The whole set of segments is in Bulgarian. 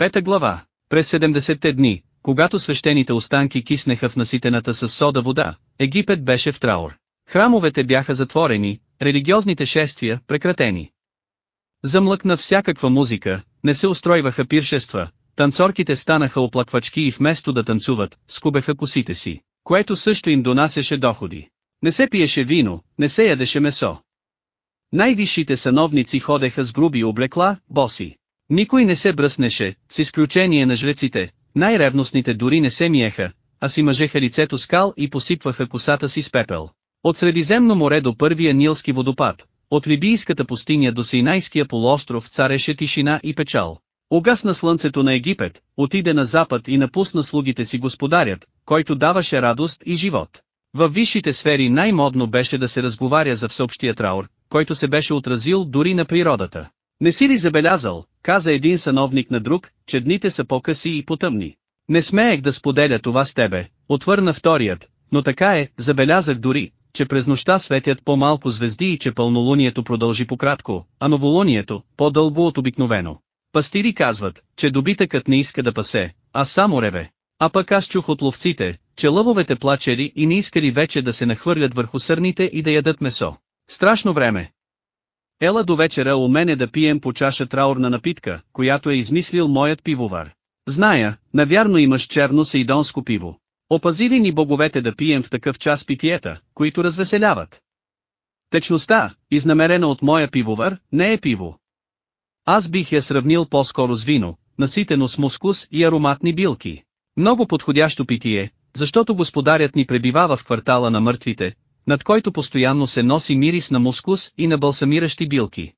Пета глава. През 70-те дни, когато свещените останки киснеха в наситената с сода вода, Египет беше в траур. Храмовете бяха затворени, религиозните шествия прекратени. Замлъкна всякаква музика, не се устройваха пиршества, танцорките станаха оплаквачки и вместо да танцуват, скубеха косите си, което също им донасяше доходи. Не се пиеше вино, не се ядеше месо. Най-висшите сановници ходеха с груби облекла, боси. Никой не се бръснеше, с изключение на жреците, най-ревностните дори не се миеха, а си мъжеха лицето скал и посипваха косата си с пепел. От Средиземно море до първия Нилски водопад, от Либийската пустиня до Синайския полуостров цареше тишина и печал. Угасна слънцето на Египет, отиде на запад и напусна слугите си господарят, който даваше радост и живот. Във висшите сфери най-модно беше да се разговаря за всеобщия траур, който се беше отразил дори на природата. Не си ли забелязал, каза един сановник на друг, че дните са по-къси и потъмни. Не смеех да споделя това с тебе, отвърна вторият, но така е, забелязах дори, че през нощта светят по-малко звезди и че пълнолунието продължи по-кратко, а новолунието, по-дълго от обикновено. Пастири казват, че добитъкът не иска да пасе, а само реве. А пък аз чух от ловците, че лъвовете плачели и не искали вече да се нахвърлят върху сърните и да ядат месо. Страшно време. Ела до вечера у мене да пием по чаша траурна напитка, която е измислил моят пивовар. Зная, навярно имаш черно сейдонско пиво. Опази ли ни боговете да пием в такъв час питиета, които развеселяват? Течността, изнамерена от моя пивовар, не е пиво. Аз бих я сравнил по-скоро с вино, наситено с мускус и ароматни билки. Много подходящо питие, защото господарят ни пребивава в квартала на мъртвите, над който постоянно се носи мирис на мускус и на балсамиращи билки.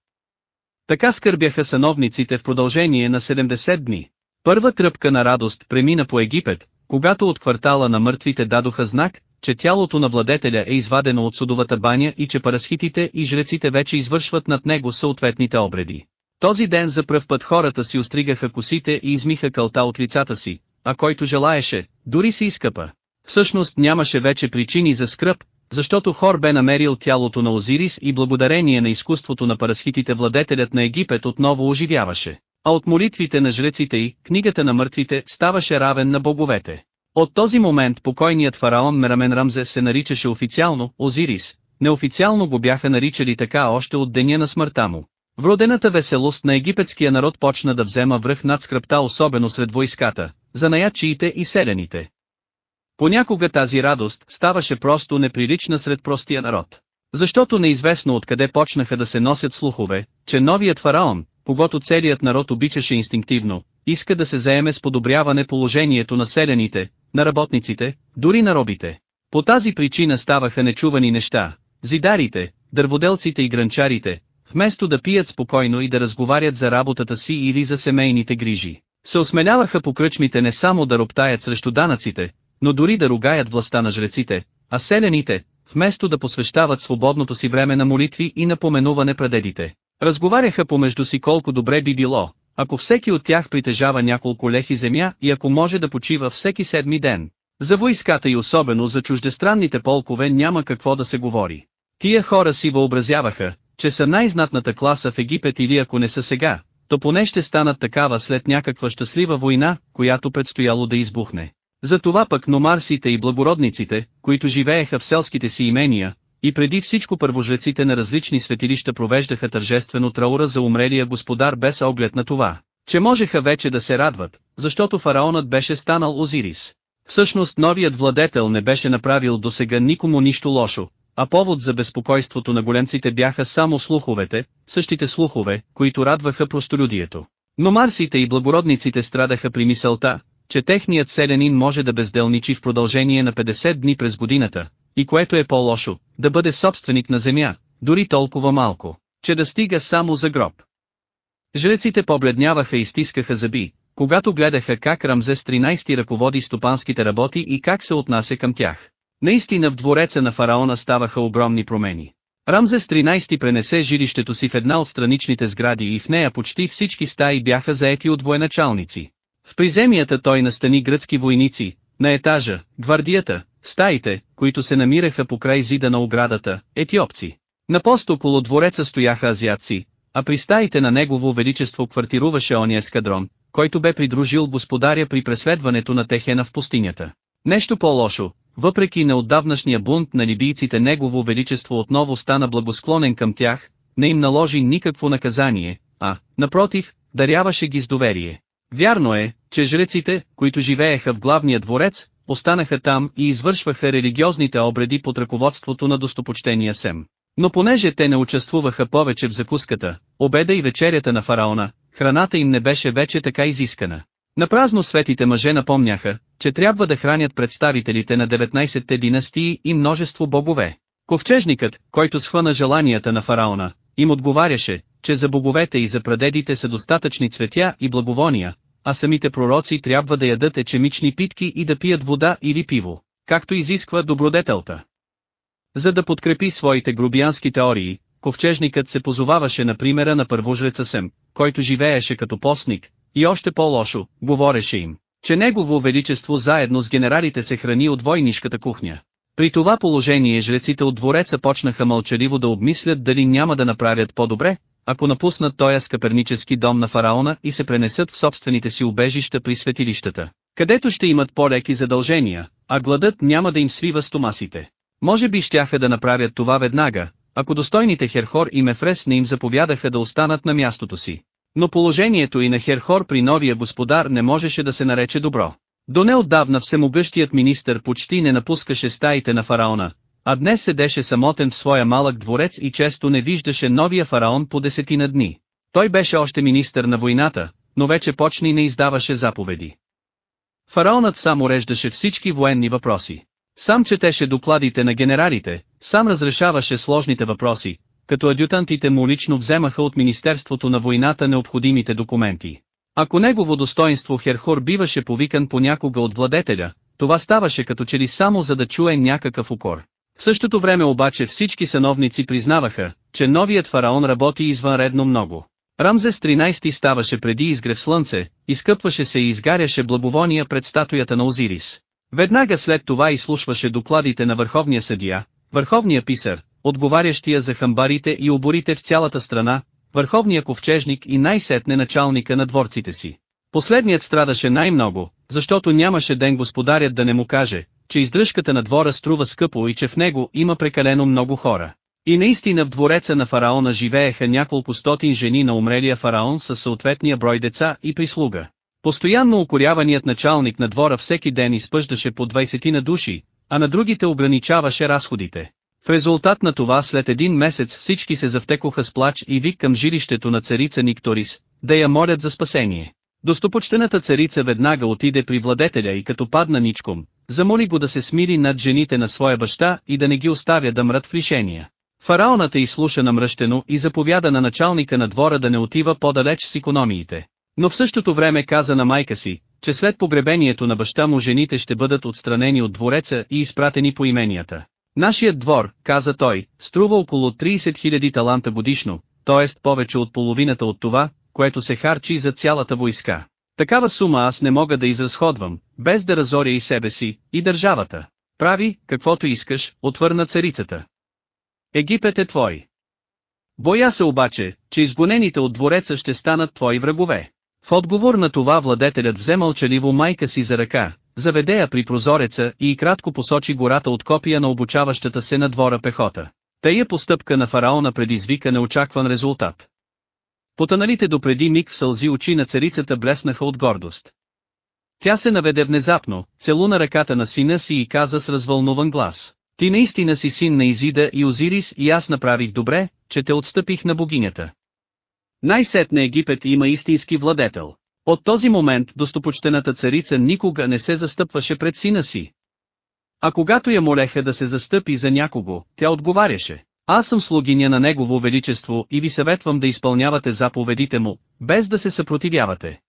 Така скърбяха сановниците в продължение на 70 дни. Първа тръпка на радост премина по Египет, когато от квартала на мъртвите дадоха знак, че тялото на владетеля е извадено от судовата баня и че парасхитите и жреците вече извършват над него съответните обреди. Този ден за пръв път хората си остригаха косите и измиха кълта от лицата си, а който желаеше, дори си изкъпа. Всъщност нямаше вече причини за скръп, защото Хор бе намерил тялото на Озирис и благодарение на изкуството на парасхитите владетелят на Египет отново оживяваше. А от молитвите на жреците и книгата на мъртвите ставаше равен на боговете. От този момент покойният фараон Мерамен Рамзес се наричаше официално Озирис, неофициално го бяха наричали така още от деня на смъртта му. Вродената веселост на египетския народ почна да взема връх над скръпта особено сред войската, за наячиите и селените. Понякога тази радост ставаше просто неприлична сред простия народ. Защото неизвестно откъде почнаха да се носят слухове, че новият фараон, когато целият народ обичаше инстинктивно, иска да се заеме с подобряване положението на селените, на работниците, дори на робите. По тази причина ставаха нечувани неща. Зидарите, дърводелците и гранчарите, вместо да пият спокойно и да разговарят за работата си или за семейните грижи, се осмеляваха по кръчмите не само да роптаят срещу данъците, но дори да ругаят властта на жреците, а селените, вместо да посвещават свободното си време на молитви и на поменуване прадедите, разговаряха помежду си колко добре би било, ако всеки от тях притежава няколко лехи земя и ако може да почива всеки седми ден. За войската и особено за чуждестранните полкове няма какво да се говори. Тия хора си въобразяваха, че са най-знатната класа в Египет или ако не са сега, то поне ще станат такава след някаква щастлива война, която предстояло да избухне. Затова пък номарсите и благородниците, които живееха в селските си имения, и преди всичко първожреците на различни светилища провеждаха тържествено траура за умрелия господар без оглед на това, че можеха вече да се радват, защото фараонът беше станал Озирис. Всъщност новият владетел не беше направил досега никому нищо лошо, а повод за безпокойството на големците бяха само слуховете, същите слухове, които радваха простолюдието. Но марсите и благородниците страдаха при мисълта, че техният селянин може да безделничи в продължение на 50 дни през годината, и което е по-лошо, да бъде собственик на земя, дори толкова малко, че да стига само за гроб. Жреците побледняваха и стискаха зъби, когато гледаха как Рамзес 13 ръководи стопанските работи и как се отнася към тях. Наистина в двореца на фараона ставаха огромни промени. Рамзес 13 пренесе жилището си в една от страничните сгради и в нея почти всички стаи бяха заети от военачалници. В приземията той настани гръцки войници, на етажа, гвардията, стаите, които се намираха по край зида на оградата, етиопци. На пост около двореца стояха азиатци, а при стаите на негово величество квартируваше ония ескадрон, който бе придружил господаря при преследването на Техена в пустинята. Нещо по-лошо, въпреки неотдавнашния бунт на либийците Негово Величество отново стана благосклонен към тях, не им наложи никакво наказание, а, напротив, даряваше ги с доверие. Вярно е, че жреците, които живееха в главния дворец, останаха там и извършваха религиозните обреди под ръководството на достопочтения Сем. Но понеже те не участвуваха повече в закуската, обеда и вечерята на фараона, храната им не беше вече така изискана. Напразно светите мъже напомняха, че трябва да хранят представителите на 19-те династии и множество богове. Ковчежникът, който схвана желанията на фараона, им отговаряше, че за боговете и за прадедите са достатъчни цветя и благовония, а самите пророци трябва да ядат ечемични питки и да пият вода или пиво, както изисква добродетелта. За да подкрепи своите грубиянски теории, ковчежникът се позоваваше на примера на първожреца Сем, който живееше като постник, и още по-лошо, говореше им, че негово величество заедно с генералите се храни от войнишката кухня. При това положение жреците от двореца почнаха мълчаливо да обмислят дали няма да направят по-добре, ако напуснат този скъпернически дом на фараона и се пренесат в собствените си убежища при светилищата, където ще имат по-леки задължения, а гладът няма да им свива стомасите. Може би щяха да направят това веднага, ако достойните Херхор и Мефрес не им заповядаха да останат на мястото си. Но положението и на Херхор при новия господар не можеше да се нарече добро. До неотдавна всемогъщият министър почти не напускаше стаите на фараона, а днес седеше самотен в своя малък дворец и често не виждаше новия фараон по десетина дни. Той беше още министър на войната, но вече почни и не издаваше заповеди. Фараонът сам уреждаше всички военни въпроси. Сам четеше докладите на генералите, сам разрешаваше сложните въпроси, като адютантите му лично вземаха от Министерството на войната необходимите документи. Ако негово достоинство Херхор биваше повикан понякога от владетеля, това ставаше като че ли само за да чуе някакъв укор. В същото време обаче всички сановници признаваха, че новият фараон работи извънредно много. Рамзес 13 ставаше преди изгрев слънце, изкъпваше се и изгаряше благовония пред статуята на Озирис. Веднага след това изслушваше докладите на върховния съдия, върховния писар, отговарящия за хамбарите и оборите в цялата страна, върховния ковчежник и най-сетне началника на дворците си. Последният страдаше най-много, защото нямаше ден господарят да не му каже, че издръжката на двора струва скъпо и че в него има прекалено много хора. И наистина в двореца на фараона живееха няколко стотин жени на умрелия фараон със съответния брой деца и прислуга. Постоянно укоряваният началник на двора всеки ден изпъждаше по 20 на души, а на другите ограничаваше разходите. В резултат на това след един месец всички се завтекоха с плач и вик към жилището на царица Никторис, да я молят за спасение. Достопочтената царица веднага отиде при владетеля и като падна ничком, замоли го да се смири над жените на своя баща и да не ги оставя да мрат в лишения. Фараоната изслуша намръщено и заповяда на началника на двора да не отива по-далеч с економиите. Но в същото време каза на майка си, че след погребението на баща му жените ще бъдат отстранени от двореца и изпратени по именията. Нашият двор, каза той, струва около 30 000 таланта годишно, т.е. повече от половината от това, което се харчи за цялата войска. Такава сума аз не мога да изразходвам, без да разоря и себе си, и държавата. Прави, каквото искаш, отвърна царицата. Египет е твой. Боя се обаче, че изгонените от двореца ще станат твои врагове. В отговор на това владетелят взе мълчаливо майка си за ръка, заведе я при прозореца и кратко посочи гората от копия на обучаващата се на двора пехота. Тая постъпка на фараона предизвика неочакван резултат. Потаналите допреди миг в сълзи очи на царицата блеснаха от гордост. Тя се наведе внезапно, целуна ръката на сина си и каза с развълнуван глас. Ти наистина си син на Изида и Озирис и аз направих добре, че те отстъпих на богинята. Най-сетне Египет има истински владетел. От този момент достопочтената царица никога не се застъпваше пред сина си. А когато я молеха да се застъпи за някого, тя отговаряше. Аз съм слугиня на Негово Величество и ви съветвам да изпълнявате заповедите му, без да се съпротивявате.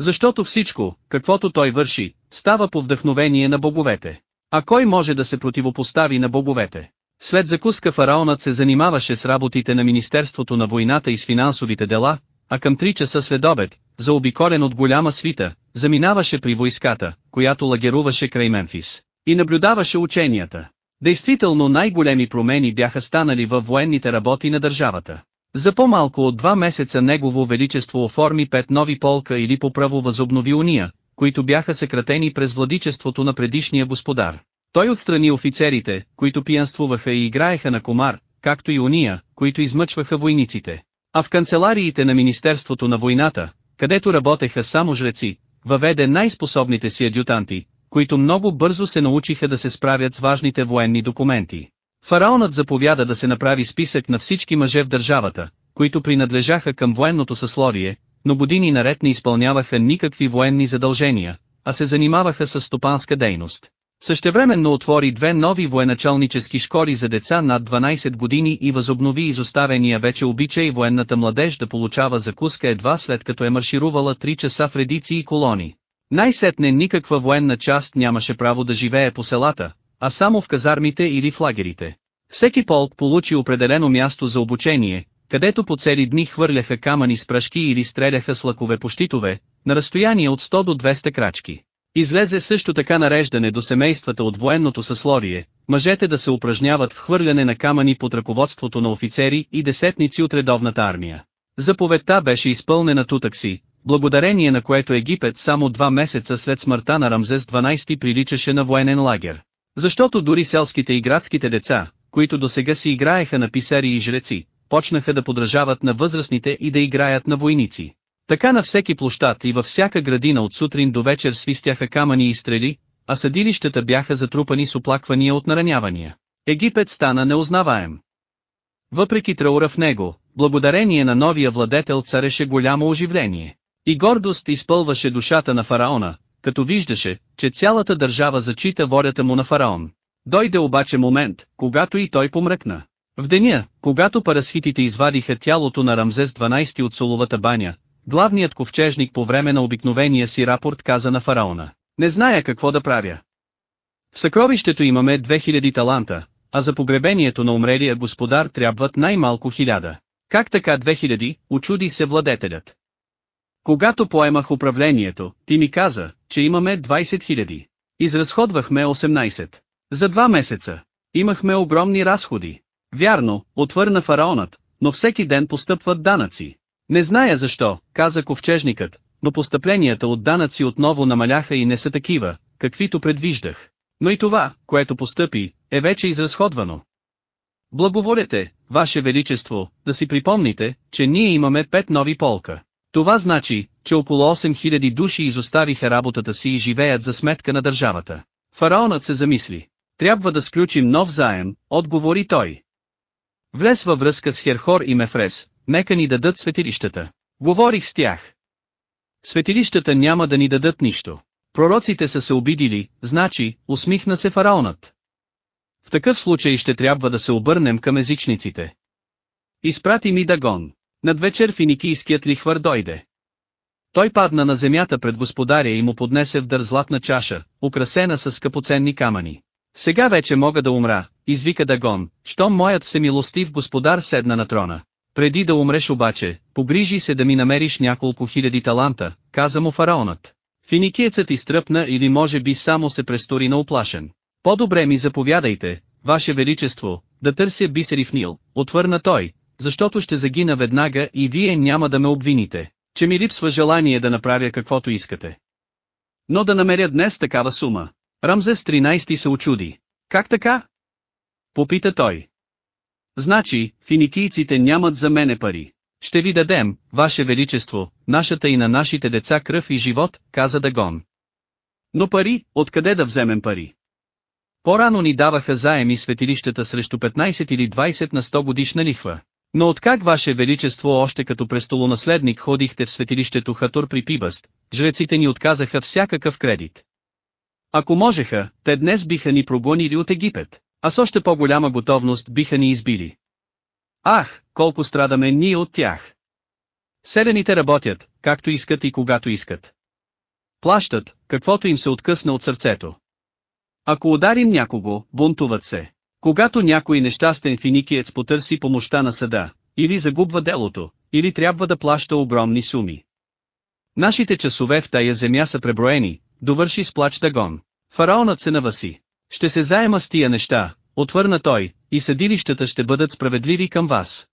Защото всичко, каквото той върши, става по вдъхновение на боговете. А кой може да се противопостави на боговете? След закуска фараонът се занимаваше с работите на Министерството на войната и с финансовите дела, а към 3 часа след обед, заобиколен от голяма свита, заминаваше при войската, която лагеруваше край Мемфис, и наблюдаваше ученията. Действително най-големи промени бяха станали във военните работи на държавата. За по-малко от два месеца Негово Величество оформи пет нови полка или по право възобнови уния, които бяха съкратени през владичеството на предишния господар. Той отстрани офицерите, които пиянствуваха и играеха на комар, както и уния, които измъчваха войниците. А в канцелариите на Министерството на войната, където работеха само жреци, въведе най-способните си адютанти, които много бързо се научиха да се справят с важните военни документи. Фараонът заповяда да се направи списък на всички мъже в държавата, които принадлежаха към военното съсловие, но години наред не изпълняваха никакви военни задължения, а се занимаваха с стопанска дейност. Същевременно отвори две нови военачалнически школи за деца над 12 години и възобнови изоставения вече обичай военната младеж да получава закуска едва след като е марширувала 3 часа в редици и колони. Най-сетне никаква военна част нямаше право да живее по селата, а само в казармите или в лагерите. Всеки полк получи определено място за обучение, където по цели дни хвърляха камъни с пръшки или стреляха с лъкове по щитове, на разстояние от 100 до 200 крачки. Излезе също така нареждане до семействата от военното съсловие, мъжете да се упражняват в хвърляне на камъни под ръководството на офицери и десетници от редовната армия. Заповедта беше изпълнена тутакси, благодарение на което Египет само два месеца след смъртта на Рамзес 12 приличаше на военен лагер. Защото дори селските и градските деца, които досега си играеха на писари и жреци, почнаха да подражават на възрастните и да играят на войници. Така на всеки площад и във всяка градина от сутрин до вечер свистяха камъни и стрели, а съдилищата бяха затрупани с оплаквания от наранявания. Египет стана неузнаваем. Въпреки траура в него, благодарение на новия владетел цареше голямо оживление. И гордост изпълваше душата на фараона, като виждаше, че цялата държава зачита волята му на фараон. Дойде обаче момент, когато и той помръкна. В деня, когато парасхитите извадиха тялото на Рамзес 12 от соловата баня, главният ковчежник по време на обикновения си рапорт каза на фараона. Не зная какво да правя. В съкровището имаме 2000 таланта, а за погребението на умрелия господар трябват най-малко хиляда. Как така 2000, очуди се владетелят. Когато поемах управлението, ти ми каза, че имаме 20 000. Изразходвахме 18. За два месеца. Имахме огромни разходи. Вярно, отвърна фараонът, но всеки ден постъпват данъци. Не зная защо, каза ковчежникът, но постъпленията от данъци отново намаляха и не са такива, каквито предвиждах. Но и това, което постъпи, е вече изразходвано. Благоволете, Ваше Величество, да си припомните, че ние имаме пет нови полка. Това значи, че около 8000 души изоставиха работата си и живеят за сметка на държавата. Фараонът се замисли. Трябва да сключим нов заем, отговори той. Влез във връзка с Херхор и Мефрес, нека ни дадат светилищата. Говорих с тях. Светилищата няма да ни дадат нищо. Пророците са се обидили, значи, усмихна се фараонът. В такъв случай ще трябва да се обърнем към езичниците. Изпрати ми Дагон. Над вечер финикийският лихвар дойде. Той падна на земята пред господаря и му поднесе в дър златна чаша, украсена с скъпоценни камъни. Сега вече мога да умра, извика Дагон, щом моят всемилостив господар седна на трона. Преди да умреш обаче, погрижи се да ми намериш няколко хиляди таланта, каза му фараонът. Финикиецът изтръпна или може би само се престори на оплашен. По-добре ми заповядайте, Ваше Величество, да търся бисери в Нил, отвърна той, защото ще загина веднага и вие няма да ме обвините, че ми липсва желание да направя каквото искате. Но да намеря днес такава сума. Рамзес 13 се очуди. Как така? Попита той. Значи, финикийците нямат за мене пари. Ще ви дадем, Ваше Величество, нашата и на нашите деца кръв и живот, каза Дагон. Но пари, откъде да вземем пари? По-рано ни даваха заеми светилищата срещу 15 или 20 на 100 годишна лихва. Но откак Ваше Величество още като престолонаследник ходихте в светилището Хатур при Пибаст, жреците ни отказаха всякакъв кредит. Ако можеха, те днес биха ни прогонили от Египет, а с още по-голяма готовност биха ни избили. Ах, колко страдаме ние от тях! Селените работят, както искат и когато искат. Плащат, каквото им се откъсна от сърцето. Ако ударим някого, бунтуват се. Когато някой нещастен финикиец потърси помощта на съда, или загубва делото, или трябва да плаща огромни суми. Нашите часове в тая земя са преброени, довърши с плач Дагон. Фараонът се наваси. Ще се заема с тия неща, отвърна той, и съдилищата ще бъдат справедливи към вас.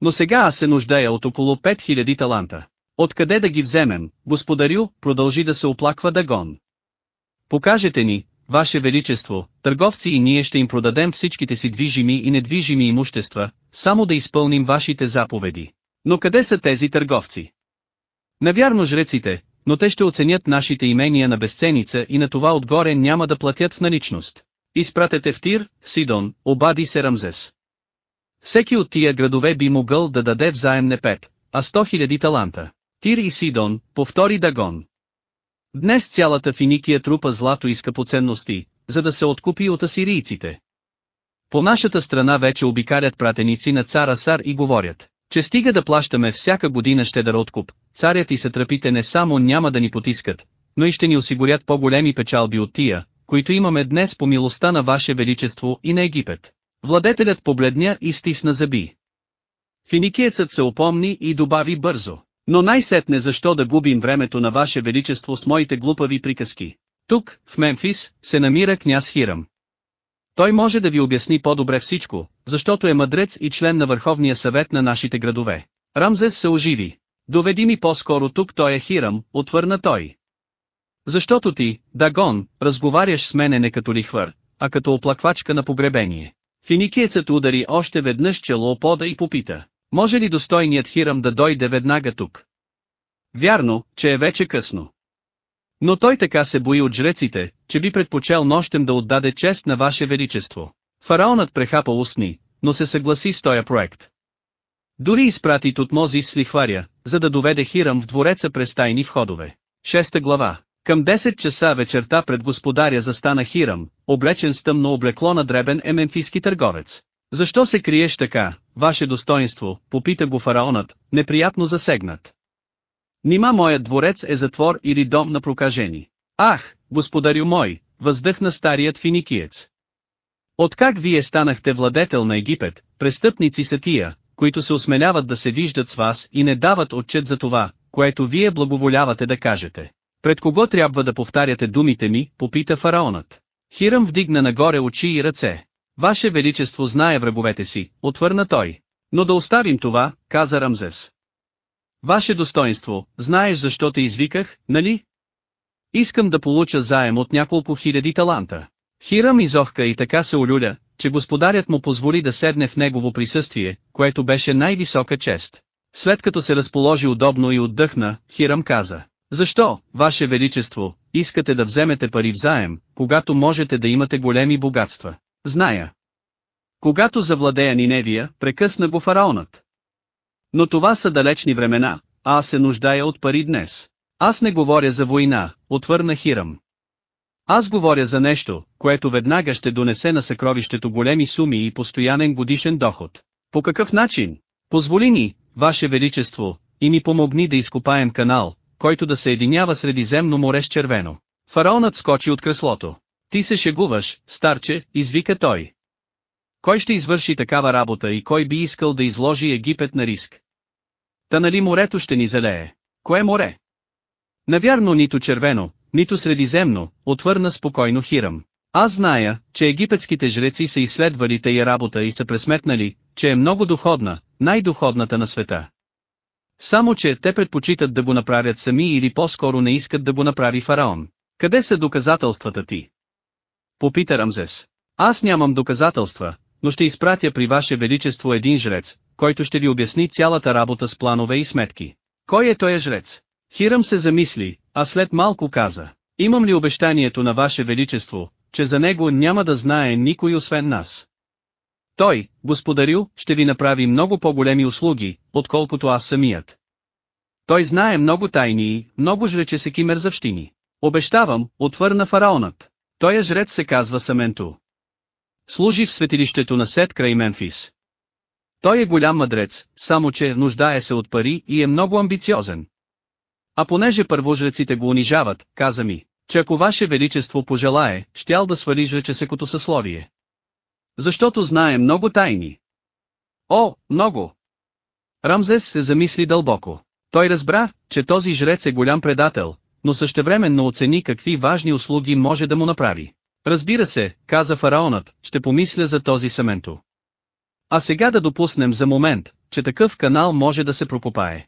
Но сега аз се нуждая от около 5000 таланта. Откъде да ги вземем, господарю, продължи да се оплаква Дагон. Покажете ни, Ваше Величество, търговци и ние ще им продадем всичките си движими и недвижими имущества, само да изпълним вашите заповеди. Но къде са тези търговци? Навярно жреците, но те ще оценят нашите имения на безценица и на това отгоре няма да платят в наличност. Изпратете в Тир, Сидон, обади се Рамзес. Всеки от тия градове би могъл да даде взаем не 5, а 100 000 таланта. Тир и Сидон, повтори Дагон. Днес цялата Финикия трупа злато и скъпоценности, за да се откупи от асирийците. По нашата страна вече обикарят пратеници на цара Сар и говорят, че стига да плащаме всяка година ще да откуп, царят и сътрапите не само няма да ни потискат, но и ще ни осигурят по-големи печалби от тия, които имаме днес по милостта на Ваше Величество и на Египет. Владетелят побледня и стисна зъби. Финикиецът се опомни и добави бързо. Но най-сетне защо да губим времето на Ваше Величество с моите глупави приказки. Тук, в Мемфис, се намира княз Хирам. Той може да ви обясни по-добре всичко, защото е мъдрец и член на Върховния съвет на нашите градове. Рамзес се оживи. Доведи ми по-скоро тук той е Хирам, отвърна той. Защото ти, Дагон, разговаряш с мене не като лихвър, а като оплаквачка на погребение. Финикиецът удари още веднъж чело пода и попита. Може ли достойният Хирам да дойде веднага тук? Вярно, че е вече късно. Но той така се бои от жреците, че би предпочел нощем да отдаде чест на Ваше Величество. Фараонът прехапа устни, но се съгласи с този проект. Дори изпрати Тутмозис с лихваря, за да доведе Хирам в двореца през тайни входове. Шеста глава Към 10 часа вечерта пред господаря застана Хирам, облечен с тъмно облекло на дребен еменфийски търговец. Защо се криеш така, ваше достоинство, попита го фараонът, неприятно засегнат. Нима моят дворец е затвор или дом на прокажени. Ах, господарю мой, въздъхна старият финикиец. Откак вие станахте владетел на Египет, престъпници са тия, които се осмеляват да се виждат с вас и не дават отчет за това, което вие благоволявате да кажете. Пред кого трябва да повтаряте думите ми, попита фараонът. Хирам вдигна нагоре очи и ръце. Ваше Величество знае враговете си, отвърна той. Но да оставим това, каза Рамзес. Ваше достоинство, знаеш защо те извиках, нали? Искам да получа заем от няколко хиляди таланта. Хирам изохка и така се олюля, че господарят му позволи да седне в негово присъствие, което беше най-висока чест. След като се разположи удобно и отдъхна, Хирам каза, защо, Ваше Величество, искате да вземете пари в заем, когато можете да имате големи богатства? Зная. Когато завладея Ниневия, прекъсна го фараонът. Но това са далечни времена, а аз се нуждая от пари днес. Аз не говоря за война, отвърна Хирам. Аз говоря за нещо, което веднага ще донесе на съкровището големи суми и постоянен годишен доход. По какъв начин? Позволи ни, Ваше Величество, и ми помогни да изкопаем канал, който да се единява Средиземно море с червено. Фараонът скочи от креслото. Ти се шегуваш, старче, извика той. Кой ще извърши такава работа и кой би искал да изложи Египет на риск? Та нали морето ще ни залее? Кое море? Навярно нито червено, нито средиземно, отвърна спокойно Хирам. Аз зная, че египетските жреци са изследвали тая работа и са пресметнали, че е много доходна, най-доходната на света. Само че те предпочитат да го направят сами или по-скоро не искат да го направи фараон. Къде са доказателствата ти? Попита Рамзес. Аз нямам доказателства, но ще изпратя при Ваше Величество един жрец, който ще ви обясни цялата работа с планове и сметки. Кой е той жрец? Хирам се замисли, а след малко каза. Имам ли обещанието на Ваше Величество, че за него няма да знае никой освен нас? Той, господарю, ще ви направи много по-големи услуги, отколкото аз самият. Той знае много тайни и много жречесеки мерзавщини. Обещавам, отвърна фараонът. Той е жрец се казва Саменто. Служи в светилището на Сет край Мемфис. Той е голям мъдрец, само че нуждае се от пари и е много амбициозен. А понеже първожреците го унижават, каза ми, че ако ваше величество пожелае, щял да свали жречесекото съсловие. Защото знае много тайни. О, много! Рамзес се замисли дълбоко. Той разбра, че този жрец е голям предател, но същевременно оцени какви важни услуги може да му направи. Разбира се, каза фараонът, ще помисля за този саменто. А сега да допуснем за момент, че такъв канал може да се прокопае.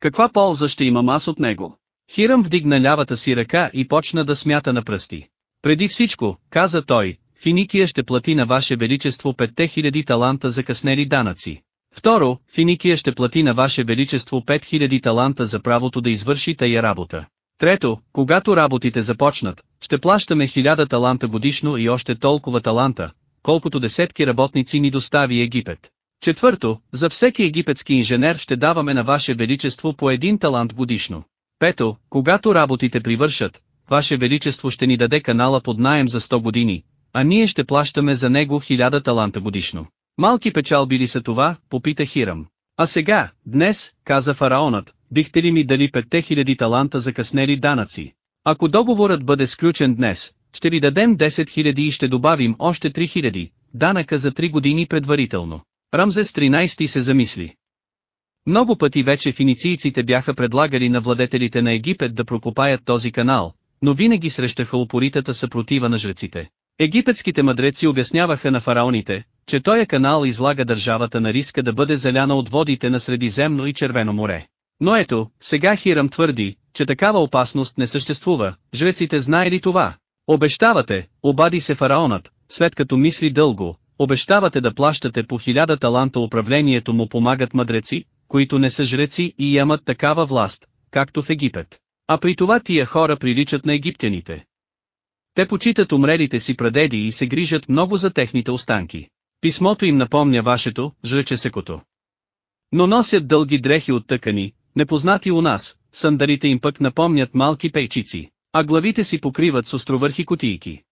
Каква полза ще имам аз от него? Хирам вдигна лявата си ръка и почна да смята на пръсти. Преди всичко, каза той, Финикия ще плати на Ваше Величество 5000 таланта за къснели данъци. Второ, Финикия ще плати на Ваше Величество 5000 таланта за правото да извърши тая работа. Трето, когато работите започнат, ще плащаме 1000 таланта годишно и още толкова таланта, колкото десетки работници ни достави Египет. Четвърто, за всеки египетски инженер ще даваме на Ваше Величество по един талант годишно. Пето, когато работите привършат, Ваше Величество ще ни даде канала под наем за 100 години, а ние ще плащаме за него 1000 таланта годишно. Малки печалби ли са това, попита Хирам. А сега, днес, каза фараонът, бихте ли ми дали 5000 таланта за къснели данъци? Ако договорът бъде сключен днес, ще ви дадем 10 000 и ще добавим още 3000, данъка за 3 години предварително. Рамзес 13 се замисли. Много пъти вече финицийците бяха предлагали на владетелите на Египет да прокопаят този канал, но винаги срещаха упоритата съпротива на жреците. Египетските мъдреци обясняваха на фараоните, че този канал излага държавата на риска да бъде заляна от водите на Средиземно и Червено море. Но ето, сега Хирам твърди, че такава опасност не съществува, жреците знае ли това? Обещавате, обади се фараонът, след като мисли дълго, обещавате да плащате по хиляда таланта управлението му помагат мъдреци, които не са жреци и имат такава власт, както в Египет. А при това тия хора приличат на египтяните. Те почитат умрелите си прадеди и се грижат много за техните останки. Писмото им напомня вашето, жрече секото. Но носят дълги дрехи от тъкани, непознати у нас, сандарите им пък напомнят малки пейчици, а главите си покриват с островърхи кутийки.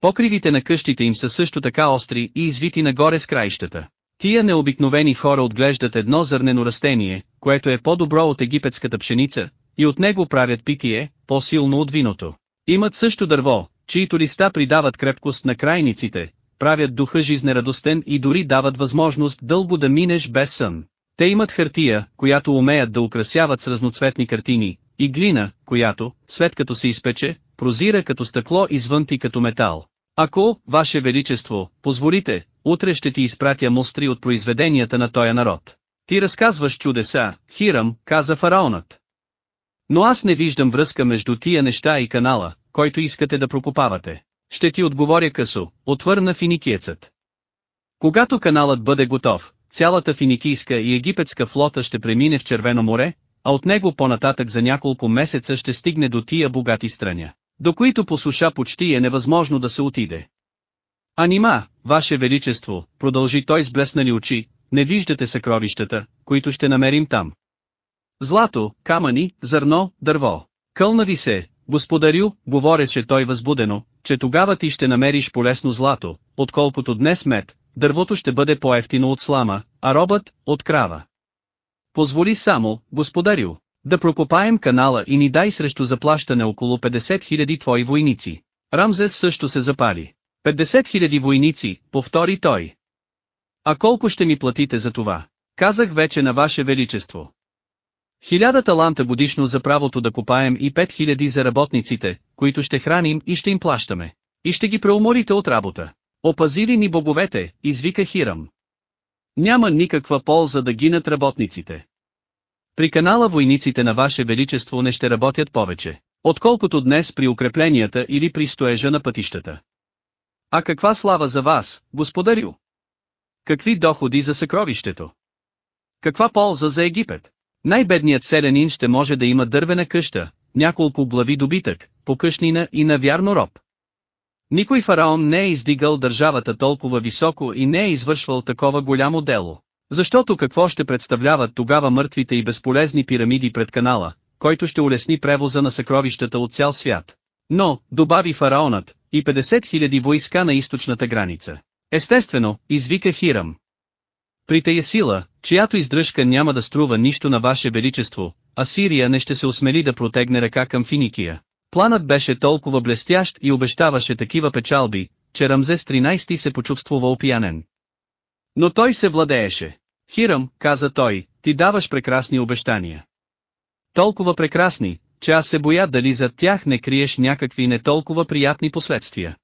Покривите на къщите им са също така остри и извити нагоре с краищата. Тия необикновени хора отглеждат едно зърнено растение, което е по-добро от египетската пшеница, и от него правят питие, по-силно от виното. Имат също дърво, чието листа придават крепкост на крайниците, правят духа жизнерадостен и дори дават възможност дълго да минеш без сън. Те имат хартия, която умеят да украсяват с разноцветни картини, и глина, която, след като се изпече, прозира като стъкло и звънти като метал. Ако, Ваше Величество, позволите, утре ще ти изпратя мостри от произведенията на тоя народ. Ти разказваш чудеса, Хирам, каза фараонът. Но аз не виждам връзка между тия неща и канала, който искате да прокопавате. Ще ти отговоря късо, отвърна финикиецът. Когато каналът бъде готов, цялата финикийска и египетска флота ще премине в Червено море, а от него по-нататък за няколко месеца ще стигне до тия богати страня, до които по суша почти е невъзможно да се отиде. А нима, Ваше Величество, продължи той с блеснали очи, не виждате съкровищата, които ще намерим там. Злато, камъни, зърно, дърво. Кълнави се, господарю, говореше той възбудено, че тогава ти ще намериш полезно злато, отколкото днес мед, дървото ще бъде по-ефтино от слама, а робът – от крава. Позволи само, господарю, да прокопаем канала и ни дай срещу заплащане около 50 000 твои войници. Рамзес също се запали. 50 000 войници, повтори той. А колко ще ми платите за това? Казах вече на ваше величество. Хиляда таланта годишно за правото да копаем и 5000 за работниците, които ще храним и ще им плащаме. И ще ги преуморите от работа. Опазили ни боговете, извика Хирам. Няма никаква полза да гинат работниците. При канала войниците на Ваше Величество не ще работят повече, отколкото днес при укрепленията или при стоежа на пътищата. А каква слава за вас, господарю? Какви доходи за съкровището? Каква полза за Египет? Най-бедният селянин ще може да има дървена къща, няколко глави добитък, покъшнина и навярно роб. Никой фараон не е издигал държавата толкова високо и не е извършвал такова голямо дело. Защото какво ще представляват тогава мъртвите и безполезни пирамиди пред канала, който ще улесни превоза на съкровищата от цял свят. Но, добави фараонът, и 50 000 войска на източната граница. Естествено, извика Хирам. При тая сила, чиято издръжка няма да струва нищо на Ваше Величество, а Сирия не ще се осмели да протегне ръка към Финикия. Планът беше толкова блестящ и обещаваше такива печалби, че Рамзес 13 се почувствува опиянен. Но той се владееше. Хирам, каза той, ти даваш прекрасни обещания. Толкова прекрасни, че аз се боя дали зад тях не криеш някакви не толкова приятни последствия.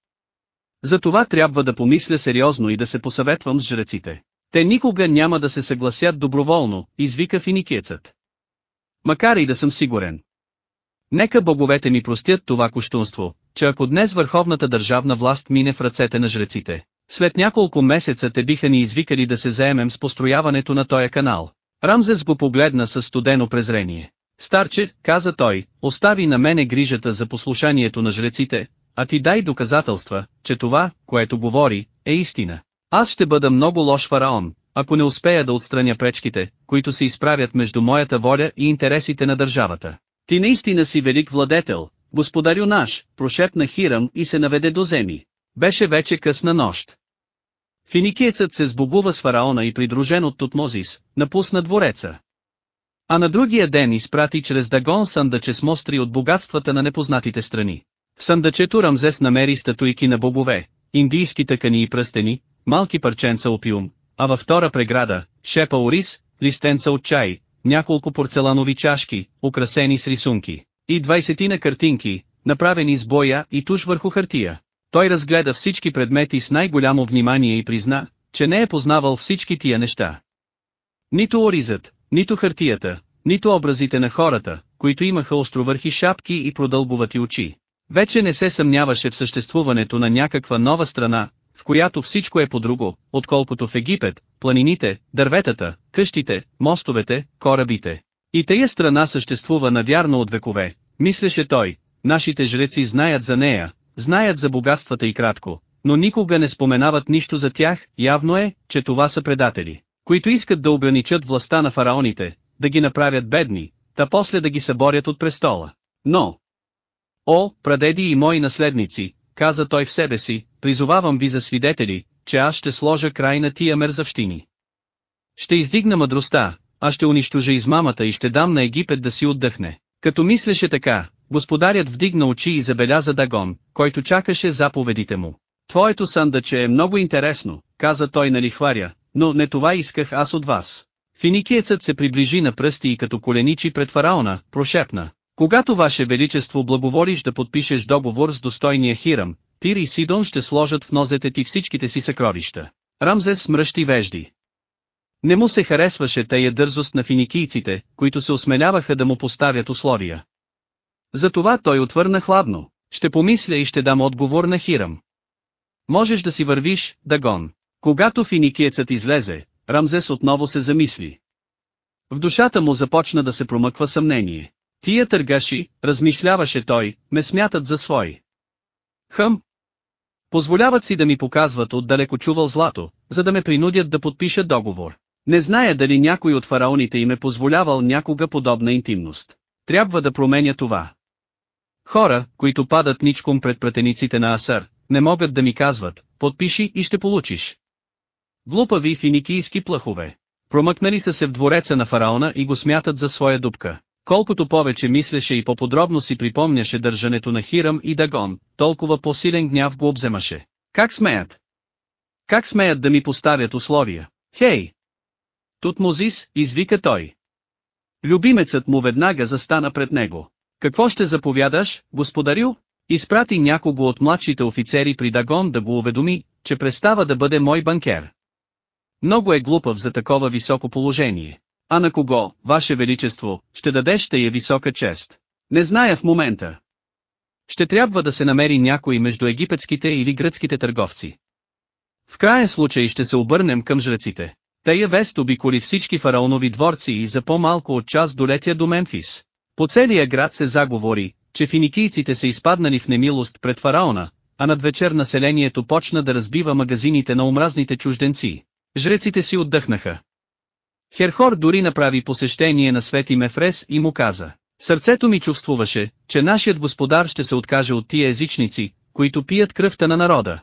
За това трябва да помисля сериозно и да се посъветвам с жреците. Те никога няма да се съгласят доброволно, извика финикиецът. Макар и да съм сигурен. Нека боговете ми простят това кощунство, че ако днес върховната държавна власт мине в ръцете на жреците, след няколко месеца те биха ни извикали да се заемем с построяването на този канал. Рамзес го погледна с студено презрение. Старче, каза той, остави на мене грижата за послушанието на жреците, а ти дай доказателства, че това, което говори, е истина. Аз ще бъда много лош фараон, ако не успея да отстраня пречките, които се изправят между моята воля и интересите на държавата. Ти наистина си велик владетел, господарю наш, прошепна Хирам и се наведе до земи. Беше вече късна нощ. Финикиецът се сбогува с фараона и придружен от Тутмозис, напусна двореца. А на другия ден изпрати чрез Дагон съндъче с мостри от богатствата на непознатите страни. В съндъчето Рамзес намери статуйки на бобове, индийски тъкани и пръстени, малки парченца опиум, а във втора преграда, шепа ориз, листенца от чай, няколко порцеланови чашки, украсени с рисунки, и двайсетина картинки, направени с боя и туш върху хартия. Той разгледа всички предмети с най-голямо внимание и призна, че не е познавал всички тия неща. Нито оризът, нито хартията, нито образите на хората, които имаха островърхи шапки и продълбовати очи. Вече не се съмняваше в съществуването на някаква нова страна, която всичко е по-друго, отколкото в Египет, планините, дърветата, къщите, мостовете, корабите. И тая страна съществува навярно от векове, мислеше той, нашите жреци знаят за нея, знаят за богатствата и кратко, но никога не споменават нищо за тях, явно е, че това са предатели, които искат да ограничат властта на фараоните, да ги направят бедни, та после да ги съборят от престола. Но, О, прадеди и мои наследници, каза той в себе си, призовавам ви за свидетели, че аз ще сложа край на тия мерзавщини. Ще издигна мъдростта, а ще унищожа измамата и ще дам на Египет да си отдъхне. Като мислеше така, господарят вдигна очи и забеляза Дагон, който чакаше заповедите му. Твоето сандъче е много интересно, каза той на лихваря, но не това исках аз от вас. Финикиецът се приближи на пръсти и като коленичи пред фараона, прошепна. Когато Ваше Величество благоволиш да подпишеш договор с достойния Хирам, Тир и Сидон ще сложат в нозете ти всичките си съкровища. Рамзес смръщи вежди. Не му се харесваше тая дързост на финикийците, които се осмеляваха да му поставят условия. Затова той отвърна хладно, ще помисля и ще дам отговор на Хирам. Можеш да си вървиш, Дагон. Когато финикиецът излезе, Рамзес отново се замисли. В душата му започна да се промъква съмнение. Тия търгаши, размишляваше той, ме смятат за свои. Хъм. Позволяват си да ми показват отдалеко чувал злато, за да ме принудят да подпиша договор. Не зная дали някой от фараоните им е позволявал някога подобна интимност. Трябва да променя това. Хора, които падат ничком пред пратениците на Асър, не могат да ми казват, подпиши и ще получиш. Глупави финикийски плъхове. Промъкнали са се в двореца на фараона и го смятат за своя дупка. Колкото повече мислеше и по-подробно си припомняше държането на Хирам и Дагон, толкова по-силен гняв го обземаше. Как смеят? Как смеят да ми поставят условия? Хей! Тутмозис, извика той. Любимецът му веднага застана пред него. Какво ще заповядаш, господарю? Изпрати някого от младшите офицери при Дагон да го уведоми, че престава да бъде мой банкер. Много е глупав за такова високо положение. А на кого, Ваше Величество, ще дадеш тая висока чест? Не зная в момента. Ще трябва да се намери някой между египетските или гръцките търговци. В крайен случай ще се обърнем към жреците. Тая вест обиколи всички фараонови дворци и за по-малко от час долетя до Мемфис. По целия град се заговори, че финикийците са изпаднали в немилост пред фараона, а над вечер населението почна да разбива магазините на омразните чужденци. Жреците си отдъхнаха. Херхор дори направи посещение на Свети Мефрес и му каза, сърцето ми чувствуваше, че нашият господар ще се откаже от тия езичници, които пият кръвта на народа.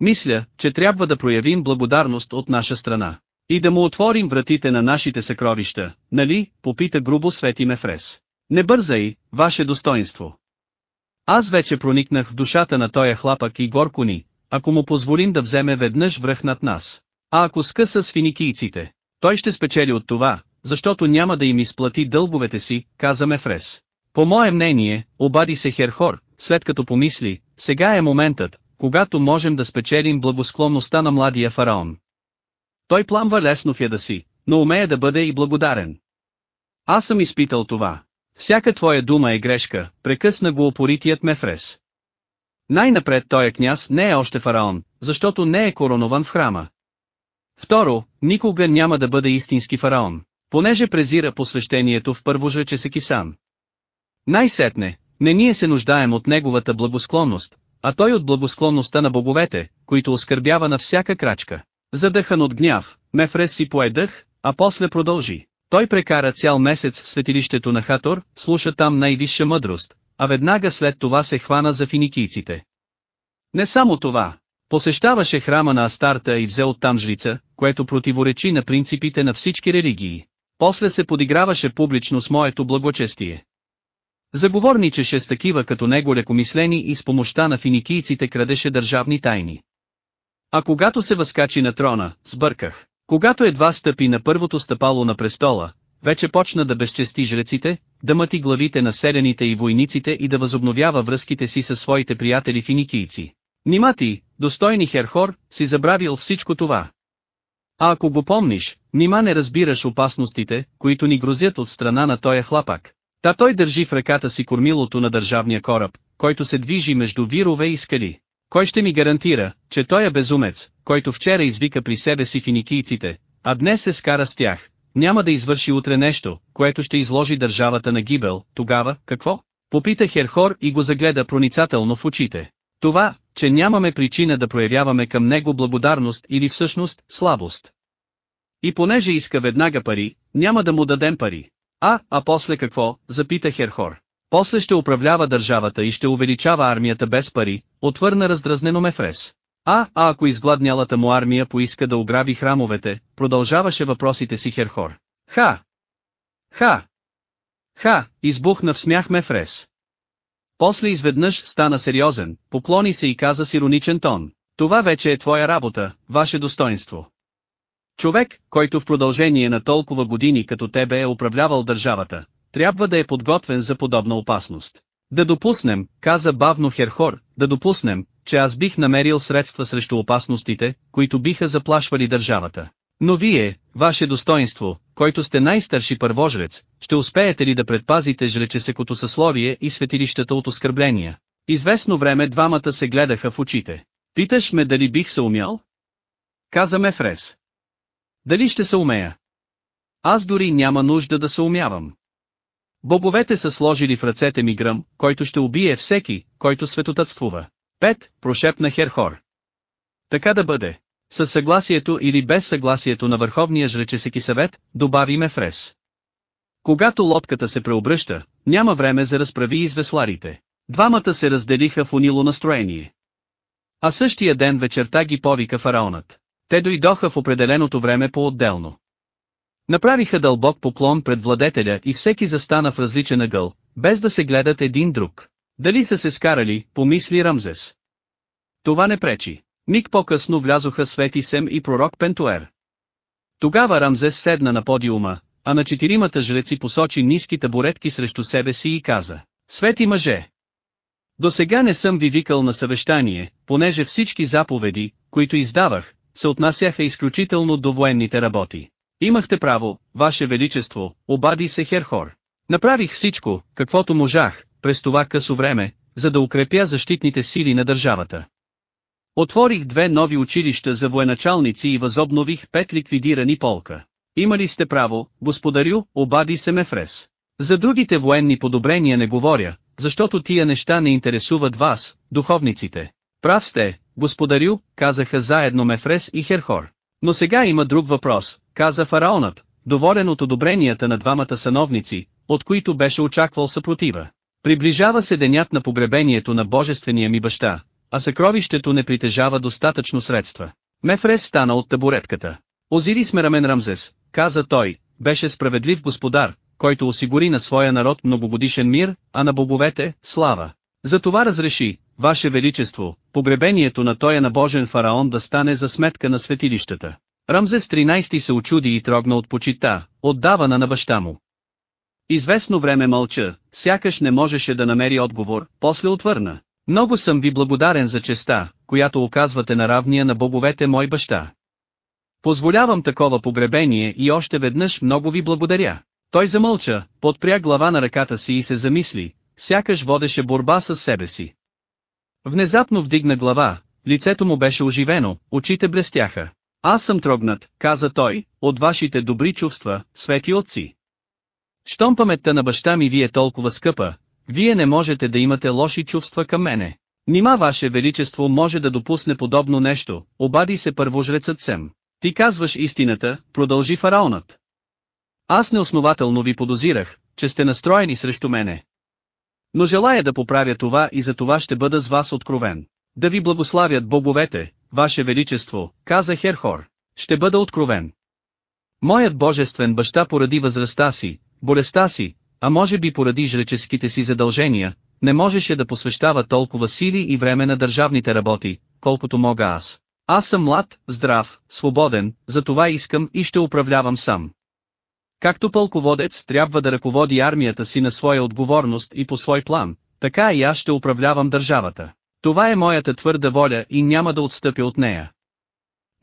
Мисля, че трябва да проявим благодарност от наша страна. И да му отворим вратите на нашите съкровища, нали, попита грубо Свети Мефрес. Не бързай, ваше достоинство. Аз вече проникнах в душата на тоя хлапък и горкони, ако му позволим да вземе веднъж връх над нас. А ако скъса с финикийците, той ще спечели от това, защото няма да им изплати дълговете си, каза Мефрес. По мое мнение, обади се Херхор, след като помисли, сега е моментът, когато можем да спечелим благосклонността на младия фараон. Той пламва лесно в яда си, но умее да бъде и благодарен. Аз съм изпитал това. Всяка твоя дума е грешка, прекъсна го опоритият Мефрес. Най-напред той е княз не е още фараон, защото не е коронован в храма. Второ, никога няма да бъде истински фараон, понеже презира посвещението в първожрече Секисан. Най-сетне, не ние се нуждаем от неговата благосклонност, а той от благосклонността на боговете, които оскърбява на всяка крачка. Задъхан от гняв, Мефрес си поедъх, а после продължи. Той прекара цял месец в светилището на Хатор, слуша там най-висша мъдрост, а веднага след това се хвана за финикийците. Не само това, посещаваше храма на Астарта и взе оттам жрица, което противоречи на принципите на всички религии. После се подиграваше публично с моето благочестие. Заговорничеше с такива като него лекомислени и с помощта на финикийците крадеше държавни тайни. А когато се възкачи на трона, сбърках. Когато едва стъпи на първото стъпало на престола, вече почна да безчести жреците, да мъти главите на селените и войниците и да възобновява връзките си със своите приятели финикийци. Нима ти, достойни Херхор, си забравил всичко това. А ако го помниш, нима не разбираш опасностите, които ни грозят от страна на тоя хлапак. Та той държи в ръката си кормилото на държавния кораб, който се движи между вирове и скали. Кой ще ми гарантира, че той е безумец, който вчера извика при себе си финикийците, а днес се скара с тях, няма да извърши утре нещо, което ще изложи държавата на гибел, тогава, какво? Попита Херхор и го загледа проницателно в очите. Това, че нямаме причина да проявяваме към него благодарност или всъщност, слабост. И понеже иска веднага пари, няма да му дадем пари. А, а после какво, запита Херхор. После ще управлява държавата и ще увеличава армията без пари, отвърна раздразнено Мефрес. А, а ако изгладнялата му армия поиска да ограби храмовете, продължаваше въпросите си Херхор. Ха! Ха! Ха! Избухна в смях Мефрес. После изведнъж стана сериозен, поклони се и каза с ироничен тон. Това вече е твоя работа, ваше достоинство. Човек, който в продължение на толкова години като тебе е управлявал държавата, трябва да е подготвен за подобна опасност. Да допуснем, каза бавно Херхор, да допуснем, че аз бих намерил средства срещу опасностите, които биха заплашвали държавата. Но вие, ваше достоинство, който сте най-старши първожрец, ще успеете ли да предпазите жречесекото съсловие и светилищата от оскърбления? Известно време двамата се гледаха в очите. Питаш ме дали бих се умял? Каза Мефрес. Дали ще се умея? Аз дори няма нужда да се умявам. Боговете са сложили в ръцете ми гръм, който ще убие всеки, който светотътствува. Пет, прошепна Херхор. Така да бъде. Със съгласието или без съгласието на Върховния жречесеки съвет, добави Мефрес. Когато лодката се преобръща, няма време за разправи и весларите. Двамата се разделиха в унило настроение. А същия ден вечерта ги повика фараонът. Те дойдоха в определеното време по-отделно. Направиха дълбок поклон пред владетеля и всеки застана в различен ъгъл, без да се гледат един друг. Дали са се скарали, помисли Рамзес. Това не пречи. Миг по-късно влязоха Свети Сем и пророк Пентуер. Тогава Рамзес седна на подиума, а на четиримата жреци посочи ниски табуретки срещу себе си и каза, Свети мъже! До сега не съм ви викал на съвещание, понеже всички заповеди, които издавах, се отнасяха изключително до военните работи. Имахте право, Ваше Величество, обади се Херхор. Направих всичко, каквото можах, през това късо време, за да укрепя защитните сили на държавата. Отворих две нови училища за военачалници и възобнових пет ликвидирани полка. Имали сте право, господарю, обади се Мефрес. За другите военни подобрения не говоря, защото тия неща не интересуват вас, духовниците. Прав сте, господарю, казаха заедно Мефрес и Херхор. Но сега има друг въпрос, каза фараонът, доволен от одобренията на двамата сановници, от които беше очаквал съпротива. Приближава се денят на погребението на божествения ми баща, а съкровището не притежава достатъчно средства. Мефрес стана от табуретката. Озирис Мерамен Рамзес, каза той, беше справедлив господар, който осигури на своя народ многогодишен мир, а на боговете – слава. Затова разреши, Ваше Величество, погребението на тоя набожен фараон да стане за сметка на светилищата. Рамзес 13 се очуди и трогна от почита, отдавана на баща му. Известно време мълча, сякаш не можеше да намери отговор, после отвърна. Много съм ви благодарен за честа, която оказвате на равния на боговете мой баща. Позволявам такова погребение и още веднъж много ви благодаря. Той замълча, подпря глава на ръката си и се замисли, сякаш водеше борба с себе си. Внезапно вдигна глава, лицето му беше оживено, очите блестяха. Аз съм трогнат, каза той, от вашите добри чувства, свети отци. Щом паметта на баща ми ви е толкова скъпа, вие не можете да имате лоши чувства към мене. Нима ваше величество може да допусне подобно нещо, обади се първожрецът Сем. Ти казваш истината, продължи фараонът. Аз неоснователно ви подозирах, че сте настроени срещу мене. Но желая да поправя това и за това ще бъда с вас откровен. Да ви благославят боговете, ваше величество, каза Херхор. Ще бъда откровен. Моят божествен баща поради възрастта си, болестта си, а може би поради жреческите си задължения, не можеше да посвещава толкова сили и време на държавните работи, колкото мога аз. Аз съм млад, здрав, свободен, затова искам и ще управлявам сам. Както пълководец трябва да ръководи армията си на своя отговорност и по свой план, така и аз ще управлявам държавата. Това е моята твърда воля и няма да отстъпя от нея.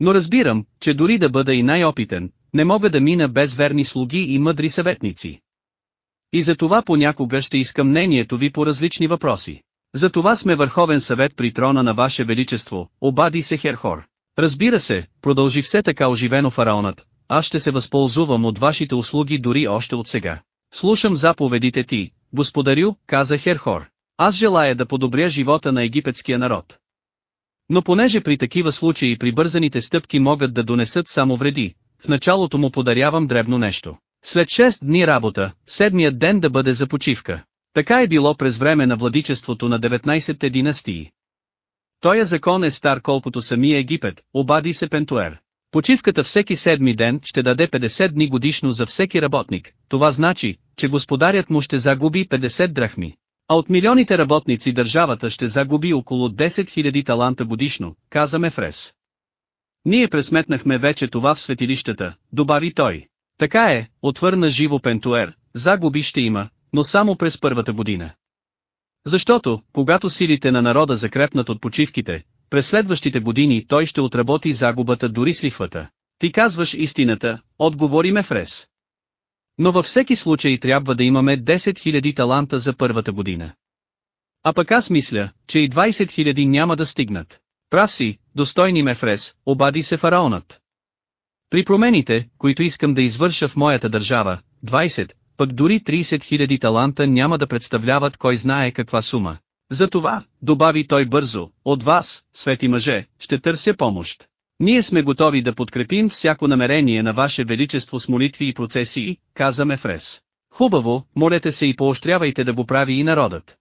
Но разбирам, че дори да бъда и най-опитен, не мога да мина без верни слуги и мъдри съветници. И за това понякога ще искам мнението ви по различни въпроси. За това сме Върховен съвет при трона на Ваше Величество, обади се Херхор. Разбира се, продължи все така оживено фараонът, аз ще се възползвам от вашите услуги дори още от сега. Слушам заповедите ти, господарю, каза Херхор. Аз желая да подобря живота на египетския народ. Но понеже при такива случаи прибързаните стъпки могат да донесат само вреди, в началото му подарявам дребно нещо. След 6 дни работа, седмият ден да бъде за почивка. Така е било през време на владичеството на 19-те династии. Тоя закон е стар колкото самия Египет, обади се Пентуер. Почивката всеки седми ден ще даде 50 дни годишно за всеки работник, това значи, че господарят му ще загуби 50 драхми. А от милионите работници държавата ще загуби около 10 000 таланта годишно, каза Мефрес. Ние пресметнахме вече това в светилищата, добави той. Така е, отвърна живо Пентуер, загуби ще има, но само през първата година. Защото, когато силите на народа закрепнат от почивките, през следващите години той ще отработи загубата дори с лихвата. Ти казваш истината, отговори Мефрес. Но във всеки случай трябва да имаме 10 000 таланта за първата година. А пък аз мисля, че и 20 000 няма да стигнат. Прав си, достойни Мефрес, обади се фараонът. При промените, които искам да извърша в моята държава, 20, пък дори 30 000 таланта няма да представляват кой знае каква сума. Затова, добави той бързо, от вас, свети мъже, ще търся помощ. Ние сме готови да подкрепим всяко намерение на Ваше Величество с молитви и процесии, каза Мефрес. Хубаво, молете се и поощрявайте да го прави и народът.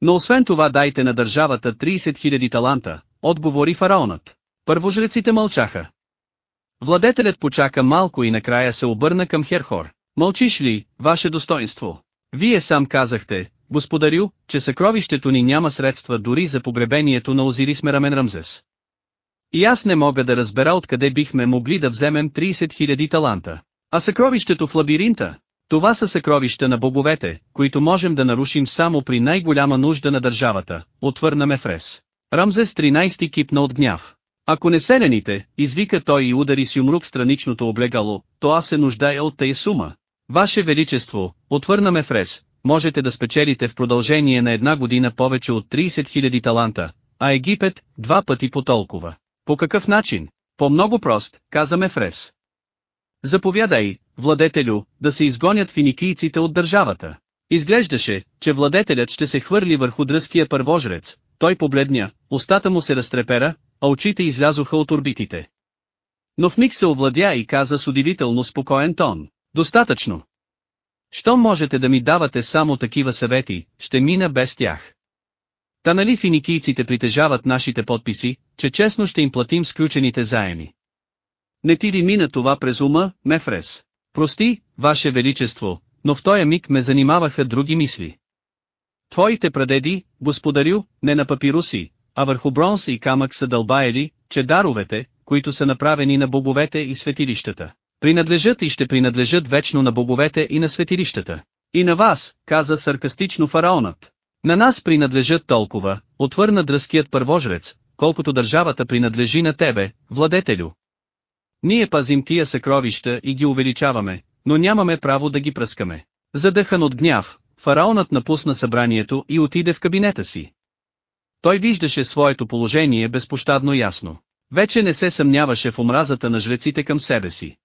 Но освен това дайте на държавата 30 000 таланта, отговори фараонът. Първожреците мълчаха. Владетелят почака малко и накрая се обърна към Херхор. Мълчиш ли, ваше достоинство? Вие сам казахте, господарю, че съкровището ни няма средства дори за погребението на Озирис Мерамен Рамзес. И аз не мога да разбера откъде бихме могли да вземем 30 000 таланта. А съкровището в лабиринта? Това са съкровища на боговете, които можем да нарушим само при най-голяма нужда на държавата, отвърна Мефрес. Рамзес 13 кипна от гняв. Ако не селените, извика той и удари с юмрук страничното облегало, то аз се нуждая от тая сума. Ваше Величество, отвърна Мефрес, можете да спечелите в продължение на една година повече от 30 000 таланта, а Египет – два пъти по толкова. По какъв начин? По много прост, каза Мефрес. Заповядай, владетелю, да се изгонят финикийците от държавата. Изглеждаше, че владетелят ще се хвърли върху дръзкия първожрец, той побледня, устата му се разтрепера, а очите излязоха от орбитите. Но в миг се овладя и каза с удивително спокоен тон. Достатъчно. Що можете да ми давате само такива съвети, ще мина без тях. Та нали финикийците притежават нашите подписи, че честно ще им платим сключените заеми. Не ти ли мина това през ума, Мефрес? Прости, Ваше Величество, но в този миг ме занимаваха други мисли. Твоите прадеди, господарю, не на папируси, а върху бронз и камък са дълбаели, че даровете, които са направени на боговете и светилищата, принадлежат и ще принадлежат вечно на боговете и на светилищата. И на вас, каза саркастично фараонът. На нас принадлежат толкова, отвърна дръзкият първожрец, колкото държавата принадлежи на тебе, владетелю. Ние пазим тия съкровища и ги увеличаваме, но нямаме право да ги пръскаме. Задъхан от гняв, фараонът напусна събранието и отиде в кабинета си. Той виждаше своето положение безпощадно ясно. Вече не се съмняваше в омразата на жреците към себе си.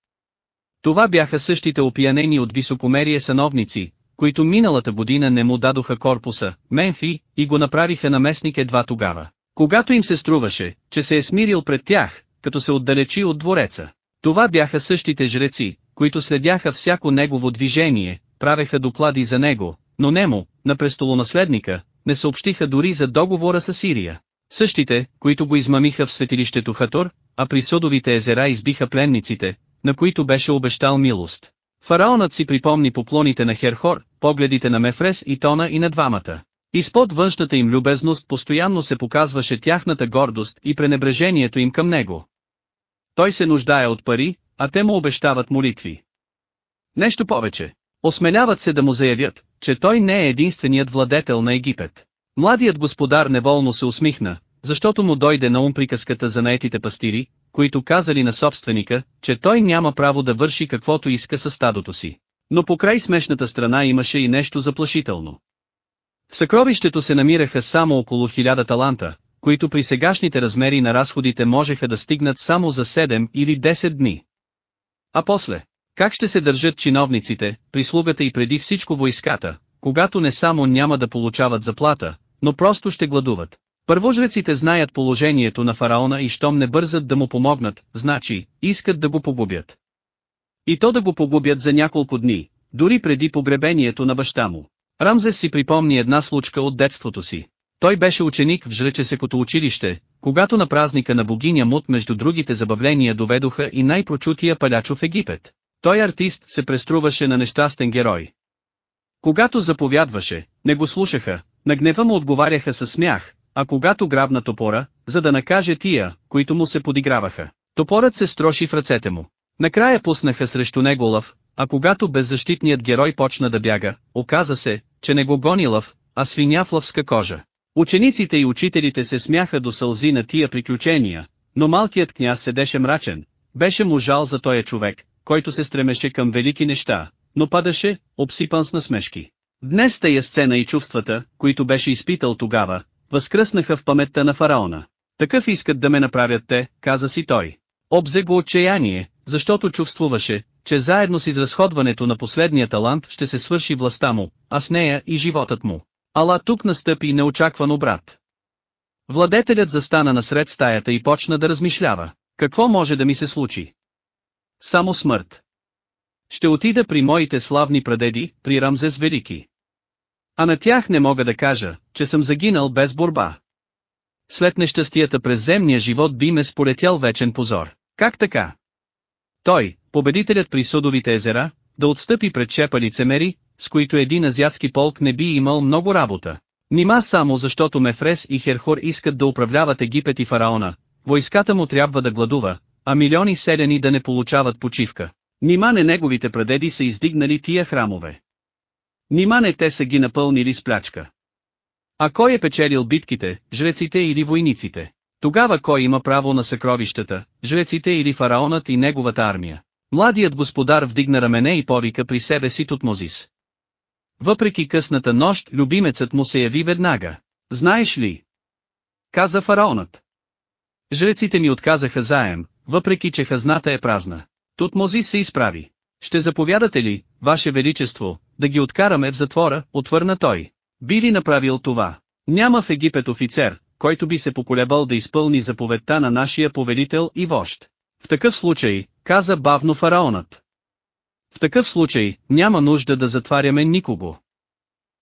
Това бяха същите опиянени от високомерие сановници, които миналата година не му дадоха корпуса, Менфи, и го направиха наместник едва тогава. Когато им се струваше, че се е смирил пред тях, като се отдалечи от двореца. Това бяха същите жреци, които следяха всяко негово движение, правеха доклади за него, но немо, на престолонаследника, не съобщиха дори за договора с Сирия. Същите, които го измамиха в светилището Хатор, а при Судовите езера избиха пленниците, на които беше обещал милост. Фараонът си припомни поклоните на Херхор, погледите на Мефрес и Тона и на двамата. Изпод външната им любезност постоянно се показваше тяхната гордост и пренебрежението им към него. Той се нуждае от пари, а те му обещават молитви. Нещо повече. Осмеляват се да му заявят, че той не е единственият владетел на Египет. Младият господар неволно се усмихна, защото му дойде на ум приказката за наетите пастири, които казали на собственика, че той няма право да върши каквото иска със стадото си. Но по край смешната страна имаше и нещо заплашително. В съкровището се намираха само около хиляда таланта, които при сегашните размери на разходите можеха да стигнат само за 7 или 10 дни. А после, как ще се държат чиновниците, прислугата и преди всичко войската, когато не само няма да получават заплата, но просто ще гладуват. Първожреците знаят положението на фараона и щом не бързат да му помогнат, значи, искат да го погубят. И то да го погубят за няколко дни, дори преди погребението на баща му. Рамзес си припомни една случка от детството си. Той беше ученик в жречесекото училище, когато на празника на богиня Мут между другите забавления доведоха и най-прочутия палячо в Египет. Той артист се преструваше на нещастен герой. Когато заповядваше, не го слушаха, на гнева му отговаряха със смях, а когато грабна топора, за да накаже тия, които му се подиграваха, топорът се строши в ръцете му. Накрая пуснаха срещу него лъв, а когато беззащитният герой почна да бяга, оказа се, че не го гони лъв, а свиня в лъвска кожа. Учениците и учителите се смяха до сълзи на тия приключения, но малкият княз седеше мрачен, беше му жал за този човек, който се стремеше към велики неща, но падаше, обсипан с насмешки. Днес тая сцена и чувствата, които беше изпитал тогава, възкръснаха в паметта на фараона. Такъв искат да ме направят те, каза си той. Обзе го отчаяние, защото чувствуваше, че заедно с изразходването на последния талант ще се свърши властта му, а с нея и животът му. Ала тук настъпи неочакван обрат. Владетелят застана насред стаята и почна да размишлява. Какво може да ми се случи? Само смърт. Ще отида при моите славни прадеди, при Рамзес Велики. А на тях не мога да кажа, че съм загинал без борба. След нещастията през земния живот би ме сполетял вечен позор. Как така? Той, победителят при Судовите езера, да отстъпи пред чепа лицемери, с които един азиатски полк не би имал много работа. Нима само защото Мефрес и Херхор искат да управляват Египет и фараона, войската му трябва да гладува, а милиони селени да не получават почивка. Нима не неговите прадеди са издигнали тия храмове. Нима не те са ги напълнили с плячка. А кой е печелил битките, жреците или войниците? Тогава кой има право на съкровищата, жреците или фараонът и неговата армия? Младият господар вдигна рамене и повика при себе си Тутмозис. Въпреки късната нощ, любимецът му се яви веднага. Знаеш ли? Каза фараонът. Жреците ми отказаха заем, въпреки че хазната е празна. Тутмозис се изправи. Ще заповядате ли, Ваше Величество, да ги откараме в затвора, отвърна той. Би ли направил това? Няма в Египет офицер, който би се поколебал да изпълни заповедта на нашия повелител и вожд. В такъв случай, каза бавно фараонът. В такъв случай, няма нужда да затваряме никого.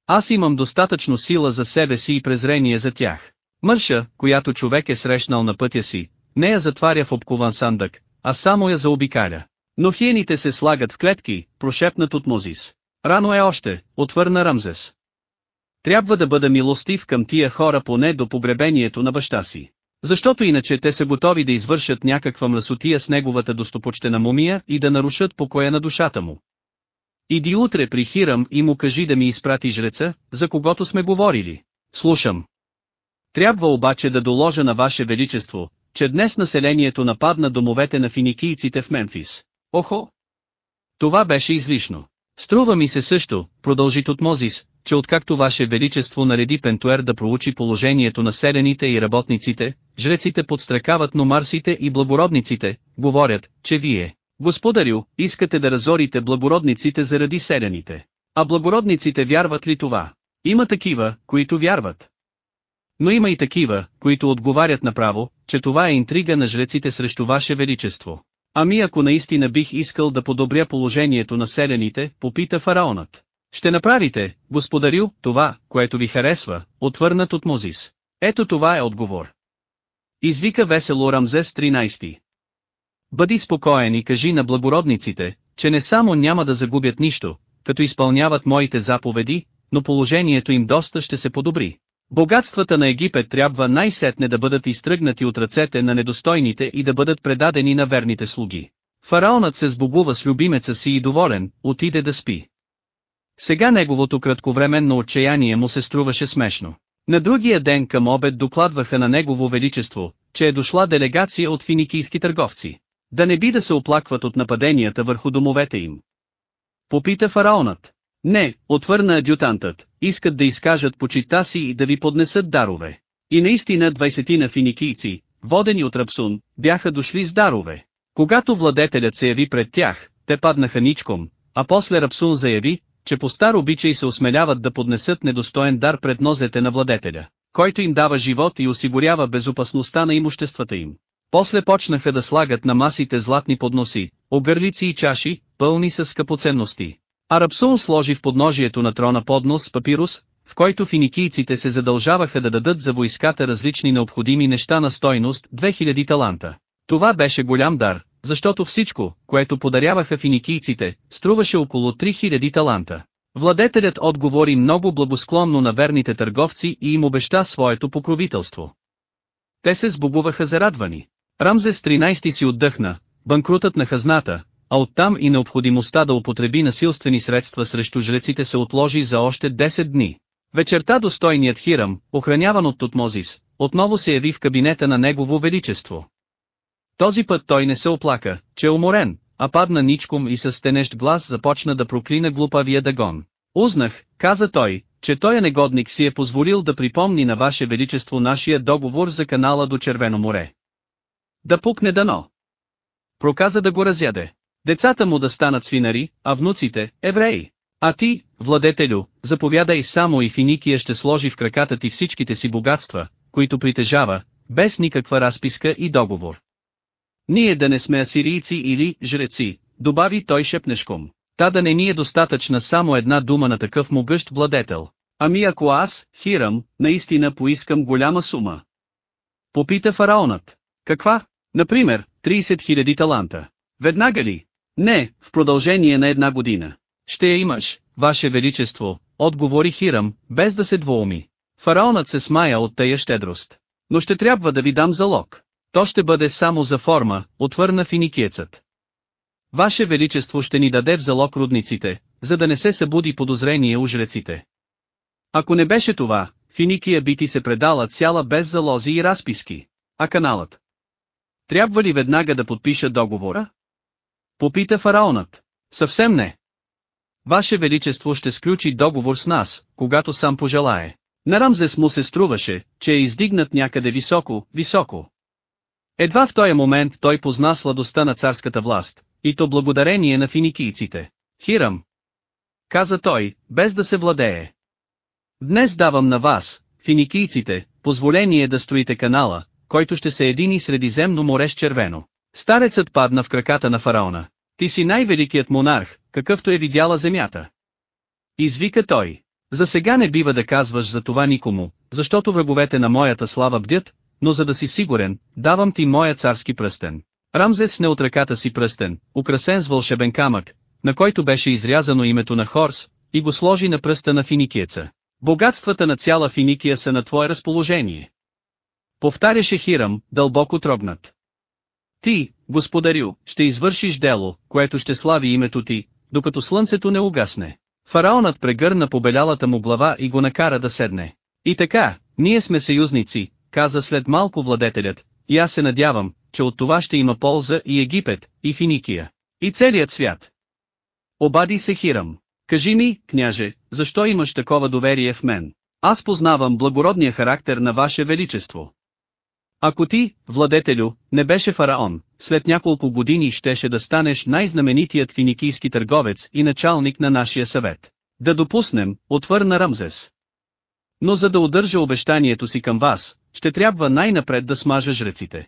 Аз имам достатъчно сила за себе си и презрение за тях. Мърша, която човек е срещнал на пътя си, не я затваря в обкован сандък, а само я заобикаля. Но хиените се слагат в клетки, прошепнат от Мозис. Рано е още, отвърна Рамзес. Трябва да бъда милостив към тия хора поне до погребението на баща си. Защото иначе те са готови да извършат някаква мръсотия с неговата достопочтена мумия и да нарушат покоя на душата му. Иди утре при Хирам и му кажи да ми изпрати жреца, за когото сме говорили. Слушам. Трябва обаче да доложа на Ваше Величество, че днес населението нападна домовете на финикийците в Мемфис. Охо! Това беше излишно. Струва ми се също, продължи Тутмозис, че откакто Ваше Величество нареди Пентуер да проучи положението на селените и работниците, жреците подстракават номарсите и благородниците, говорят, че вие, господарю, искате да разорите благородниците заради селените. А благородниците вярват ли това? Има такива, които вярват. Но има и такива, които отговарят направо, че това е интрига на жреците срещу Ваше Величество. Ами ако наистина бих искал да подобря положението на селените, попита фараонът. Ще направите, господарю, това, което ви харесва, отвърнат от Мозис. Ето това е отговор. Извика весело Рамзес 13. Бъди спокоен и кажи на благородниците, че не само няма да загубят нищо, като изпълняват моите заповеди, но положението им доста ще се подобри. Богатствата на Египет трябва най-сетне да бъдат изтръгнати от ръцете на недостойните и да бъдат предадени на верните слуги. Фараонът се сбогува с любимеца си и доволен, отиде да спи. Сега неговото кратковременно отчаяние му се струваше смешно. На другия ден към обед докладваха на негово величество, че е дошла делегация от финикийски търговци. Да не би да се оплакват от нападенията върху домовете им. Попита фараонът. Не, отвърна адютантът, искат да изкажат почита си и да ви поднесат дарове. И наистина двайсетина финикийци, водени от Рапсун, бяха дошли с дарове. Когато владетелят се яви пред тях, те паднаха ничком, а после Рапсун заяви, че по стар обичай се осмеляват да поднесат недостоен дар пред нозете на владетеля, който им дава живот и осигурява безопасността на имуществата им. После почнаха да слагат на масите златни подноси, оберлици и чаши, пълни с скъпоценности. Арабсун сложи в подножието на трона поднос папирус, в който финикийците се задължаваха да дадат за войската различни необходими неща на стойност 2000 таланта. Това беше голям дар, защото всичко, което подаряваха финикийците, струваше около 3000 таланта. Владетелят отговори много благосклонно на верните търговци и им обеща своето покровителство. Те се сбогуваха зарадвани. Рамзес 13 си отдъхна, банкрутът на хазната, а оттам и необходимостта да употреби насилствени средства срещу жреците се отложи за още 10 дни. Вечерта достойният Хирам, охраняван от Тутмозис, отново се яви в кабинета на Негово Величество. Този път той не се оплака, че е уморен, а падна ничком и с стенещ глас започна да проклина глупавия Дагон. Узнах, каза той, че той е негодник си е позволил да припомни на Ваше Величество нашия договор за канала до Червено море. Да пукне дано. Проказа да го разяде. Децата му да станат свинари, а внуците – евреи. А ти, владетелю, заповядай само и Финикия ще сложи в краката ти всичките си богатства, които притежава, без никаква разписка и договор. Ние да не сме асирийци или жреци, добави той шепнешком. Та да не ни е достатъчна само една дума на такъв могъщ владетел. Ами ако аз, Хирам, наистина поискам голяма сума. Попита фараонът. Каква? Например, 30 000 таланта. Веднага ли? Не, в продължение на една година. Ще я имаш, Ваше Величество, отговори Хирам, без да се двоуми. Фараонът се смая от тая щедрост. Но ще трябва да ви дам залог. То ще бъде само за форма, отвърна финикиецът. Ваше Величество ще ни даде в залог рудниците, за да не се събуди подозрение у жреците. Ако не беше това, Финикия би ти се предала цяла без залози и разписки. А каналът? Трябва ли веднага да подпиша договора? Попита фараонът. Съвсем не. Ваше Величество ще сключи договор с нас, когато сам пожелае. На Рамзес му се струваше, че е издигнат някъде високо, високо. Едва в този момент той позна сладостта на царската власт, и то благодарение на финикийците. Хирам. Каза той, без да се владее. Днес давам на вас, финикийците, позволение да строите канала, който ще се едини средиземно море с червено. Старецът падна в краката на фараона. Ти си най-великият монарх, какъвто е видяла земята. Извика той. За сега не бива да казваш за това никому, защото враговете на моята слава бдят, но за да си сигурен, давам ти моя царски пръстен. Рамзес сне от ръката си пръстен, украсен с вълшебен камък, на който беше изрязано името на Хорс, и го сложи на пръста на финикиеца. Богатствата на цяла Финикия са на твое разположение. Повтаряше Хирам, дълбоко трогнат. Ти, господарю, ще извършиш дело, което ще слави името ти, докато слънцето не угасне. Фараонът прегърна побелялата му глава и го накара да седне. И така, ние сме съюзници, каза след малко владетелят, и аз се надявам, че от това ще има полза и Египет, и Финикия, и целият свят. Обади се Хирам. Кажи ми, княже, защо имаш такова доверие в мен? Аз познавам благородния характер на Ваше Величество. Ако ти, владетелю, не беше фараон, след няколко години щеше да станеш най-знаменитият финикийски търговец и началник на нашия съвет. Да допуснем, отвърна Рамзес. Но за да удържа обещанието си към вас, ще трябва най-напред да смажа жреците.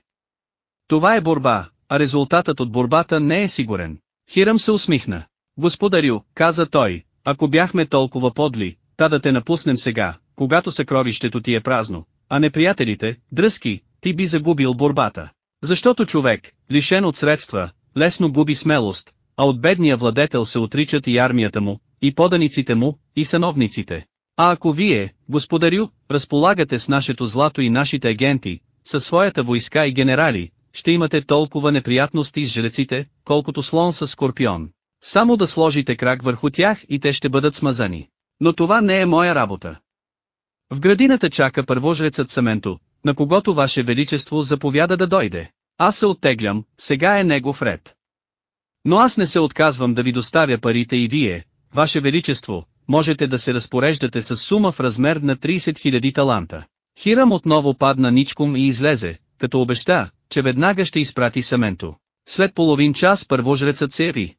Това е борба, а резултатът от борбата не е сигурен. Хирам се усмихна. Господарю, каза той, ако бяхме толкова подли, та да те напуснем сега, когато съкровището ти е празно, а неприятелите, дръзки, ти би загубил борбата. Защото човек, лишен от средства, лесно губи смелост, а от бедния владетел се отричат и армията му, и поданиците му, и сановниците. А ако вие, господарю, разполагате с нашето злато и нашите агенти, със своята войска и генерали, ще имате толкова неприятности с жреците, колкото слон с скорпион. Само да сложите крак върху тях и те ще бъдат смазани. Но това не е моя работа. В градината чака първожрецът Саменто, на когото Ваше Величество заповяда да дойде. Аз се оттеглям, сега е негов ред. Но аз не се отказвам да ви доставя парите и вие, Ваше Величество, можете да се разпореждате с сума в размер на 30 000 таланта. Хирам отново падна ничком и излезе, като обеща, че веднага ще изпрати Саменто. След половин час първожрецът се яви.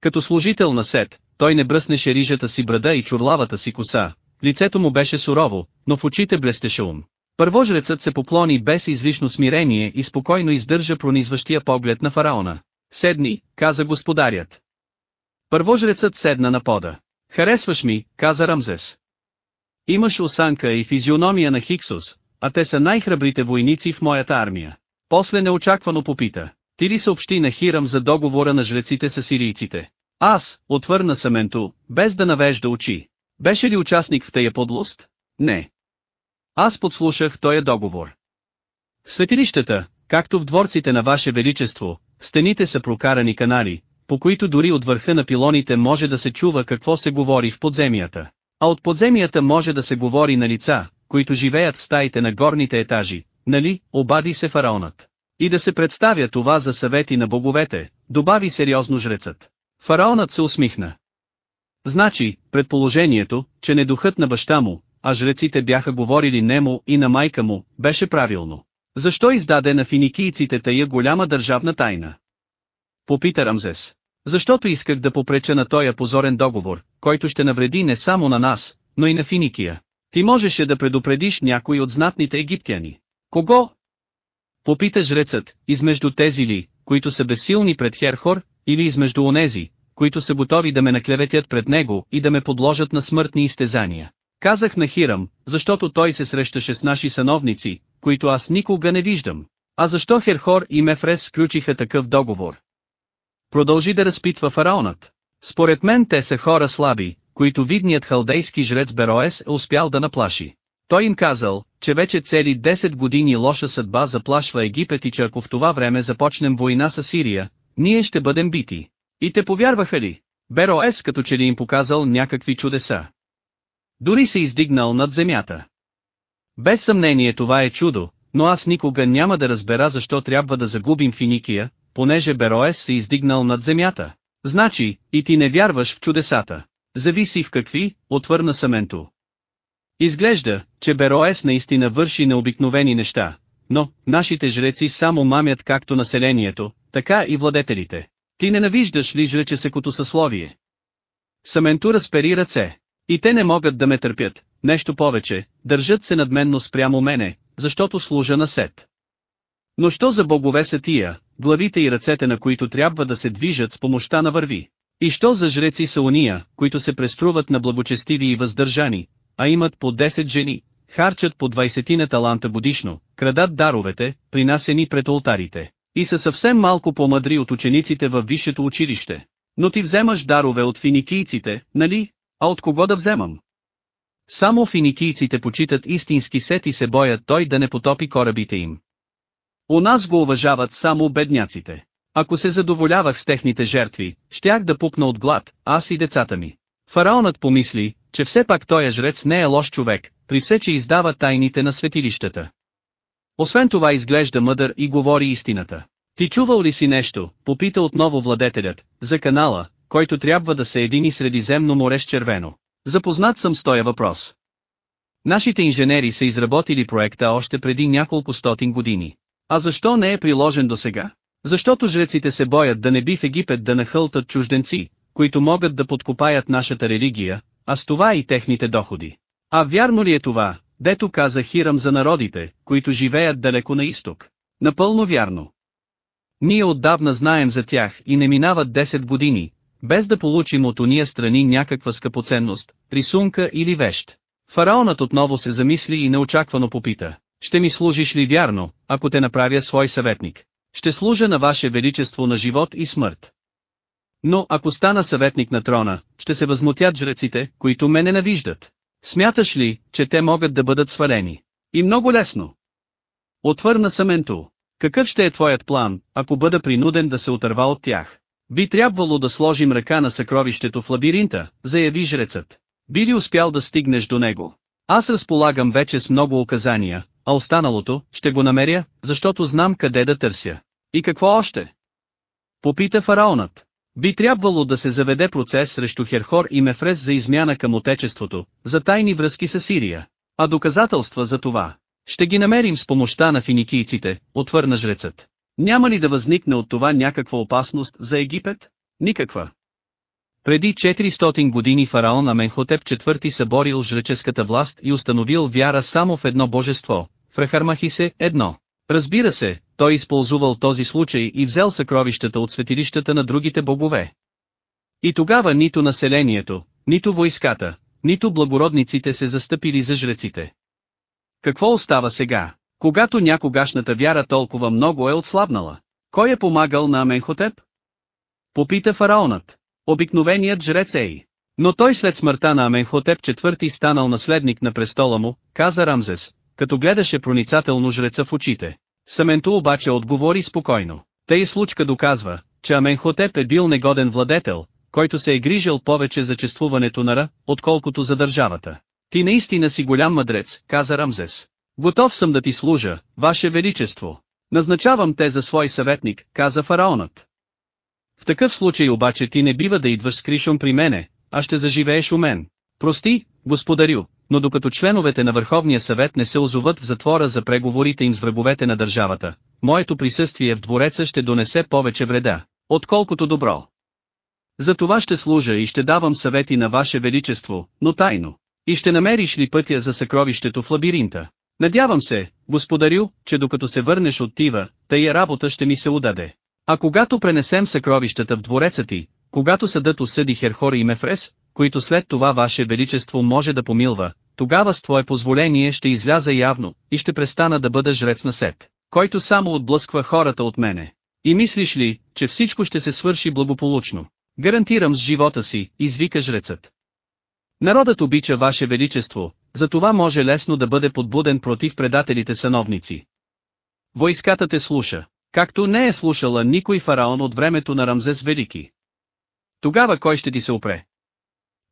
Като служител на Сет, той не бръснеше рижата си брада и чурлавата си коса, лицето му беше сурово, но в очите блестеше ум. Първожрецът се поклони без излишно смирение и спокойно издържа пронизващия поглед на фараона. Седни, каза господарят. Първожрецът седна на пода. Харесваш ми, каза Рамзес. Имаш осанка и физиономия на Хиксус, а те са най-храбрите войници в моята армия. После неочаквано попита. Ти ли съобщи на Хирам за договора на жреците с сирийците? Аз, отвърна Саменто, без да навежда очи. Беше ли участник в тая подлост? Не. Аз подслушах този договор. В светилищата, както в дворците на Ваше Величество, стените са прокарани канали, по които дори от върха на пилоните може да се чува какво се говори в подземията. А от подземията може да се говори на лица, които живеят в стаите на горните етажи, нали, обади се фараонът. И да се представя това за съвети на боговете, добави сериозно жрецът. Фараонът се усмихна. Значи, предположението, че не духът на баща му, а жреците бяха говорили немо и на майка му, беше правилно. Защо издаде на финикийците тая голяма държавна тайна? Попита Рамзес. Защото исках да попреча на този позорен договор, който ще навреди не само на нас, но и на Финикия. Ти можеше да предупредиш някой от знатните египтяни. Кого? Попита жрецът, измежду тези ли, които са безсилни пред Херхор, или измежду онези, които са готови да ме наклеветят пред него и да ме подложат на смъртни изтезания. Казах на Хирам, защото той се срещаше с наши сановници, които аз никога не виждам. А защо Херхор и Мефрес сключиха такъв договор? Продължи да разпитва фараонът. Според мен те са хора слаби, които видният халдейски жрец Бероес е успял да наплаши. Той им казал, че вече цели 10 години лоша съдба заплашва Египет и че ако в това време започнем война с Сирия, ние ще бъдем бити. И те повярваха ли? Бероес като че ли им показал някакви чудеса. Дори се издигнал над земята. Без съмнение това е чудо, но аз никога няма да разбера защо трябва да загубим Финикия, понеже Бероес се издигнал над земята. Значи, и ти не вярваш в чудесата. Зависи в какви, отвърна Саменто. Изглежда, че Бероес наистина върши необикновени неща, но, нашите жреци само мамят както населението, така и владетелите. Ти ненавиждаш ли жречесекото съсловие? Саменто разпери ръце. И те не могат да ме търпят, нещо повече, държат се надменно спрямо мене, защото служа на сет. Но що за богове са тия, главите и ръцете на които трябва да се движат с помощта на върви? И що за жреци са уния, които се преструват на благочестиви и въздържани, а имат по 10 жени, харчат по 20 на таланта годишно, крадат даровете, принасени пред алтарите, и са съвсем малко по-мъдри от учениците във висшето училище. Но ти вземаш дарове от финикийците, нали? А от кого да вземам? Само финикийците почитат истински сет и се боят той да не потопи корабите им. У нас го уважават само бедняците. Ако се задоволявах с техните жертви, щях да пукна от глад, аз и децата ми. Фараонът помисли, че все пак той жрец не е лош човек, при все че издава тайните на светилищата. Освен това изглежда мъдър и говори истината. Ти чувал ли си нещо, попита отново владетелят, за канала, който трябва да се едини Средиземно море с червено. Запознат съм с този въпрос. Нашите инженери са изработили проекта още преди няколко стотин години. А защо не е приложен до сега? Защото жреците се боят да не би в Египет да нахълтат чужденци, които могат да подкопаят нашата религия, а с това и техните доходи. А вярно ли е това, дето каза Хирам за народите, които живеят далеко на изток? Напълно вярно. Ние отдавна знаем за тях и не минават 10 години, без да получим от уния страни някаква скъпоценност, рисунка или вещ. Фараонът отново се замисли и неочаквано попита, ще ми служиш ли вярно, ако те направя свой съветник? Ще служа на ваше величество на живот и смърт. Но ако стана съветник на трона, ще се възмутят жреците, които ме ненавиждат. Смяташ ли, че те могат да бъдат свалени? И много лесно. Отвърна Саменто. Какъв ще е твоят план, ако бъда принуден да се отърва от тях? Би трябвало да сложим ръка на съкровището в лабиринта, заяви жрецът. Би ли успял да стигнеш до него? Аз разполагам вече с много указания, а останалото, ще го намеря, защото знам къде да търся. И какво още? Попита фараонът. Би трябвало да се заведе процес срещу Херхор и Мефрес за измяна към отечеството, за тайни връзки с Сирия. А доказателства за това, ще ги намерим с помощта на финикийците, отвърна жрецът. Няма ли да възникне от това някаква опасност за Египет? Никаква. Преди 400 години фараон Аменхотеп IV съборил жреческата власт и установил вяра само в едно божество, в Рахармахисе едно. Разбира се, той използвал този случай и взел съкровищата от светилищата на другите богове. И тогава нито населението, нито войската, нито благородниците се застъпили за жреците. Какво остава сега, когато някогашната вяра толкова много е отслабнала? Кой е помагал на Аменхотеп? Попита фараонът. Обикновеният жрец Ей. Но той след смъртта на Аменхотеп IV станал наследник на престола му, каза Рамзес, като гледаше проницателно жреца в очите. Саменто обаче отговори спокойно. Тъй случка доказва, че Аменхотеп е бил негоден владетел, който се е грижил повече за чествуването на Ра, отколкото за държавата. Ти наистина си голям мъдрец, каза Рамзес. Готов съм да ти служа, Ваше Величество. Назначавам те за свой съветник, каза фараонът. В такъв случай обаче ти не бива да идваш с Кришон при мене, а ще заживееш у мен. Прости, господарю, но докато членовете на Върховния съвет не се озоват в затвора за преговорите им с враговете на държавата, моето присъствие в двореца ще донесе повече вреда, отколкото добро. За това ще служа и ще давам съвети на Ваше Величество, но тайно. И ще намериш ли пътя за съкровището в лабиринта? Надявам се, господарю, че докато се върнеш от Тива, тая работа ще ми се удаде. А когато пренесем съкровищата в двореца ти, когато съдът осъди Херхор и Мефрес, които след това Ваше Величество може да помилва, тогава с Твое позволение ще изляза явно, и ще престана да бъда жрец на Сет, който само отблъсква хората от мене. И мислиш ли, че всичко ще се свърши благополучно? Гарантирам с живота си, извика жрецът. Народът обича Ваше Величество, затова може лесно да бъде подбуден против предателите сановници. Войската те слуша, както не е слушала никой фараон от времето на Рамзес Велики. Тогава кой ще ти се опре?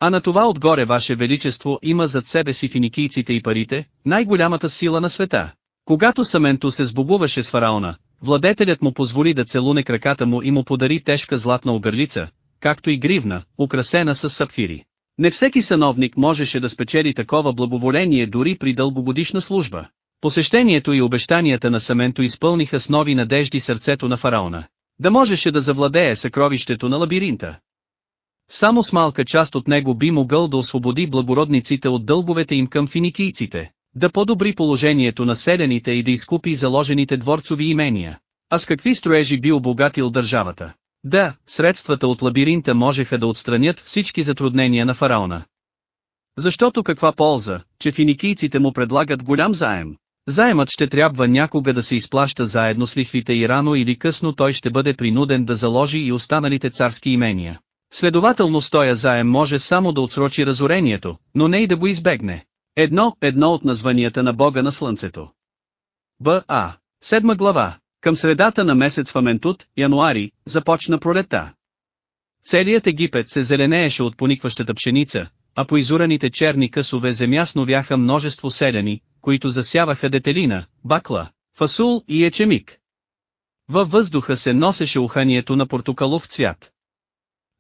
А на това отгоре Ваше Величество има зад себе си финикийците и парите, най-голямата сила на света. Когато Саменто се сбогуваше с фараона, владетелят му позволи да целуне краката му и му подари тежка златна оберлица, както и гривна, украсена с сапфири. Не всеки сановник можеше да спечели такова благоволение дори при дългогодишна служба. Посещението и обещанията на Саменто изпълниха с нови надежди сърцето на фараона. Да можеше да завладее съкровището на лабиринта. Само с малка част от него би могъл да освободи благородниците от дълговете им към финикийците, да подобри положението на селените и да изкупи заложените дворцови имения. А с какви строежи би обогатил държавата? Да, средствата от лабиринта можеха да отстранят всички затруднения на фараона. Защото каква полза, че финикийците му предлагат голям заем? Заемът ще трябва някога да се изплаща заедно с лихвите и рано или късно той ще бъде принуден да заложи и останалите царски имения. Следователно стоя заем може само да отсрочи разорението, но не и да го избегне. Едно, едно от названията на Бога на Слънцето. Б.А. Седма глава. Към средата на месец Фаментут, януари, започна пролета. Целият Египет се зеленееше от поникващата пшеница, а по изураните черни късове земя сновяха множество селяни, които засяваха детелина, бакла, фасул и ечемик. Във въздуха се носеше уханието на портокалов цвят.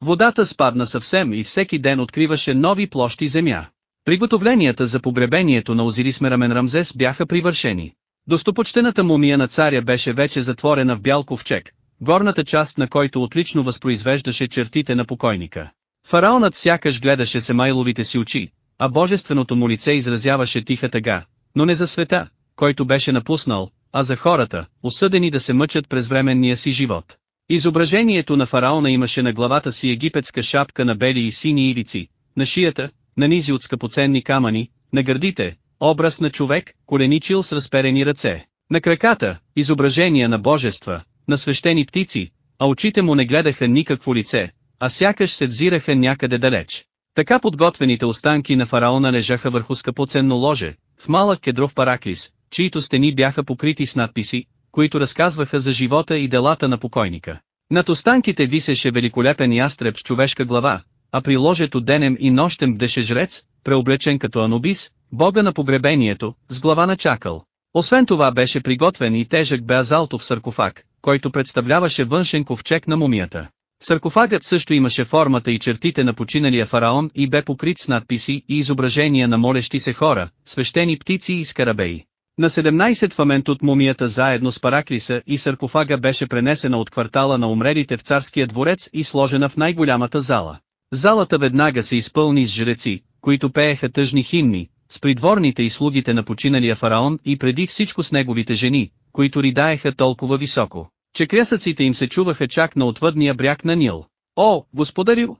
Водата спадна съвсем и всеки ден откриваше нови площи земя. Приготовленията за погребението на Озирис Мерамен Рамзес бяха привършени. Достопочтената мумия на царя беше вече затворена в бял ковчег, горната част на който отлично възпроизвеждаше чертите на покойника. Фараонът сякаш гледаше Семайловите си очи, а божественото му лице изразяваше тиха тъга, но не за света, който беше напуснал, а за хората, осъдени да се мъчат през временния си живот. Изображението на фараона имаше на главата си египетска шапка на бели и сини ивици, на шията, на низи от скъпоценни камъни, на гърдите, образ на човек, коленичил с разперени ръце, на краката, изображения на божества, на свещени птици, а очите му не гледаха никакво лице, а сякаш се взираха някъде далеч. Така подготвените останки на фараона лежаха върху скъпоценно ложе, в малък кедров параклис, чието стени бяха покрити с надписи, които разказваха за живота и делата на покойника. Над останките висеше великолепен ястреб с човешка глава, а при ложето денем и нощем бдеше жрец, преоблечен като Анубис, бога на погребението, с глава на чакъл. Освен това беше приготвен и тежък беазалтов саркофаг, който представляваше външен ковчег на мумията. Саркофагът също имаше формата и чертите на починалия фараон и бе покрит с надписи и изображения на молещи се хора, свещени птици и скарабеи. На 17 фамент от мумията заедно с параклиса и саркофага беше пренесена от квартала на умрелите в царския дворец и сложена в най-голямата зала. Залата веднага се изпълни с жреци, които пееха тъжни химни, с придворните и слугите на починалия фараон и преди всичко с неговите жени, които ридаеха толкова високо, че крясъците им се чуваха чак на отвъдния бряг на Нил. О, господарю!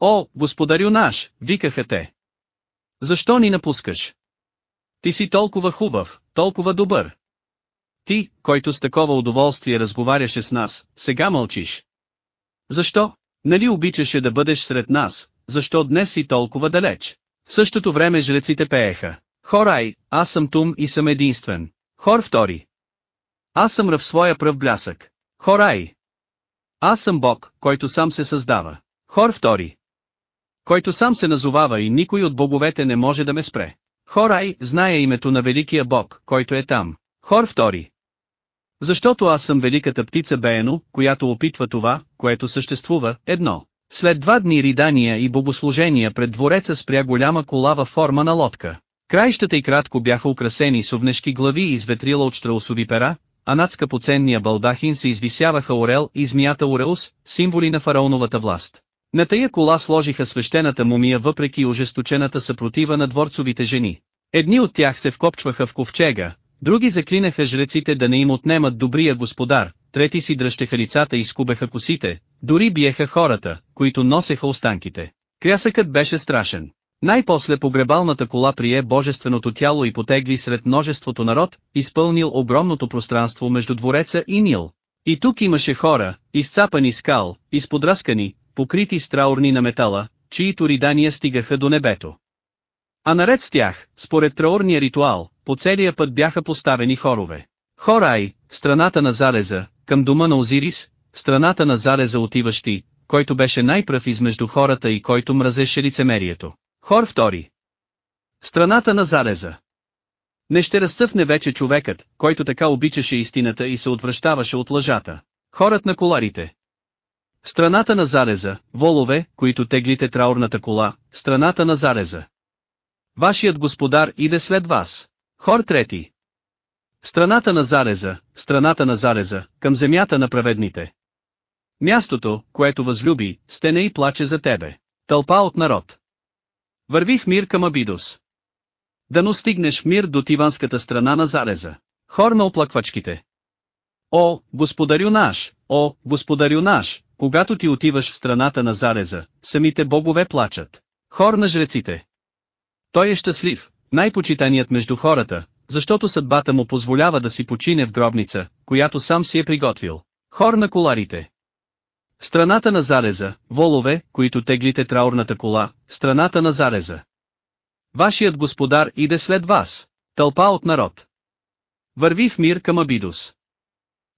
О, господарю наш, викаха те. Защо ни напускаш? Ти си толкова хубав, толкова добър. Ти, който с такова удоволствие разговаряше с нас, сега мълчиш. Защо? Нали обичаше да бъдеш сред нас, защо днес си толкова далеч? В същото време жреците пееха. Хорай, аз съм тум и съм единствен. Хор втори. Аз съм ръв своя пръв блясък. Хорай. Аз съм Бог, който сам се създава. Хор втори. Който сам се назовава и никой от боговете не може да ме спре. Хорай, знае името на великия бог, който е там. Хор втори. Защото аз съм великата птица Беено, която опитва това, което съществува, едно. След два дни ридания и богослужения пред двореца спря голяма колава форма на лодка. Краищата и кратко бяха украсени с овнешки глави и изветрила от штраусови пера, а над скъпоценния балдахин се извисяваха орел и змията Ореус, символи на фараоновата власт. На тая кола сложиха свещената мумия въпреки ожесточената съпротива на дворцовите жени. Едни от тях се вкопчваха в ковчега, други заклинаха жреците да не им отнемат добрия господар, трети си дръщеха лицата и скубеха косите, дори биеха хората, които носеха останките. Крясъкът беше страшен. Най-после погребалната кола прие божественото тяло и потегли сред множеството народ, изпълнил огромното пространство между двореца и Нил. И тук имаше хора, изцапани скал, изподраскани, покрити с траурни на метала, чието ридания стигаха до небето. А наред с тях, според траурния ритуал, по целия път бяха поставени хорове. Хорай, страната на Зареза, към дома на Озирис, страната на Зареза отиващи, който беше най-пръв измежду хората и който мразеше лицемерието. Хор втори. Страната на Зареза. Не ще разцъфне вече човекът, който така обичаше истината и се отвръщаваше от лъжата. Хорът на коларите. Страната на Зареза, волове, които теглите траурната кола, страната на Зареза. Вашият господар иде след вас. Хор трети. Страната на Зареза, страната на Зареза, към земята на праведните. Мястото, което възлюби, стене и плаче за тебе. Тълпа от народ. Върви в мир към Абидос. Да но стигнеш в мир до тиванската страна на Зареза. Хор на оплаквачките. О, господарю наш, о, господарю наш, когато ти отиваш в страната на Зареза, самите богове плачат. Хор на жреците. Той е щастлив, най-почитаният между хората, защото съдбата му позволява да си почине в гробница, която сам си е приготвил. Хор на коларите. Страната на Зареза, волове, които теглите траурната кола, страната на Зареза. Вашият господар иде след вас. Тълпа от народ. Върви в мир към Абидос.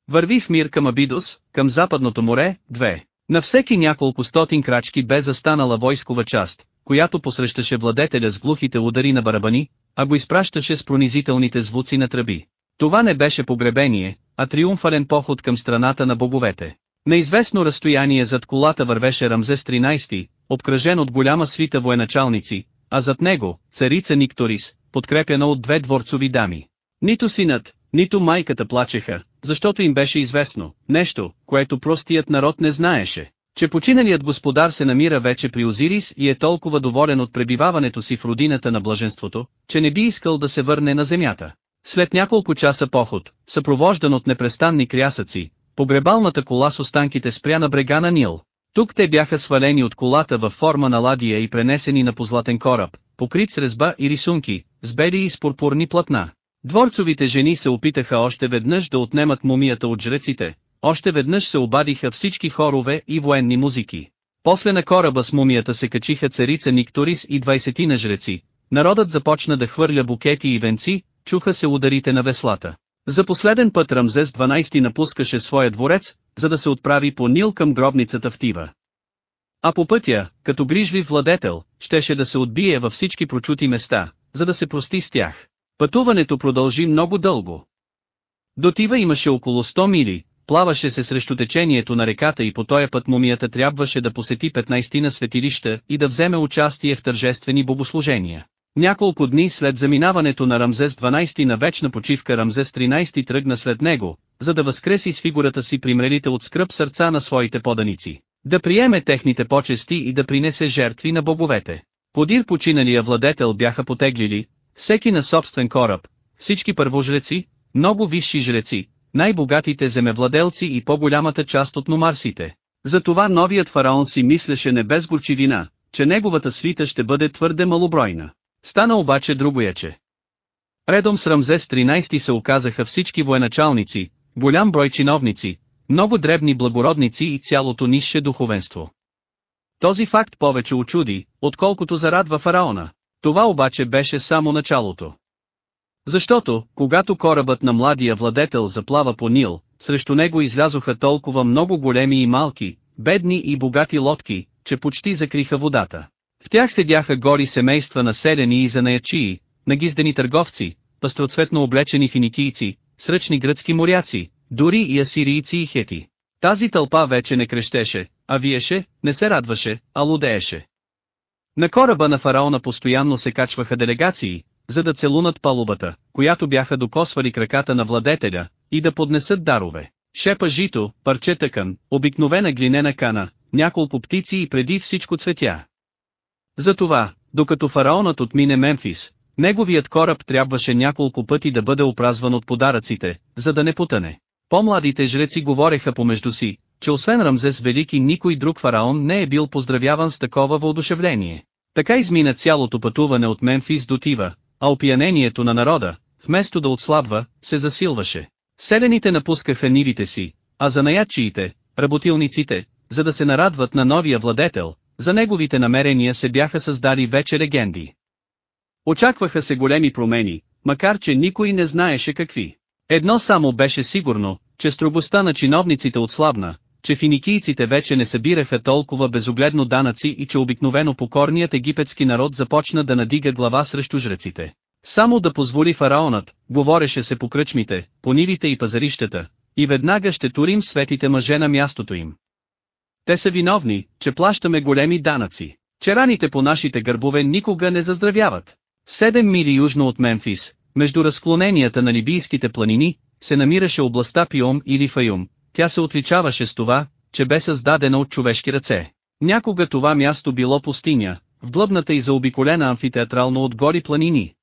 Върви в мир към Абидос, към западното море, две. На всеки няколко стотин крачки бе застанала войскова част, която посрещаше владетеля с глухите удари на барабани, а го изпращаше с пронизителните звуци на тръби. Това не беше погребение, а триумфален поход към страната на боговете. На известно разстояние зад колата вървеше Рамзес 13, обкръжен от голяма свита военачалници, а зад него, царица Никторис, подкрепена от две дворцови дами. Нито синът, нито майката плачеха, защото им беше известно, нещо, което простият народ не знаеше, че починалият господар се намира вече при Озирис и е толкова доволен от пребиваването си в родината на блаженството, че не би искал да се върне на земята. След няколко часа поход, съпровождан от непрестанни крясъци, погребалната кола с останките спря на брега на Нил. Тук те бяха свалени от колата във форма на ладия и пренесени на позлатен кораб, покрит с резба и рисунки, с бели и с пурпурни платна. Дворцовите жени се опитаха още веднъж да отнемат мумията от жреците, още веднъж се обадиха всички хорове и военни музики. После на кораба с мумията се качиха царица Никторис и 20 на жреци. Народът започна да хвърля букети и венци, чуха се ударите на веслата. За последен път Рамзес 12 напускаше своя дворец, за да се отправи по Нил към гробницата в Тива. А по пътя, като грижлив владетел, щеше да се отбие във всички прочути места, за да се прости с тях. Пътуването продължи много дълго. До Тива имаше около 100 мили, плаваше се срещу течението на реката и по този път мумията трябваше да посети 15 на светилища и да вземе участие в тържествени богослужения. Няколко дни след заминаването на Рамзес 12 на вечна почивка Рамзес 13 тръгна след него, за да възкреси с фигурата си примрелите от скръп сърца на своите поданици, да приеме техните почести и да принесе жертви на боговете. Подир починалия владетел бяха потеглили, всеки на собствен кораб, всички първожреци, много висши жреци, най-богатите земевладелци и по-голямата част от номарсите. Затова новият фараон си мислеше не без горчивина, че неговата свита ще бъде твърде малобройна. Стана обаче другояче. Редом с Рамзес 13 се оказаха всички военачалници, голям брой чиновници, много дребни благородници и цялото нише духовенство. Този факт повече очуди, отколкото зарадва фараона. Това обаче беше само началото. Защото, когато корабът на младия владетел заплава по Нил, срещу него излязоха толкова много големи и малки, бедни и богати лодки, че почти закриха водата. В тях седяха гори семейства населени и занаячии, нагиздени търговци, пастроцветно облечени финикийци, сръчни гръцки моряци, дори и асирийци и хети. Тази тълпа вече не крещеше, а виеше, не се радваше, а лудееше. На кораба на фараона постоянно се качваха делегации, за да целунат палубата, която бяха докосвали краката на владетеля, и да поднесат дарове. Шепа жито, парче тъкан, обикновена глинена кана, няколко птици и преди всичко цветя. Затова, докато фараонът отмине Мемфис, неговият кораб трябваше няколко пъти да бъде опразван от подаръците, за да не потъне. По-младите жреци говореха помежду си, че освен Рамзес Велики никой друг фараон не е бил поздравяван с такова въодушевление. Така измина цялото пътуване от Мемфис до Тива, а опиянението на народа, вместо да отслабва, се засилваше. Селените напускаха нивите си, а за наячиите, работилниците, за да се нарадват на новия владетел, за неговите намерения се бяха създали вече легенди. Очакваха се големи промени, макар че никой не знаеше какви. Едно само беше сигурно, че строгостта на чиновниците отслабна, че финикийците вече не събираха толкова безогледно данъци и че обикновено покорният египетски народ започна да надига глава срещу жреците. Само да позволи фараонът, говореше се по кръчмите, по нивите и пазарищата, и веднага ще турим светите мъже на мястото им. Те са виновни, че плащаме големи данъци. Чераните по нашите гърбове никога не заздравяват. Седем мили южно от Мемфис, между разклоненията на либийските планини, се намираше областта Пиом или Фаюм. Тя се отличаваше с това, че бе създадена от човешки ръце. Някога това място било пустиня, вглъбната и заобиколена амфитеатрално от гори планини.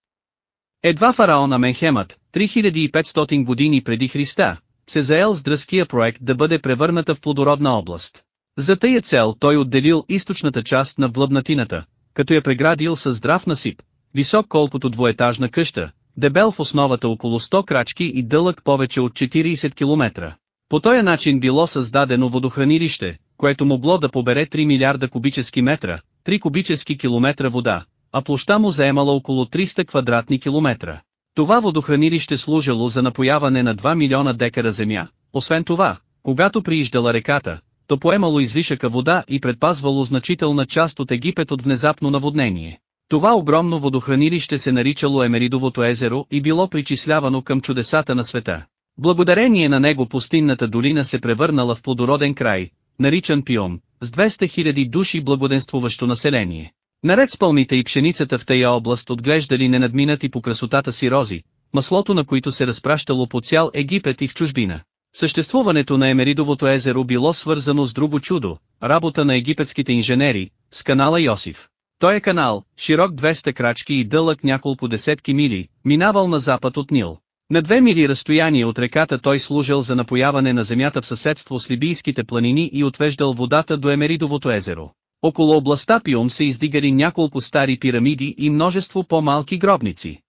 Едва фараона Менхемът, 3500 години преди Христа, се заел с дръзкия проект да бъде превърната в плодородна област. За тая цел той отделил източната част на влъбнатината, като я преградил със здрав насип, висок колкото двоетажна къща, дебел в основата около 100 крачки и дълъг повече от 40 км. По този начин било създадено водохранилище, което могло да побере 3 милиарда кубически метра, 3 кубически километра вода, а площа му заемала около 300 квадратни километра. Това водохранилище служило за напояване на 2 милиона декара земя. Освен това, когато прииждала реката, то поемало излишъка вода и предпазвало значителна част от Египет от внезапно наводнение. Това огромно водохранилище се наричало Емеридовото езеро и било причислявано към чудесата на света. Благодарение на него пустинната долина се превърнала в плодороден край, наричан Пион, с 200 000 души благоденствуващо население. Наред с пълмите и пшеницата в тая област отглеждали ненадминати по красотата си рози, маслото на които се разпращало по цял Египет и в чужбина. Съществуването на Емеридовото езеро било свързано с друго чудо, работа на египетските инженери, с канала Йосиф. Той е канал, широк 200 крачки и дълъг няколко десетки мили, минавал на запад от Нил. На две мили разстояние от реката той служил за напояване на земята в съседство с Либийските планини и отвеждал водата до Емеридовото езеро. Около областта Пиум се издигали няколко стари пирамиди и множество по-малки гробници.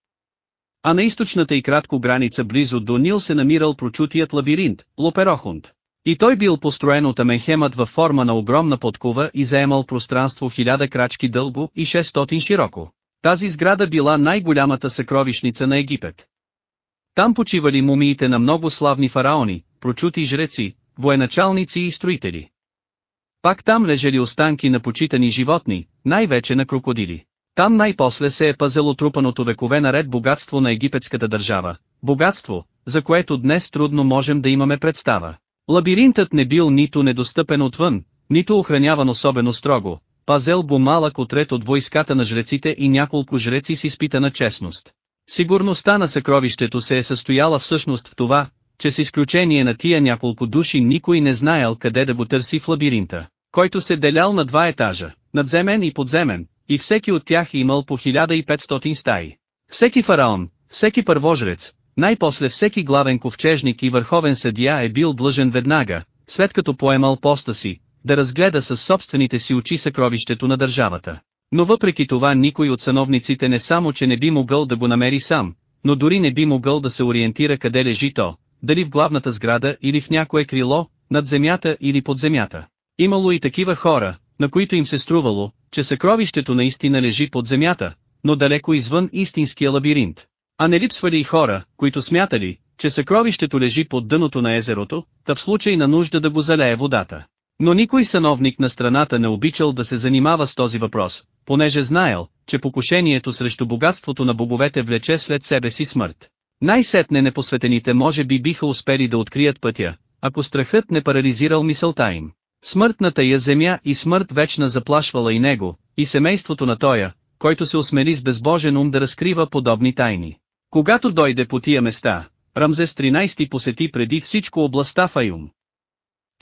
А на източната и кратко граница близо до Нил се намирал прочутият лабиринт, Лоперохунд. И той бил построен от Аменхемът във форма на огромна подкова и заемал пространство 1000 крачки дълго и 600 широко. Тази сграда била най-голямата съкровищница на Египет. Там почивали мумиите на много славни фараони, прочути жреци, военачалници и строители. Пак там лежали останки на почитани животни, най-вече на крокодили. Там най-после се е пазело трупаното векове наред богатство на египетската държава, богатство, за което днес трудно можем да имаме представа. Лабиринтът не бил нито недостъпен отвън, нито охраняван особено строго, пазел го малък отред от войската на жреците и няколко жреци с изпитана честност. Сигурността на съкровището се е състояла всъщност в това, че с изключение на тия няколко души никой не знаел къде да го търси в лабиринта, който се делял на два етажа, надземен и подземен, и всеки от тях имал по 1500 стаи. Всеки фараон, всеки първожрец, най-после всеки главен ковчежник и върховен съдия е бил длъжен веднага, след като поемал поста си, да разгледа със собствените си очи съкровището на държавата. Но въпреки това никой от сановниците не само че не би могъл да го намери сам, но дори не би могъл да се ориентира къде лежи то, дали в главната сграда или в някое крило, над земята или под земята. Имало и такива хора, на които им се струвало, че съкровището наистина лежи под земята, но далеко извън истинския лабиринт. А не липсвали и хора, които смятали, че съкровището лежи под дъното на езерото, та в случай на нужда да го залее водата. Но никой сановник на страната не обичал да се занимава с този въпрос, понеже знаел, че покушението срещу богатството на боговете влече след себе си смърт. Най-сетне непосветените може би биха успели да открият пътя, ако страхът не парализирал мисълта им. Смъртната я земя и смърт вечна заплашвала и него, и семейството на тоя, който се осмели с безбожен ум да разкрива подобни тайни. Когато дойде по тия места, Рамзес 13 посети преди всичко областта Файум.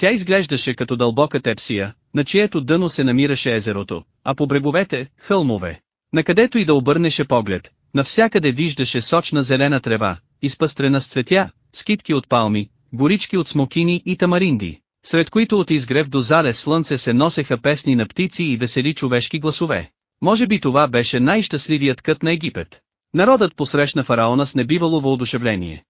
Тя изглеждаше като дълбока тепсия, на чието дъно се намираше езерото, а по бреговете – хълмове. Накъдето и да обърнеше поглед, навсякъде виждаше сочна зелена трева, изпъстрена с цветя, скитки от палми, горички от смокини и тамаринди, сред които от изгрев до залез слънце се носеха песни на птици и весели човешки гласове. Може би това беше най-щастливият кът на Египет. Народът посрещна фараона с небивало въодушевление.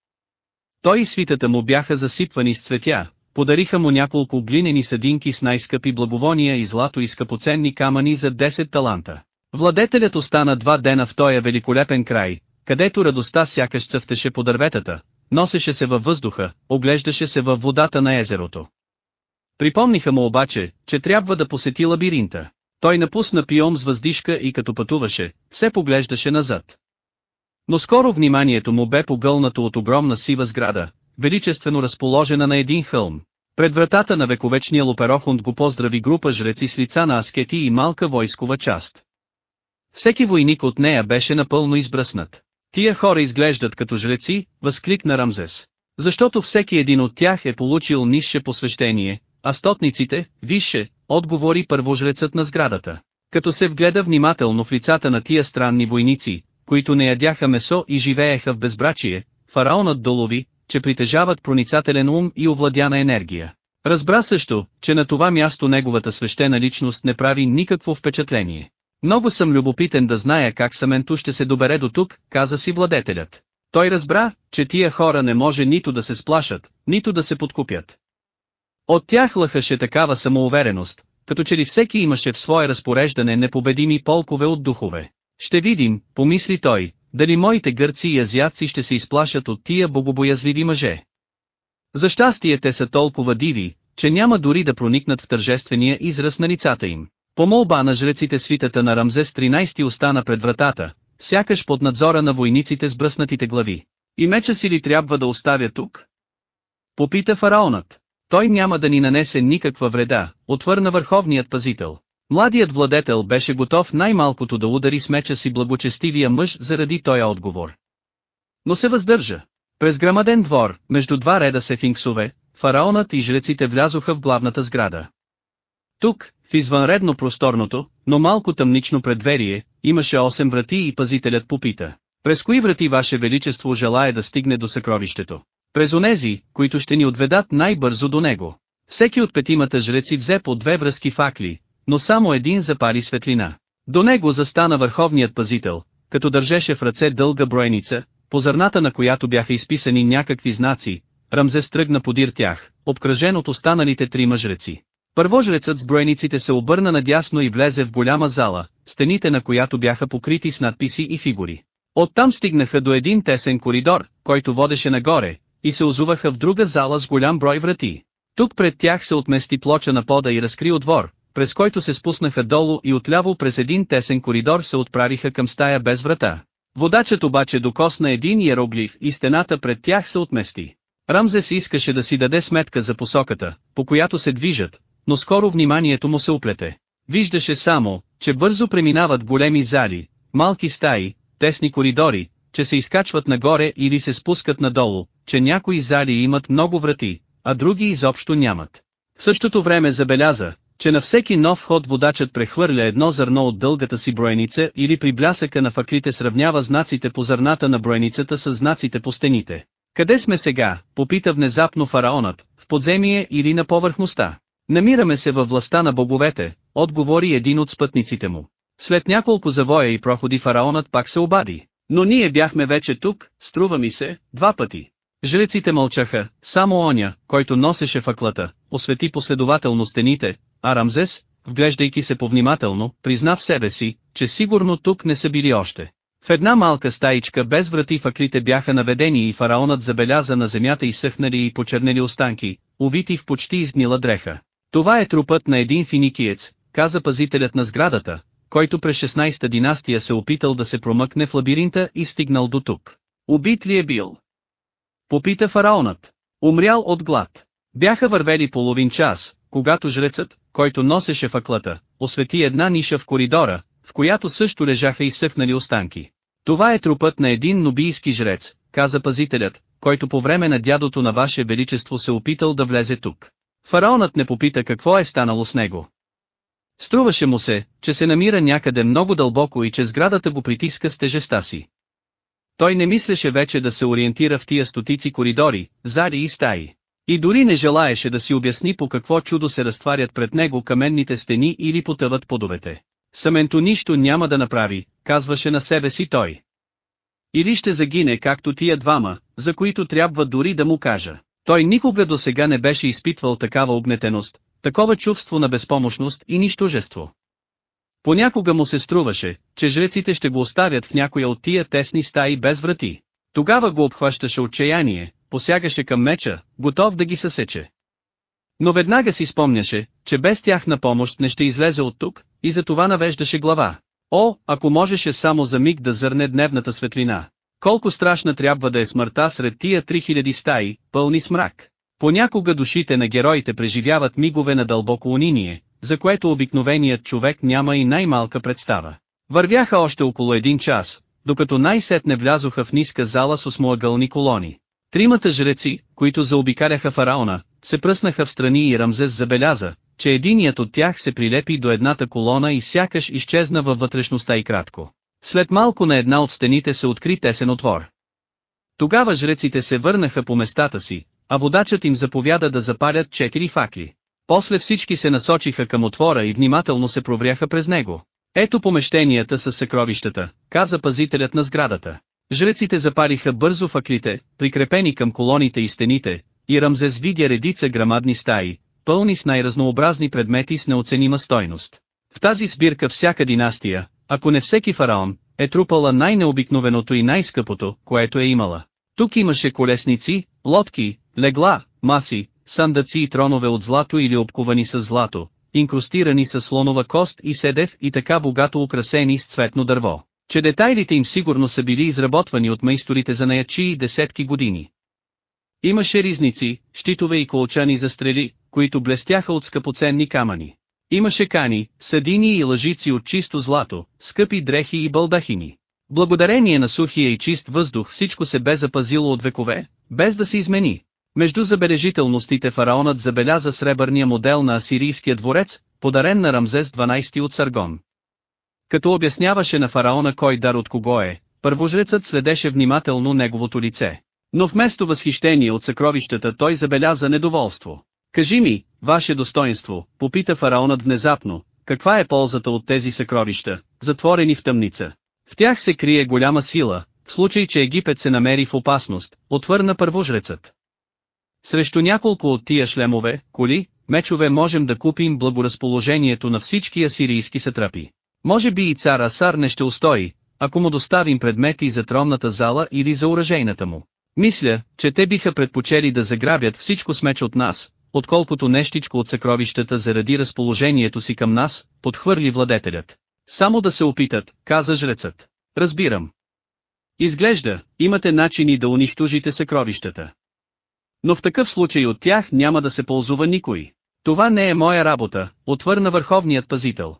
Той и свитата му бяха засипвани с цветя, подариха му няколко глинени съдинки с най-скъпи благовония и злато и скъпоценни камъни за 10 таланта. Владетелят остана два дена в този великолепен край, където радостта сякаш цъфтеше по дърветата, носеше се във въздуха, оглеждаше се във водата на езерото. Припомниха му обаче, че трябва да посети лабиринта. Той напусна пиом с въздишка и като пътуваше, се поглеждаше назад. Но скоро вниманието му бе погълнато от огромна сива сграда, величествено разположена на един хълм. Пред вратата на вековечния Лоперохунд го поздрави група жреци с лица на аскети и малка войскова част. Всеки войник от нея беше напълно избръснат. Тия хора изглеждат като жреци, възкликна Рамзес. Защото всеки един от тях е получил нисше посвещение, а стотниците, висше, отговори първожрецът на сградата. Като се вгледа внимателно в лицата на тия странни войници, които не ядяха месо и живееха в безбрачие, фараонът долови, че притежават проницателен ум и овладяна енергия. Разбра също, че на това място неговата свещена личност не прави никакво впечатление. Много съм любопитен да зная как Саменту ще се добере до тук, каза си владетелят. Той разбра, че тия хора не може нито да се сплашат, нито да се подкупят. От тях лъхаше такава самоувереност, като че ли всеки имаше в свое разпореждане непобедими полкове от духове. Ще видим, помисли той, дали моите гърци и азиатци ще се изплашат от тия богобоязливи мъже. За щастие те са толкова диви, че няма дори да проникнат в тържествения израз на лицата им. По молба на жреците свитата на Рамзес 13 остана пред вратата, сякаш под надзора на войниците с бръснатите глави. И меча си ли трябва да оставя тук? Попита фараонът. Той няма да ни нанесе никаква вреда, отвърна върховният пазител. Младият владетел беше готов най-малкото да удари с меча си благочестивия мъж заради този отговор. Но се въздържа. През грамаден двор, между два реда сефинксове, фараонът и жреците влязоха в главната сграда. Тук, в извънредно просторното, но малко тъмнично предверие, имаше 8 врати и пазителят попита. През кои врати Ваше Величество желая да стигне до съкровището? През онези, които ще ни отведат най-бързо до него. Всеки от петимата жреци взе по две връзки факли, но само един запали светлина. До него застана върховният пазител, като държеше в ръце дълга бройница, по зърната на която бяха изписани някакви знаци, Рамзес тръгна подир тях, обкръжен от останалите три мъжреци. Първожрецът с бройниците се обърна надясно и влезе в голяма зала, стените на която бяха покрити с надписи и фигури. Оттам стигнаха до един тесен коридор, който водеше нагоре, и се озуваха в друга зала с голям брой врати. Тук пред тях се отмести плоча на пода и разкри отвор, през който се спуснаха долу и отляво през един тесен коридор се отправиха към стая без врата. Водачът обаче докосна един иероглиф и стената пред тях се отмести. Рамзес искаше да си даде сметка за посоката, по която се движат, но скоро вниманието му се уплете. Виждаше само, че бързо преминават големи зали, малки стаи, тесни коридори, че се изкачват нагоре или се спускат надолу, че някои зали имат много врати, а други изобщо нямат. В същото време забеляза, че на всеки нов ход водачът прехвърля едно зърно от дългата си броеница или при блясъка на факлите сравнява знаците по зърната на броеницата с знаците по стените. Къде сме сега, попита внезапно фараонът, в подземие или на повърхността? Намираме се във властта на боговете, отговори един от спътниците му. След няколко завоя и проходи фараонът пак се обади. Но ние бяхме вече тук, струва ми се, два пъти. Жреците мълчаха, само оня, който носеше факлата, освети последователно стените, а Рамзес, вглеждайки се повнимателно, призна в себе си, че сигурно тук не са били още. В една малка стаичка без врати факлите бяха наведени и фараонът забеляза на земята изсъхнали и почернели останки, увити в почти изгнила дреха. Това е трупът на един финикиец, каза пазителят на сградата, който през 16-та династия се опитал да се промъкне в лабиринта и стигнал до тук. Убит ли е бил? Попита фараонът. Умрял от глад. Бяха вървели половин час, когато жрецът, който носеше факлата, освети една ниша в коридора, в която също лежаха изсъхнали останки. Това е трупът на един нубийски жрец, каза пазителят, който по време на дядото на ваше величество се опитал да влезе тук. Фараонът не попита какво е станало с него. Струваше му се, че се намира някъде много дълбоко и че сградата го притиска с тежеста си. Той не мислеше вече да се ориентира в тия стотици коридори, зали и стаи. И дори не желаеше да си обясни по какво чудо се разтварят пред него каменните стени или потъват подовете. Саменто нищо няма да направи, казваше на себе си той. Или ще загине както тия двама, за които трябва дори да му кажа. Той никога до сега не беше изпитвал такава обнетеност, такова чувство на безпомощност и нищожество. Понякога му се струваше, че жреците ще го оставят в някоя от тия тесни стаи без врати. Тогава го обхващаше отчаяние, посягаше към меча, готов да ги съсече. Но веднага си спомняше, че без тях на помощ не ще излезе от тук, и за това навеждаше глава. О, ако можеше само за миг да зърне дневната светлина. Колко страшна трябва да е смъртта сред тия 3000 стаи, пълни с мрак. Понякога душите на героите преживяват мигове на дълбоко униние, за което обикновеният човек няма и най-малка представа. Вървяха още около един час, докато най-сетне влязоха в ниска зала с осмоъгълни колони. Тримата жреци, които заобикаляха фараона, се пръснаха в страни и Рамзес забеляза, че единият от тях се прилепи до едната колона и сякаш изчезна във вътрешността и кратко. След малко на една от стените се откри тесен отвор. Тогава жреците се върнаха по местата си, а водачът им заповяда да запалят четири факли. После всички се насочиха към отвора и внимателно се провряха през него. Ето помещенията с съкровищата, каза пазителят на сградата. Жреците запариха бързо факлите, прикрепени към колоните и стените, и Рамзес видя редица грамадни стаи, пълни с най-разнообразни предмети с неоценима стойност. В тази сбирка всяка династия, ако не всеки фараон, е трупала най-необикновеното и най-скъпото, което е имала. Тук имаше колесници, лодки, легла, маси, сандъци и тронове от злато или обкувани с злато, инкрустирани с слонова кост и седев и така богато украсени с цветно дърво, че детайлите им сигурно са били изработвани от майсторите за наячи десетки години. Имаше ризници, щитове и колчани за стрели, които блестяха от скъпоценни камъни. Имаше кани, съдини и лъжици от чисто злато, скъпи дрехи и балдахини. Благодарение на сухия и чист въздух всичко се бе запазило от векове, без да се измени. Между забележителностите фараонът забеляза сребърния модел на асирийския дворец, подарен на Рамзес 12 от Саргон. Като обясняваше на фараона кой дар от кого е, първожрецът следеше внимателно неговото лице. Но вместо възхищение от съкровищата той забеляза недоволство. Кажи ми, ваше достоинство, попита фараонът внезапно, каква е ползата от тези съкровища, затворени в тъмница. В тях се крие голяма сила, в случай че Египет се намери в опасност, отвърна първожрецът. Срещу няколко от тия шлемове, коли, мечове можем да купим благоразположението на всички асирийски сатрапи. Може би и цар Асар не ще устои, ако му доставим предмети за тронната зала или за оръжейната му. Мисля, че те биха предпочели да заграбят всичко с меч от нас, отколкото нещичко от съкровищата заради разположението си към нас, подхвърли владетелят. Само да се опитат, каза жрецът. Разбирам. Изглежда, имате начини да унищожите съкровищата. Но в такъв случай от тях няма да се ползува никой. Това не е моя работа, отвърна върховният пазител.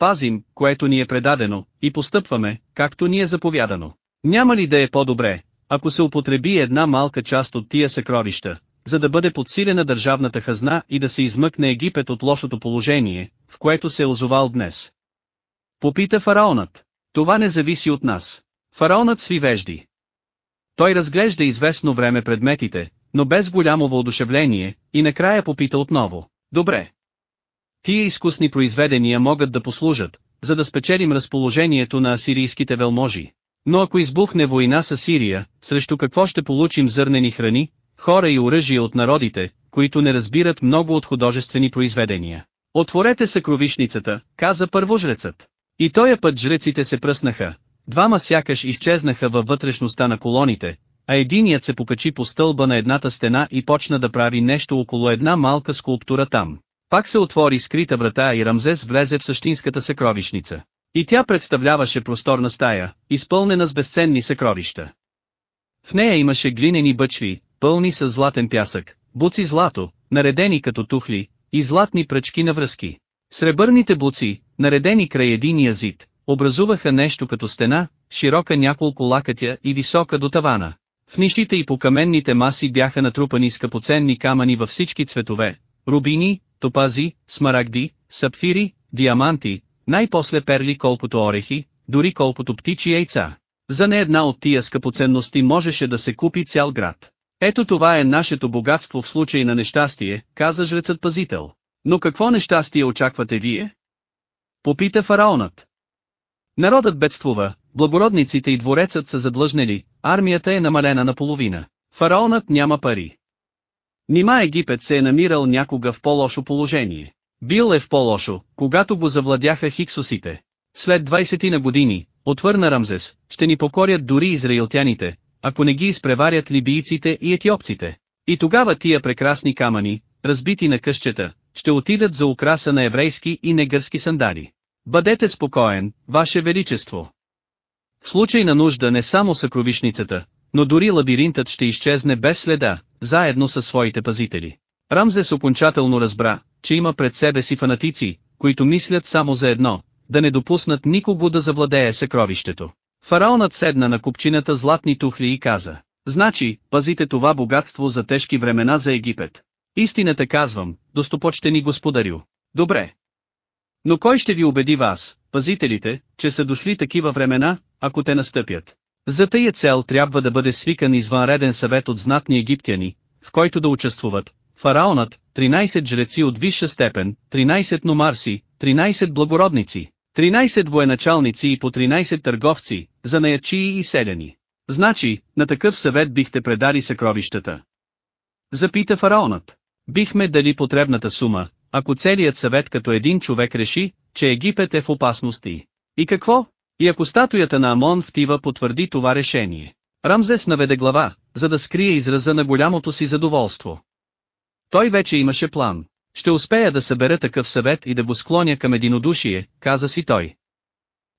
Пазим, което ни е предадено, и постъпваме, както ни е заповядано. Няма ли да е по-добре, ако се употреби една малка част от тия съкровища, за да бъде подсилена държавната хазна и да се измъкне Египет от лошото положение, в което се е озовал днес. Попита фараонът. Това не зависи от нас. Фараонът сви вежди. Той разглежда известно време предметите, но без голямо въодушевление, и накрая попита отново. Добре. Тия изкусни произведения могат да послужат, за да спечелим разположението на асирийските велможи. Но ако избухне война с Сирия, срещу какво ще получим зърнени храни, хора и оръжие от народите, които не разбират много от художествени произведения. Отворете съкровишницата, каза първожрецът. И тоя път жреците се пръснаха. Двама сякаш изчезнаха във вътрешността на колоните, а единият се покачи по стълба на едната стена и почна да прави нещо около една малка скулптура там. Пак се отвори скрита врата и Рамзес влезе в същинската съкровишница. И тя представляваше просторна стая, изпълнена с безценни съкровища. В нея имаше глинени бъчви, пълни с златен пясък, буци злато, наредени като тухли, и златни пръчки на връзки. Сребърните буци, наредени край единия зид, образуваха нещо като стена, широка няколко лакътя и висока до тавана. В нишите и по каменните маси бяха натрупани скъпоценни камъни във всички цветове, рубини, топази, смарагди, сапфири, диаманти, най-после перли колкото орехи, дори колкото птичи яйца. За не една от тия скъпоценности можеше да се купи цял град. Ето това е нашето богатство в случай на нещастие, каза жрецът пазител. Но какво нещастие очаквате вие? Попита фараонът. Народът бедствува, благородниците и дворецът са задлъжнели, армията е намалена наполовина. Фараонът няма пари. Нима Египет се е намирал някога в по-лошо положение. Бил е в по-лошо, когато го завладяха хиксосите. След 20 на години, отвърна Рамзес, ще ни покорят дори израилтяните, ако не ги изпреварят либийците и етиопците. И тогава тия прекрасни камъни, разбити на къщета, ще отидат за украса на еврейски и негърски сандари. Бъдете спокоен, Ваше Величество. В случай на нужда не само съкровишницата, но дори лабиринтът ще изчезне без следа, заедно със своите пазители. Рамзес окончателно разбра, че има пред себе си фанатици, които мислят само за едно, да не допуснат никого да завладее съкровището. Фараонът седна на купчината златни тухли и каза, значи, пазите това богатство за тежки времена за Египет. Истината казвам, достопочтени господарю. Добре. Но кой ще ви убеди вас, пазителите, че са дошли такива времена, ако те настъпят? За тая цел трябва да бъде свикан извънреден съвет от знатни египтяни, в който да участвуват, фараонът, 13 жреци от висша степен, 13 номарси, 13 благородници, 13 военачалници и по 13 търговци, занаячии и селяни. Значи, на такъв съвет бихте предали съкровищата. Запита фараонът. Бихме дали потребната сума, ако целият съвет като един човек реши, че Египет е в опасности. И какво? И ако статуята на Амон в Тива потвърди това решение. Рамзес наведе глава, за да скрие израза на голямото си задоволство. Той вече имаше план. Ще успея да събера такъв съвет и да го склоня към единодушие, каза си той.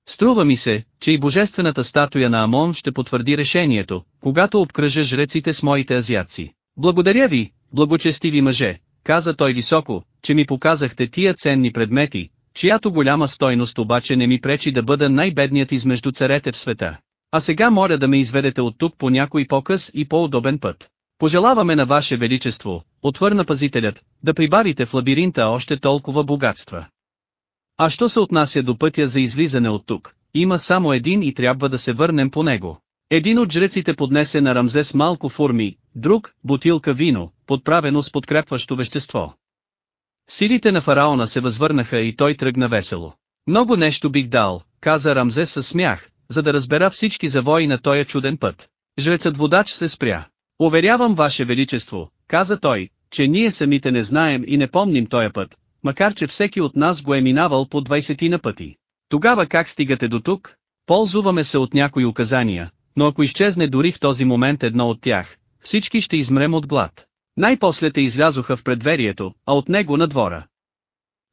Струва ми се, че и божествената статуя на Амон ще потвърди решението, когато обкръжа жреците с моите азиатци. Благодаря ви, благочестиви мъже, каза той високо, че ми показахте тия ценни предмети, чиято голяма стойност обаче не ми пречи да бъда най-бедният измежду царете в света. А сега моля да ме изведете от тук по някой по-къс и по-удобен път. Пожелаваме на Ваше Величество, отвърна пазителят, да прибавите в лабиринта още толкова богатства. А що се отнася до пътя за излизане от тук, има само един и трябва да се върнем по него. Един от жреците поднесе на Рамзес малко форми, друг – бутилка вино, подправено с подкрепващо вещество. Силите на фараона се възвърнаха и той тръгна весело. Много нещо бих дал, каза Рамзес със смях, за да разбера всички завои на този чуден път. Жрецът водач се спря. Уверявам Ваше Величество, каза той, че ние самите не знаем и не помним този път, макар че всеки от нас го е минавал по 20 на пъти. Тогава как стигате до тук? Ползуваме се от някои указания, но ако изчезне дори в този момент едно от тях, всички ще измрем от глад. Най-после те излязоха в предверието, а от него на двора.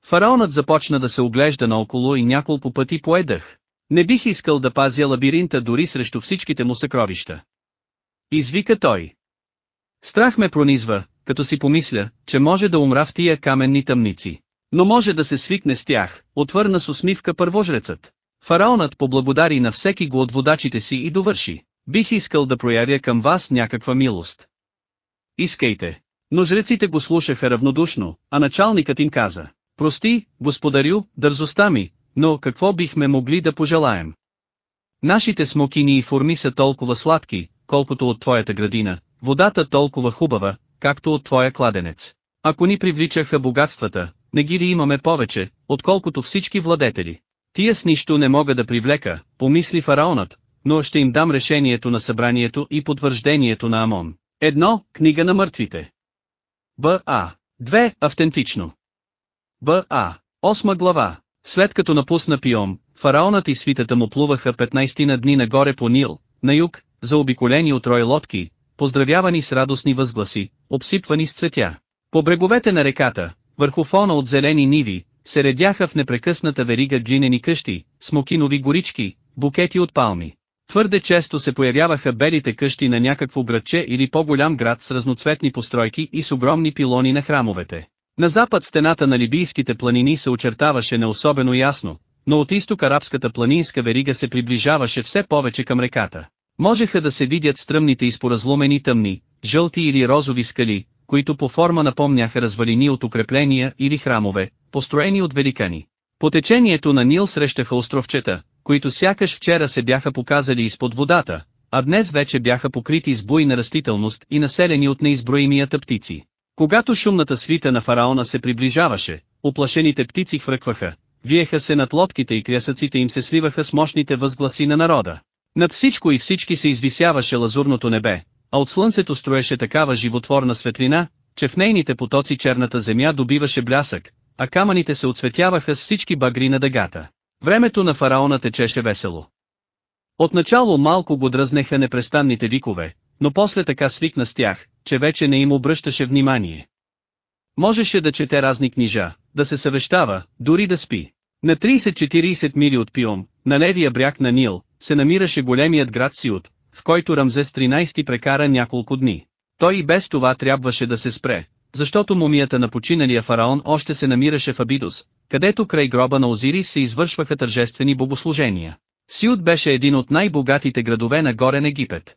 Фараонът започна да се оглежда наоколо и няколко пъти поедах. Не бих искал да пазя лабиринта дори срещу всичките му съкровища. Извика той. Страх ме пронизва, като си помисля, че може да умра в тия каменни тъмници. Но може да се свикне с тях, отвърна с усмивка първожрецът. Фараонът поблагодари на всеки го от водачите си и довърши. Бих искал да проявя към вас някаква милост. Искайте. Но жреците го слушаха равнодушно, а началникът им каза. Прости, господарю, дързостта ми, но какво бихме могли да пожелаем? Нашите смокини и форми са толкова сладки, колкото от твоята градина, водата толкова хубава, както от твоя кладенец. Ако ни привличаха богатствата, не ги ли имаме повече, отколкото всички владетели. Тия с нищо не мога да привлека, помисли фараонът, но ще им дам решението на събранието и потвърждението на Амон. Едно, книга на мъртвите. Б.А. Две, автентично. Б.А. Осма глава. След като напусна Пиом, фараонът и свитата му плуваха 15 на дни нагоре по Нил, на юг, заобиколени от рой лодки, поздравявани с радостни възгласи, обсипвани с цветя. По бреговете на реката, върху фона от зелени ниви, се редяха в непрекъсната верига глинени къщи, смокинови горички, букети от палми. Твърде често се появяваха белите къщи на някакво градче или по-голям град с разноцветни постройки и с огромни пилони на храмовете. На запад стената на либийските планини се очертаваше не особено ясно, но от изток арабската планинска верига се приближаваше все повече към реката. Можеха да се видят стръмните и споразломени тъмни, жълти или розови скали, които по форма напомняха развалини от укрепления или храмове, построени от великани. По течението на Нил срещаха островчета, които сякаш вчера се бяха показали изпод водата, а днес вече бяха покрити с буйна растителност и населени от неизброимията птици. Когато шумната свита на фараона се приближаваше, оплашените птици хвъркваха, виеха се над лодките и крясъците им се сливаха с мощните възгласи на народа. Над всичко и всички се извисяваше лазурното небе, а от слънцето строеше такава животворна светлина, че в нейните потоци черната земя добиваше блясък, а камъните се отсветяваха с всички багри на дъгата. Времето на фараона течеше весело. Отначало малко го дръзнеха непрестанните викове, но после така свикна с тях, че вече не им обръщаше внимание. Можеше да чете разни книжа, да се съвещава, дори да спи. На 30-40 мили от Пиом, на левия бряг на Нил, се намираше големият град Сиут, в който Рамзес 13 прекара няколко дни. Той и без това трябваше да се спре, защото мумията на починалия фараон още се намираше в Абидос, където край гроба на Озирис се извършваха тържествени богослужения. Сиут беше един от най-богатите градове на Горен Египет.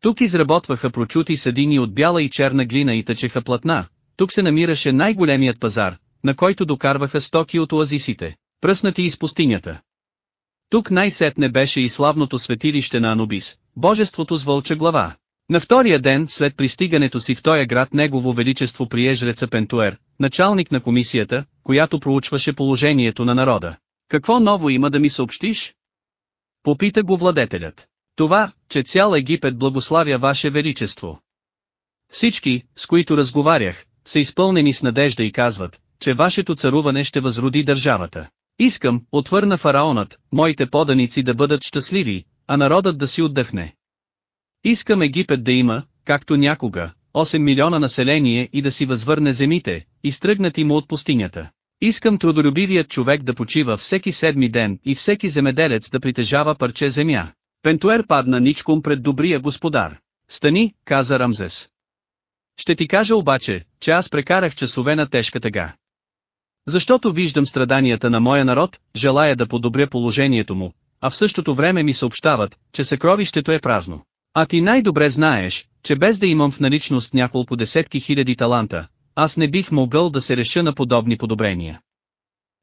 Тук изработваха прочути съдини от бяла и черна глина и тъчеха платна, тук се намираше най-големият пазар, на който докарваха стоки от оазисите, пръснати из пустинята. Тук най-сетне беше и славното светилище на Анубис, божеството с вълча глава. На втория ден след пристигането си в този град Негово Величество прие жреца Пентуер, началник на комисията, която проучваше положението на народа. Какво ново има да ми съобщиш? Попита го владетелят. Това, че цял Египет благославя Ваше Величество. Всички, с които разговарях, са изпълнени с надежда и казват, че Вашето царуване ще възроди държавата. Искам, отвърна фараонът, моите поданици да бъдат щастливи, а народът да си отдъхне. Искам Египет да има, както някога, 8 милиона население и да си възвърне земите, изтръгнати му от пустинята. Искам трудолюбивият човек да почива всеки седми ден и всеки земеделец да притежава парче земя. Пентуер падна ничком пред добрия господар. Стани, каза Рамзес. Ще ти кажа обаче, че аз прекарах часове на тежка тъга. Защото виждам страданията на моя народ, желая да подобря положението му, а в същото време ми съобщават, че съкровището е празно. А ти най-добре знаеш, че без да имам в наличност няколко десетки хиляди таланта, аз не бих могъл да се реша на подобни подобрения.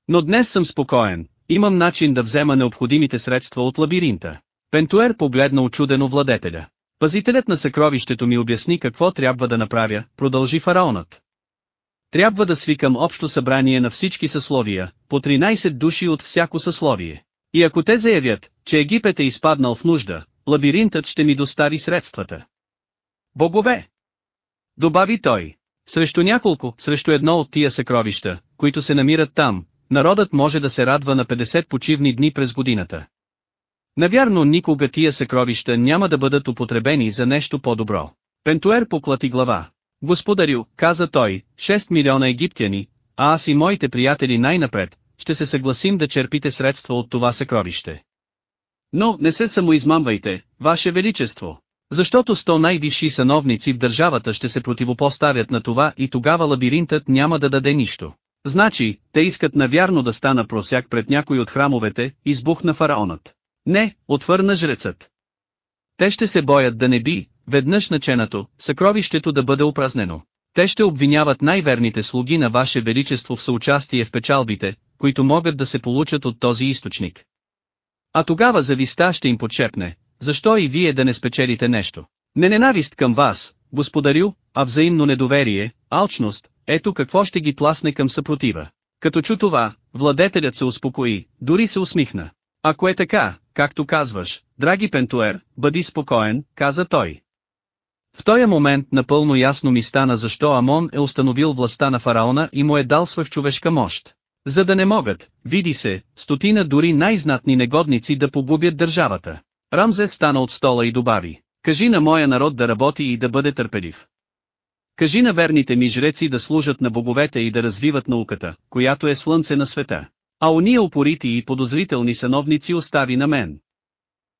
Но днес съм спокоен, имам начин да взема необходимите средства от лабиринта. Пентуер погледна очудено владетеля. Пазителят на съкровището ми обясни какво трябва да направя, продължи фараонът. Трябва да свикам общо събрание на всички съсловия, по 13 души от всяко съсловие. И ако те заявят, че Египет е изпаднал в нужда, лабиринтът ще ми достави средствата. Богове! Добави той. Срещу няколко, срещу едно от тия съкровища, които се намират там, народът може да се радва на 50 почивни дни през годината. Навярно никога тия съкровища няма да бъдат употребени за нещо по-добро. Пентуер поклати глава. Господарю, каза той, 6 милиона египтяни, а аз и моите приятели най-напред, ще се съгласим да черпите средства от това съкровище. Но не се самоизмамвайте, Ваше Величество. Защото сто най-висши сановници в държавата ще се противопоставят на това и тогава лабиринтът няма да даде нищо. Значи, те искат навярно да стана просяк пред някой от храмовете, избухна фараонът. Не, отвърна жрецът. Те ще се боят да не би, веднъж наченато, съкровището да бъде опразнено. Те ще обвиняват най-верните слуги на Ваше Величество в съучастие в печалбите, които могат да се получат от този източник. А тогава зависта ще им подшепне, защо и вие да не спечелите нещо? Не ненавист към вас, господарю, а взаимно недоверие, алчност, ето какво ще ги тласне към съпротива. Като чу това, владетелят се успокои, дори се усмихна. Ако е така, както казваш, драги Пентуер, бъди спокоен, каза той. В този момент напълно ясно ми стана защо Амон е установил властта на фараона и му е дал свъхчовешка мощ. За да не могат, види се, стотина дори най-знатни негодници да погубят държавата. Рамзес стана от стола и добави, кажи на моя народ да работи и да бъде търпелив. Кажи на верните ми жреци да служат на боговете и да развиват науката, която е слънце на света. А уния упорити и подозрителни сановници остави на мен.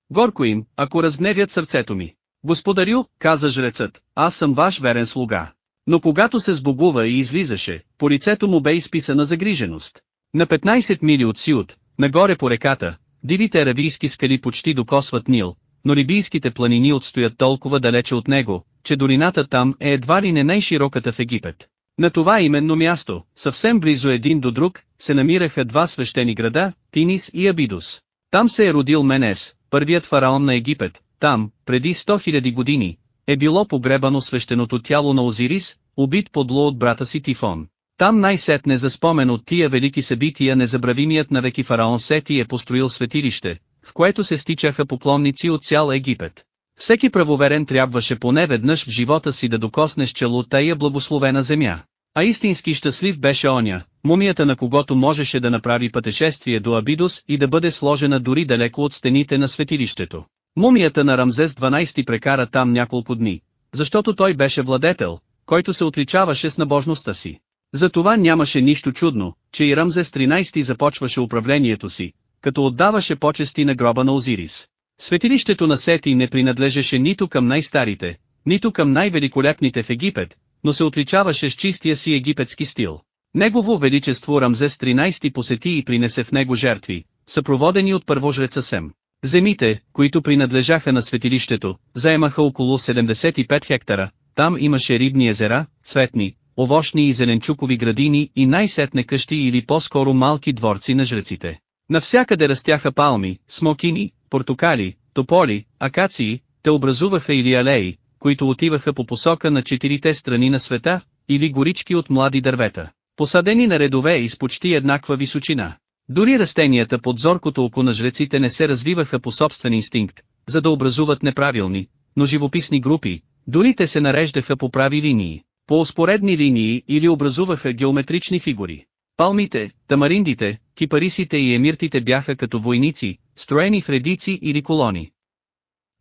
Горко им, ако разгневят сърцето ми. Господарю, каза жрецът, аз съм ваш верен слуга. Но когато се сбогува и излизаше, по лицето му бе изписана загриженост. На 15 мили от Сиут, нагоре по реката, дивите аравийски скали почти докосват Нил, но либийските планини отстоят толкова далече от него, че долината там е едва ли не най-широката в Египет. На това именно място, съвсем близо един до друг, се намираха два свещени града, Тинис и Абидус. Там се е родил Менес, първият фараон на Египет, там, преди 100 000 години, е било погребано свещеното тяло на Озирис, убит подло от брата си Тифон. Там най-сетне за спомен от тия велики събития незабравимият на веки фараон Сети е построил светилище, в което се стичаха поклонници от цял Египет. Всеки правоверен трябваше поне веднъж в живота си да докосне с чело тая благословена земя. А истински щастлив беше оня, мумията на когото можеше да направи пътешествие до Абидос и да бъде сложена дори далеко от стените на светилището. Мумията на Рамзес 12 прекара там няколко дни, защото той беше владетел, който се отличаваше с набожността си. Затова нямаше нищо чудно, че и Рамзес 13 започваше управлението си, като отдаваше почести на гроба на Озирис. Светилището на Сети не принадлежеше нито към най-старите, нито към най-великолепните в Египет, но се отличаваше с чистия си египетски стил. Негово величество Рамзес 13 посети и принесе в него жертви, съпроводени от първожреца Сем. Земите, които принадлежаха на светилището, заемаха около 75 хектара, там имаше рибни езера, цветни, овощни и зеленчукови градини и най-сетне къщи или по-скоро малки дворци на жреците. Навсякъде растяха палми, смокини, портокали, тополи, акации, те образуваха или алеи, които отиваха по посока на четирите страни на света, или горички от млади дървета, посадени на редове и с почти еднаква височина. Дори растенията под зоркото око на жреците не се развиваха по собствен инстинкт, за да образуват неправилни, но живописни групи, дори те се нареждаха по прави линии, по успоредни линии или образуваха геометрични фигури. Палмите, тамариндите, кипарисите и емиртите бяха като войници, строени в редици или колони.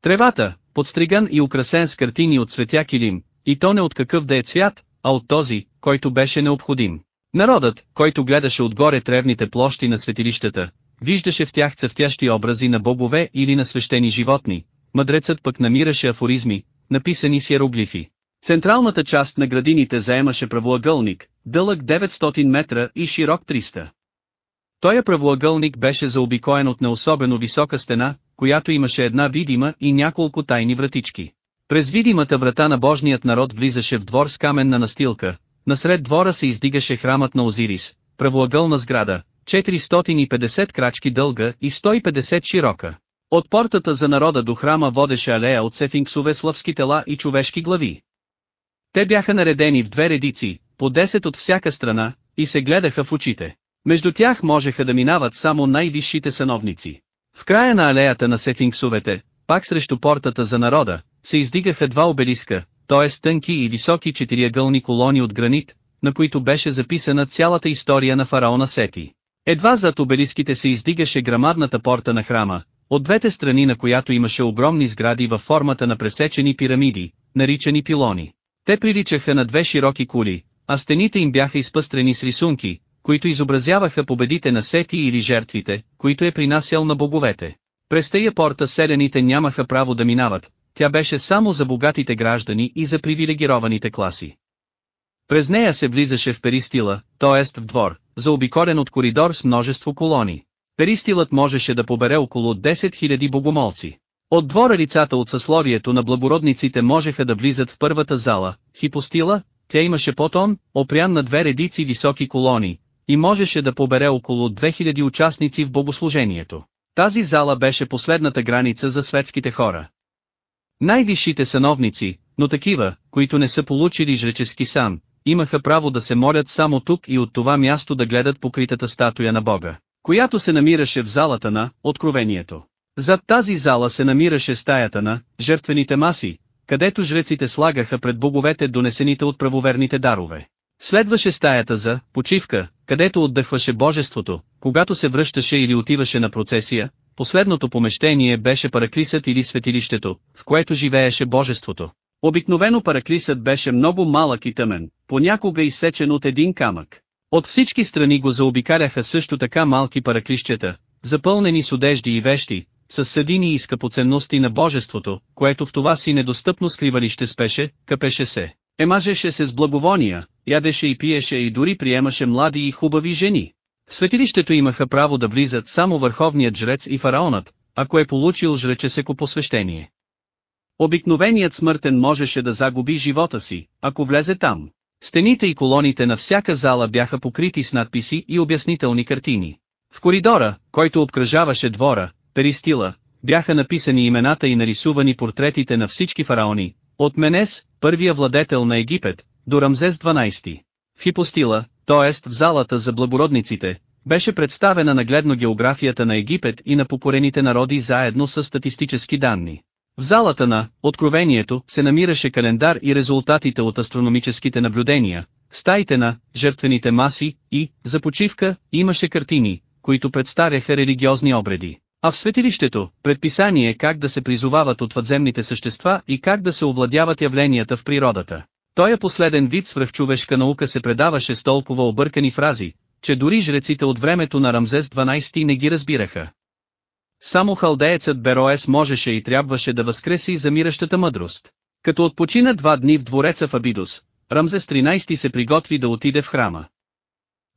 Тревата, подстриган и украсен с картини от светя килим, и то не от какъв да е цвят, а от този, който беше необходим. Народът, който гледаше отгоре тревните площи на светилищата, виждаше в тях цъфтящи образи на богове или на свещени животни, мъдрецът пък намираше афоризми, написани с иероглифи. Централната част на градините заемаше правоъгълник, дълъг 900 метра и широк 300. Тоя правоъгълник беше заобикоен от неособено висока стена, която имаше една видима и няколко тайни вратички. През видимата врата на Божният народ влизаше в двор с каменна настилка, насред двора се издигаше храмът на Озирис, правоъгълна сграда, 450 крачки дълга и 150 широка. От портата за народа до храма водеше алея от сефинксове славски тела и човешки глави. Те бяха наредени в две редици, по 10 от всяка страна, и се гледаха в очите. Между тях можеха да минават само най-висшите сановници. В края на алеята на сефинксовете, пак срещу портата за народа, се издигаха два обелиска, т.е. тънки и високи четириъгълни колони от гранит, на които беше записана цялата история на фараона Сети. Едва зад обелиските се издигаше грамадната порта на храма, от двете страни на която имаше огромни сгради във формата на пресечени пирамиди, наричани пилони. Те приличаха на две широки кули, а стените им бяха изпъстрени с рисунки, които изобразяваха победите на Сети или жертвите, които е принасял на боговете. През тая порта селените нямаха право да минават, тя беше само за богатите граждани и за привилегированите класи. През нея се влизаше в перистила, т.е. в двор, заобиколен от коридор с множество колони. Перистилът можеше да побере около 10 000 богомолци. От двора лицата от съсловието на благородниците можеха да влизат в първата зала, хипостила, тя имаше потон, опрян на две редици високи колони, и можеше да побере около 2000 участници в богослужението. Тази зала беше последната граница за светските хора. Най-висшите сановници, но такива, които не са получили жречески сан, имаха право да се молят само тук и от това място да гледат покритата статуя на Бога, която се намираше в залата на Откровението. Зад тази зала се намираше стаята на жертвените маси, където жреците слагаха пред боговете донесените от правоверните дарове. Следваше стаята за почивка, където отдъхваше божеството, когато се връщаше или отиваше на процесия, последното помещение беше параклисът или светилището, в което живееше божеството. Обикновено параклисът беше много малък и тъмен, понякога изсечен от един камък. От всички страни го заобикаляха също така малки параклищета, запълнени с одежди и вещи, с съдини и скъпоценности на божеството, което в това си недостъпно скривалище спеше, къпеше се, емажеше се с благовония, ядеше и пиеше и дори приемаше млади и хубави жени. В светилището имаха право да влизат само върховният жрец и фараонът, ако е получил жречесеко посвещение. Обикновеният смъртен можеше да загуби живота си, ако влезе там. Стените и колоните на всяка зала бяха покрити с надписи и обяснителни картини. В коридора, който обкръжаваше двора, перистила, бяха написани имената и нарисувани портретите на всички фараони, от Менес, първия владетел на Египет, до Рамзес 12. В хипостила, т.е. в залата за благородниците, беше представена нагледно географията на Египет и на покорените народи заедно с статистически данни. В залата на Откровението се намираше календар и резултатите от астрономическите наблюдения, стаите на жертвените маси и, за почивка, имаше картини, които представяха религиозни обреди. А в светилището, предписание как да се призовават от въдземните същества и как да се овладяват явленията в природата. Тоя последен вид свръхчовешка наука се предаваше с толкова объркани фрази, че дори жреците от времето на Рамзес 12 не ги разбираха. Само халдеецът Бероес можеше и трябваше да възкреси замиращата мъдрост. Като отпочина два дни в двореца в Абидос, Рамзес 13 се приготви да отиде в храма.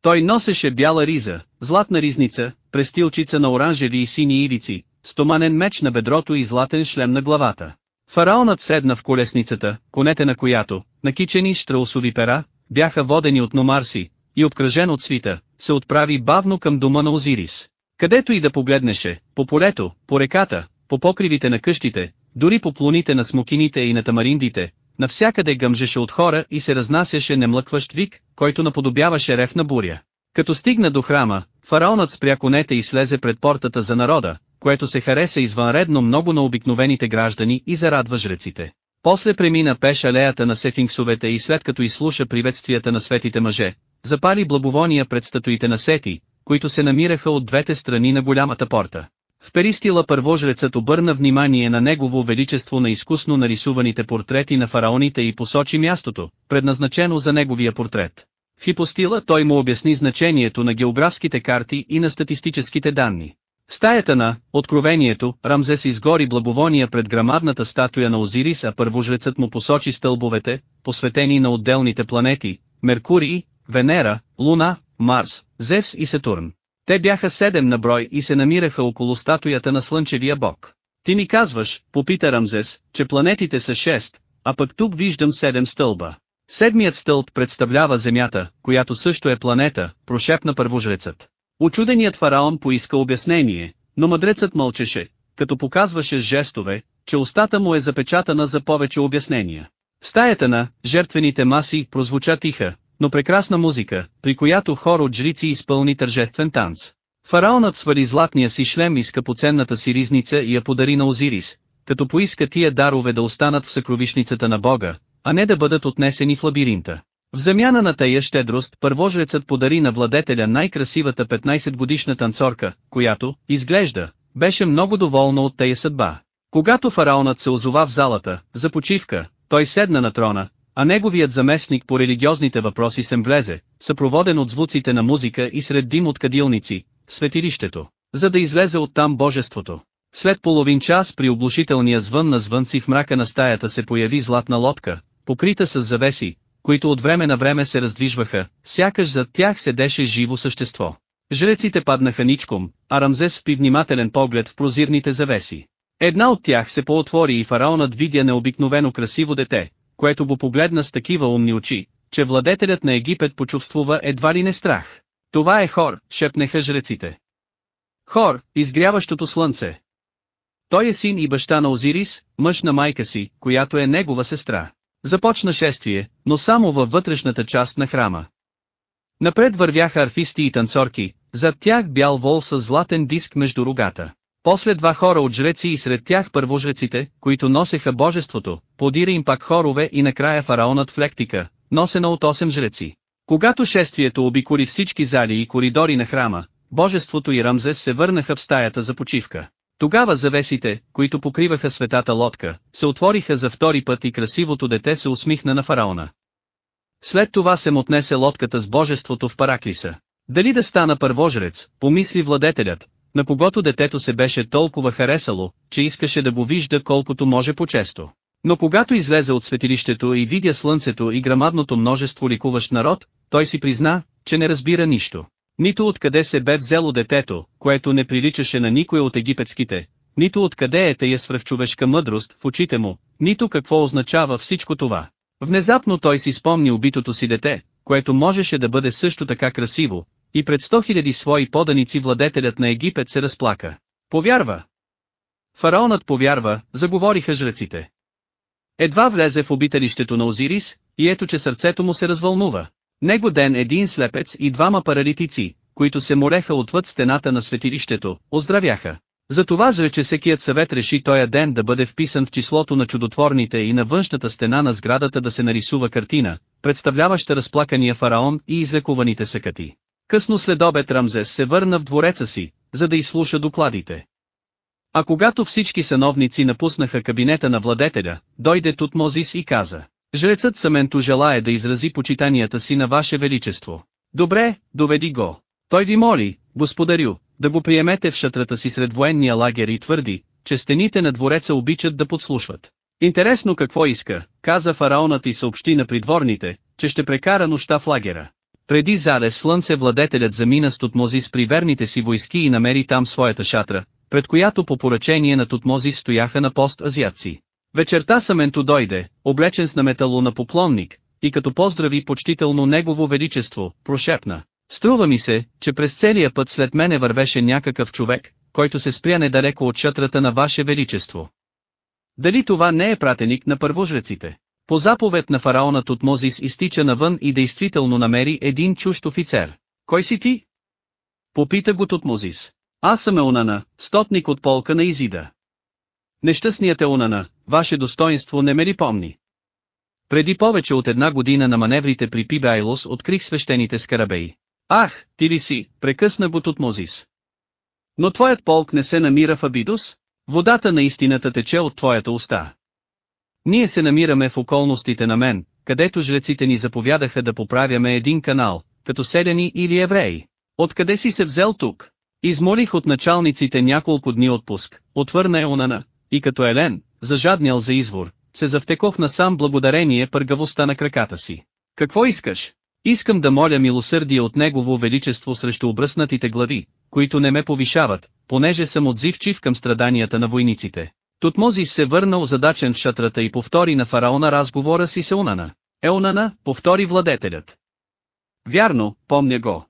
Той носеше бяла риза, златна ризница, престилчица на оранжеви и сини ивици, стоманен меч на бедрото и златен шлем на главата. Фараонът седна в колесницата, конете на която, накичени штраусови пера, бяха водени от номарси, и обкръжен от свита, се отправи бавно към дома на Озирис. Където и да погледнеше, по полето, по реката, по покривите на къщите, дори по плоните на смокините и на тамариндите, навсякъде гъмжеше от хора и се разнасяше немлъкващ вик, който наподобяваше рев на буря. Като стигна до храма, фараонът спря конете и слезе пред портата за народа, което се хареса извънредно много на обикновените граждани и зарадва жреците. После премина пеш алеята на сефинксовете и след като изслуша приветствията на светите мъже, запали благовония пред статуите на Сети, които се намираха от двете страни на голямата порта. В перистила първожрецът обърна внимание на негово величество на изкусно нарисуваните портрети на фараоните и посочи мястото, предназначено за неговия портрет. В хипостила той му обясни значението на географските карти и на статистическите данни. В стаята на Откровението, Рамзес изгори благовония пред грамадната статуя на Озирис, а първожрецът му посочи стълбовете, посветени на отделните планети, Меркурий, Венера, Луна, Марс, Зевс и Сатурн. Те бяха седем на брой и се намираха около статуята на Слънчевия бог. Ти ми казваш, попита Рамзес, че планетите са шест, а пък тук виждам седем стълба. Седмият стълб представлява Земята, която също е планета, прошепна първожрецът. Очуденият фараон поиска обяснение, но мъдрецът мълчеше, като показваше с жестове, че устата му е запечатана за повече обяснения. В стаята на жертвените маси прозвуча тиха, но прекрасна музика, при която хор от жрици изпълни тържествен танц. Фараонът свали златния си шлем и скъпоценната си ризница и я подари на Озирис, като поиска тия дарове да останат в съкровишницата на Бога, а не да бъдат отнесени в лабиринта. В замяна на тая щедрост, първожрецът подари на владетеля най-красивата 15-годишна танцорка, която, изглежда, беше много доволна от тая съдба. Когато фараонът се озова в залата, за почивка, той седна на трона, а неговият заместник по религиозните въпроси се влезе, съпроводен от звуците на музика и сред дим от кадилници, в светилището, за да излезе оттам божеството. След половин час при оглушителния звън на звънци в мрака на стаята се появи златна лодка, покрита с завеси, които от време на време се раздвижваха, сякаш зад тях седеше живо същество. Жреците паднаха ничком, а Рамзес впи внимателен поглед в прозирните завеси. Една от тях се поотвори и фараонът видя необикновено красиво дете, което го погледна с такива умни очи, че владетелят на Египет почувствува едва ли не страх. Това е Хор, шепнеха жреците. Хор, изгряващото слънце. Той е син и баща на Озирис, мъж на майка си, която е негова сестра. Започна шествие, но само във вътрешната част на храма. Напред вървяха арфисти и танцорки, зад тях бял вол с златен диск между рогата. После два хора от жреци и сред тях първожреците, които носеха божеството, подира им пак хорове и накрая фараонът в лектика, носена от 8 жреци. Когато шествието обиколи всички зали и коридори на храма, божеството и Рамзес се върнаха в стаята за почивка. Тогава завесите, които покриваха светата лодка, се отвориха за втори път и красивото дете се усмихна на фараона. След това се отнесе лодката с божеството в Параклиса. Дали да стана първожрец, помисли владетелят, на когото детето се беше толкова харесало, че искаше да го вижда колкото може по-често. Но когато излезе от светилището и видя слънцето и грамадното множество ликуващ народ, той си призна, че не разбира нищо. Нито откъде се бе взело детето, което не приличаше на никой от египетските, нито откъде е тая свръхчовешка мъдрост в очите му, нито какво означава всичко това. Внезапно той си спомни убитото си дете, което можеше да бъде също така красиво, и пред сто хиляди свои поданици владетелят на Египет се разплака. Повярва. Фараонът повярва, заговориха жреците. Едва влезе в обителището на Озирис, и ето че сърцето му се развълнува. Него ден един слепец и двама паралитици, които се мореха отвъд стената на светилището, оздравяха. Затова жречесекият съвет реши тоя ден да бъде вписан в числото на чудотворните и на външната стена на сградата да се нарисува картина, представляваща разплакания фараон и излекуваните секати. Късно след обед Рамзес се върна в двореца си, за да изслуша докладите. А когато всички сановници напуснаха кабинета на владетеля, дойде Тутмозис и каза, Жрецът Саменто желая да изрази почитанията си на Ваше Величество. Добре, доведи го. Той ви моли, господарю, да го приемете в шатрата си сред военния лагер и твърди, че стените на двореца обичат да подслушват. Интересно какво иска, каза фараонът и съобщи на придворните, че ще прекара нощта в лагера. Преди заре слънце владетелят замина с Тутмозис при верните си войски и намери там своята шатра, пред която по поръчение на Тутмозис стояха на пост азиатци. Вечерта Саменто дойде, облечен с наметало на поклонник, и като поздрави почтително негово величество, прошепна. Струва ми се, че през целия път след мене вървеше някакъв човек, който се спря недалеко от шатрата на Ваше Величество. Дали това не е пратеник на първожреците? По заповед на фараона Тутмозис изтича навън и действително намери един чужд офицер. Кой си ти? Попита го Тутмозис. Аз съм Еунана, стотник от полка на Изида. Нещастният Еунана, ваше достоинство не ме ли помни? Преди повече от една година на маневрите при Пибайлос открих свещените скарабеи. Ах, ти ли си, прекъсна го Тутмозис. Но твоят полк не се намира в Абидус? Водата на истината тече от твоята уста. Ние се намираме в околностите на мен, където жреците ни заповядаха да поправяме един канал, като селяни или евреи. Откъде си се взел тук? Измолих от началниците няколко дни отпуск, отвърна Еонана, и като Елен, зажаднял за извор, се завтекох насам благодарение пъргавостта на краката си. Какво искаш? Искам да моля милосърдие от Негово Величество срещу обръснатите глави, които не ме повишават, понеже съм отзивчив към страданията на войниците. Тутмозис се върна озадачен в шатрата и повтори на фараона разговора си с Еунана. Еунана, повтори владетелят. Вярно, помня го.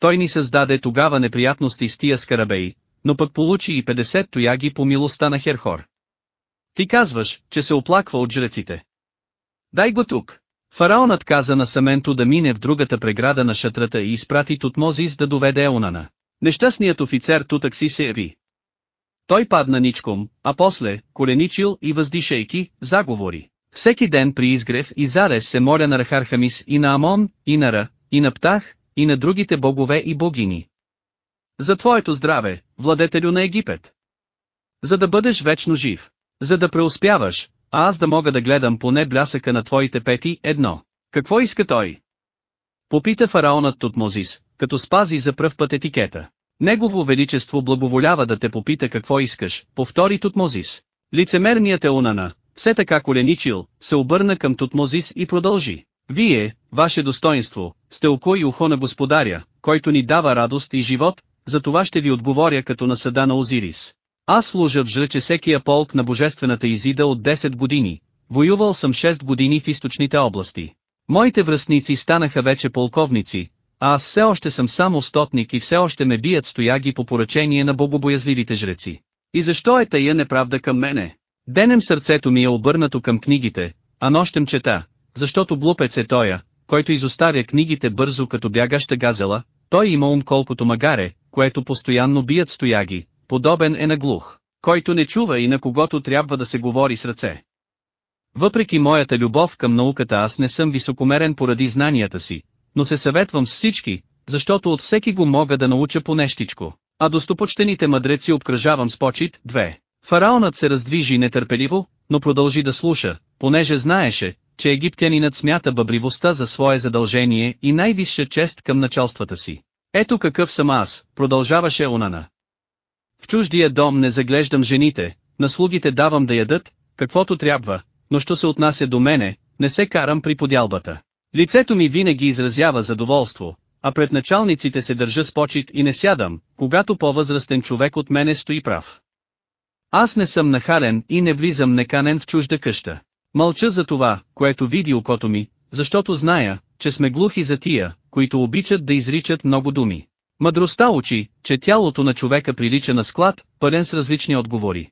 Той ни създаде тогава неприятности с тия скарабеи, но пък получи и 50 тояги по милостта на Херхор. Ти казваш, че се оплаква от жреците. Дай го тук. Фараонът каза на Саменто да мине в другата преграда на шатрата и изпрати Тутмозис да доведе Еонана. Нещастният офицер тутък си се яви. Той падна ничком, а после, коленичил и въздишайки, заговори. Всеки ден при изгрев и зарез се моля на Рахархамис и на Амон, и на Ра, и на Птах, и на другите богове и богини. За твоето здраве, владетелю на Египет. За да бъдеш вечно жив. За да преуспяваш, а аз да мога да гледам поне блясъка на твоите пети, едно. Какво иска той? Попита фараонът Тутмозис, като спази за пръв път етикета. Негово величество благоволява да те попита какво искаш, повтори Тутмозис. Лицемерният е унана, все така коленичил, се обърна към Тутмозис и продължи. Вие, ваше достоинство, сте око и ухо на господаря, който ни дава радост и живот, за това ще ви отговоря като на съда на Озирис. Аз служа в жречесекия полк на божествената Изида от 10 години, воювал съм 6 години в източните области. Моите връзници станаха вече полковници, а аз все още съм само стотник и все още ме бият стояги по поръчение на богобоязливите жреци. И защо е тая неправда към мене? Денем сърцето ми е обърнато към книгите, а нощем чета, защото глупец е тоя, който изоставя книгите бързо като бягаща газела, той има ум колкото магаре, което постоянно бият стояги, подобен е на глух, който не чува и на когото трябва да се говори с ръце. Въпреки моята любов към науката аз не съм високомерен поради знанията си, но се съветвам с всички, защото от всеки го мога да науча по нещичко, а достопочтените мъдреци обкръжавам с почет, две. Фараонът се раздвижи нетърпеливо, но продължи да слуша, понеже знаеше, че египтянинът смята бъбривостта за свое задължение и най-висша чест към началствата си. Ето какъв съм аз, продължаваше Онана. В чуждия дом не заглеждам жените, на слугите давам да ядат, каквото трябва, но що се отнася до мене, не се карам при подялбата. Лицето ми винаги изразява задоволство, а пред началниците се държа с почет и не сядам, когато по-възрастен човек от мене стои прав. Аз не съм нахален и не влизам неканен в чужда къща. Мълча за това, което види окото ми, защото зная, че сме глухи за тия, които обичат да изричат много думи. Мъдростта учи, че тялото на човека прилича на склад, пълен с различни отговори.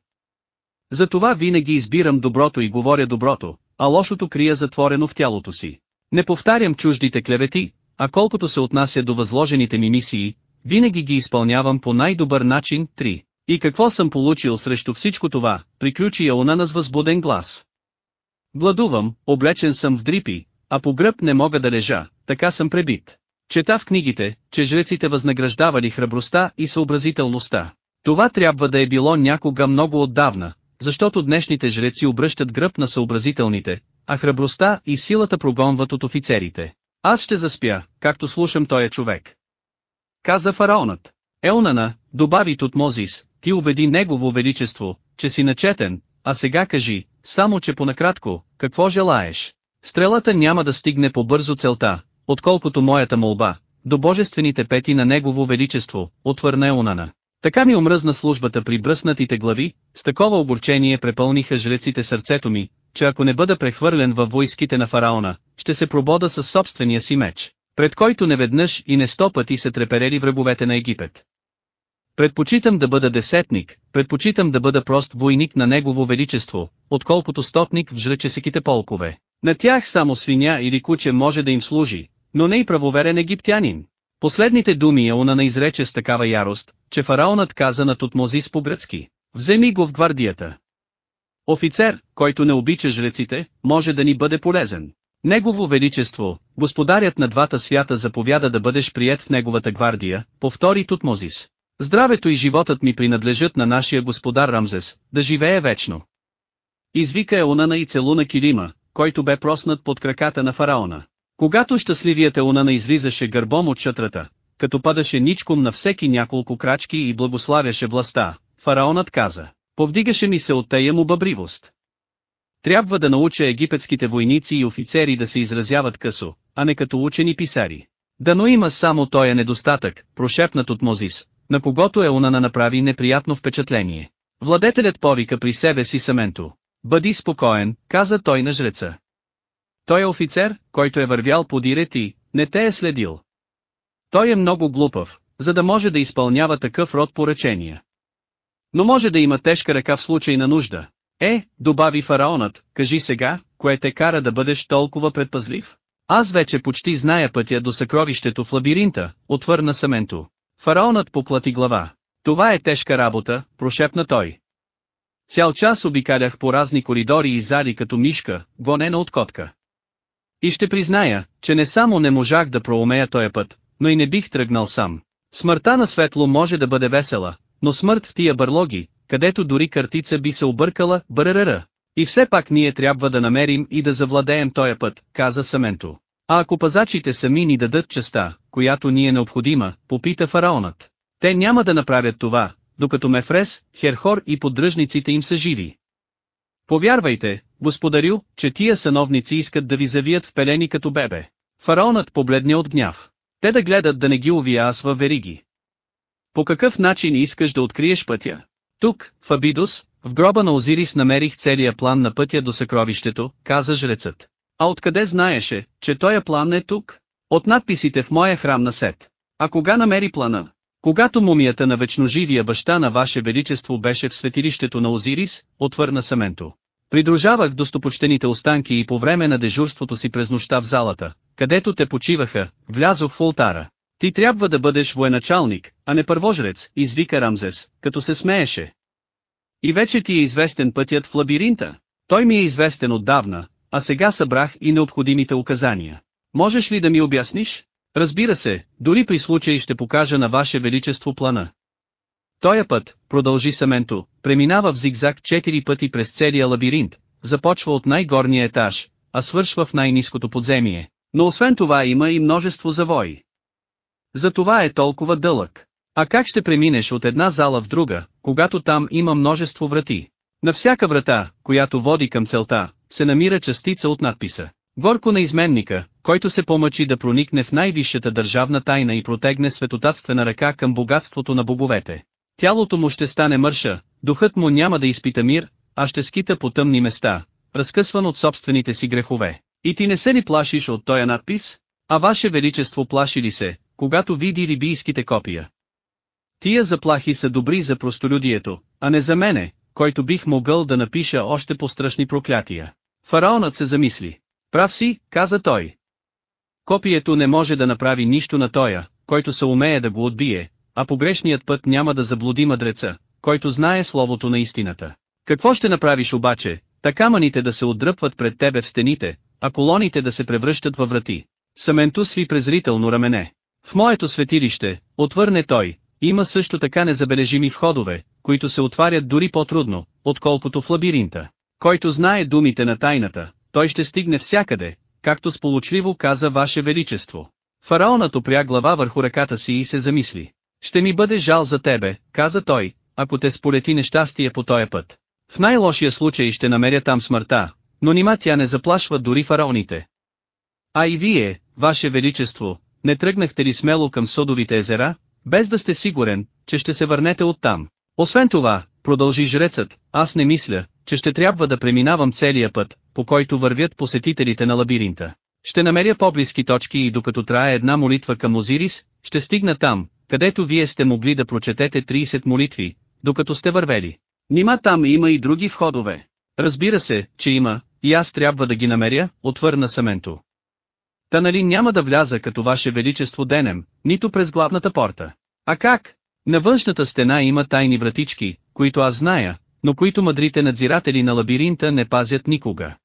Затова винаги избирам доброто и говоря доброто, а лошото крия затворено в тялото си. Не повтарям чуждите клевети, а колкото се отнася до възложените ми мисии, винаги ги изпълнявам по най-добър начин. 3. И какво съм получил срещу всичко това, приключи Яонана с възбуден глас. Гладувам, облечен съм в дрипи, а по гръб не мога да лежа, така съм пребит. Чета в книгите, че жреците възнаграждавали храбростта и съобразителността. Това трябва да е било някога много отдавна, защото днешните жреци обръщат гръб на съобразителните, а храбростта и силата прогонват от офицерите. Аз ще заспя, както слушам тоя човек. Каза фараонът. Елнана, добави Тутмозис, ти убеди негово величество, че си начетен, а сега кажи, само че понакратко, какво желаеш? Стрелата няма да стигне по-бързо целта, отколкото моята молба, до божествените пети на Негово Величество, отвърна Еонана. Така ми омръзна службата при бръснатите глави, с такова огорчение препълниха жреците сърцето ми, че ако не бъда прехвърлен във войските на фараона, ще се пробода със собствения си меч, пред който неведнъж и не сто пъти се треперели враговете на Египет. Предпочитам да бъда десетник, предпочитам да бъда прост войник на Негово Величество, отколкото стотник в жречесеките полкове. На тях само свиня или куче може да им служи, но не и правоверен египтянин. Последните думи Еонана изрече с такава ярост, че фараонът каза на Тутмозис по-гръцки. Вземи го в гвардията. Офицер, който не обича жреците, може да ни бъде полезен. Негово величество, господарят на двата свята заповяда да бъдеш прият в неговата гвардия, повтори Тутмозис. Здравето и животът ми принадлежат на нашия господар Рамзес, да живее вечно. Извика Еунана и целуна Килима, който бе проснат под краката на фараона. Когато щастливият Еунана излизаше гърбом от шатрата, като падаше ничком на всеки няколко крачки и благославяше властта, фараонът каза, повдигаше ми се от тая му бъбривост. Трябва да науча египетските войници и офицери да се изразяват късо, а не като учени писари. Дано има само тоя недостатък, прошепнат от Мозис, на когото Еунана направи неприятно впечатление. Владетелят повика при себе си Саменто. Бъди спокоен, каза той на жреца. Той е офицер, който е вървял по дирети, не те е следил. Той е много глупав, за да може да изпълнява такъв род поръчения. Но може да има тежка ръка в случай на нужда. Е, добави фараонът, кажи сега, кое те кара да бъдеш толкова предпазлив? Аз вече почти зная пътя до съкровището в лабиринта, отвърна Саменто. Фараонът поплати глава. Това е тежка работа, прошепна той. Цял час обикалях по разни коридори и зали като мишка, гонена от котка. И ще призная, че не само не можах да проумея този път, но и не бих тръгнал сам. Смъртта на светло може да бъде весела, но смърт в тия бърлоги, където дори картица би се объркала, бъръръра. И все пак ние трябва да намерим и да завладеем този път, каза Саменто. А ако пазачите сами ни дадат частта, която ни е необходима, попита фараонът. Те няма да направят това, докато Мефрес, Херхор и поддръжниците им са живи. Повярвайте, господарю, че тия сановници искат да ви завият в пелени като бебе. Фараонът побледня от гняв. Те да гледат да не ги увия аз във вериги. По какъв начин искаш да откриеш пътя? Тук, в Абидос, в гроба на Озирис намерих целия план на пътя до съкровището, каза жрецът. А откъде знаеше, че този план е тук? От надписите в моя храм на Сет. А кога намери плана? Когато мумията на вечноживия баща на Ваше Величество беше в светилището на Озирис, отвърна Саменто. Придружавах достопочтените останки и по време на дежурството си през нощта в залата, където те почиваха, влязох в ултара. Ти трябва да бъдеш военачалник, а не първожрец, извика Рамзес, като се смееше. И вече ти е известен пътят в лабиринта. Той ми е известен отдавна, а сега събрах и необходимите указания. Можеш ли да ми обясниш? Разбира се, дори при случай ще покажа на Ваше Величество плана. Тоя път, продължи Саменто, преминава в зигзаг четири пъти през целия лабиринт, започва от най-горния етаж, а свършва в най-низкото подземие. Но освен това има и множество завои. За това е толкова дълъг. А как ще преминеш от една зала в друга, когато там има множество врати? На всяка врата, която води към целта, се намира частица от надписа. Горко на изменника, който се помъчи да проникне в най-висшата държавна тайна и протегне светотатствена ръка към богатството на боговете. Тялото му ще стане мърша, духът му няма да изпита мир, а ще скита по тъмни места, разкъсван от собствените си грехове. И ти не се ли плашиш от този надпис? А ваше величество плаши ли се, когато види рибийските копия? Тия заплахи са добри за простолюдието, а не за мене, който бих могъл да напиша още по-страшни проклятия. Фараонът се замисли. Прав си, каза той. Копието не може да направи нищо на тоя, който се умее да го отбие, а погрешният път няма да заблуди мъдреца, който знае словото на истината. Какво ще направиш обаче, така маните да се отдръпват пред тебе в стените, а колоните да се превръщат във врати? Саменто сви презрително рамене. В моето светилище, отвърне той, има също така незабележими входове, които се отварят дори по-трудно, отколкото в лабиринта. Който знае думите на тайната, той ще стигне всякъде, както сполучливо каза Ваше Величество. Фараонът опря глава върху ръката си и се замисли. Ще ми бъде жал за тебе, каза той, ако те сполети нещастие по този път. В най-лошия случай ще намеря там смъртта, но нима тя не заплашва дори фараоните. А и вие, Ваше Величество, не тръгнахте ли смело към Содовите езера, без да сте сигурен, че ще се върнете оттам. Освен това, продължи жрецът, аз не мисля, че ще трябва да преминавам целия път, по който вървят посетителите на лабиринта. Ще намеря по-близки точки и докато трае една молитва към Озирис, ще стигна там, където вие сте могли да прочетете 30 молитви, докато сте вървели. Нима там има и други входове. Разбира се, че има, и аз трябва да ги намеря, отвърна Саменто. Та нали няма да вляза като ваше величество денем, нито през главната порта. А как? На външната стена има тайни вратички, които аз зная, но които мъдрите надзиратели на лабиринта не пазят никога.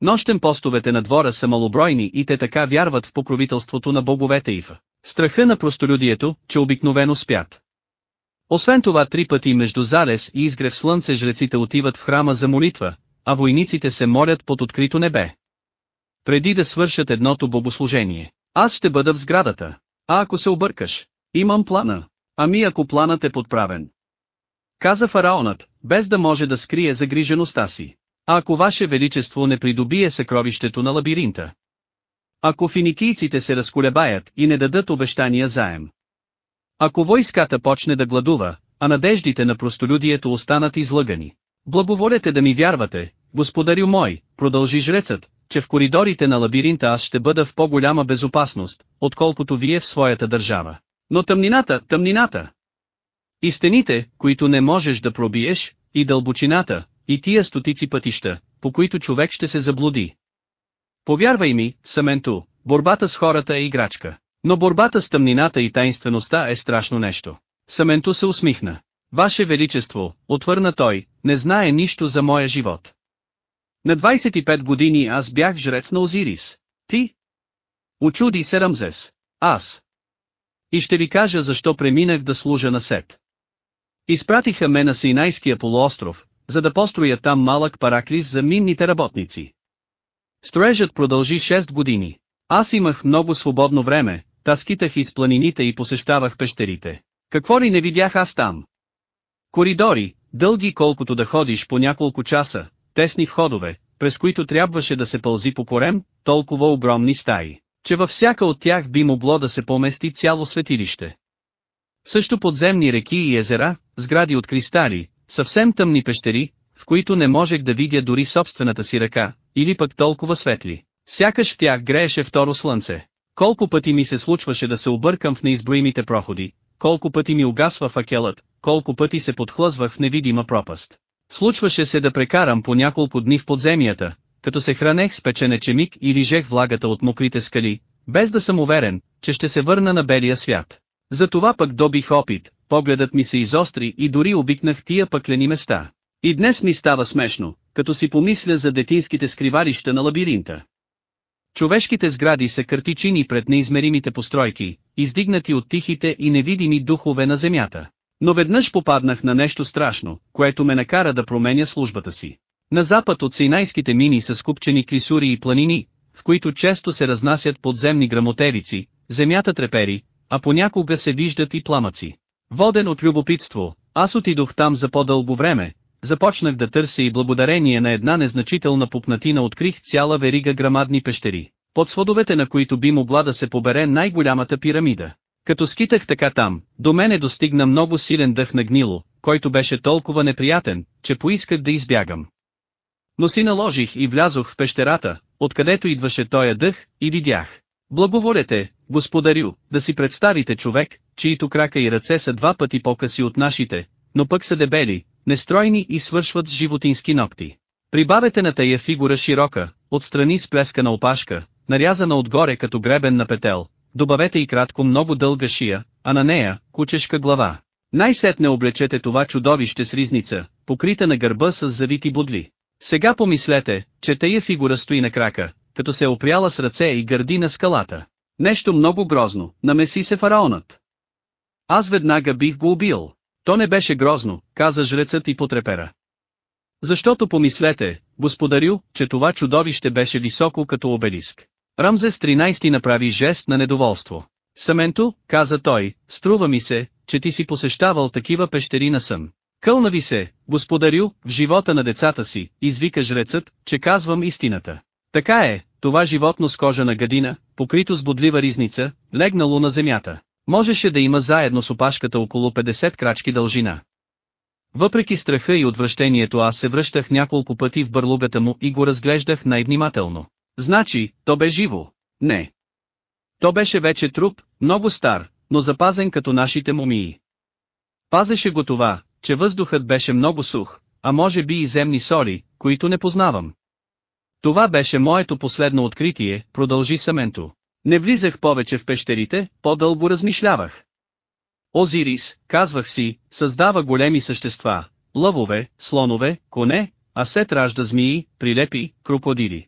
Нощем постовете на двора са малобройни и те така вярват в покровителството на боговете и в страха на простолюдието, че обикновено спят. Освен това три пъти между залез и изгрев слънце жреците отиват в храма за молитва, а войниците се молят под открито небе. Преди да свършат едното богослужение, аз ще бъда в сградата. А ако се объркаш, имам плана. Ами ако планът е подправен. Каза фараонът, без да може да скрие загрижеността си. Ако ваше величество не придобие съкровището на лабиринта? Ако финикийците се разколебаят и не дадат обещания заем. Ако войската почне да гладува, а надеждите на простолюдието останат излъгани. Благоволете да ми вярвате, господарю мой, продължи жрецът, че в коридорите на лабиринта аз ще бъда в по-голяма безопасност, отколкото вие в своята държава. Но тъмнината, тъмнината! И стените, които не можеш да пробиеш, и дълбочината, и тия стотици пътища, по които човек ще се заблуди. Повярвай ми, Саменто, борбата с хората е играчка. Но борбата с тъмнината и тайнствеността е страшно нещо. Саменто се усмихна. Ваше Величество, отвърна той, не знае нищо за моя живот. На 25 години аз бях жрец на Озирис. Ти? Очуди се Рамзес. Аз. И ще ви кажа защо преминах да служа на Сет. Изпратиха ме на Синайския полуостров, за да построя там малък параклис за минните работници. Строежът продължи 6 години. Аз имах много свободно време, та скитах из планините и посещавах пещерите. Какво ли не видях аз там? Коридори, дълги колкото да ходиш по няколко часа, тесни входове, през които трябваше да се пълзи по корем, толкова огромни стаи, че във всяка от тях би могло да се помести цяло светилище. Също подземни реки и езера, сгради от кристали, съвсем тъмни пещери, в които не можех да видя дори собствената си ръка, или пък толкова светли. Сякаш в тях грееше второ слънце. Колко пъти ми се случваше да се объркам в неизброимите проходи, колко пъти ми угасва факелът, колко пъти се подхлъзвах в невидима пропаст. Случваше се да прекарам по няколко дни в подземията, като се хранех с печене чемик и лижех влагата от мокрите скали, без да съм уверен, че ще се върна на белия свят. Затова пък добих опит, погледът ми се изостри и дори обикнах тия пъклени места. И днес ми става смешно, като си помисля за детинските скриварища на лабиринта. Човешките сгради са картичини пред неизмеримите постройки, издигнати от тихите и невидими духове на земята. Но веднъж попаднах на нещо страшно, което ме накара да променя службата си. На запад от Синайските мини са скупчени клисури и планини, в които често се разнасят подземни грамотевици, земята трепери, а понякога се виждат и пламъци. Воден от любопитство, аз отидох там за по-дълго време, започнах да търся и благодарение на една незначителна пупнатина открих цяла верига грамадни пещери, под сводовете на които би могла да се побере най-голямата пирамида. Като скитах така там, до мене достигна много силен дъх на гнило, който беше толкова неприятен, че поисках да избягам. Но си наложих и влязох в пещерата, откъдето идваше тоя дъх, и видях. Благоволете, господарю, да си представите човек, чието крака и ръце са два пъти по-къси от нашите, но пък са дебели, нестройни и свършват с животински ногти. Прибавете на тая фигура широка, отстрани с плескана опашка, нарязана отгоре като гребен на петел, добавете и кратко много дълга шия, а на нея, кучешка глава. Най-сетне облечете това чудовище с ризница, покрита на гърба с завити будли. Сега помислете, че тая фигура стои на крака, като се е опряла с ръце и гърди на скалата. Нещо много грозно, намеси се фараонът. Аз веднага бих го убил. То не беше грозно, каза жрецът и потрепера. Защото помислете, господарю, че това чудовище беше високо като обелиск. Рамзес 13 направи жест на недоволство. Саменто, каза той, струва ми се, че ти си посещавал такива пещери на сън. Кълна ви се, господарю, в живота на децата си, извика жрецът, че казвам истината. Така е, това животно с кожа на гадина, покрито с бодлива ризница, легнало на земята. Можеше да има заедно с опашката около 50 крачки дължина. Въпреки страха и отвращението аз се връщах няколко пъти в бърлугата му и го разглеждах най-внимателно. Значи, то бе живо. Не. То беше вече труп, много стар, но запазен като нашите мумии. Пазеше го това, че въздухът беше много сух, а може би и земни соли, които не познавам. Това беше моето последно откритие, продължи Саменто. Не влизах повече в пещерите, по-дълго размишлявах. Озирис, казвах си, създава големи същества, лъвове, слонове, коне, а сет ражда змии, прилепи, крокодили.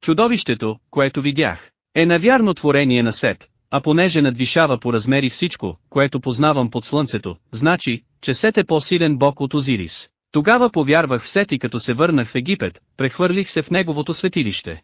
Чудовището, което видях, е навярно творение на Сет, а понеже надвишава по размери всичко, което познавам под слънцето, значи, че сете по-силен бог от Озирис. Тогава повярвах в Сети като се върнах в Египет, прехвърлих се в неговото светилище.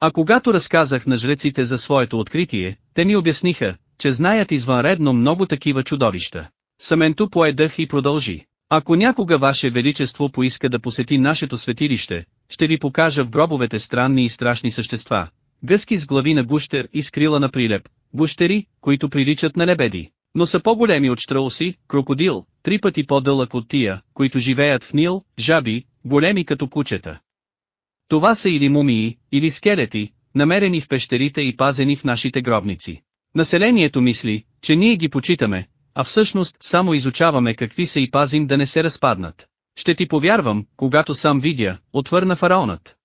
А когато разказах на жреците за своето откритие, те ми обясниха, че знаят извънредно много такива чудовища. Саменту поедах и продължи. Ако някога Ваше Величество поиска да посети нашето светилище, ще ви покажа в гробовете странни и страшни същества. Гъски с глави на гущер и скрила на прилеп, гущери, които приличат на лебеди, но са по-големи от штрауси, крокодил, три пъти по-дълъг от тия, които живеят в Нил, жаби, големи като кучета. Това са или мумии, или скелети, намерени в пещерите и пазени в нашите гробници. Населението мисли, че ние ги почитаме, а всъщност само изучаваме какви са и пазим да не се разпаднат. Ще ти повярвам, когато сам видя, отвърна фараонът.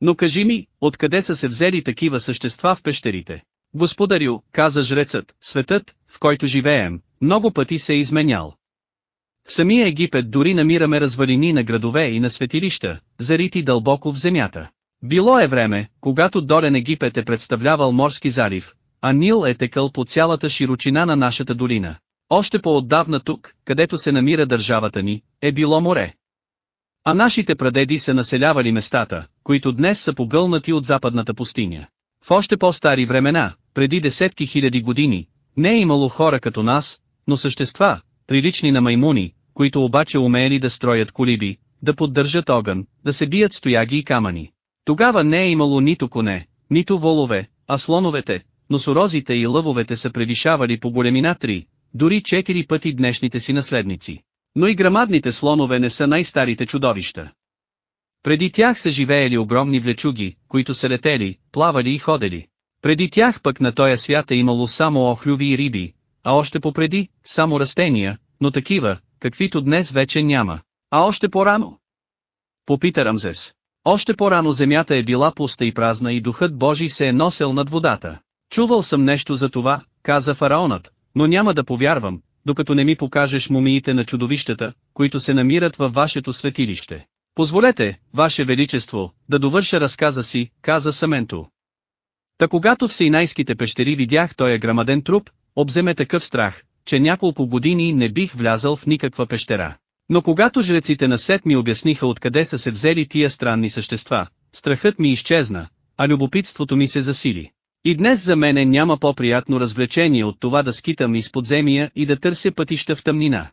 Но кажи ми, откъде са се взели такива същества в пещерите? Господарю, каза жрецът, светът, в който живеем, много пъти се е изменял. В самия Египет дори намираме развалини на градове и на светилища, зарити дълбоко в земята. Било е време, когато Долен Египет е представлявал морски залив, а Нил е текъл по цялата широчина на нашата долина. Още по-отдавна тук, където се намира държавата ни, е било море. А нашите прадеди са населявали местата, които днес са погълнати от западната пустиня. В още по-стари времена, преди десетки хиляди години, не е имало хора като нас, но същества, прилични на маймуни, които обаче умеели да строят колиби, да поддържат огън, да се бият стояги и камъни. Тогава не е имало нито коне, нито волове, а слоновете, носорозите и лъвовете са превишавали по големина три, дори четири пъти днешните си наследници. Но и грамадните слонове не са най-старите чудовища. Преди тях са живеели огромни влечуги, които са летели, плавали и ходели. Преди тях пък на този свят е имало само охлюви и риби, а още попреди, само растения, но такива, каквито днес вече няма. А още по-рано? Попита Рамзес. Още по-рано земята е била пуста и празна и духът Божий се е носел над водата. Чувал съм нещо за това, каза фараонът, но няма да повярвам, докато не ми покажеш мумиите на чудовищата, които се намират във вашето светилище. Позволете, ваше величество, да довърша разказа си, каза Саменто. Та когато в Сейнайските пещери видях този грамаден труп, обземе такъв страх, че няколко години не бих влязал в никаква пещера. Но когато жреците на Сет ми обясниха откъде са се взели тия странни същества, страхът ми изчезна, а любопитството ми се засили. И днес за мене няма по-приятно развлечение от това да скитам из подземия и да търся пътища в тъмнина.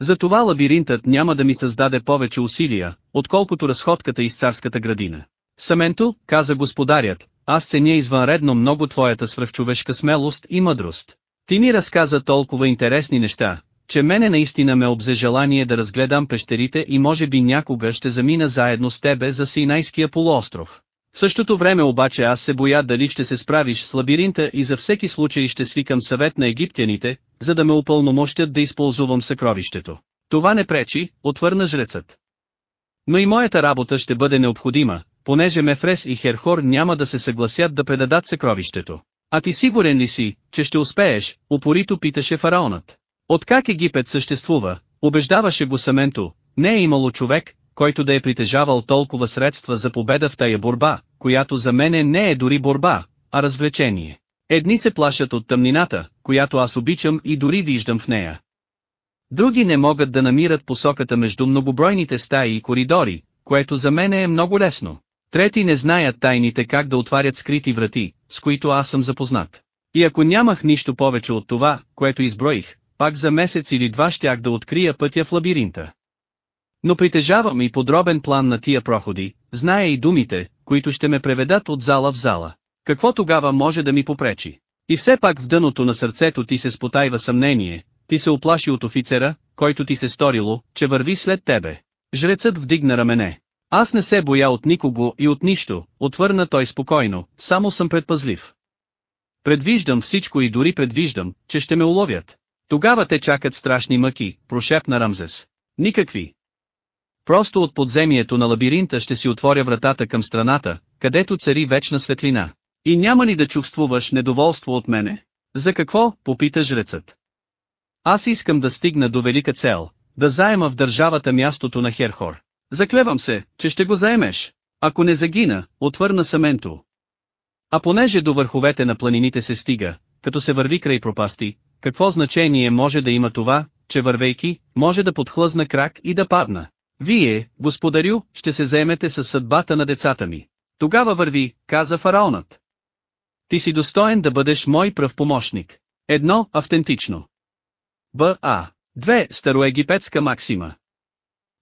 Затова лабиринтът няма да ми създаде повече усилия, отколкото разходката из царската градина. Саменто, каза господарят, аз ценя извънредно много твоята свръхчовешка смелост и мъдрост. Ти ми разказа толкова интересни неща, че мене наистина ме обзе желание да разгледам пещерите и може би някога ще замина заедно с тебе за Синайския полуостров. В същото време обаче аз се боя дали ще се справиш с лабиринта и за всеки случай ще свикам съвет на египтяните, за да ме упълномощят да използвам съкровището. Това не пречи, отвърна жрецът. Но и моята работа ще бъде необходима, понеже Мефрес и Херхор няма да се съгласят да предадат съкровището. А ти сигурен ли си, че ще успееш, упорито питаше фараонът. Откак Египет съществува, убеждаваше го Саменто, не е имало човек, който да е притежавал толкова средства за победа в тая борба, която за мене не е дори борба, а развлечение. Едни се плашат от тъмнината, която аз обичам и дори виждам в нея. Други не могат да намират посоката между многобройните стаи и коридори, което за мен е много лесно. Трети не знаят тайните как да отварят скрити врати, с които аз съм запознат. И ако нямах нищо повече от това, което изброих, пак за месец или два щях да открия пътя в лабиринта. Но притежавам и подробен план на тия проходи, зная и думите, които ще ме преведат от зала в зала. Какво тогава може да ми попречи? И все пак в дъното на сърцето ти се спотайва съмнение, ти се оплаши от офицера, който ти се сторило, че върви след тебе. Жрецът вдигна рамене. Аз не се боя от никого и от нищо, отвърна той спокойно, само съм предпазлив. Предвиждам всичко и дори предвиждам, че ще ме уловят. Тогава те чакат страшни мъки, прошепна Рамзес. Никакви. Просто от подземието на лабиринта ще си отворя вратата към страната, където цари вечна светлина. И няма ли да чувствуваш недоволство от мене? За какво, попита жрецът. Аз искам да стигна до велика цел, да заема в държавата мястото на Херхор. Заклевам се, че ще го заемеш. Ако не загина, отвърна Саменто. А понеже до върховете на планините се стига, като се върви край пропасти, какво значение може да има това, че вървейки, може да подхлъзна крак и да падна? Вие, господарю, ще се заемете с съдбата на децата ми. Тогава върви, каза фараонът. Ти си достоен да бъдеш мой пръв помощник. Едно, автентично. Б.А. Две, староегипетска максима.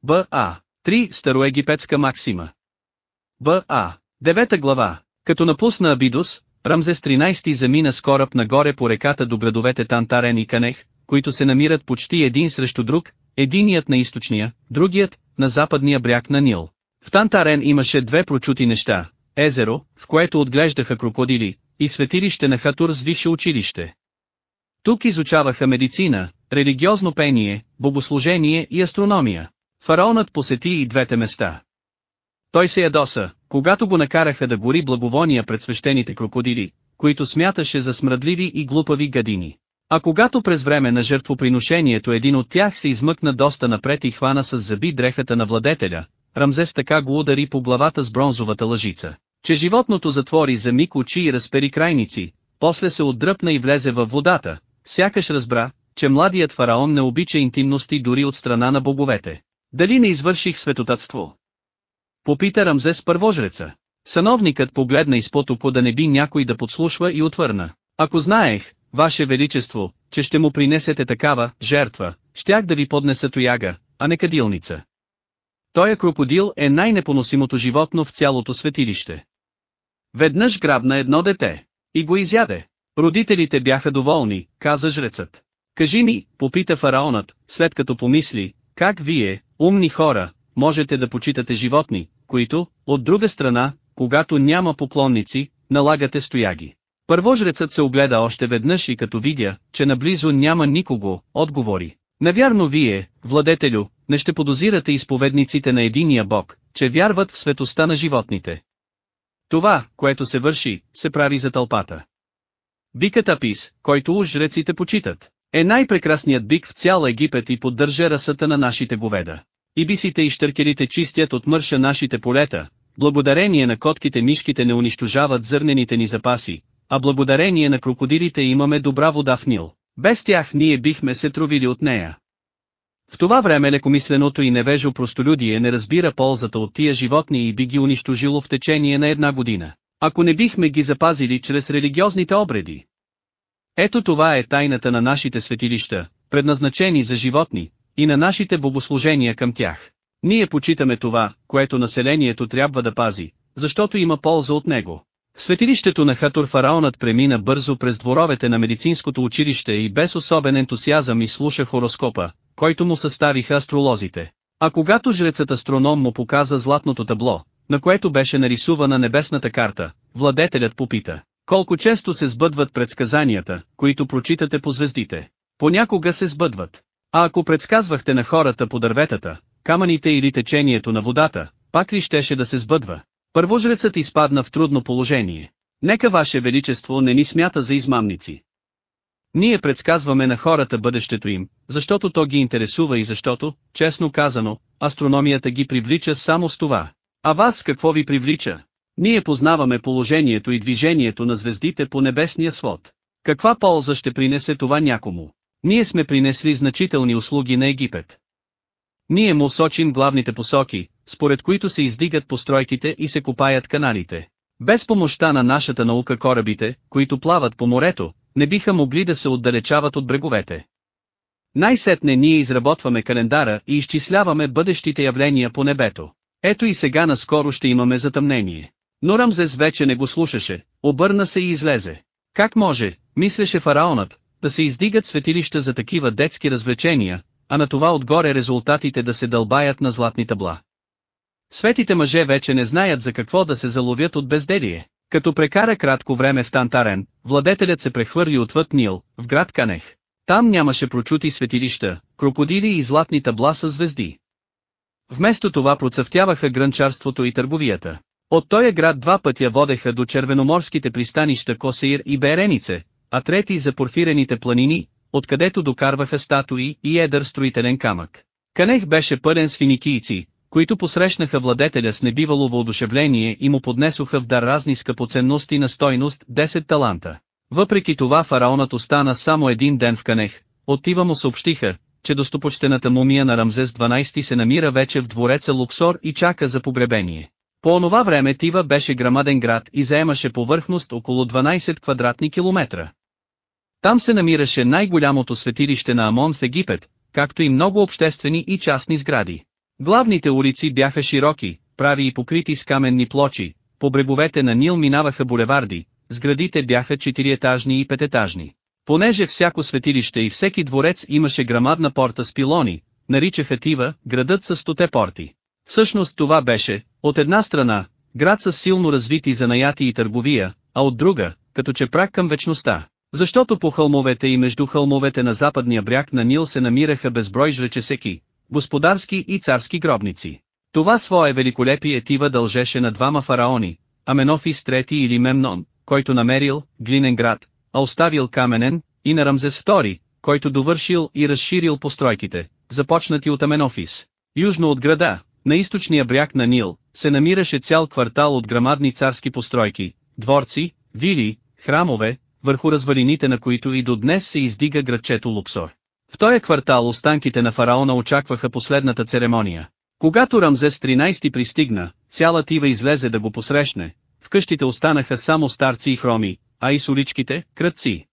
Б.А. Три, староегипетска максима. Б.А. Девета глава. Като напусна Абидус, Рамзес 13 замина с кораб нагоре по реката до градовете Тантарен и Канех, които се намират почти един срещу друг, единият на източния, другият, на западния бряг на Нил. В Тантарен имаше две прочути неща, езеро, в което отглеждаха крокодили, и светилище на Хатур с висше училище. Тук изучаваха медицина, религиозно пение, богослужение и астрономия. Фараонът посети и двете места. Той се ядоса, когато го накараха да гори благовония пред свещените крокодили, които смяташе за смръдливи и глупави гадини. А когато през време на жертвоприношението един от тях се измъкна доста напред и хвана с зъби дрехата на владетеля, Рамзес така го удари по главата с бронзовата лъжица, че животното затвори за миг очи и разпери крайници, после се отдръпна и влезе във водата, сякаш разбра, че младият фараон не обича интимности дори от страна на боговете. Дали не извърших светотатство? Попита Рамзес първожреца. Сановникът погледна изпод око да не би някой да подслушва и отвърна. Ако знаех, Ваше Величество, че ще му принесете такава жертва, щях да ви поднеса тояга, а не кадилница. Тоя крокодил е най-непоносимото животно в цялото светилище. Веднъж грабна едно дете и го изяде. Родителите бяха доволни, каза жрецът. Кажи ми, попита фараонът, след като помисли, как вие, умни хора, можете да почитате животни, които, от друга страна, когато няма поклонници, налагате стояги. Първожрецът се огледа още веднъж и като видя, че наблизо няма никого, отговори. Навярно вие, владетелю, не ще подозирате изповедниците на единия бог, че вярват в светоста на животните. Това, което се върши, се прави за тълпата. Бикът Апис, който уж жреците почитат, е най-прекрасният бик в цял Египет и поддържа расата на нашите говеда. Ибисите и щъркелите чистят от мърша нашите полета, благодарение на котките мишките не унищожават зърнените ни запаси, а благодарение на крокодилите имаме добра вода в Нил. Без тях ние бихме се тровили от нея. В това време лекомисленото и невежо простолюдие не разбира ползата от тия животни и би ги унищожило в течение на една година, ако не бихме ги запазили чрез религиозните обреди. Ето това е тайната на нашите светилища, предназначени за животни, и на нашите богослужения към тях. Ние почитаме това, което населението трябва да пази, защото има полза от него. Светилището на Хатур фараонът премина бързо през дворовете на медицинското училище и без особен ентусиазъм изслуша хороскопа, който му съставиха астролозите. А когато жрецът астроном му показа златното табло, на което беше нарисувана небесната карта, владетелят попита, колко често се сбъдват предсказанията, които прочитате по звездите. Понякога се сбъдват. А ако предсказвахте на хората по дърветата, камъните или течението на водата, пак ли щеше да се сбъдва? Първожрецът изпадна в трудно положение. Нека Ваше Величество не ни смята за измамници. Ние предсказваме на хората бъдещето им, защото то ги интересува и защото, честно казано, астрономията ги привлича само с това. А вас какво ви привлича? Ние познаваме положението и движението на звездите по небесния свод. Каква полза ще принесе това някому? Ние сме принесли значителни услуги на Египет. Ние му сочим главните посоки, според които се издигат постройките и се копаят каналите. Без помощта на нашата наука корабите, които плават по морето, не биха могли да се отдалечават от бреговете. Най-сетне ние изработваме календара и изчисляваме бъдещите явления по небето. Ето и сега наскоро ще имаме затъмнение. Но Рамзес вече не го слушаше, обърна се и излезе. Как може, мислеше фараонът, да се издигат светилища за такива детски развлечения, а на това отгоре резултатите да се дълбаят на златни табла. Светите мъже вече не знаят за какво да се заловят от безделие. Като прекара кратко време в Тантарен, владетелят се прехвърли отвъд Нил, в град Канех. Там нямаше прочути светилища, крокодили и златни табла с звезди. Вместо това процъфтяваха гранчарството и търговията. От този град два пътя водеха до червеноморските пристанища Косеир и Беренице, а трети за порфирените планини, откъдето докарваха статуи и едър строителен камък. Канех беше пълен с финикийци, които посрещнаха владетеля с небивало въодушевление и му поднесоха в дар разни скъпоценности на стойност 10 таланта. Въпреки това фараонът остана само един ден в Канех, Отива му съобщиха, че достопочтената мумия на Рамзес 12 се намира вече в двореца Луксор и чака за погребение. По онова време Тива беше грамаден град и заемаше повърхност около 12 квадратни километра. Там се намираше най-голямото светилище на Амон в Египет, както и много обществени и частни сгради. Главните улици бяха широки, прави и покрити с каменни плочи, по бреговете на Нил минаваха булеварди, сградите бяха четириетажни и пететажни. Понеже всяко светилище и всеки дворец имаше грамадна порта с пилони, наричаха Тива, градът с стоте порти. Всъщност това беше, от една страна, град с силно развити занаяти и търговия, а от друга, като че прак към вечността. Защото по хълмовете и между хълмовете на западния бряг на Нил се намираха безброй жречесеки, господарски и царски гробници. Това свое великолепие Тива дължеше на двама фараони, Аменофис III или Мемнон, който намерил, глинен град, а оставил каменен, и на Рамзес II, който довършил и разширил постройките, започнати от Аменофис. Южно от града, на източния бряг на Нил, се намираше цял квартал от грамадни царски постройки, дворци, вили, храмове, върху развалините на които и до днес се издига градчето Луксор. В този квартал останките на фараона очакваха последната церемония. Когато Рамзес 13 пристигна, цяла тива излезе да го посрещне, в къщите останаха само старци и хроми, а и соличките, кръци.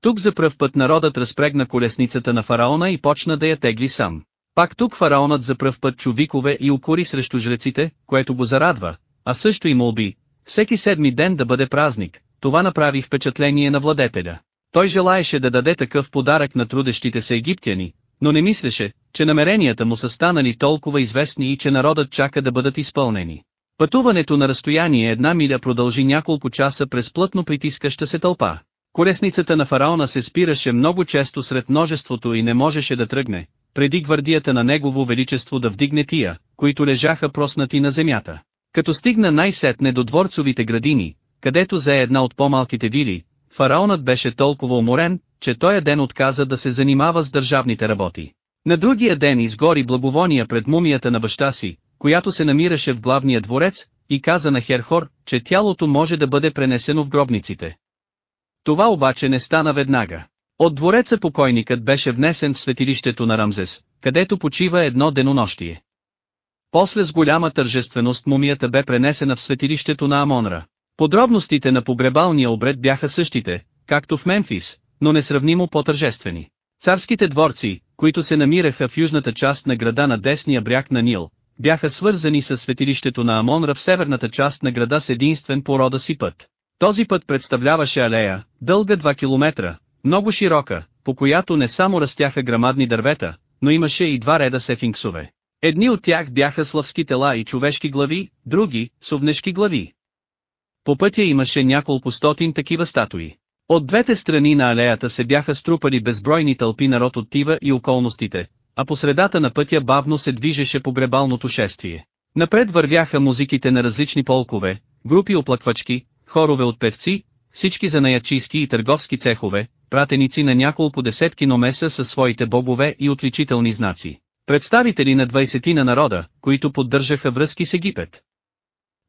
Тук за пръв път народът разпрегна колесницата на фараона и почна да я тегли сам. Пак тук фараонът за пръв път чу викове и укори срещу жреците, което го зарадва, а също и молби, всеки седми ден да бъде празник, това направи впечатление на владетеля. Той желаеше да даде такъв подарък на трудещите се египтяни, но не мислеше, че намеренията му са станали толкова известни и че народът чака да бъдат изпълнени. Пътуването на разстояние една миля продължи няколко часа през плътно притискаща се тълпа. Колесницата на фараона се спираше много често сред множеството и не можеше да тръгне, преди гвардията на негово величество да вдигне тия, които лежаха проснати на земята. Като стигна най-сетне до дворцовите градини, където зае една от по-малките вили, фараонът беше толкова уморен, че той ден отказа да се занимава с държавните работи. На другия ден изгори благовония пред мумията на баща си, която се намираше в главния дворец, и каза на Херхор, че тялото може да бъде пренесено в гробниците. Това обаче не стана веднага. От двореца покойникът беше внесен в светилището на Рамзес, където почива едно денонощие. После с голяма тържественост мумията бе пренесена в светилището на Амонра. Подробностите на погребалния обред бяха същите, както в Мемфис, но несравнимо по-тържествени. Царските дворци, които се намираха в южната част на града на десния бряг на Нил, бяха свързани с светилището на Амонра в северната част на града с единствен по рода си път. Този път представляваше алея, дълга 2 км, много широка, по която не само растяха грамадни дървета, но имаше и два реда сефинксове. Едни от тях бяха славски тела и човешки глави, други – совнешки глави. По пътя имаше няколко стотин такива статуи. От двете страни на алеята се бяха струпали безбройни тълпи народ от Тива и околностите, а по средата на пътя бавно се движеше погребалното шествие. Напред вървяха музиките на различни полкове, групи оплаквачки, хорове от певци, всички занаячийски и търговски цехове, пратеници на няколко десетки номеса със своите богове и отличителни знаци. Представители на 20 на народа, които поддържаха връзки с Египет.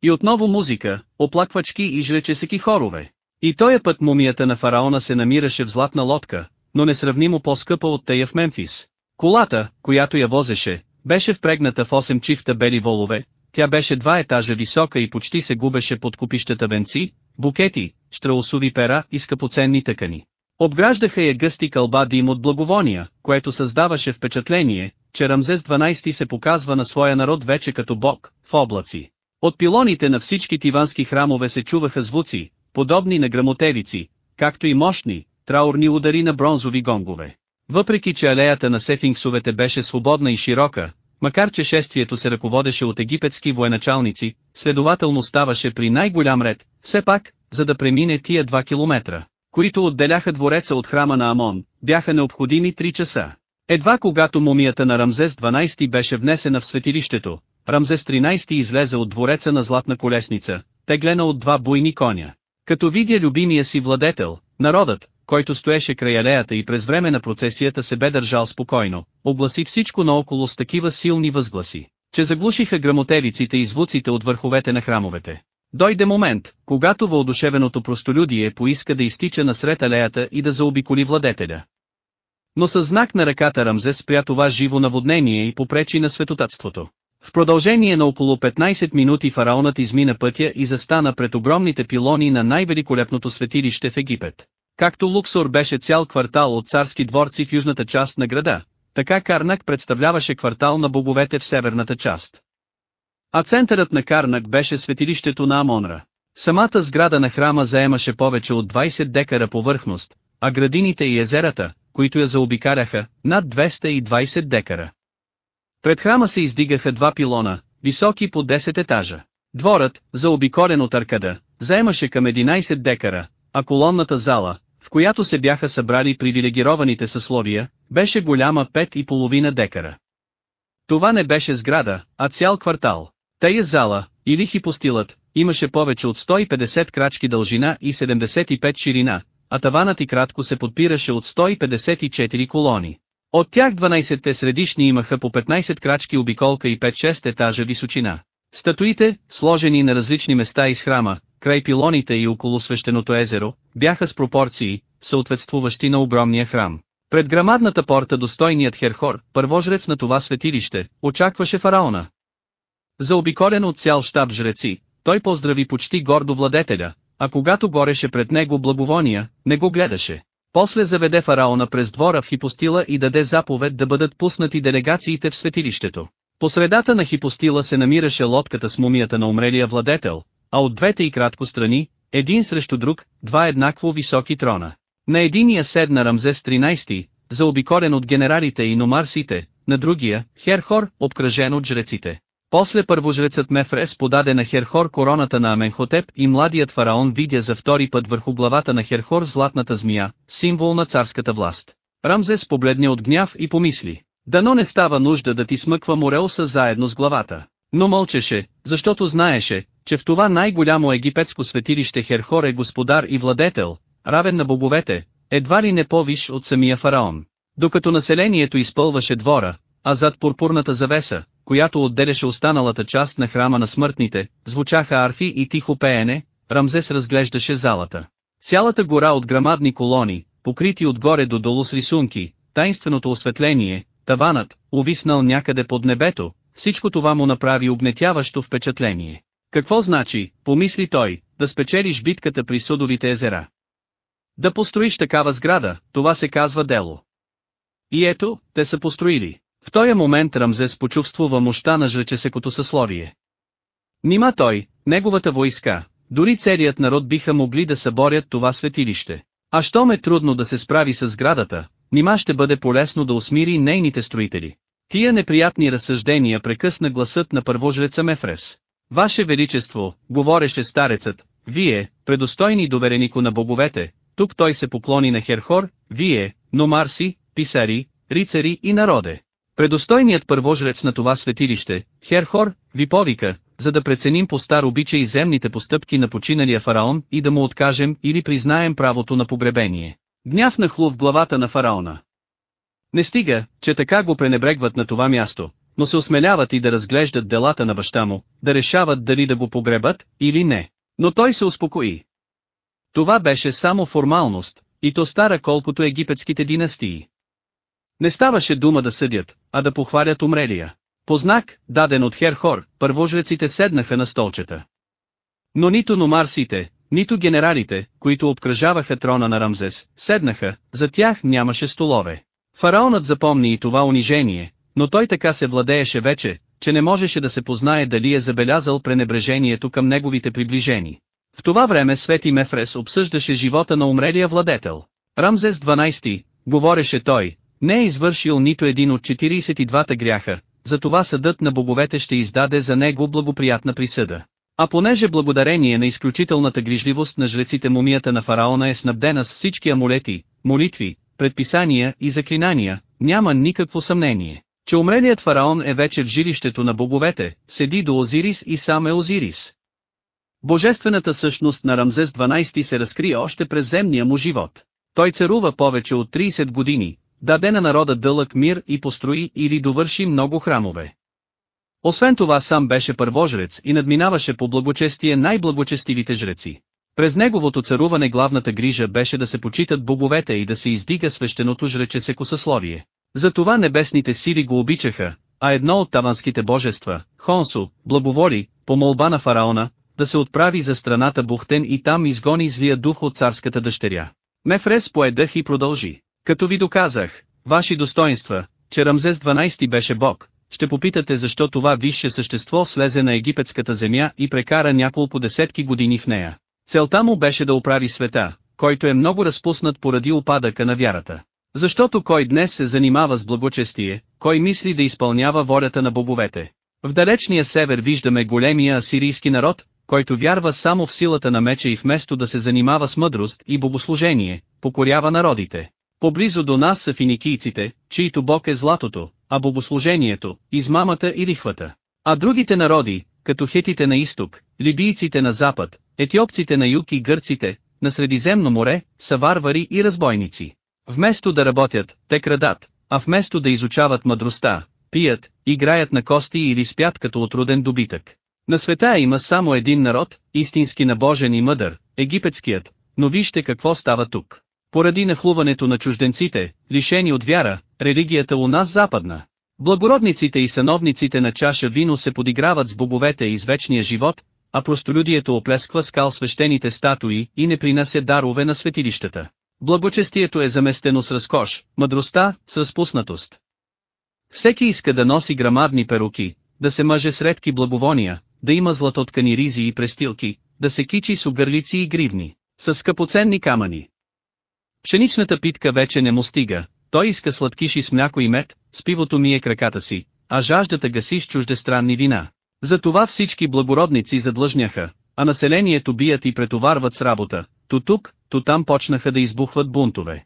И отново музика, оплаквачки и жречесеки хорове. И тоя път мумията на фараона се намираше в златна лодка, но несравнимо по-скъпа от тея в Мемфис. Колата, която я возеше, беше впрегната в 8 чифта бели волове, тя беше два етажа висока и почти се губеше под купищата венци, букети, штраусови пера и скъпоценни тъкани. Обграждаха я гъсти кълба дим от благовония, което създаваше впечатление, че Рамзес 12 се показва на своя народ вече като бог, в облаци. От пилоните на всички тивански храмове се чуваха звуци, подобни на грамотевици, както и мощни, траурни удари на бронзови гонгове. Въпреки че алеята на сефинксовете беше свободна и широка, макар че шествието се ръководеше от египетски военачалници, следователно ставаше при най-голям ред, все пак, за да премине тия 2 километра, които отделяха двореца от храма на Амон, бяха необходими 3 часа. Едва когато мумията на Рамзес 12 беше внесена в светилището, Рамзес 13 излезе от двореца на златна колесница, теглена от два буйни коня. Като видя любимия си владетел, народът, който стоеше край алеята и през време на процесията се бе държал спокойно, огласи всичко наоколо с такива силни възгласи, че заглушиха грамотевиците и звуците от върховете на храмовете. Дойде момент, когато въодушевеното простолюдие поиска да изтича насред алеята и да заобиколи владетеля. Но със знак на ръката Рамзес спря това живо наводнение и попречи на светотатството. В продължение на около 15 минути фараонът измина пътя и застана пред огромните пилони на най-великолепното светилище в Египет. Както Луксор беше цял квартал от царски дворци в южната част на града, така Карнак представляваше квартал на боговете в северната част. А центърът на Карнак беше светилището на Амонра. Самата сграда на храма заемаше повече от 20 декара повърхност, а градините и езерата, които я заобикаляха, над 220 декара. Пред храма се издигаха два пилона, високи по 10 етажа. Дворът, заобиколен от аркада, заемаше към 11 декара, а колонната зала, в която се бяха събрали привилегированите съсловия, беше голяма 5,5 декара. Това не беше сграда, а цял квартал. Тая зала, или хипостилът, имаше повече от 150 крачки дължина и 75 ширина, а таванът и кратко се подпираше от 154 колони. От тях 12-те средишни имаха по 15 крачки обиколка и 5-6 етажа височина. Статуите, сложени на различни места из храма, край пилоните и около свещеното езеро, бяха с пропорции, съответствуващи на огромния храм. Пред грамадната порта достойният Херхор, първожрец на това светилище, очакваше фараона. Заобиколен от цял щаб жреци, той поздрави почти гордо владетеля, а когато гореше пред него благовония, не го гледаше. После заведе фараона през двора в хипостила и даде заповед да бъдат пуснати делегациите в светилището. По средата на хипостила се намираше лодката с мумията на умрелия владетел, а от двете и кратко страни, един срещу друг, два еднакво високи трона. На единия седна Рамзес 13, заобикорен от генералите и номарсите, на другия, Херхор, обкръжен от жреците. После първожрецът Мефрес подаде на Херхор короната на Аменхотеп и младият фараон видя за втори път върху главата на Херхор златната змия, символ на царската власт. Рамзес побледне от гняв и помисли, дано не става нужда да ти смъква Морелса заедно с главата. Но мълчеше, защото знаеше, че в това най-голямо египетско светилище Херхор е господар и владетел, равен на боговете, едва ли не повиш от самия фараон. Докато населението изпълваше двора, а зад пурпурната завеса, която отделяше останалата част на храма на смъртните, звучаха арфи и тихо пеене, Рамзес разглеждаше залата. Цялата гора от грамадни колони, покрити отгоре до долу с рисунки, тайнственото осветление, таванът, увиснал някъде под небето, всичко това му направи обнетяващо впечатление. Какво значи, помисли той, да спечелиш битката при Судовите езера? Да построиш такава сграда, това се казва дело. И ето, те са построили. В този момент Рамзес почувствува мощта на жречесекото съсловие. Нима той, неговата войска, дори целият народ биха могли да съборят това светилище. А щом е трудно да се справи с сградата, нима ще бъде полезно да усмири нейните строители. Тия неприятни разсъждения прекъсна гласът на първожреца Мефрес. Ваше Величество, говореше старецът, вие, предостойни доверенико на боговете, тук той се поклони на Херхор, вие, номарси, писари, рицари и народе. Предостойният първожрец на това светилище, Херхор, ви повика, за да преценим по стар обичай земните постъпки на починалия фараон и да му откажем или признаем правото на погребение. Гняв нахлу в главата на фараона. Не стига, че така го пренебрегват на това място, но се осмеляват и да разглеждат делата на баща му, да решават дали да го погребат или не. Но той се успокои. Това беше само формалност, и то стара колкото египетските династии. Не ставаше дума да съдят, а да похвалят умрелия. По знак, даден от Херхор, първожреците седнаха на столчета. Но нито номарсите, нито генералите, които обкръжаваха трона на Рамзес, седнаха, за тях нямаше столове. Фараонът запомни и това унижение, но той така се владееше вече, че не можеше да се познае дали е забелязал пренебрежението към неговите приближени. В това време Свети Мефрес обсъждаше живота на умрелия владетел. Рамзес 12, говореше той, не е извършил нито един от 42-та гряха, затова съдът на боговете ще издаде за него благоприятна присъда. А понеже благодарение на изключителната грижливост на жреците мумията на фараона е снабдена с всички амулети, молитви, предписания и заклинания, няма никакво съмнение, че умрелият фараон е вече в жилището на боговете, седи до Озирис и сам е Озирис. Божествената същност на Рамзес 12 се разкри още през земния му живот. Той царува повече от 30 години, даде на народа дълъг мир и построи или довърши много храмове. Освен това сам беше първожрец и надминаваше по благочестие най-благочестивите жреци. През неговото царуване главната грижа беше да се почитат боговете и да се издига свещеното жречесеко съсловие. Затова небесните сили го обичаха, а едно от таванските божества, Хонсо, благоволи, по молба на фараона, да се отправи за страната Бухтен и там изгони звия дух от царската дъщеря. Мефрес поедах и продължи. Като ви доказах, ваши достоинства, че Рамзес 12 беше бог, ще попитате защо това висше същество слезе на египетската земя и прекара няколко десетки години в нея. Целта му беше да оправи света, който е много разпуснат поради опадъка на вярата. Защото кой днес се занимава с благочестие, кой мисли да изпълнява волята на боговете. В далечния север виждаме големия асирийски народ, който вярва само в силата на меча и вместо да се занимава с мъдрост и богослужение, покорява народите. Поблизо до нас са финикийците, чието бог е златото, а богослужението, измамата и лихвата. А другите народи, като хетите на изток, либийците на запад, етиопците на юг и гърците, на Средиземно море, са варвари и разбойници. Вместо да работят, те крадат, а вместо да изучават мъдростта, пият, играят на кости или спят като отруден добитък. На света има само един народ, истински набожен и мъдър, египетският, но вижте какво става тук. Поради нахлуването на чужденците, лишени от вяра, религията у нас западна. Благородниците и сановниците на чаша вино се подиграват с боговете из вечния живот, а простолюдието оплесква скал свещените статуи и не принася дарове на светилищата. Благочестието е заместено с разкош, мъдростта – с разпуснатост. Всеки иска да носи грамадни перуки, да се мъже с редки благовония, да има златоткани ризи и престилки, да се кичи с огърлици и гривни, с скъпоценни камъни. Пшеничната питка вече не му стига, той иска сладкиши с мляко и мед, с пивото мие краката си, а жаждата гаси с чуждестранни вина. Затова всички благородници задлъжняха, а населението бият и претоварват с работа, то тук, то там почнаха да избухват бунтове.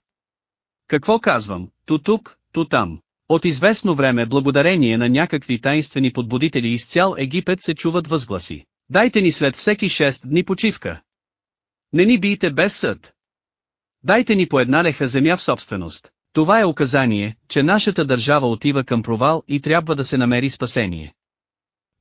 Какво казвам, то тук, то там. От известно време благодарение на някакви таинствени подбудители из цял Египет се чуват възгласи. Дайте ни след всеки 6 дни почивка. Не ни бийте без съд. Дайте ни по една леха земя в собственост. Това е указание, че нашата държава отива към провал и трябва да се намери спасение.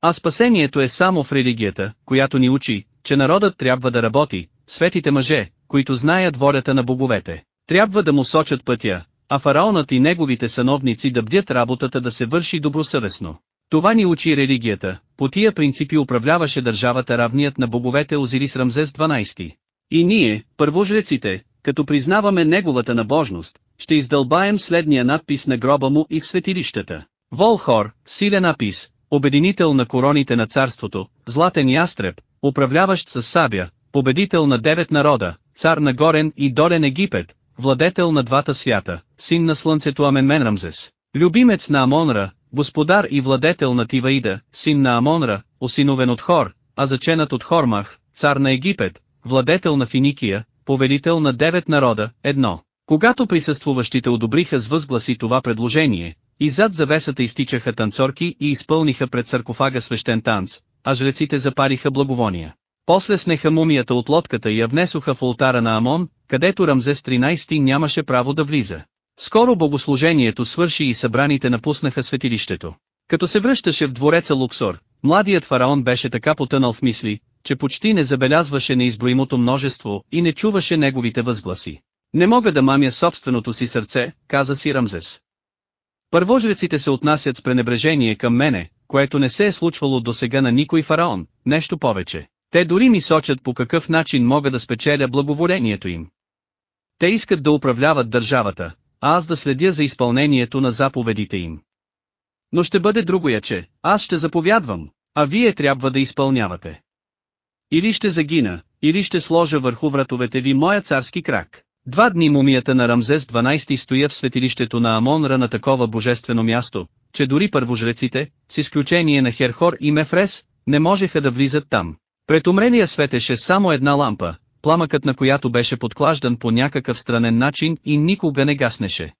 А спасението е само в религията, която ни учи, че народът трябва да работи, светите мъже, които знаят волята на боговете, трябва да му сочат пътя, а фараонът и неговите сановници да бдят работата да се върши добросъвестно. Това ни учи религията, по тия принципи управляваше държавата равният на боговете Озирис Рамзес 12. И ние, първожреците, като признаваме неговата набожност, ще издълбаем следния надпис на гроба му и в светилищата. Волхор, силен напис, обединител на короните на царството, златен ястреб, управляващ с сабя, победител на девет народа, цар на горен и долен Египет, владетел на двата свята, син на слънцето Аменмен Рамзес, любимец на Амонра, господар и владетел на Тиваида, син на Амонра, осиновен от Хор, а заченат от Хормах, цар на Египет, владетел на Финикия, повелител на девет народа, едно. Когато присъствуващите одобриха с възгласи това предложение, и зад завесата изтичаха танцорки и изпълниха пред саркофага свещен танц, а жреците запариха благовония. После снеха мумията от лодката и я внесоха в ултара на Амон, където Рамзес 13 нямаше право да влиза. Скоро богослужението свърши и събраните напуснаха светилището. Като се връщаше в двореца Луксор, младият фараон беше така потънал в мисли, че почти не забелязваше неизброимото множество и не чуваше неговите възгласи. Не мога да мамя собственото си сърце, каза си Рамзес. Първожреците се отнасят с пренебрежение към мене, което не се е случвало до сега на никой фараон, нещо повече. Те дори ми сочат по какъв начин мога да спечеля благоволението им. Те искат да управляват държавата, а аз да следя за изпълнението на заповедите им. Но ще бъде другоя, че аз ще заповядвам, а вие трябва да изпълнявате. Или ще загина, или ще сложа върху вратовете ви моя царски крак. Два дни мумията на Рамзес 12 стоя в светилището на Амонра на такова божествено място, че дори първожреците, с изключение на Херхор и Мефрес, не можеха да влизат там. Пред умрелия светеше само една лампа, пламъкът на която беше подклаждан по някакъв странен начин и никога не гаснеше.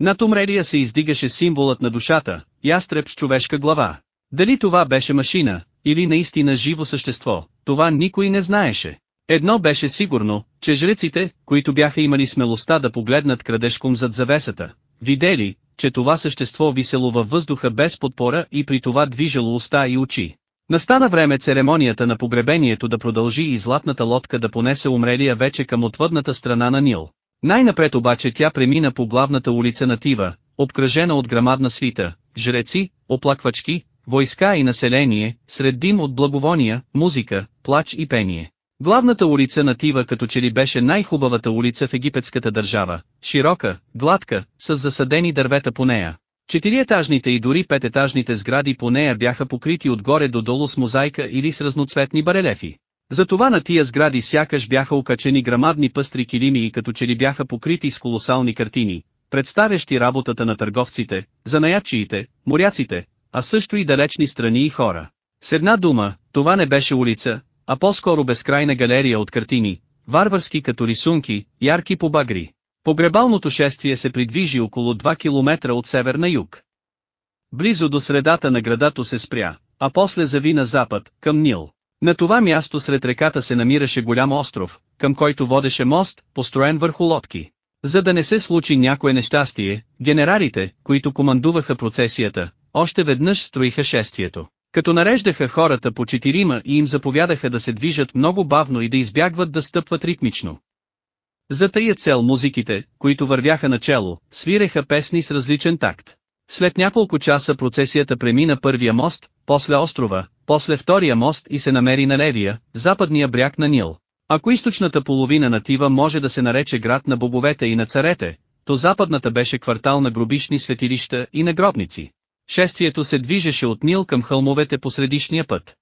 Над умрелия се издигаше символът на душата, ястреб с човешка глава. Дали това беше машина, или наистина живо същество, това никой не знаеше. Едно беше сигурно, че жреците, които бяха имали смелостта да погледнат крадешком зад завесата, видели, че това същество висело във въздуха без подпора и при това движело уста и очи. Настана време церемонията на погребението да продължи и златната лодка да понесе умрелия вече към отвъдната страна на Нил. Най-напред обаче тя премина по главната улица на Тива, обкръжена от грамадна свита, жреци, оплаквачки, войска и население, сред дим от благовония, музика, плач и пение. Главната улица на Тива като че ли беше най-хубавата улица в египетската държава, широка, гладка, с засадени дървета по нея. Четириетажните и дори пететажните сгради по нея бяха покрити отгоре до долу с мозайка или с разноцветни барелефи. Затова на тия сгради сякаш бяха окачени грамадни пъстри килими и като че ли бяха покрити с колосални картини, представящи работата на търговците, занаячиите, моряците, а също и далечни страни и хора. С една дума, това не беше улица, а по-скоро безкрайна галерия от картини, варварски като рисунки, ярки по багри. Погребалното шествие се придвижи около 2 км от север на юг. Близо до средата на градато се спря, а после зави на запад, към Нил. На това място сред реката се намираше голям остров, към който водеше мост, построен върху лодки. За да не се случи някое нещастие, генералите, които командуваха процесията, още веднъж строиха шествието. Като нареждаха хората по четирима и им заповядаха да се движат много бавно и да избягват да стъпват ритмично. За тая цел музиките, които вървяха начало, свиреха песни с различен такт. След няколко часа процесията премина първия мост, после острова, после втория мост и се намери на левия, западния бряг на Нил. Ако източната половина на Тива може да се нарече град на бобовете и на царете, то западната беше квартал на гробишни светилища и на гробници. Шествието се движеше от Нил към хълмовете по средишния път.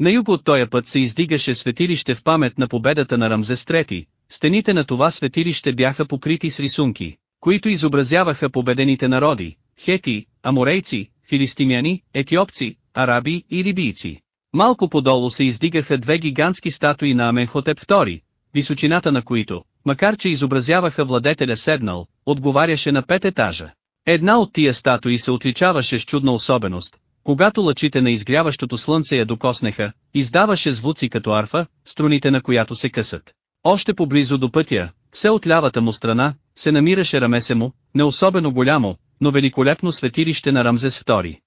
На юг от този път се издигаше светилище в памет на победата на Рамзес III, стените на това светилище бяха покрити с рисунки, които изобразяваха победените народи, хети, аморейци, филистимяни, етиопци, араби и либийци. Малко подолу се издигаха две гигантски статуи на Аменхотеп II, височината на които, макар че изобразяваха владетеля седнал, отговаряше на пет етажа. Една от тия статуи се отличаваше с чудна особеност, когато лъчите на изгряващото слънце я докоснеха, издаваше звуци като арфа, струните на която се късат. Още поблизо до пътя, все от лявата му страна, се намираше рамесе му, не особено голямо, но великолепно светилище на Рамзес II.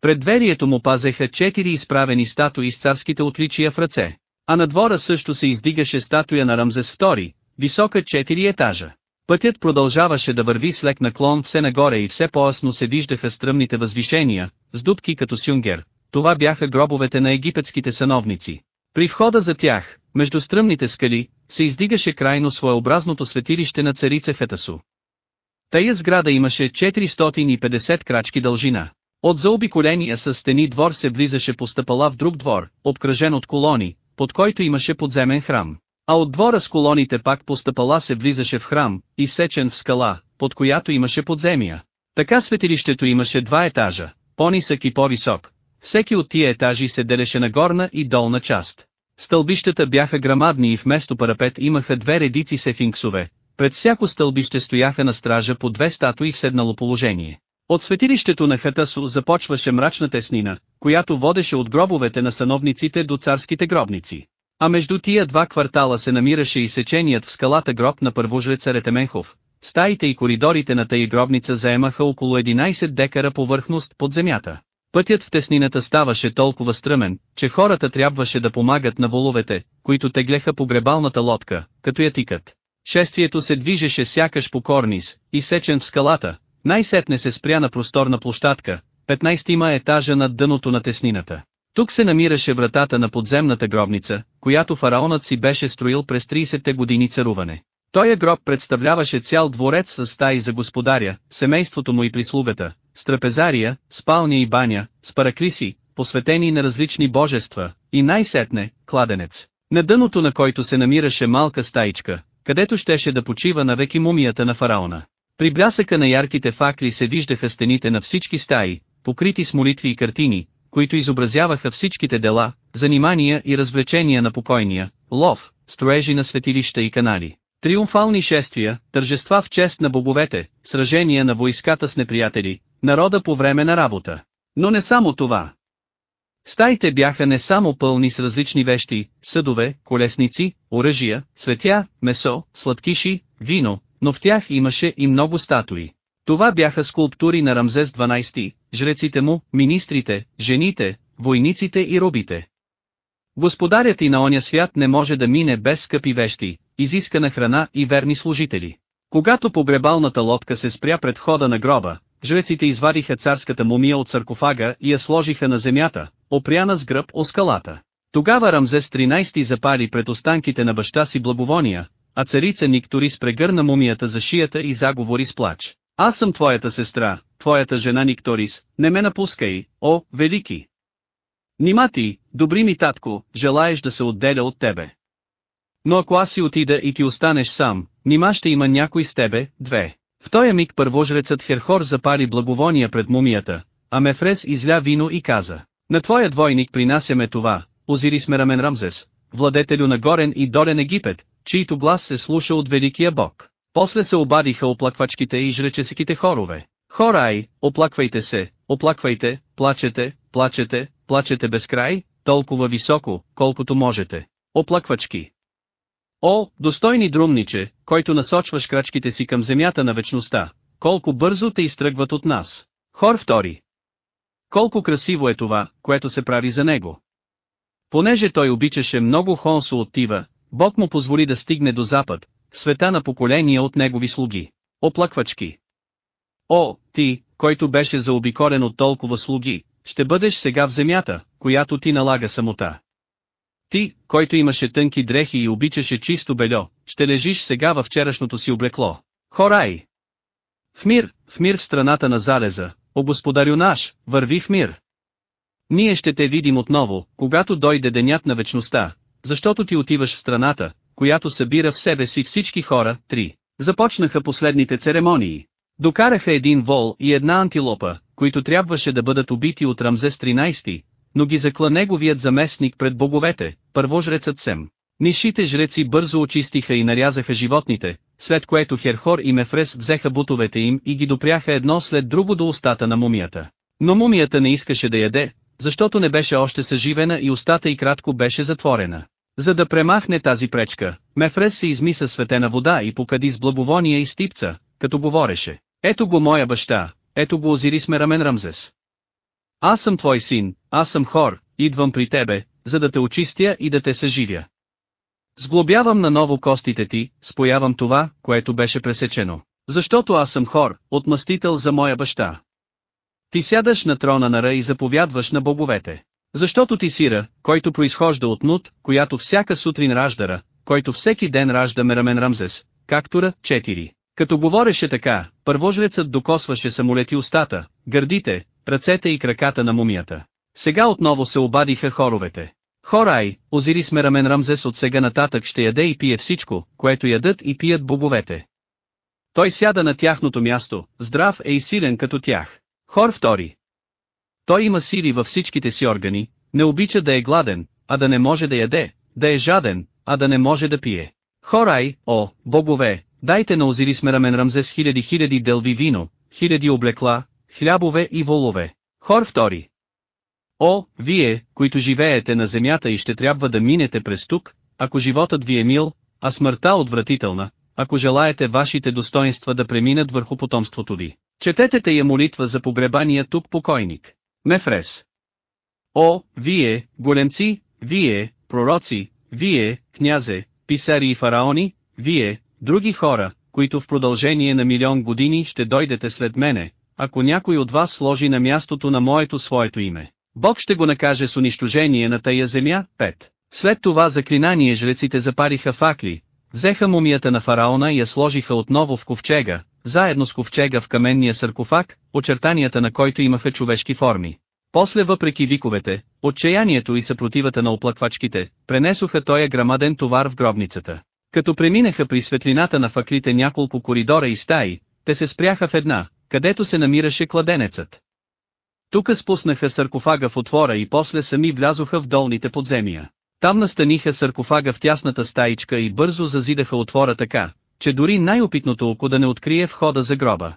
Пред дверието му пазеха четири изправени статуи с царските отличия в ръце, а на двора също се издигаше статуя на Рамзес II, висока четири етажа. Пътят продължаваше да върви с лек наклон все нагоре и все по-ясно се виждаха стръмните възвишения, с дубки като сюнгер, това бяха гробовете на египетските сановници. При входа за тях, между стръмните скали, се издигаше крайно своеобразното светилище на царица Хетасу. Тая сграда имаше 450 крачки дължина. От заобиколения с стени двор се влизаше по стъпала в друг двор, обкръжен от колони, под който имаше подземен храм. А от двора с колоните пак по стъпала се влизаше в храм, изсечен в скала, под която имаше подземия. Така светилището имаше два етажа, по-нисък и по-висок. Всеки от тия етажи се делеше на горна и долна част. Стълбищата бяха грамадни и вместо парапет имаха две редици сефинксове. Пред всяко стълбище стояха на стража по две статуи в седнало положение. От светилището на Хатасо започваше мрачна теснина, която водеше от гробовете на сановниците до царските гробници. А между тия два квартала се намираше и сеченият в скалата гроб на първожреца Ретеменхов. Стаите и коридорите на тъй гробница заемаха около 11 декара повърхност под земята. Пътят в теснината ставаше толкова стръмен, че хората трябваше да помагат на воловете, които теглеха по гребалната лодка, като я тикат. Шествието се движеше сякаш по корнис, изсечен в скалата, най-сетне се спря на просторна площадка, 15-ма етажа над дъното на теснината. Тук се намираше вратата на подземната гробница, която фараонът си беше строил през 30-те години царуване. Тоя гроб представляваше цял дворец с стаи за господаря, семейството му и прислугата, с трапезария, спалня и баня, с параклиси, посветени на различни божества, и най-сетне, кладенец, на дъното на който се намираше малка стаичка, където щеше да почива навеки мумията на фараона. При блясъка на ярките факли се виждаха стените на всички стаи, покрити с молитви и картини, които изобразяваха всичките дела, занимания и развлечения на покойния, лов, строежи на светилища и канали, триумфални шествия, тържества в чест на боговете, сражения на войската с неприятели, народа по време на работа. Но не само това. Стаите бяха не само пълни с различни вещи, съдове, колесници, оръжия, цветя, месо, сладкиши, вино, но в тях имаше и много статуи. Това бяха скулптури на Рамзес 12, жреците му, министрите, жените, войниците и робите. Господарят и на оня свят не може да мине без скъпи вещи, изискана храна и верни служители. Когато погребалната лодка се спря пред входа на гроба, жреците извадиха царската мумия от саркофага и я сложиха на земята, опряна с гръб о скалата. Тогава Рамзес 13 запали пред останките на баща си благовония, а царица Никторис прегърна мумията за шията и заговори с плач. Аз съм твоята сестра, твоята жена Никторис, не ме напускай, о, велики! Нима ти, добри ми татко, желаеш да се отделя от тебе. Но ако аз си отида и ти останеш сам, нима ще има някой с тебе, две. В този миг първожрецът Херхор запали благовония пред мумията, а Мефрес изля вино и каза, на твоя двойник принасяме това, Озирис Мерамен Рамзес, владетелю на горен и долен Египет, чийто глас се слуша от великия бог. После се обадиха оплаквачките и жречесеките хорове. Хорай, оплаквайте се, оплаквайте, плачете, плачете, плачете без край, толкова високо, колкото можете. Оплаквачки. О, достойни друмниче, който насочваш крачките си към земята на вечността, колко бързо те изтръгват от нас. Хор втори. Колко красиво е това, което се прави за него. Понеже той обичаше много Хонсо от Тива, Бог му позволи да стигне до запад, света на поколения от негови слуги. Оплаквачки. О, ти, който беше заобикорен от толкова слуги, ще бъдеш сега в земята, която ти налага самота. Ти, който имаше тънки дрехи и обичаше чисто бельо, ще лежиш сега във вчерашното си облекло. Хорай! В мир, в мир в страната на залеза, о господарю наш, върви в мир. Ние ще те видим отново, когато дойде денят на вечността, защото ти отиваш в страната, която събира в себе си всички хора, три. Започнаха последните церемонии. Докараха един вол и една антилопа, които трябваше да бъдат убити от Рамзес 13, но ги закла неговият заместник пред боговете, първожрецът Сем. Нишите жреци бързо очистиха и нарязаха животните, след което Херхор и Мефрес взеха бутовете им и ги допряха едно след друго до устата на мумията. Но мумията не искаше да яде, защото не беше още съживена и устата и кратко беше затворена. За да премахне тази пречка, Мефрес се изми със светена вода и покади с благовония и стипца, като говореше. Ето го моя баща, ето го Озирис Мерамен Рамзес. Аз съм твой син, аз съм хор, идвам при тебе, за да те очистя и да те съживя. Сглобявам наново костите ти, споявам това, което беше пресечено. Защото аз съм хор, отмъстител за моя баща. Ти сядаш на трона на Ра и заповядваш на боговете. Защото ти сира, който произхожда от Нут, която всяка сутрин раждара, който всеки ден ражда Мерамен Рамзес, както Ра, 4. Като говореше така, първожрецът докосваше самолети устата, гърдите, ръцете и краката на мумията. Сега отново се обадиха хоровете. Хорай, Озирис Мерамен Рамзес от сега нататък ще яде и пие всичко, което ядат и пият боговете. Той сяда на тяхното място, здрав е и силен като тях. Хор втори. Той има сили във всичките си органи, не обича да е гладен, а да не може да яде, да е жаден, а да не може да пие. Хорай, о, богове, дайте на Озирис Мерамен Рамзес хиляди хиляди делви вино, хиляди облекла, хлябове и волове. Хор втори. О, вие, които живеете на земята и ще трябва да минете през тук, ако животът ви е мил, а смъртта отвратителна, ако желаете вашите достоинства да преминат върху потомството ви. Четете тая молитва за погребания тук покойник. Мефрес. О, вие, големци, вие, пророци, вие, князе, писари и фараони, вие, други хора, които в продължение на милион години ще дойдете след мене, ако някой от вас сложи на мястото на моето своето име. Бог ще го накаже с унищожение на тая земя, 5. След това заклинание жреците запариха факли, взеха мумията на фараона и я сложиха отново в ковчега, заедно с ковчега в каменния саркофаг, очертанията на който имаха човешки форми. После въпреки виковете, отчаянието и съпротивата на оплаквачките, пренесоха тоя грамаден товар в гробницата. Като преминаха при светлината на факлите няколко коридора и стаи, те се спряха в една, където се намираше кладенецът. Тука спуснаха саркофага в отвора и после сами влязоха в долните подземия. Там настаниха саркофага в тясната стаичка и бързо зазидаха отвора така, че дори най-опитното око да не открие входа за гроба.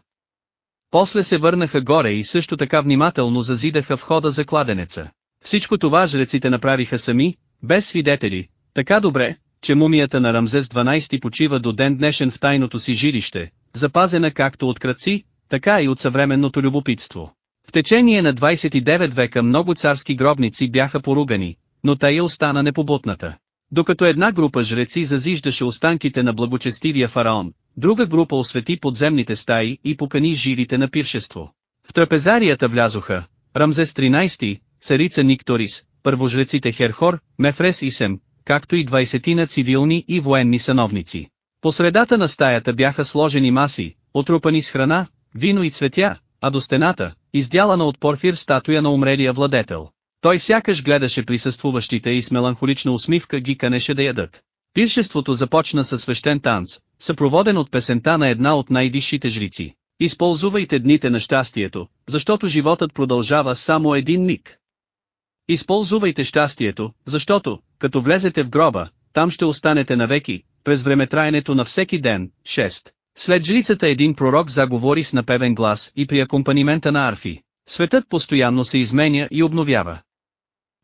После се върнаха горе и също така внимателно зазидаха входа за кладенеца. Всичко това жреците направиха сами, без свидетели, така добре, че мумията на Рамзес 12 почива до ден днешен в тайното си жилище, запазена както от кръци, така и от съвременното любопитство. В течение на 29 века много царски гробници бяха поругани, но тая остана непобутната. Докато една група жреци зазиждаше останките на благочестивия фараон, друга група освети подземните стаи и покани живите на пиршество. В трапезарията влязоха Рамзес 13, царица Никторис, първожреците Херхор, Мефрес и Сем, както и 20 на цивилни и военни сановници. По средата на стаята бяха сложени маси, отрупани с храна, вино и цветя, а до стената, издялана от порфир статуя на умрелия владетел. Той сякаш гледаше присъствуващите и с меланхолична усмивка ги канеше да ядат. Пиршеството започна със свещен танц, съпроводен от песента на една от най-висшите жрици. Използвайте дните на щастието, защото животът продължава само един миг. Използвайте щастието, защото, като влезете в гроба, там ще останете навеки, през времетраенето на всеки ден. 6. След жрицата един пророк заговори с напевен глас и при акомпанимента на арфи. Светът постоянно се изменя и обновява.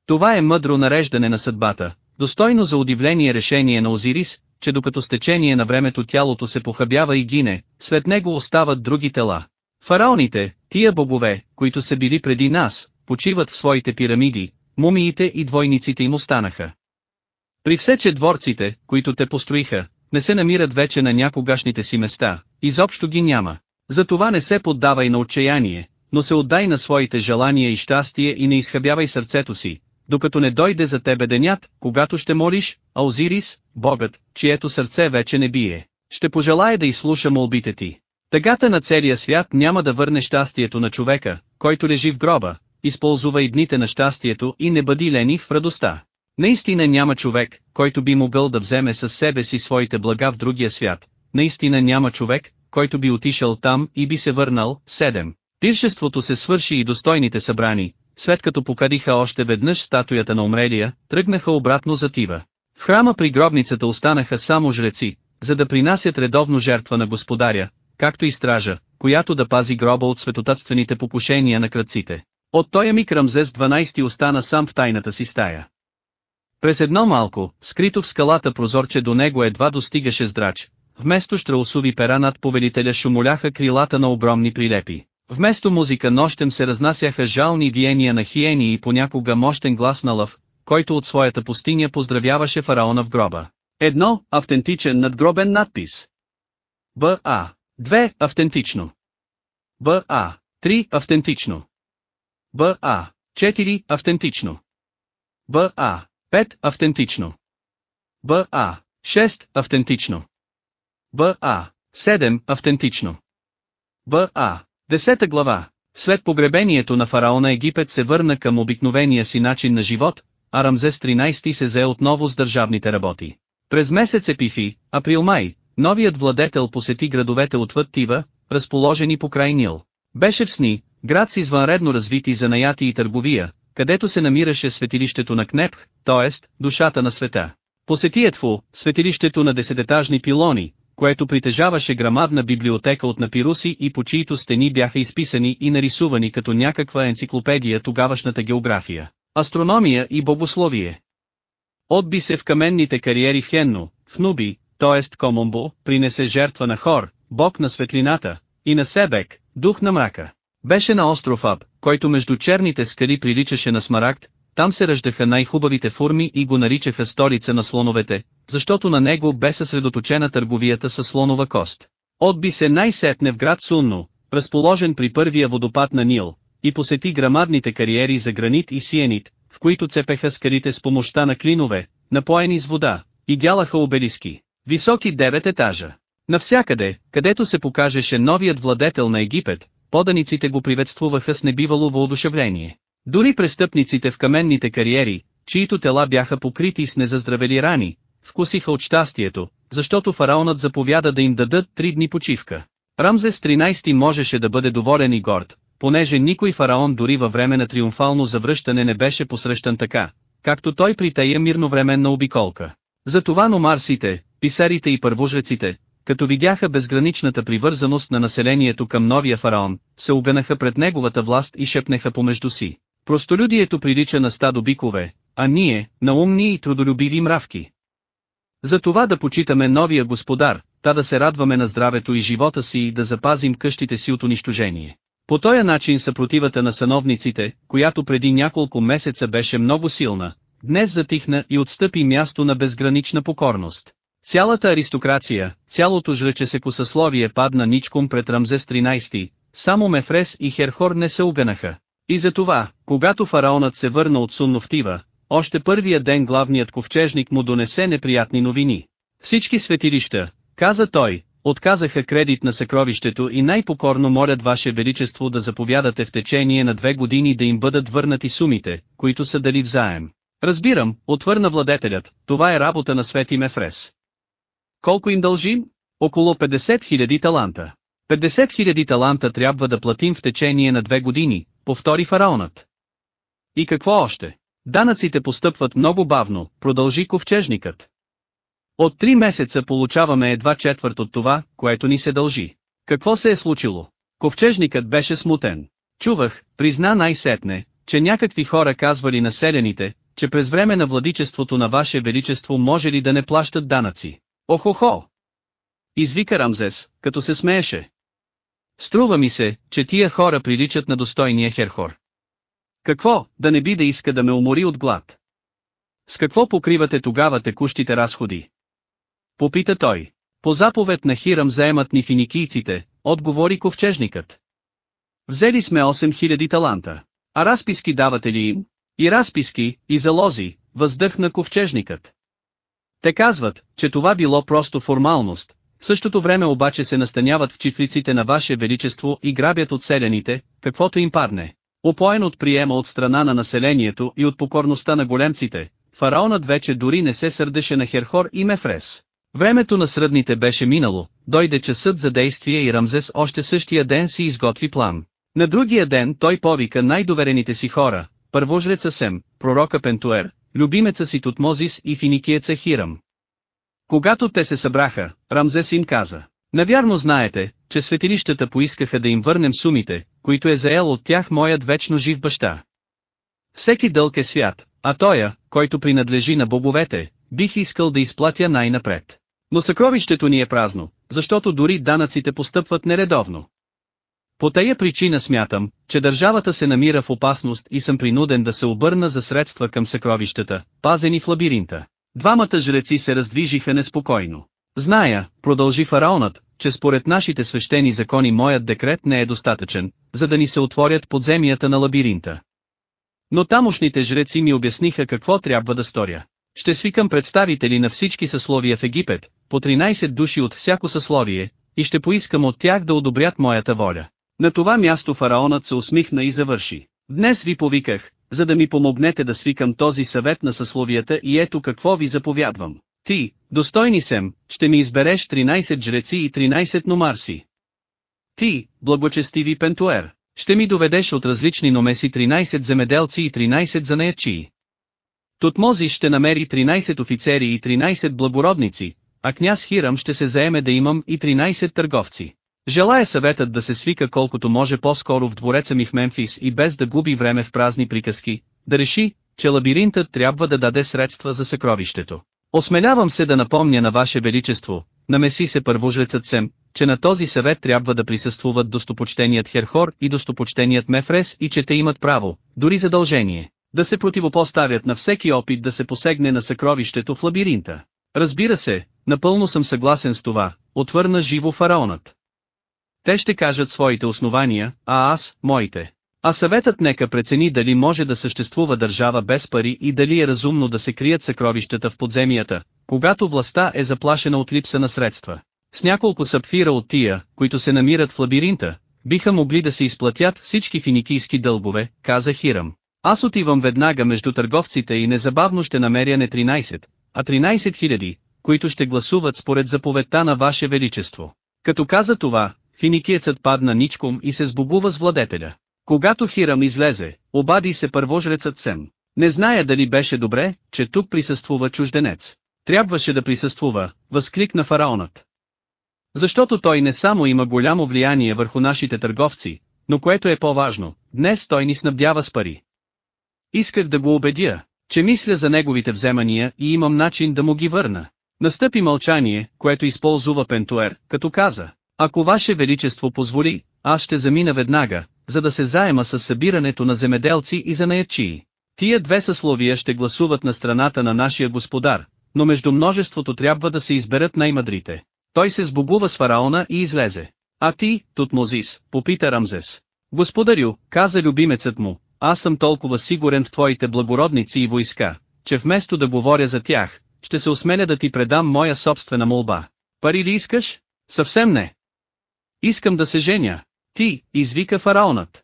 Това е мъдро нареждане на съдбата, достойно за удивление решение на Озирис, че докато с течение на времето тялото се похабява и гине, след него остават други тела. Фараоните, тия богове, които са били преди нас, почиват в своите пирамиди, мумиите и двойниците им останаха. При все че дворците, които те построиха, не се намират вече на някогашните си места, изобщо ги няма. Затова не се поддавай на отчаяние, но се отдай на своите желания и щастие и не изхабявай сърцето си, докато не дойде за тебе денят, когато ще молиш, а Богът, чието сърце вече не бие, ще пожелая да изслуша молбите ти. Тъгата на целия свят няма да върне щастието на човека, който лежи в гроба, използва и дните на щастието и не бъди ленив в радостта. Наистина няма човек, който би могъл да вземе със себе си своите блага в другия свят. Наистина няма човек, който би отишъл там и би се върнал. 7. Пиршеството се свърши и достойните събрани, след като покадиха още веднъж статуята на умрелия, тръгнаха обратно за Тива. В храма при гробницата останаха само жреци, за да принасят редовно жертва на господаря, както и стража, която да пази гроба от светотатствените покушения на кръците. От тоя миг Рамзес 12 остана сам в тайната си стая. През едно малко, скрито в скалата прозорче до него едва достигаше здрач, вместо штраусови пера над повелителя шумоляха крилата на огромни прилепи. Вместо музика нощем се разнасяха жални виения на хиени и понякога мощен глас на лъв, който от своята пустиня поздравяваше фараона в гроба. Едно, автентичен надгробен надпис. Б.А. Две, автентично. Б.А. Три, автентично. Б.А. 4. Автентично. Б.А. 5. Автентично. Б.А. 6. Автентично. Б.А. 7. Автентично. Б.А. 10 глава. След погребението на фараона Египет се върна към обикновения си начин на живот, а Рамзес 13 се зае отново с държавните работи. През месец Епифи, април-май, новият владетел посети градовете отвъд Тива, разположени по край Нил. Беше в сни, град с извънредно развити занаяти и търговия, където се намираше светилището на Кнепх, т.е. душата на света. Посети Етфу, светилището на десететажни пилони, което притежаваше грамадна библиотека от напируси и по чието стени бяха изписани и нарисувани като някаква енциклопедия тогавашната география, астрономия и богословие. Отби се в каменните кариери в Хенно, в Нуби, т.е. Комомбо, принесе жертва на Хор, бог на светлината, и на Себек, дух на мрака. Беше на остров Аб, който между черните скали приличаше на смарагд, там се ръждаха най-хубавите форми и го наричаха столица на слоновете, защото на него бе съсредоточена търговията с слонова кост. Отби се най-сетне в град Сунно, разположен при първия водопад на Нил, и посети грамадните кариери за гранит и сиенит, в които цепеха скалите с помощта на клинове, напоени с вода, и дялаха обелиски, високи девет етажа. Навсякъде, където се покажеше новият владетел на Египет, поданиците го приветствуваха с небивало въодушевление. Дори престъпниците в каменните кариери, чието тела бяха покрити с незаздравели рани, вкусиха от щастието, защото фараонът заповяда да им дадат три дни почивка. Рамзес 13 можеше да бъде доволен и горд, понеже никой фараон дори във време на триумфално завръщане не беше посрещан така, както той при тая мирновременна обиколка. Затова номарсите, писарите и първожреците, като видяха безграничната привързаност на населението към новия фараон, се обенаха пред неговата власт и шепнеха помежду си. Простолюдието прилича на стадо бикове, а ние, на умни и трудолюбиви мравки. За това да почитаме новия господар, та да се радваме на здравето и живота си и да запазим къщите си от унищожение. По този начин съпротивата на сановниците, която преди няколко месеца беше много силна, днес затихна и отстъпи място на безгранична покорност. Цялата аристокрация, цялото жречесеко съсловие падна ничком пред Рамзес 13, само Мефрес и Херхор не се уганаха. И затова, когато фараонът се върна от Суннофтива, още първия ден главният ковчежник му донесе неприятни новини. Всички светилища, каза той, отказаха кредит на съкровището и най-покорно молят Ваше Величество да заповядате в течение на две години да им бъдат върнати сумите, които са дали взаем. Разбирам, отвърна владетелят, това е работа на Свети Мефрес. Колко им дължим? Около 50 000 таланта. 50 000 таланта трябва да платим в течение на две години, повтори фараонът. И какво още? Данъците постъпват много бавно, продължи ковчежникът. От три месеца получаваме едва четвърт от това, което ни се дължи. Какво се е случило? Ковчежникът беше смутен. Чувах, призна най-сетне, че някакви хора казвали населените, че през време на владичеството на Ваше Величество може ли да не плащат данъци. Охохо! Извика Рамзес, като се смееше. Струва ми се, че тия хора приличат на достойния Херхор. Какво, да не би да иска да ме умори от глад? С какво покривате тогава текущите разходи? Попита той. По заповед на Хирам заемат ни финикийците, отговори ковчежникът. Взели сме 8000 таланта. А разписки давате ли им? И разписки, и залози, въздъхна ковчежникът. Те казват, че това било просто формалност, в същото време обаче се настаняват в чифлиците на Ваше Величество и грабят от селените, каквото им парне. Опоен от приема от страна на населението и от покорността на големците, фараонът вече дори не се сърдеше на Херхор и Мефрес. Времето на сръдните беше минало, дойде часът за действие и Рамзес още същия ден си изготви план. На другия ден той повика най-доверените си хора, първожреца Сем, пророка Пентуер, любимеца си Тутмозис и финикиеца Хирам. Когато те се събраха, Рамзес им каза, Навярно знаете, че светилищата поискаха да им върнем сумите, които е заел от тях моят вечно жив баща. Всеки дълг е свят, а тоя, който принадлежи на бобовете, бих искал да изплатя най-напред. Но съкровището ни е празно, защото дори данъците постъпват нередовно. По тая причина смятам, че държавата се намира в опасност и съм принуден да се обърна за средства към съкровищата, пазени в лабиринта. Двамата жреци се раздвижиха неспокойно. Зная, продължи фараонът, че според нашите свещени закони моят декрет не е достатъчен, за да ни се отворят подземията на лабиринта. Но тамошните жреци ми обясниха какво трябва да сторя. Ще свикам представители на всички съсловия в Египет, по 13 души от всяко съсловие, и ще поискам от тях да одобрят моята воля. На това място фараонът се усмихна и завърши. Днес ви повиках, за да ми помогнете да свикам този съвет на съсловията и ето какво ви заповядвам. Ти, достойни сем, ще ми избереш 13 жреци и 13 номарси. Ти, благочестиви пентуер, ще ми доведеш от различни номеси 13 земеделци и 13 занаячии. Тутмози ще намери 13 офицери и 13 благородници, а княз Хирам ще се заеме да имам и 13 търговци. Желая съветът да се свика колкото може по-скоро в двореца ми в Мемфис и без да губи време в празни приказки, да реши, че лабиринтът трябва да даде средства за съкровището. Осмелявам се да напомня на Ваше Величество, намеси се първожрецът Сем, че на този съвет трябва да присъствуват достопочтеният Херхор и достопочтеният Мефрес и че те имат право, дори задължение, да се противопоставят на всеки опит да се посегне на съкровището в лабиринта. Разбира се, напълно съм съгласен с това, отвърна живо фараонът. Те ще кажат своите основания, а аз, моите. А съветът нека прецени дали може да съществува държава без пари и дали е разумно да се крият съкровищата в подземията, когато властта е заплашена от липса на средства. С няколко сапфира от тия, които се намират в лабиринта, биха могли да се изплатят всички финикийски дълбове, каза Хирам. Аз отивам веднага между търговците и незабавно ще намеря не 13, а 13 хиляди, които ще гласуват според заповедта на Ваше Величество. Като каза това, финикиецът падна ничком и се сбогува с владетеля. Когато Хирам излезе, обади се първожрецът Сем. Не зная дали беше добре, че тук присъствува чужденец. Трябваше да присъствува, възкликна фараонът. Защото той не само има голямо влияние върху нашите търговци, но което е по-важно, днес той ни снабдява с пари. Исках да го убедя, че мисля за неговите вземания и имам начин да му ги върна. Настъпи мълчание, което използва Пентуер, като каза, ако Ваше Величество позволи, аз ще замина веднага, за да се заема с събирането на земеделци и занаячии. Тия две съсловия ще гласуват на страната на нашия господар, но между множеството трябва да се изберат най-мъдрите. Той се сбогува с фараона и излезе. А ти, Тутмозис, попита Рамзес. Господарю, каза любимецът му, аз съм толкова сигурен в твоите благородници и войска, че вместо да говоря за тях, ще се осмеля да ти предам моя собствена молба. Пари ли искаш? Съвсем не. Искам да се женя. Ти, извика фараонът.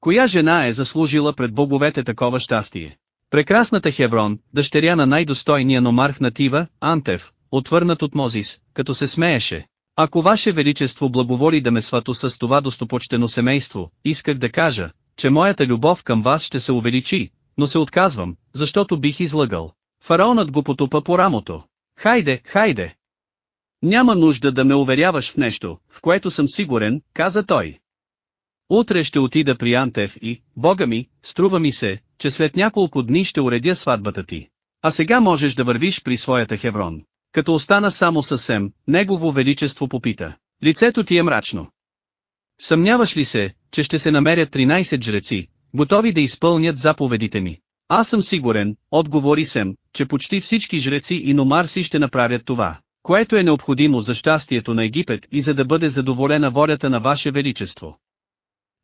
Коя жена е заслужила пред боговете такова щастие? Прекрасната Хеврон, дъщеря на най-достойния номарх на Тива, Антев, отвърнат от Мозис, като се смееше. Ако Ваше Величество благоволи да ме свато с това достопочтено семейство, исках да кажа, че моята любов към вас ще се увеличи, но се отказвам, защото бих излъгал. Фараонът го потупа по рамото. Хайде, хайде! Няма нужда да ме уверяваш в нещо, в което съм сигурен, каза той. Утре ще отида при Антев и, бога ми, струва ми се, че след няколко дни ще уредя сватбата ти. А сега можеш да вървиш при своята Хеврон. Като остана само съвсем, негово величество попита. Лицето ти е мрачно. Съмняваш ли се, че ще се намерят 13 жреци, готови да изпълнят заповедите ми? Аз съм сигурен, отговори Сем, че почти всички жреци и номарси ще направят това, което е необходимо за щастието на Египет и за да бъде задоволена волята на Ваше Величество.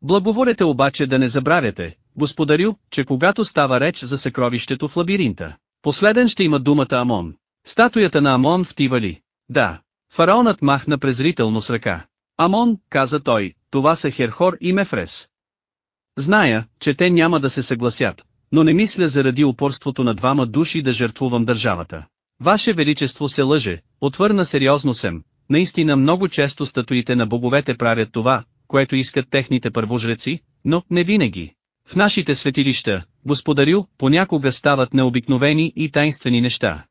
Благоволете обаче да не забравяте, господарю, че когато става реч за съкровището в лабиринта, последен ще има думата Амон. Статуята на Амон в Тивали. Да. Фараонът махна презрително с ръка. Амон, каза той, това са Херхор и Мефрес. Зная, че те няма да се съгласят, но не мисля заради упорството на двама души да жертвувам държавата. Ваше Величество се лъже, отвърна сериозно съм, наистина много често статуите на боговете правят това, което искат техните първожреци, но не винаги. В нашите светилища, господарю, понякога стават необикновени и тайнствени неща.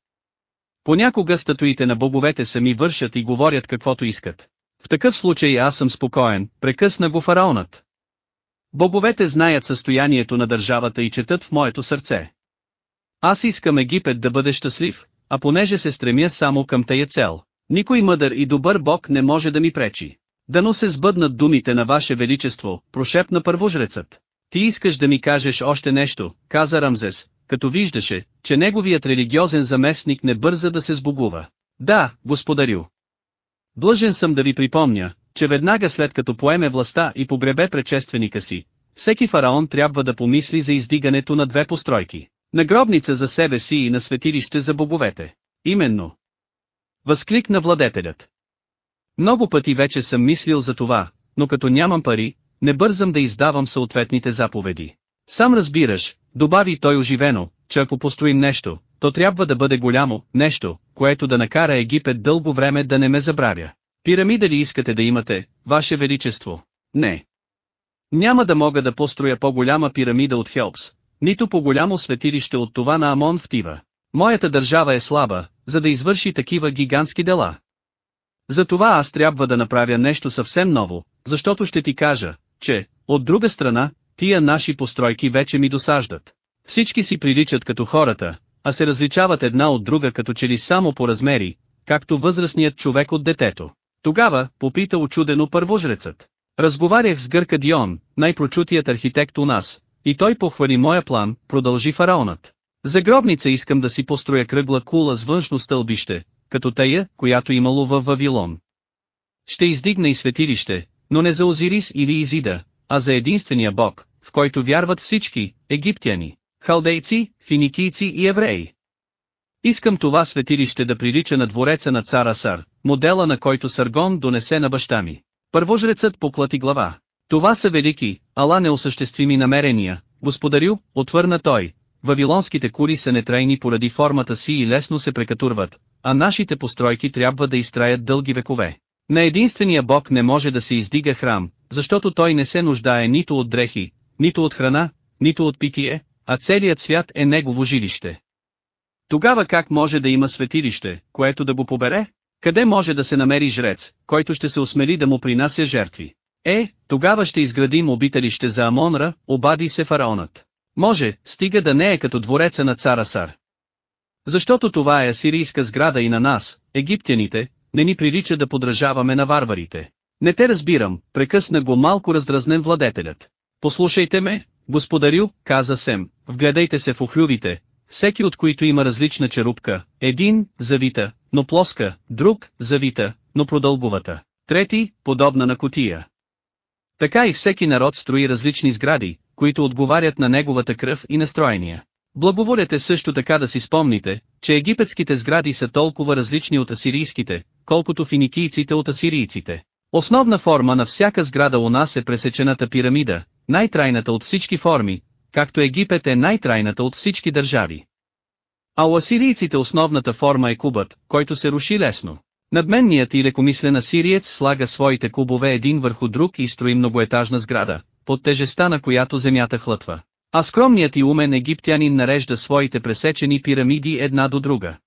Понякога статуите на боговете сами вършат и говорят каквото искат. В такъв случай аз съм спокоен, прекъсна го фараонът. Боговете знаят състоянието на държавата и четат в моето сърце. Аз искам Египет да бъде щастлив, а понеже се стремя само към тая цел, никой мъдър и добър бог не може да ми пречи. Дано се сбъднат думите на Ваше Величество, прошепна първожрецът. Ти искаш да ми кажеш още нещо, каза Рамзес, като виждаше, че неговият религиозен заместник не бърза да се сбогува. Да, господарю. Длъжен съм да ви припомня, че веднага след като поеме властта и погребе предшественика си, всеки фараон трябва да помисли за издигането на две постройки. На гробница за себе си и на светилище за боговете. Именно. Възкликна владетелят. Много пъти вече съм мислил за това, но като нямам пари, не бързам да издавам съответните заповеди. Сам разбираш, добави той оживено, че ако построим нещо, то трябва да бъде голямо, нещо, което да накара Египет дълго време да не ме забравя. Пирамида ли искате да имате, Ваше Величество? Не. Няма да мога да построя по-голяма пирамида от Хелпс, нито по-голямо светилище от това на Амон в Тива. Моята държава е слаба, за да извърши такива гигантски дела. Затова аз трябва да направя нещо съвсем ново, защото ще ти кажа, че, от друга страна, тия наши постройки вече ми досаждат. Всички си приличат като хората, а се различават една от друга като че ли само по размери, както възрастният човек от детето. Тогава, попита очудено първожрецът. Разговарях с Гърка Дион, най-прочутият архитект у нас, и той похвали моя план, продължи фараонът. За гробница искам да си построя кръгла кула с външно стълбище, като тая, която имало във Вавилон. Ще издигна и светилище, но не за Озирис или Изида, а за единствения бог, в който вярват всички, египтяни, халдейци, финикийци и евреи. Искам това светилище да прилича на двореца на цара Сар, модела на който Саргон донесе на баща ми. Първожрецът поклати глава. Това са велики, ала неосъществими намерения, господарю, отвърна той. Вавилонските кури са нетрайни поради формата си и лесно се прекатурват, а нашите постройки трябва да изтраят дълги векове. На единствения бог не може да се издига храм, защото той не се нуждае нито от дрехи, нито от храна, нито от питие, а целият свят е негово жилище. Тогава как може да има светилище, което да го побере? Къде може да се намери жрец, който ще се осмели да му принася жертви? Е, тогава ще изградим обителище за Амонра, обади се фараонът. Може, стига да не е като двореца на цара Сар. Защото това е асирийска сграда и на нас, египтяните, не ни прилича да подражаваме на варварите. Не те разбирам, прекъсна го малко раздразнен владетелят. Послушайте ме, господарю, каза Сем, вгледайте се в охлювите, всеки от които има различна черупка, един, завита, но плоска, друг, завита, но продълговата, трети, подобна на котия. Така и всеки народ строи различни сгради, които отговарят на неговата кръв и настроения. Благоволете също така да си спомните, че египетските сгради са толкова различни от асирийските, колкото финикийците от асирийците. Основна форма на всяка сграда у нас е пресечената пирамида, най-трайната от всички форми, както Египет е най-трайната от всички държави. А у асирийците основната форма е кубът, който се руши лесно. Надменният и лекомислен асириец слага своите кубове един върху друг и строи многоетажна сграда, под тежеста на която земята хлътва. А скромният и умен египтянин нарежда своите пресечени пирамиди една до друга.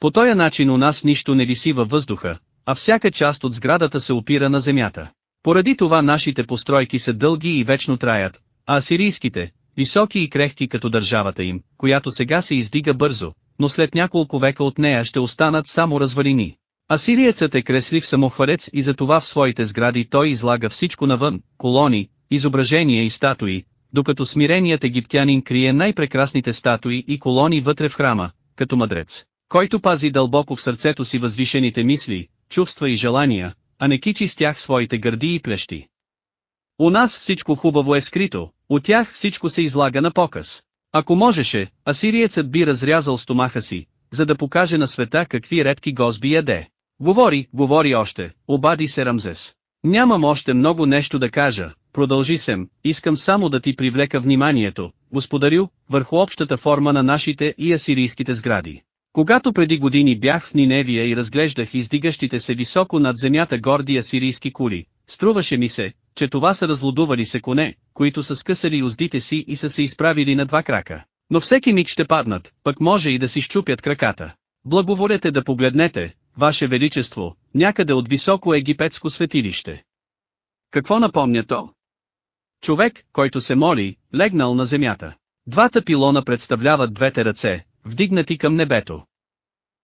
По този начин у нас нищо не виси във въздуха, а всяка част от сградата се опира на земята. Поради това нашите постройки са дълги и вечно траят, а асирийските, високи и крехки като държавата им, която сега се издига бързо, но след няколко века от нея ще останат само развалини. Асириецът е креслив самохвалец и затова в своите сгради той излага всичко навън, колони, изображения и статуи, докато смиреният египтянин крие най-прекрасните статуи и колони вътре в храма, като мъдрец, който пази дълбоко в сърцето си възвишените мисли, чувства и желания, а не кичи с тях своите гърди и плещи. У нас всичко хубаво е скрито, от тях всичко се излага на показ. Ако можеше, асириецът би разрязал стомаха си, за да покаже на света какви редки гозби яде. Говори, говори още, обади се Рамзес. Нямам още много нещо да кажа, продължи Сем, искам само да ти привлека вниманието, господарю, върху общата форма на нашите и асирийските сгради. Когато преди години бях в Ниневия и разглеждах издигащите се високо над земята горди асирийски кули, струваше ми се, че това са разлудували се коне, които са скъсали уздите си и са се изправили на два крака. Но всеки миг ще паднат, пък може и да си щупят краката. Благоволете да погледнете, Ваше Величество, някъде от високо египетско светилище. Какво напомня то? Човек, който се моли, легнал на земята. Двата пилона представляват двете ръце, вдигнати към небето.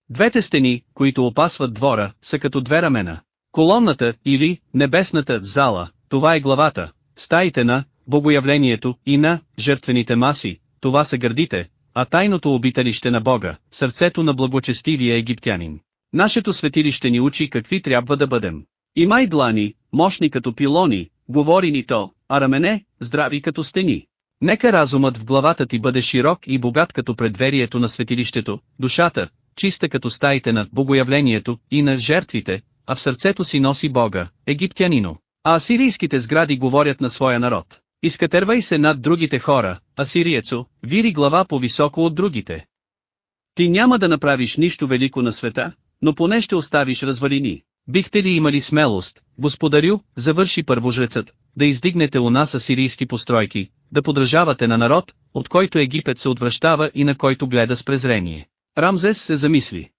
Двете стени, които опасват двора, са като две рамена. Колонната, или, небесната зала, това е главата, стаите на, богоявлението, и на, жертвените маси, това са гърдите, а тайното обиталище на Бога, сърцето на благочестивия египтянин. Нашето светилище ни учи какви трябва да бъдем. Имай длани, мощни като пилони, говори ни то, а рамене, здрави като стени. Нека разумът в главата ти бъде широк и богат като предверието на светилището, душата, чиста като стаите на богоявлението и на жертвите, а в сърцето си носи Бога, египтянино. А асирийските сгради говорят на своя народ. Изкатервай се над другите хора, асириецо, вири глава по-високо от другите. Ти няма да направиш нищо велико на света, но поне ще оставиш развалини. Бихте ли имали смелост, господарю, завърши първожрецът, да издигнете у нас асирийски постройки, да подражавате на народ, от който Египет се отвръщава и на който гледа с презрение. Рамзес се замисли.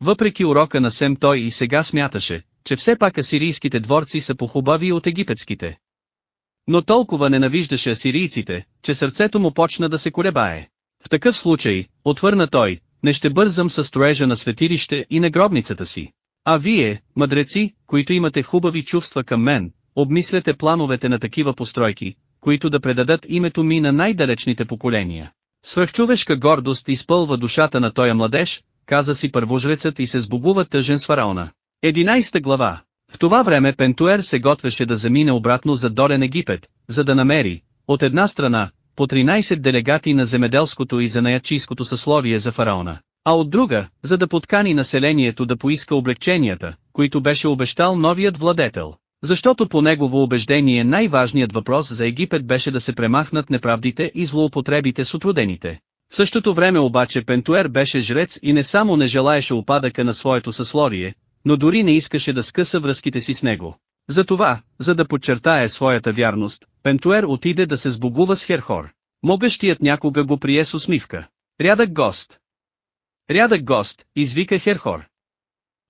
Въпреки урока на Сем той и сега смяташе, че все пак асирийските дворци са похубави от египетските. Но толкова ненавиждаше асирийците, че сърцето му почна да се колебае. В такъв случай, отвърна той, не ще бързам със строежа на светилище и на гробницата си. А вие, мъдреци, които имате хубави чувства към мен, обмисляте плановете на такива постройки, които да предадат името ми на най-далечните поколения. Свръхчовешка гордост изпълва душата на тоя младеж, каза си първожрецът и се сбогува тъжен с фараона. 11 глава В това време Пентуер се готвеше да замине обратно за Долен Египет, за да намери, от една страна, по 13 делегати на земеделското и занаячийското съсловие за фараона, а от друга, за да подкани населението да поиска облегченията, които беше обещал новият владетел. Защото по негово убеждение най-важният въпрос за Египет беше да се премахнат неправдите и злоупотребите с отрудените. В същото време обаче Пентуер беше жрец и не само не желаеше опадъка на своето съсловие, но дори не искаше да скъса връзките си с него. Затова, за да подчертае своята вярност, Пентуер отиде да се сбогува с Херхор. Могъщият някога го прие с усмивка. Рядък гост. Рядък гост, извика Херхор.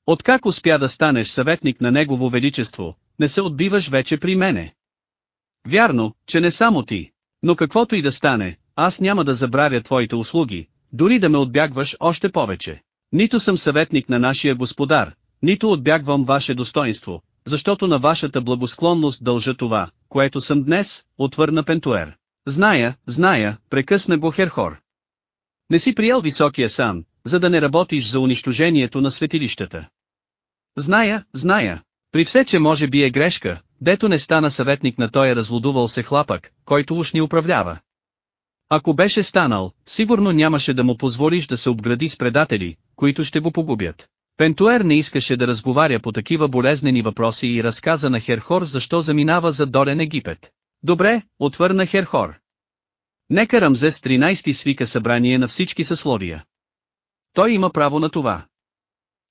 Откак успя да станеш съветник на Негово Величество, не се отбиваш вече при мене. Вярно, че не само ти, но каквото и да стане, аз няма да забравя твоите услуги, дори да ме отбягваш още повече. Нито съм съветник на нашия господар, нито отбягвам ваше достоинство, защото на вашата благосклонност дължа това, което съм днес, отвърна Пентуер. Зная, зная, прекъсна го Херхор. Не си приел високия сан, за да не работиш за унищожението на светилищата. Зная, зная. При все, че може би е грешка, дето не стана съветник на той разлудувал се хлапък, който уж ни управлява. Ако беше станал, сигурно нямаше да му позволиш да се обгради с предатели, които ще го погубят. Пентуер не искаше да разговаря по такива болезнени въпроси и разказа на Херхор защо заминава за Долен Египет. Добре, отвърна Херхор. Нека Рамзес 13 свика събрание на всички съсловия. Той има право на това.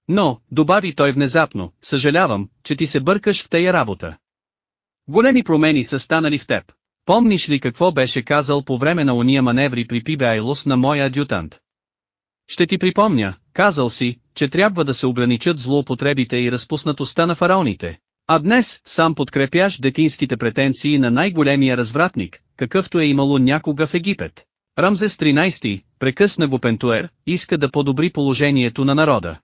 Но, добави той внезапно, съжалявам, че ти се бъркаш в тая работа. Големи промени са станали в теб. Помниш ли какво беше казал по време на уния маневри при Пибеайлос на моя адютант? Ще ти припомня, казал си, че трябва да се ограничат злоупотребите и разпуснатостта на фараоните. А днес, сам подкрепяш детинските претенции на най-големия развратник, какъвто е имало някога в Египет. Рамзес 13, прекъсна го Пентуер, иска да подобри положението на народа.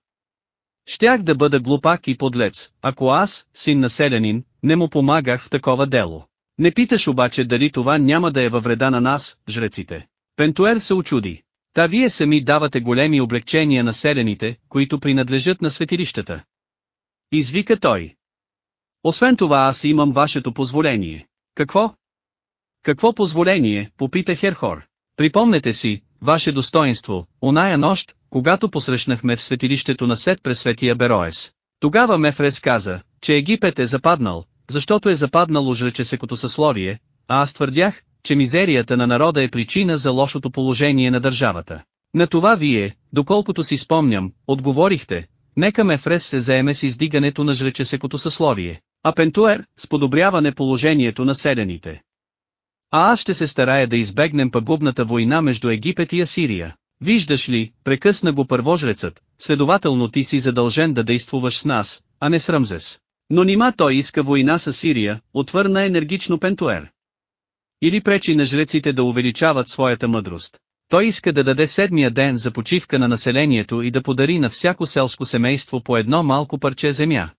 Щях да бъда глупак и подлец, ако аз, син населянин, не му помагах в такова дело. Не питаш обаче дали това няма да е във вреда на нас, жреците. Пентуер се очуди. Та вие сами давате големи облегчения на селените, които принадлежат на светилищата. Извика той. Освен това аз имам вашето позволение. Какво? Какво позволение, попита Херхор. Припомнете си, ваше достоинство, оная нощ, когато посрещнахме в светилището на Сет през светия Бероес. Тогава Мефрес каза, че Египет е западнал, защото е западнало жречесекото съсловие, а аз твърдях, че мизерията на народа е причина за лошото положение на държавата. На това вие, доколкото си спомням, отговорихте, нека Мефрес се заеме с издигането на жречесекото съсловие, а Пентуер, с подобряване положението на селените. А аз ще се старая да избегнем пагубната война между Египет и Асирия. Виждаш ли, прекъсна го първожрецът, следователно ти си задължен да действуваш с нас, а не с Рамзес. Но нима той иска война с Асирия, отвърна енергично Пентуер. Или пречи на жреците да увеличават своята мъдрост. Той иска да даде седмия ден за почивка на населението и да подари на всяко селско семейство по едно малко парче земя.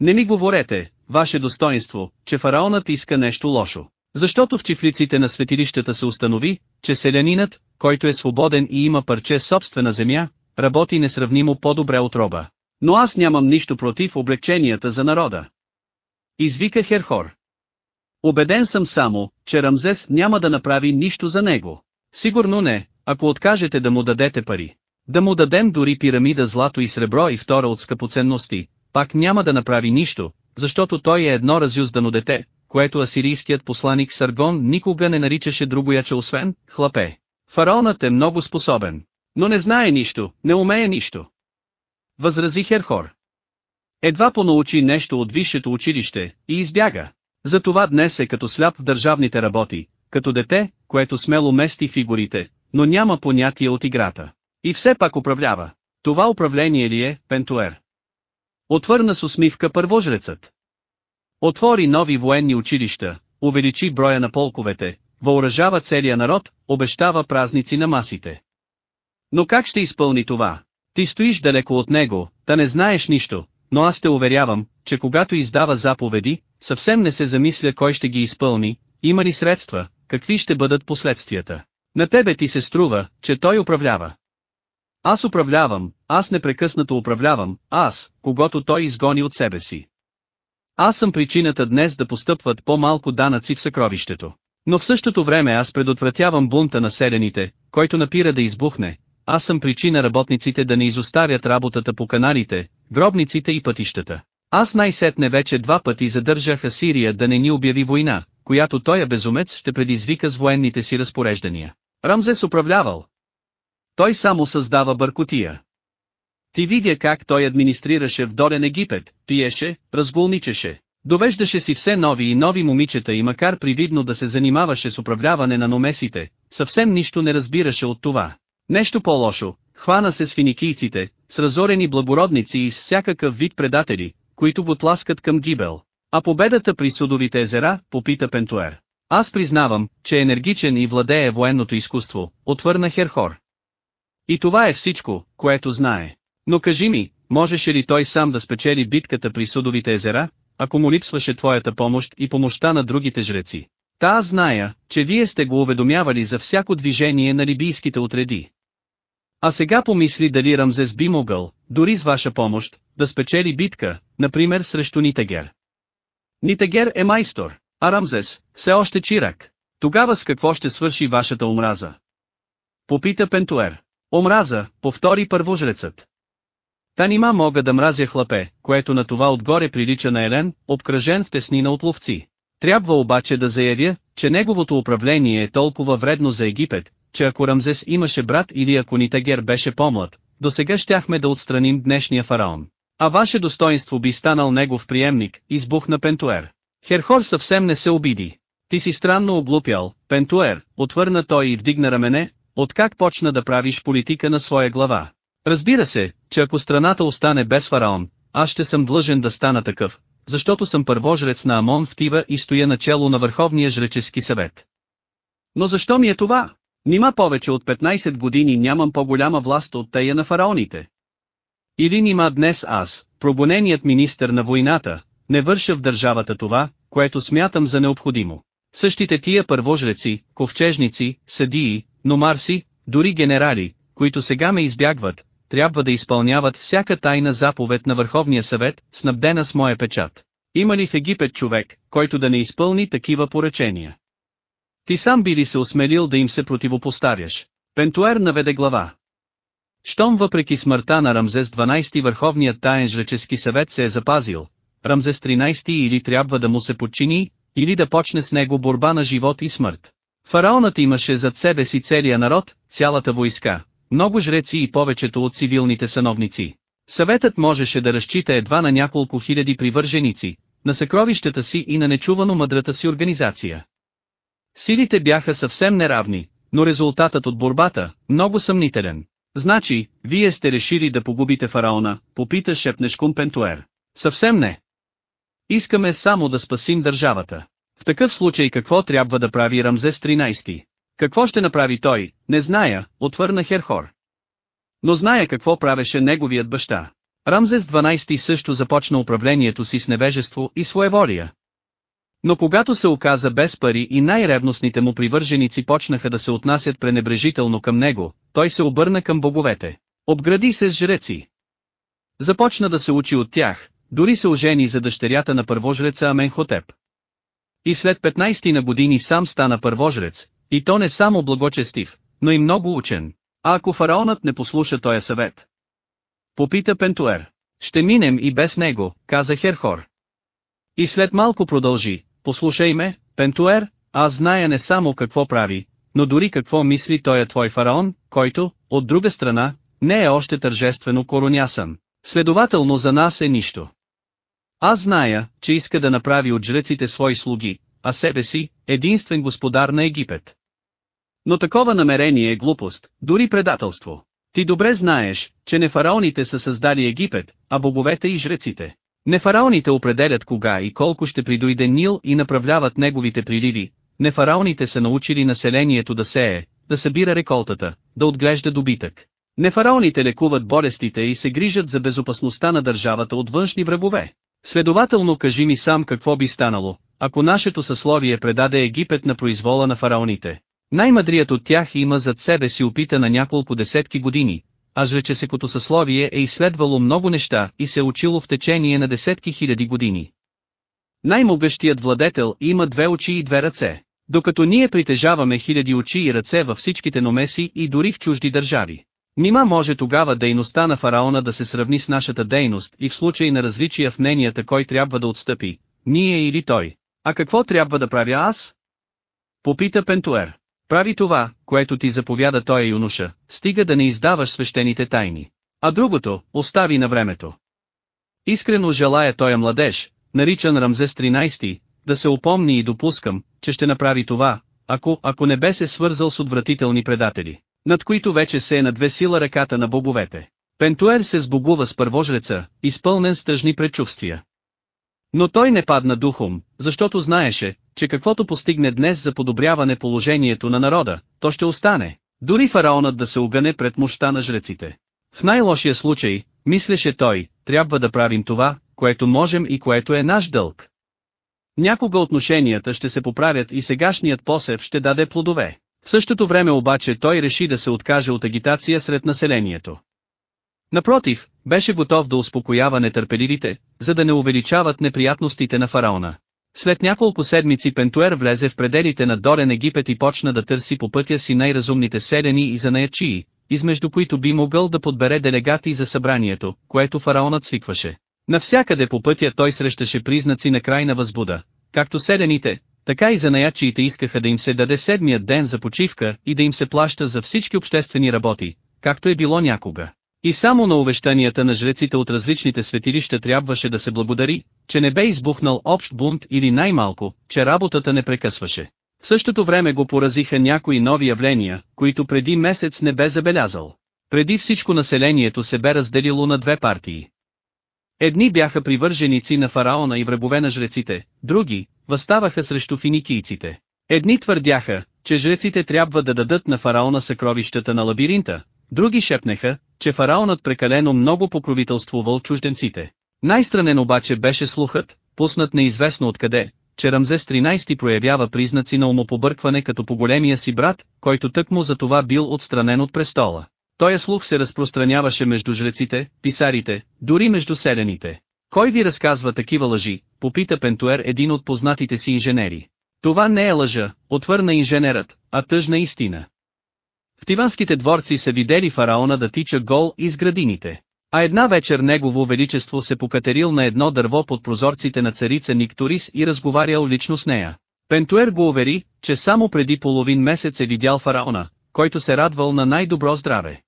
Не ми говорете, ваше достоинство, че фараонът иска нещо лошо. Защото в чифлиците на светилищата се установи, че селянинът, който е свободен и има парче собствена земя, работи несравнимо по-добре от роба. Но аз нямам нищо против облегченията за народа. Извика Херхор. Обеден съм само, че Рамзес няма да направи нищо за него. Сигурно не, ако откажете да му дадете пари. Да му дадем дори пирамида злато и сребро и втора от скъпоценности, пак няма да направи нищо, защото той е едно разюздано дете, което асирийският посланик Саргон никога не наричаше другояче освен хлапе. Фараонът е много способен, но не знае нищо, не умее нищо. Възрази Херхор. Едва понаучи нещо от висшето училище, и избяга. Затова днес е като сляп в държавните работи, като дете, което смело мести фигурите, но няма понятие от играта. И все пак управлява. Това управление ли е, Пентуер? Отвърна с усмивка първожрецът. Отвори нови военни училища, увеличи броя на полковете, въоръжава целия народ, обещава празници на масите. Но как ще изпълни това? Ти стоиш далеко от него, да не знаеш нищо, но аз те уверявам, че когато издава заповеди, съвсем не се замисля кой ще ги изпълни, има ли средства, какви ще бъдат последствията. На тебе ти се струва, че той управлява. Аз управлявам, аз непрекъснато управлявам, аз, когато той изгони от себе си. Аз съм причината днес да постъпват по-малко данъци в съкровището. Но в същото време аз предотвратявам бунта на селените, който напира да избухне, аз съм причина работниците да не изоставят работата по каналите, гробниците и пътищата. Аз най-сетне вече два пъти задържах Асирия да не ни обяви война, която той безумец ще предизвика с военните си разпореждания. Рамзес управлявал. Той само създава бъркотия. Ти видя как той администрираше в Долен Египет, пиеше, разгулничеше. Довеждаше си все нови и нови момичета и макар привидно да се занимаваше с управляване на номесите, съвсем нищо не разбираше от това. Нещо по-лошо, хвана се с финикийците, с разорени благородници и с всякакъв вид предатели, които го тласкат към гибел. А победата при судовите езера, попита Пентуер. Аз признавам, че е енергичен и владее военното изкуство, отвърна Херхор. И това е всичко, което знае. Но кажи ми, можеше ли той сам да спечели битката при Судовите езера, ако му липсваше твоята помощ и помощта на другите жреци? Та аз зная, че вие сте го уведомявали за всяко движение на либийските отреди. А сега помисли дали Рамзес би могъл, дори с ваша помощ, да спечели битка, например срещу Нитагер. Нитагер е майстор, а Рамзес, все още чирак. Тогава с какво ще свърши вашата омраза? Попита Пентуер. Омраза, повтори първожрецът. Та нима мога да мразя хлапе, което на това отгоре прилича на Елен, обкръжен в теснина от ловци. Трябва обаче да заявя, че неговото управление е толкова вредно за Египет, че ако Рамзес имаше брат или ако Нитагер беше по-млад, до сега щяхме да отстраним днешния фараон. А ваше достоинство би станал негов приемник, избухна Пентуер. Херхор съвсем не се обиди. Ти си странно облупял, Пентуер, отвърна той и вдигна рамене, откак почна да правиш политика на своя глава. Разбира се, че ако страната остане без фараон, аз ще съм длъжен да стана такъв, защото съм първожрец на Амон в Тива и стоя начало на Върховния жречески съвет. Но защо ми е това? Нима повече от 15 години нямам по-голяма власт от тея на фараоните. Или нима днес аз, прогоненият министър на войната, не върша в държавата това, което смятам за необходимо. Същите тия първожреци, ковчежници, съдии, номарси, дори генерали, които сега ме избягват, трябва да изпълняват всяка тайна заповед на Върховния съвет, снабдена с моя печат. Има ли в Египет човек, който да не изпълни такива поръчения? Ти сам би ли се осмелил да им се противопоставяш? Пентуер наведе глава. Щом въпреки смъртта на Рамзес 12 Върховният таен жречески съвет се е запазил, Рамзес 13 или трябва да му се подчини, или да почне с него борба на живот и смърт. Фараонът имаше зад себе си целия народ, цялата войска, много жреци и повечето от цивилните сановници. Съветът можеше да разчита едва на няколко хиляди привърженици, на съкровищата си и на нечувано мъдрата си организация. Силите бяха съвсем неравни, но резултатът от борбата, много съмнителен. Значи, вие сте решили да погубите фараона, попита шепнешком Пентуер. Съвсем не. Искаме само да спасим държавата. В такъв случай какво трябва да прави Рамзес 13? Какво ще направи той, не зная, отвърна Херхор. Но зная какво правеше неговият баща. Рамзес 12 също започна управлението си с невежество и своеволия. Но когато се оказа без пари и най-ревностните му привърженици почнаха да се отнасят пренебрежително към него, той се обърна към боговете. Обгради се с жреци. Започна да се учи от тях, дори се ожени за дъщерята на първожреца Аменхотеп. И след 15 на години сам стана първожрец, и то не само благочестив, но и много учен. А ако фараонът не послуша този съвет? Попита Пентуер. Ще минем и без него, каза Херхор. И след малко продължи, послушай ме, Пентуер, аз зная не само какво прави, но дори какво мисли той е твой фараон, който, от друга страна, не е още тържествено коронясан. Следователно за нас е нищо. Аз зная, че иска да направи от жреците свои слуги, а себе си, единствен господар на Египет. Но такова намерение е глупост, дори предателство. Ти добре знаеш, че не фараоните са създали Египет, а боговете и жреците. Не фараоните определят кога и колко ще придойде Нил и направляват неговите приливи, не фараоните са научили населението да сее, да събира реколтата, да отглежда добитък. Не фараоните лекуват болестите и се грижат за безопасността на държавата от външни врагове. Следователно кажи ми сам какво би станало, ако нашето съсловие предаде Египет на произвола на фараоните. Най-мъдрият от тях има зад себе си опита на няколко десетки години, а жречесекото съсловие е изследвало много неща и се учило в течение на десетки хиляди години. Най-могъщият владетел има две очи и две ръце, докато ние притежаваме хиляди очи и ръце във всичките номеси и дори в чужди държави. Нима може тогава дейността на фараона да се сравни с нашата дейност и в случай на различия в мненията кой трябва да отстъпи, ние или той. А какво трябва да правя аз? Попита Пентуер. Прави това, което ти заповяда той юноша, стига да не издаваш свещените тайни. А другото, остави на времето. Искрено желая той младеж, наричан Рамзес 13, да се опомни и допускам, че ще направи това, ако, ако не бе се свързал с отвратителни предатели, над които вече се е надвесила ръката на боговете. Пентуер се сбогува с първожреца, изпълнен с тъжни предчувствия. Но той не падна духом, защото знаеше, че каквото постигне днес за подобряване положението на народа, то ще остане. Дори фараонът да се огъне пред мощта на жреците. В най-лошия случай, мислеше той, трябва да правим това, което можем и което е наш дълг. Някога отношенията ще се поправят и сегашният посев ще даде плодове. В същото време обаче той реши да се откаже от агитация сред населението. Напротив, беше готов да успокоява нетърпеливите, за да не увеличават неприятностите на фараона. След няколко седмици Пентуер влезе в пределите на Дорен Египет и почна да търси по пътя си най-разумните селени и занаячии, измежду които би могъл да подбере делегати за събранието, което фараонът свикваше. Навсякъде по пътя той срещаше признаци на крайна възбуда, както селените, така и занаячиите искаха да им се даде седмият ден за почивка и да им се плаща за всички обществени работи, както е било някога. И само на увещанията на жреците от различните светилища трябваше да се благодари, че не бе избухнал общ бунт или най-малко, че работата не прекъсваше. В същото време го поразиха някои нови явления, които преди месец не бе забелязал. Преди всичко населението се бе разделило на две партии. Едни бяха привърженици на фараона и врагове на жреците, други, възставаха срещу финикийците. Едни твърдяха, че жреците трябва да дадат на фараона съкровищата на лабиринта, други шепнеха, че фараонът прекалено много покровителствувал чужденците. Най-странен обаче беше слухът, пуснат неизвестно откъде, че Рамзес 13 проявява признаци на умопобъркване като по големия си брат, който тъкмо за това бил отстранен от престола. Тоя слух се разпространяваше между жреците, писарите, дори между селените. Кой ви разказва такива лъжи, попита Пентуер един от познатите си инженери. Това не е лъжа, отвърна инженерът, а тъжна истина. В тиванските дворци са видели фараона да тича гол из градините. А една вечер негово величество се покатерил на едно дърво под прозорците на царица Никторис и разговарял лично с нея. Пентуер го увери, че само преди половин месец е видял фараона, който се радвал на най-добро здраве.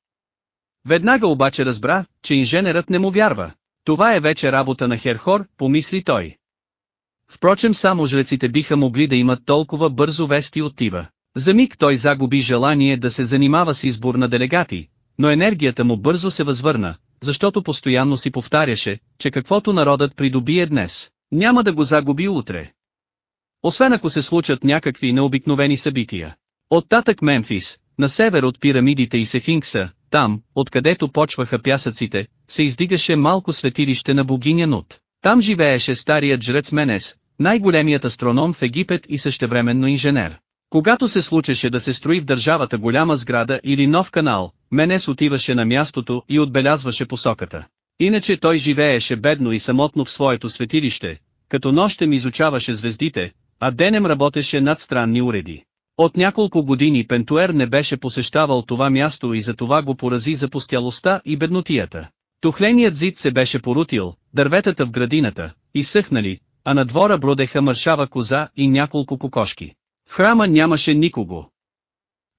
Веднага обаче разбра, че инженерът не му вярва. Това е вече работа на Херхор, помисли той. Впрочем само жреците биха могли да имат толкова бързо вести от Тива. За миг той загуби желание да се занимава с избор на делегати, но енергията му бързо се възвърна, защото постоянно си повтаряше, че каквото народът придобие днес, няма да го загуби утре. Освен ако се случат някакви необикновени събития. Оттатък Мемфис, на север от пирамидите и Сефинкса, там, откъдето почваха пясъците, се издигаше малко светилище на богиня Нут. Там живееше старият жрец Менес, най-големият астроном в Египет и същевременно инженер. Когато се случеше да се строи в държавата голяма сграда или нов канал, Менес отиваше на мястото и отбелязваше посоката. Иначе той живееше бедно и самотно в своето светилище, като нощем изучаваше звездите, а денем работеше над странни уреди. От няколко години Пентуер не беше посещавал това място и за това го порази запустялостта и беднотията. Тухленият зид се беше порутил, дърветата в градината, изсъхнали, а на двора бродеха мършава коза и няколко кокошки. В храма нямаше никого.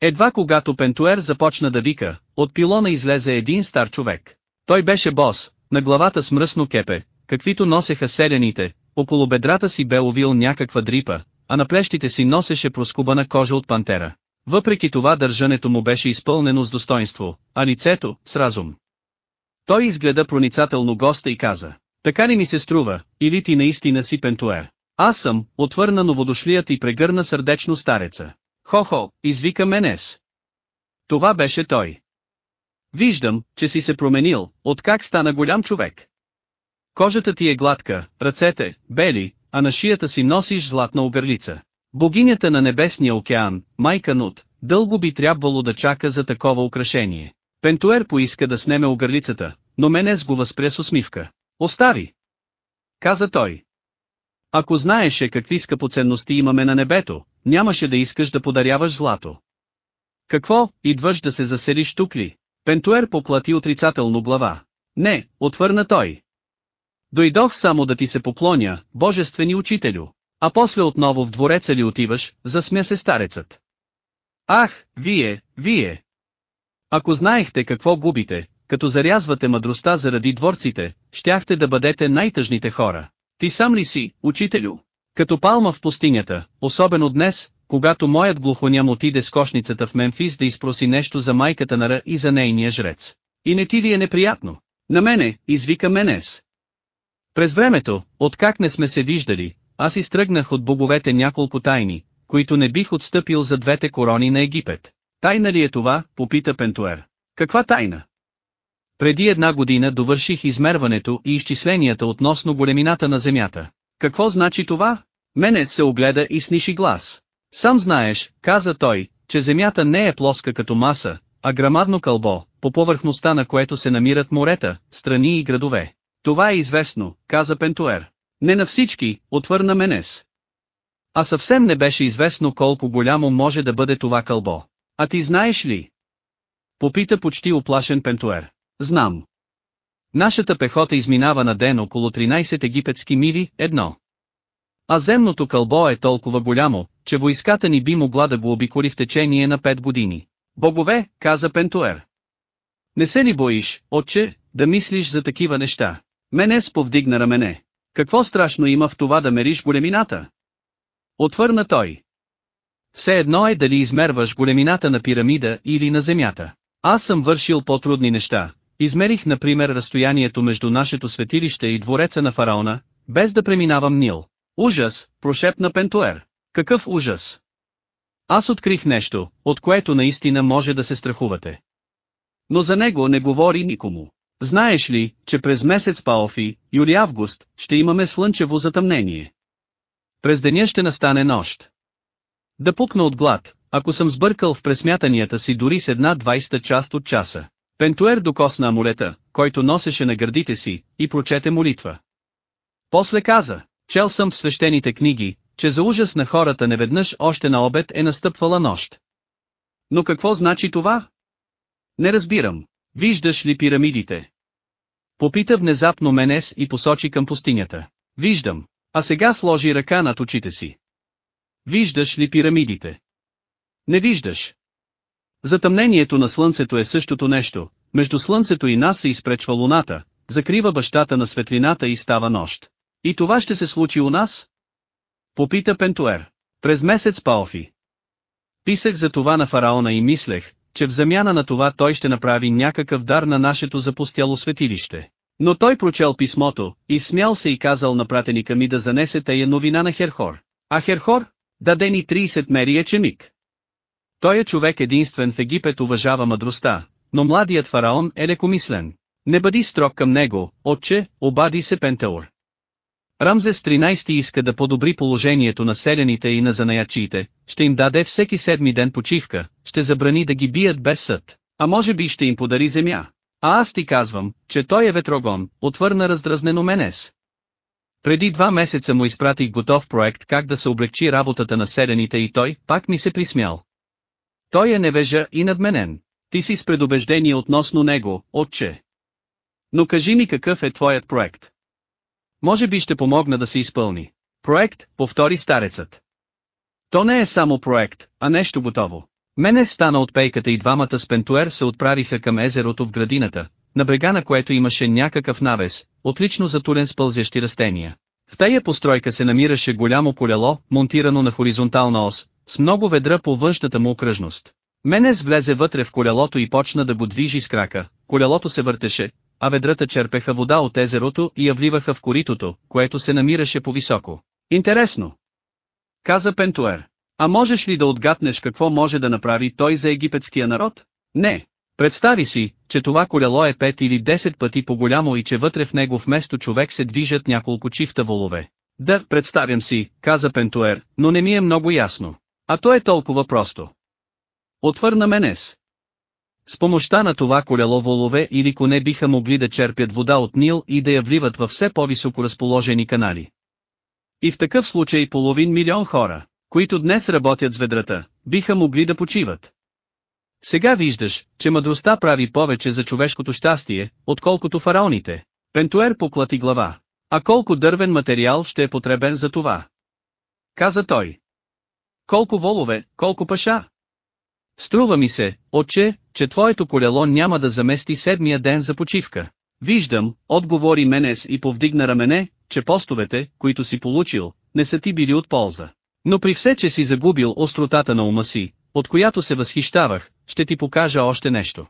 Едва когато Пентуер започна да вика, от пилона излезе един стар човек. Той беше бос, на главата с мръсно кепе, каквито носеха селяните, около бедрата си бе увил някаква дрипа, а на плещите си носеше проскубана кожа от пантера. Въпреки това държането му беше изпълнено с достоинство, а лицето – с разум. Той изгледа проницателно госта и каза, така ли ми се струва, или ти наистина си пентуер? Аз съм, отвърна новодошлият и прегърна сърдечно стареца. Хо-хо, извика Менес. Това беше той. Виждам, че си се променил, откак стана голям човек. Кожата ти е гладка, ръцете, бели, а на шията си носиш златна оберлица. Богинята на небесния океан, майка Нут, дълго би трябвало да чака за такова украшение. Пентуер поиска да снеме огърлицата, но Менес го възпря с усмивка. Остави! Каза той. Ако знаеше какви скъпоценности имаме на небето, нямаше да искаш да подаряваш злато. Какво, идваш да се заселиш тук ли? Пентуер поплати отрицателно глава. Не, отвърна той. Дойдох само да ти се поклоня, божествени учителю. А после отново в двореца ли отиваш, засмя се старецът. Ах, вие, вие! Ако знаехте какво губите, като зарязвате мъдростта заради дворците, щяхте да бъдете най-тъжните хора. Ти сам ли си, учителю? Като палма в пустинята, особено днес, когато моят глухоням отиде с кошницата в Мемфис да изпроси нещо за майката на Ра и за нейния жрец. И не ти ли е неприятно? На мене, извика Менес. През времето, откак не сме се виждали, аз изтръгнах от боговете няколко тайни, които не бих отстъпил за двете корони на Египет. Тайна ли е това, попита Пентуер. Каква тайна? Преди една година довърших измерването и изчисленията относно големината на Земята. Какво значи това? Мене се огледа и сниши глас. Сам знаеш, каза той, че Земята не е плоска като маса, а грамадно кълбо, по повърхността на което се намират морета, страни и градове. Това е известно, каза Пентуер. Не на всички, отвърна Менес. А съвсем не беше известно колко голямо може да бъде това кълбо. А ти знаеш ли? Попита почти оплашен Пентуер. Знам. Нашата пехота изминава на ден около 13 египетски мили, едно. А земното кълбо е толкова голямо, че войската ни би могла да го обиколи в течение на 5 години. Богове, каза Пентуер. Не се ли боиш, отче, да мислиш за такива неща? Мене сповдигна рамене. Какво страшно има в това да мериш големината? Отвърна той. Все едно е дали измерваш големината на пирамида или на земята. Аз съм вършил по-трудни неща. Измерих например разстоянието между нашето светилище и двореца на фараона, без да преминавам Нил. Ужас, прошепна Пентуер. Какъв ужас? Аз открих нещо, от което наистина може да се страхувате. Но за него не говори никому. Знаеш ли, че през месец Паофи, юли-август, ще имаме слънчево затъмнение? През деня ще настане нощ. Да пукна от глад, ако съм сбъркал в пресмятанията си дори с една двайста част от часа. Пентуер докосна амулета, който носеше на гърдите си, и прочете молитва. После каза, чел съм в свещените книги, че за ужас на хората неведнъж още на обед е настъпвала нощ. Но какво значи това? Не разбирам. Виждаш ли пирамидите? Попита внезапно Менес и посочи към пустинята. Виждам. А сега сложи ръка над очите си. Виждаш ли пирамидите? Не виждаш. Затъмнението на Слънцето е същото нещо, между Слънцето и нас се изпречва Луната, закрива бащата на светлината и става нощ. И това ще се случи у нас? Попита Пентуер. През месец Паофи. Писах за това на фараона и мислех, че в замяна на това той ще направи някакъв дар на нашето запустяло светилище. Но той прочел писмото, и смял се и казал на пратеника ми да занесе тая новина на Херхор. А Херхор? Даде ни 30 мери ечемик. Той е човек единствен в Египет уважава мъдростта, но младият фараон е лекомислен. Не бъди строг към него, отче, обади се Пентеор. Рамзес 13 иска да подобри положението на селените и на занаячиите, ще им даде всеки седми ден почивка, ще забрани да ги бият без съд, а може би ще им подари земя. А аз ти казвам, че той е ветрогон, отвърна раздразнено Менес. Преди два месеца му изпратих готов проект как да се облегчи работата на селените и той пак ми се присмял. Той е невежа и надменен. Ти си с предубеждение относно него, отче. Но кажи ми какъв е твоят проект. Може би ще помогна да се изпълни. Проект, повтори старецът. То не е само проект, а нещо готово. Мене стана от пейката и двамата с Пентуер се отправиха към езерото в градината, на брега на което имаше някакъв навес, отлично затурен с пълзящи растения. В тая постройка се намираше голямо колело, монтирано на хоризонтална ос, с много ведра по външната му окръжност. Менес влезе вътре в колелото и почна да го движи с крака, колелото се въртеше, а ведрата черпеха вода от езерото и я вливаха в коритото, което се намираше по-високо. Интересно! Каза Пентуер. А можеш ли да отгатнеш какво може да направи той за египетския народ? Не. Представи си, че това колело е 5 или 10 пъти по-голямо и че вътре в него вместо човек се движат няколко чифта волове. Да, представям си, каза Пентуер, но не ми е много ясно. А то е толкова просто. Отвърна Менес. С помощта на това колело волове или коне биха могли да черпят вода от Нил и да я вливат във все по-високо разположени канали. И в такъв случай половин милион хора, които днес работят с ведрата, биха могли да почиват. Сега виждаш, че мъдростта прави повече за човешкото щастие, отколкото фараоните. Пентуер поклати глава. А колко дървен материал ще е потребен за това? Каза той. Колко волове, колко паша? Струва ми се, отче, че твоето колело няма да замести седмия ден за почивка. Виждам, отговори Менес и повдигна рамене, че постовете, които си получил, не са ти били от полза. Но при все, че си загубил остротата на ума си, от която се възхищавах, ще ти покажа още нещо.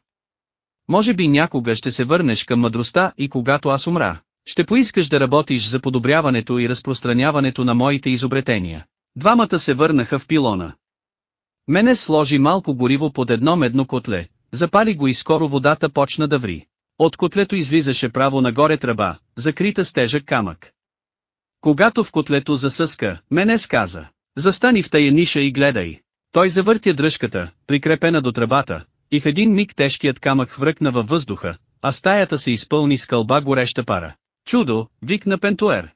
Може би някога ще се върнеш към мъдростта и когато аз умра, ще поискаш да работиш за подобряването и разпространяването на моите изобретения. Двамата се върнаха в пилона. Мене сложи малко гориво под едно медно котле, запали го и скоро водата почна да ври. От котлето излизаше право нагоре тръба, закрита с тежък камък. Когато в котлето засъска, мене сказа, застани в тая ниша и гледай. Той завъртя дръжката, прикрепена до тръбата, и в един миг тежкият камък хвръкна във въздуха, а стаята се изпълни с кълба гореща пара. Чудо, викна Пентуер.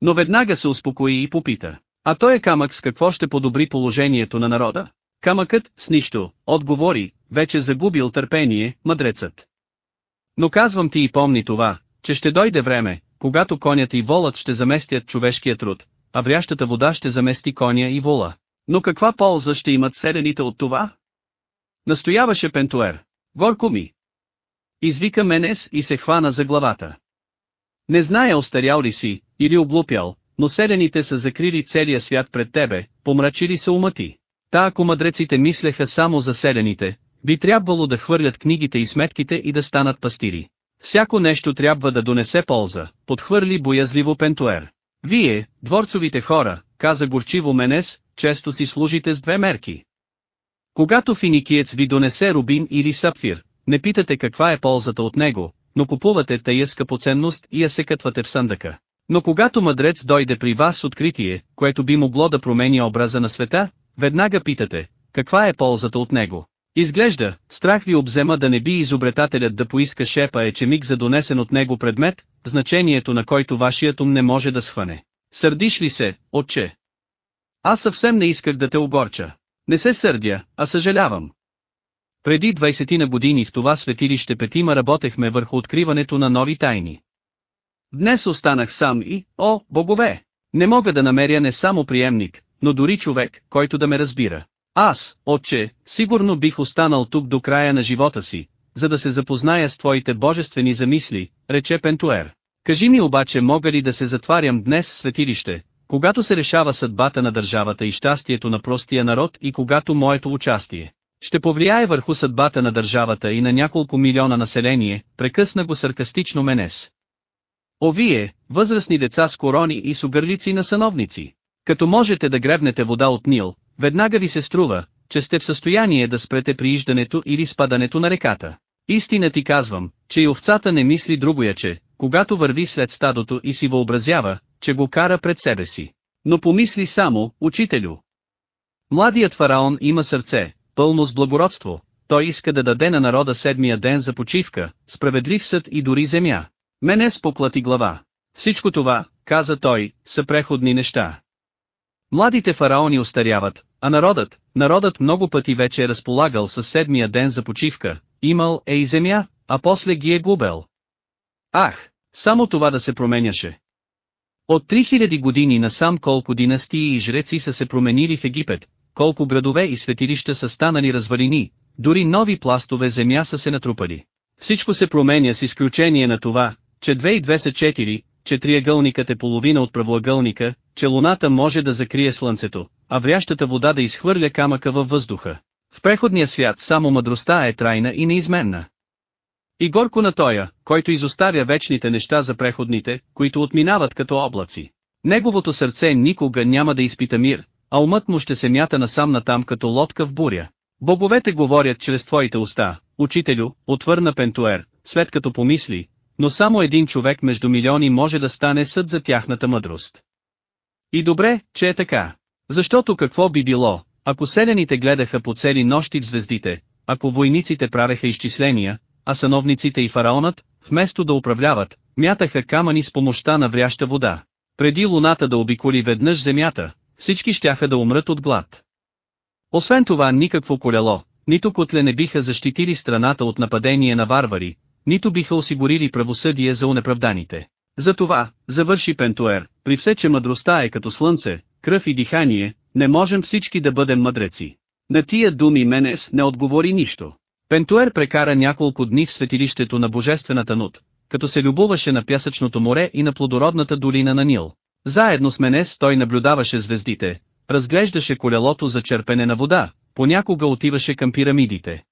Но веднага се успокои и попита. А той е камък с какво ще подобри положението на народа? Камъкът, с нищо, отговори, вече загубил търпение, мъдрецът. Но казвам ти и помни това, че ще дойде време, когато конят и волът ще заместят човешкия труд, а врящата вода ще замести коня и вола. Но каква полза ще имат седените от това? Настояваше Пентуер. Горко ми. Извика Менес и се хвана за главата. Не зная остарял ли си, или облупял, но селените са закрили целия свят пред тебе, помрачили са ума ти. Та ако мъдреците мислеха само за селените, би трябвало да хвърлят книгите и сметките и да станат пастири. Всяко нещо трябва да донесе полза, подхвърли боязливо Пентуер. Вие, дворцовите хора, каза горчиво Менес, често си служите с две мерки. Когато финикиец ви донесе рубин или сапфир, не питате каква е ползата от него, но купувате тая скъпоценност и я се кътвате в съндъка. Но когато мъдрец дойде при вас с откритие, което би могло да промени образа на света, веднага питате, каква е ползата от него. Изглежда, страх ви обзема да не би изобретателят да поиска шепа е че миг за донесен от него предмет, значението на който вашият ум не може да схване. Сърдиш ли се, отче? Аз съвсем не исках да те огорча. Не се сърдя, а съжалявам. Преди 20 на години в това светилище петима работехме върху откриването на нови тайни. Днес останах сам и, о, богове! Не мога да намеря не само приемник, но дори човек, който да ме разбира. Аз, отче, сигурно бих останал тук до края на живота си, за да се запозная с твоите божествени замисли, рече Пентуер. Кажи ми обаче мога ли да се затварям днес в светилище, когато се решава съдбата на държавата и щастието на простия народ и когато моето участие ще повлияе върху съдбата на държавата и на няколко милиона население, прекъсна го саркастично Менес. О вие, възрастни деца с корони и с огърлици на сановници, като можете да гребнете вода от Нил, веднага ви се струва, че сте в състояние да спрете прииждането или спадането на реката. Истина ти казвам, че и овцата не мисли другояче, когато върви след стадото и си въобразява, че го кара пред себе си. Но помисли само, учителю. Младият фараон има сърце, пълно с благородство, той иска да даде на народа седмия ден за почивка, справедлив съд и дори земя. Мене споплати глава. Всичко това, каза той, са преходни неща. Младите фараони остаряват, а народът, народът много пъти вече е разполагал със седмия ден за почивка, имал е и земя, а после ги е губел. Ах, само това да се променяше. От 3000 години насам колко династии и жреци са се променили в Египет, колко градове и светилища са станали развалини, дори нови пластове земя са се натрупали. Всичко се променя с изключение на това, че 2 и 2 са 4, че триъгълникът е половина от правоъгълника, че луната може да закрие слънцето, а врящата вода да изхвърля камъка във въздуха. В преходния свят само мъдростта е трайна и неизменна. И горко на тоя, който изоставя вечните неща за преходните, които отминават като облаци. Неговото сърце никога няма да изпита мир, а умът му ще се мята насам натам като лодка в буря. Боговете говорят чрез твоите уста, учителю, отвърна Пентуер, след като помисли, но само един човек между милиони може да стане съд за тяхната мъдрост. И добре, че е така. Защото какво би било, ако селените гледаха по цели нощи в звездите, ако войниците правеха изчисления, а сановниците и фараонът, вместо да управляват, мятаха камъни с помощта на вряща вода. Преди луната да обиколи веднъж земята, всички щяха да умрат от глад. Освен това никакво колело, нито котле не биха защитили страната от нападение на варвари, нито биха осигурили правосъдие за унеправданите. Затова, завърши Пентуер, при все че мъдростта е като слънце, кръв и дихание, не можем всички да бъдем мъдреци. На тия думи Менес не отговори нищо. Пентуер прекара няколко дни в светилището на Божествената нут, като се любоваше на пясъчното море и на плодородната долина на Нил. Заедно с Менес той наблюдаваше звездите, разглеждаше колелото за черпене на вода, понякога отиваше към пирамидите.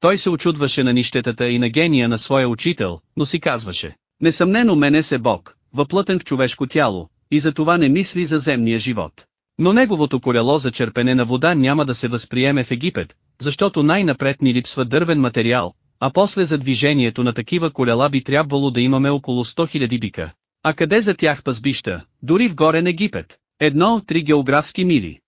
Той се очудваше на нищетата и на гения на своя учител, но си казваше, несъмнено Менес е Бог, въплътен в човешко тяло, и за това не мисли за земния живот. Но неговото колело за черпене на вода няма да се възприеме в Египет, защото най-напред ни липсва дървен материал, а после за движението на такива колела би трябвало да имаме около 100 000 бика. А къде за тях пазбища, дори в горен Египет? Едно от три географски мили.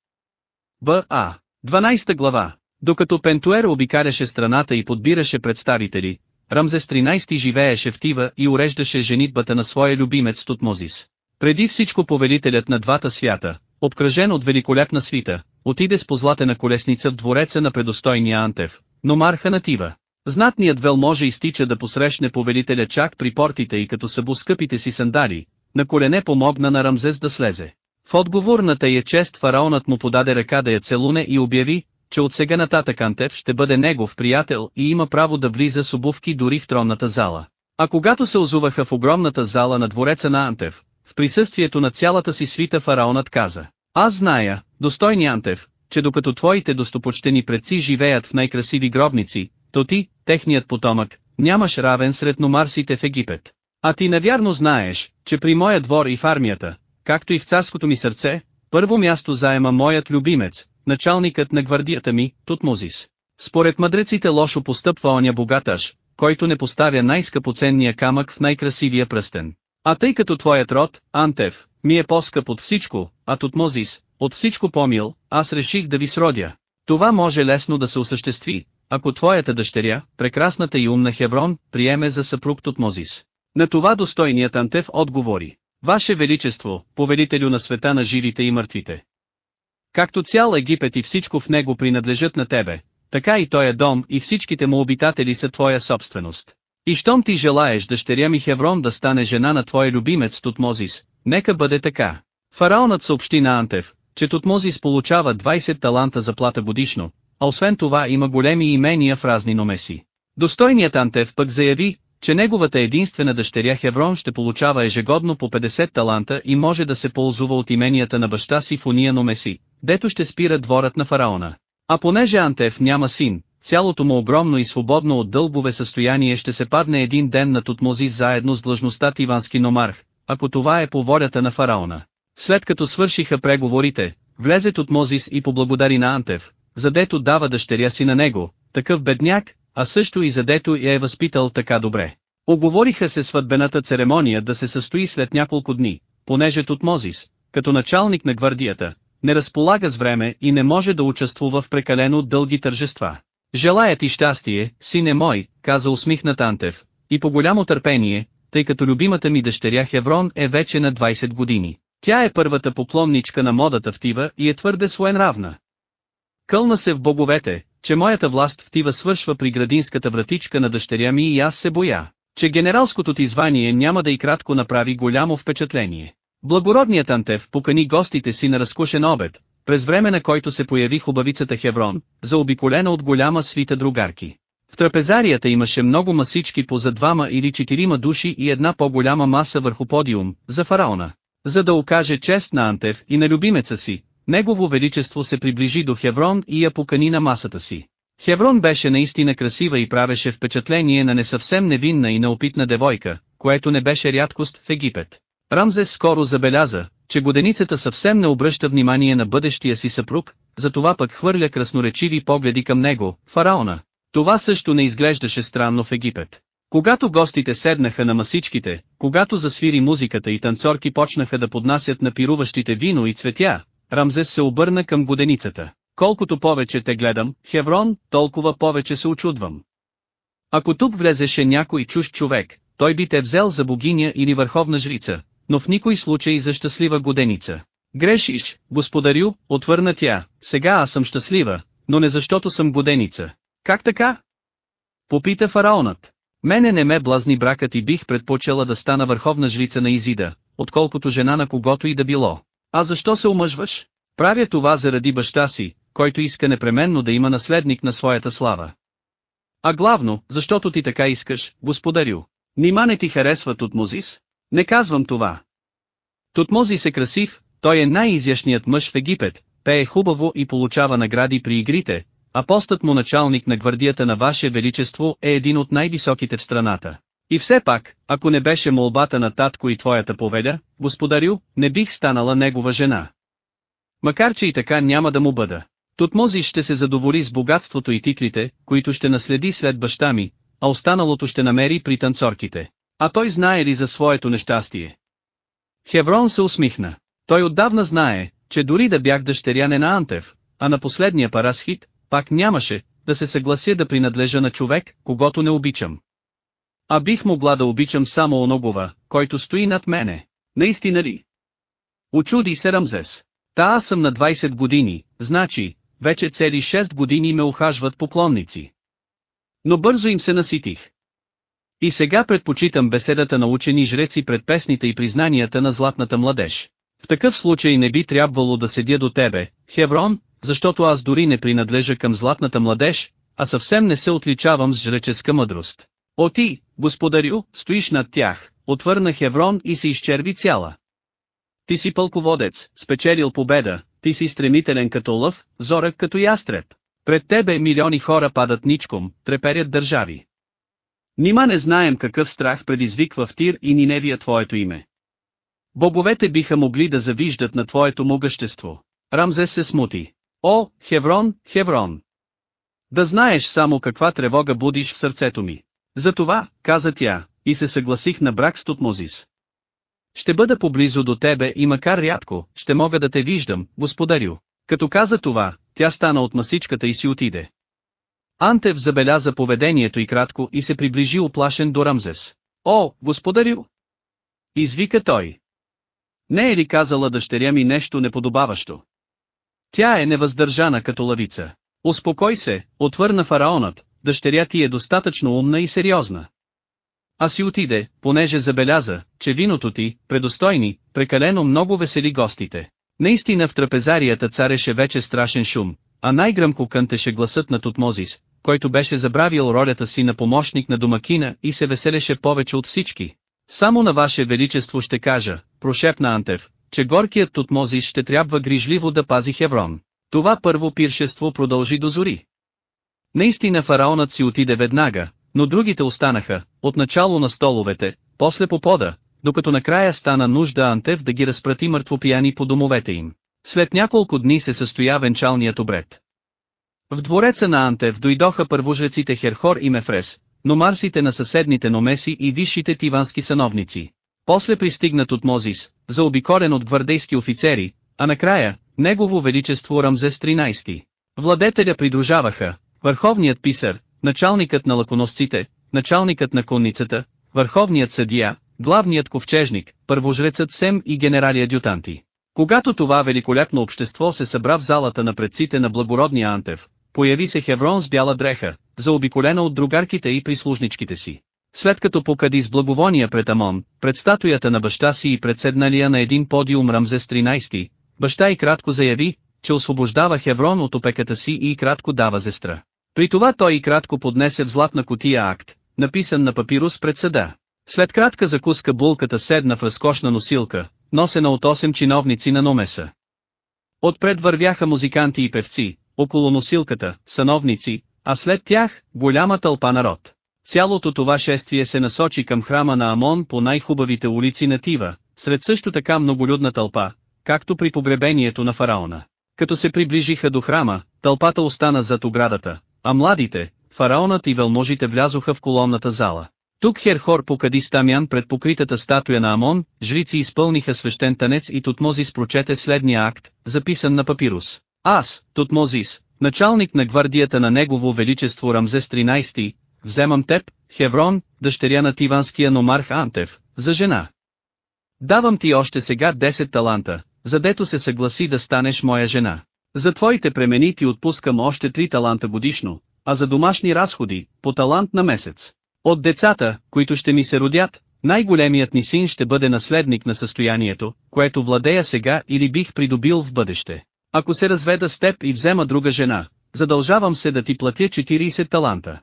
Б.А. 12 глава. Докато Пентуер обикаряше страната и подбираше представители, Рамзес 13 живееше в Тива и уреждаше женитбата на своя любимец Тутмозис. Преди всичко повелителят на двата свята, обкръжен от великолепна свита, отиде с позлатена колесница в двореца на предостойния Антев, но марха на Тива. Знатният вел може изтича да посрещне повелителя чак при портите и като събу скъпите си сандали, на колене помогна на Рамзес да слезе. В отговор на тая чест фараонът му подаде ръка да я целуне и обяви, че от сега нататък Антев ще бъде негов приятел и има право да влиза с обувки дори в тронната зала. А когато се озуваха в огромната зала на двореца на Антев, в присъствието на цялата си свита фараонът каза, Аз зная, достойни Антев, че докато твоите достопочтени предци живеят в най-красиви гробници, то ти, техният потомък, нямаш равен сред номарсите в Египет. А ти навярно знаеш, че при моя двор и в армията, както и в царското ми сърце, първо място заема моят любимец, началникът на гвардията ми, Тутмозис. Според мъдреците лошо постъпва оня богаташ, който не поставя най-скъпоценния камък в най-красивия пръстен. А тъй като твоят род, Антев, ми е по-скъп от всичко, а Тутмозис, от всичко по-мил, аз реших да ви сродя. Това може лесно да се осъществи, ако твоята дъщеря, прекрасната и умна Хеврон, приеме за съпруг Тутмозис. На това достойният Антев отговори. Ваше Величество, повелителю на света на живите и мъртвите. Както цял Египет и всичко в него принадлежат на тебе, така и тоя дом и всичките му обитатели са твоя собственост. И щом ти желаеш дъщеря ми Хеврон да стане жена на твоя любимец Тутмозис, нека бъде така. Фараонът съобщи на Антев, че Тутмозис получава 20 таланта заплата годишно, а освен това има големи имения в разни номеси. Достойният Антев пък заяви, че неговата единствена дъщеря Хеврон ще получава ежегодно по 50 таланта и може да се ползува от именията на баща си в уния номеси, дето ще спира дворът на фараона. А понеже Антев няма син, цялото му огромно и свободно от дълбове състояние ще се падне един ден на Тутмозис заедно с длъжността Тивански номарх, ако това е по волята на фараона. След като свършиха преговорите, влезе Тутмозис и поблагодари на Антев, задето дава дъщеря си на него, такъв бедняк, а също и задето я е възпитал така добре. Оговориха се сватбената церемония да се състои след няколко дни, понеже Тутмозис, като началник на гвардията, не разполага с време и не може да участвува в прекалено дълги тържества. Желая ти щастие, сине мой, каза усмихнат Антев, и по голямо търпение, тъй като любимата ми дъщеря Хеврон е вече на 20 години. Тя е първата поклонничка на модата в Тива и е твърде своенравна. Кълна се в боговете, че моята власт в Тива свършва при градинската вратичка на дъщеря ми и аз се боя, че генералското ти звание няма да и кратко направи голямо впечатление. Благородният Антев покани гостите си на разкушен обед, през време на който се появи хубавицата Хеврон, заобиколена от голяма свита другарки. В трапезарията имаше много масички по за двама или четирима души и една по-голяма маса върху подиум, за фараона. За да окаже чест на Антев и на любимеца си, Негово величество се приближи до Хеврон и я покани на масата си. Хеврон беше наистина красива и правеше впечатление на не съвсем невинна и неопитна девойка, което не беше рядкост в Египет. Рамзес скоро забеляза, че годеницата съвсем не обръща внимание на бъдещия си съпруг, затова пък хвърля красноречиви погледи към него, фараона. Това също не изглеждаше странно в Египет. Когато гостите седнаха на масичките, когато засвири музиката и танцорки почнаха да поднасят на пируващите вино и цветя, Рамзес се обърна към годеницата. Колкото повече те гледам, Хеврон, толкова повече се очудвам. Ако тук влезеше някой чуж човек, той би те взел за богиня или върховна жрица, но в никой случай за щастлива годеница. Грешиш, господарю, отвърна тя, сега аз съм щастлива, но не защото съм годеница. Как така? Попита фараонът. Мене не ме блазни бракът и бих предпочела да стана върховна жрица на Изида, отколкото жена на когото и да било. А защо се омъжваш? Правя това заради баща си, който иска непременно да има наследник на своята слава. А главно, защото ти така искаш, господарю. Нима не ти харесва Тутмозис? Не казвам това. Тутмозис е красив, той е най-изящният мъж в Египет, пее хубаво и получава награди при игрите, а постът му началник на гвардията на Ваше Величество е един от най-високите в страната. И все пак, ако не беше молбата на татко и твоята повеля, господарю, не бих станала негова жена. Макар че и така няма да му бъда. Тутмозис ще се задоволи с богатството и титлите, които ще наследи след баща ми, а останалото ще намери при танцорките. А той знае ли за своето нещастие? Хеврон се усмихна. Той отдавна знае, че дори да бях дъщеря на Антев, а на последния парасхит, пак нямаше, да се съглася да принадлежа на човек, когато не обичам. А бих могла да обичам само оногова, който стои над мене. Наистина ли? Очуди се Рамзес. Та аз съм на 20 години, значи, вече цели 6 години ме ухажват поклонници. Но бързо им се наситих. И сега предпочитам беседата на учени жреци пред песните и признанията на златната младеж. В такъв случай не би трябвало да седя до тебе, Хеврон, защото аз дори не принадлежа към златната младеж, а съвсем не се отличавам с жреческа мъдрост. О ти, господарю, стоиш над тях, отвърна Хеврон и се изчерви цяла. Ти си пълководец, спечелил победа, ти си стремителен като лъв, зорък като ястреб. Пред тебе милиони хора падат ничком, треперят държави. Нима не знаем какъв страх предизвиква в Тир и Ниневия твоето име. Боговете биха могли да завиждат на твоето могъщество. Рамзес се смути. О, Хеврон, Хеврон! Да знаеш само каква тревога будиш в сърцето ми. Затова, каза тя, и се съгласих на брак с Тутмозис. Ще бъда поблизо до тебе и макар рядко, ще мога да те виждам, господарю. Като каза това, тя стана от масичката и си отиде. Антев забеляза поведението и кратко и се приближи оплашен до Рамзес. О, господарю! Извика той. Не е ли казала дъщеря ми нещо неподобаващо? Тя е невъздържана като лавица. Успокой се, отвърна фараонът, дъщеря ти е достатъчно умна и сериозна. А си отиде, понеже забеляза, че виното ти, предостойни, прекалено много весели гостите. Наистина в трапезарията цареше вече страшен шум, а най-гръмко кънтеше гласът на Тутмозис, който беше забравил ролята си на помощник на домакина и се веселеше повече от всички. Само на ваше величество ще кажа, прошепна Антев, че горкият Тутмозис ще трябва грижливо да пази Хеврон. Това първо пиршество продължи до зори. Наистина фараонът си отиде веднага, но другите останаха, отначало на столовете, после по пода, докато накрая стана нужда Антев да ги разпрати мъртвопияни по домовете им. След няколко дни се състоя венчалният обред. В двореца на Антев дойдоха първожреците Херхор и Мефрес, но марсите на съседните номеси и висшите тивански сановници. После пристигнат от Мозис, заобиколен от гвардейски офицери, а накрая, Негово Величество Рамзес 13. Владетеля придружаваха, върховният писар, началникът на лаконосците, началникът на конницата, върховният съдия, главният ковчежник, първожрецът Сем и генерали адютанти. Когато това великолепно общество се събра в залата на предците на благородния Антев, появи се Хеврон с бяла дреха, заобиколена от другарките и прислужничките си. След като покади с благовония пред Амон, пред статуята на баща си и пред седналия на един подиум Рамзес 13, баща и кратко заяви, че освобождава Хеврон от опеката си и кратко дава зестра. При това той и кратко поднесе в златна котия акт, написан на папирус пред съда. След кратка закуска булката седна в разкошна носилка, носена от 8 чиновници на Номеса. Отпред вървяха музиканти и певци, около носилката, сановници, а след тях, голяма тълпа народ. Цялото това шествие се насочи към храма на Амон по най-хубавите улици на Тива, сред също така многолюдна тълпа, както при погребението на фараона. Като се приближиха до храма, тълпата остана зад оградата, а младите, фараонът и велможите влязоха в колонната зала. Тук Херхор покади Стамян пред покритата статуя на Амон, жрици изпълниха свещен танец и Тутмозис прочете следния акт, записан на папирус. Аз, Тутмозис, началник на гвардията на Негово Величество Рамзес 13, вземам теб, Хеврон, дъщеря на Тиванския номарх Антев, за жена. Давам ти още сега 10 таланта, задето се съгласи да станеш моя жена. За твоите премени ти отпускам още 3 таланта годишно, а за домашни разходи, по талант на месец. От децата, които ще ми се родят, най-големият ми син ще бъде наследник на състоянието, което владея сега или бих придобил в бъдеще. Ако се разведа с теб и взема друга жена, задължавам се да ти платя 40 таланта.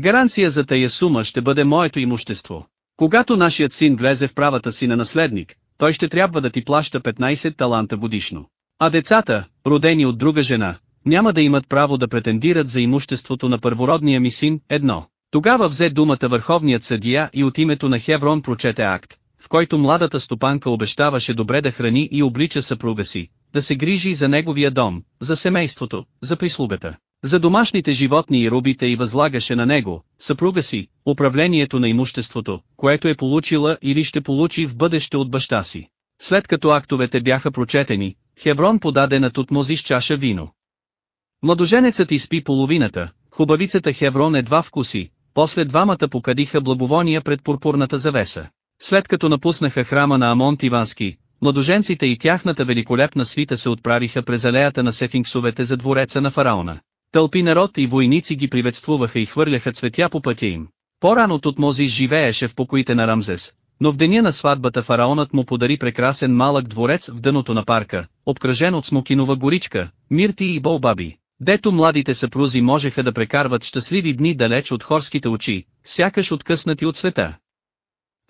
Гаранция за тая сума ще бъде моето имущество. Когато нашият син влезе в правата си на наследник, той ще трябва да ти плаща 15 таланта годишно. А децата, родени от друга жена, няма да имат право да претендират за имуществото на първородния ми син, едно. Тогава взе думата върховният съдия и от името на Хеврон прочете акт, в който младата стопанка обещаваше добре да храни и облича съпруга си, да се грижи за неговия дом, за семейството, за прислугата. За домашните животни и рубите и възлагаше на него, съпруга си, управлението на имуществото, което е получила или ще получи в бъдеще от баща си. След като актовете бяха прочетени, Хеврон подаде на Тутмозис чаша вино. Младоженецът изпи половината, хубавицата Хеврон едва вкуси, после двамата покадиха благовония пред пурпурната завеса. След като напуснаха храма на Амон Тивански, младоженците и тяхната великолепна свита се отправиха през алеята на сефинксовете за двореца на фараона. Тълпи народ и войници ги приветствуваха и хвърляха цветя по пътя им. По-рано Тутмозис живееше в покоите на Рамзес, но в деня на сватбата фараонът му подари прекрасен малък дворец в дъното на парка, обкръжен от смокинова горичка, мирти и болбаби, дето младите съпрузи можеха да прекарват щастливи дни далеч от хорските очи, сякаш откъснати от света.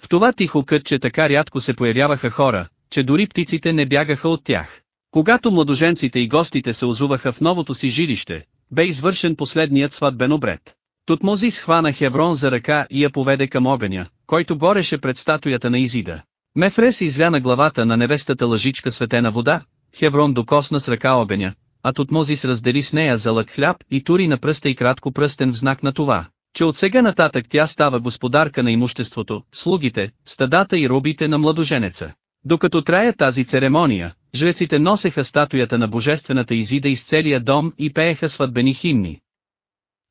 В това тихо кътче така рядко се появяваха хора, че дори птиците не бягаха от тях. Когато младоженците и гостите се озуваха в новото си жилище, бе извършен последният сватбен обред. Тутмозис хвана Хеврон за ръка и я поведе към огъня, който гореше пред статуята на Изида. Мефрес извля на главата на невестата лъжичка светена вода, Хеврон докосна с ръка огъня, а Тутмозис раздели с нея залък хляб и тури на пръста и кратко пръстен в знак на това, че от сега нататък тя става господарка на имуществото, слугите, стадата и робите на младоженеца. Докато трая тази церемония, жреците носеха статуята на божествената Изида из целия дом и пееха сватбени химни.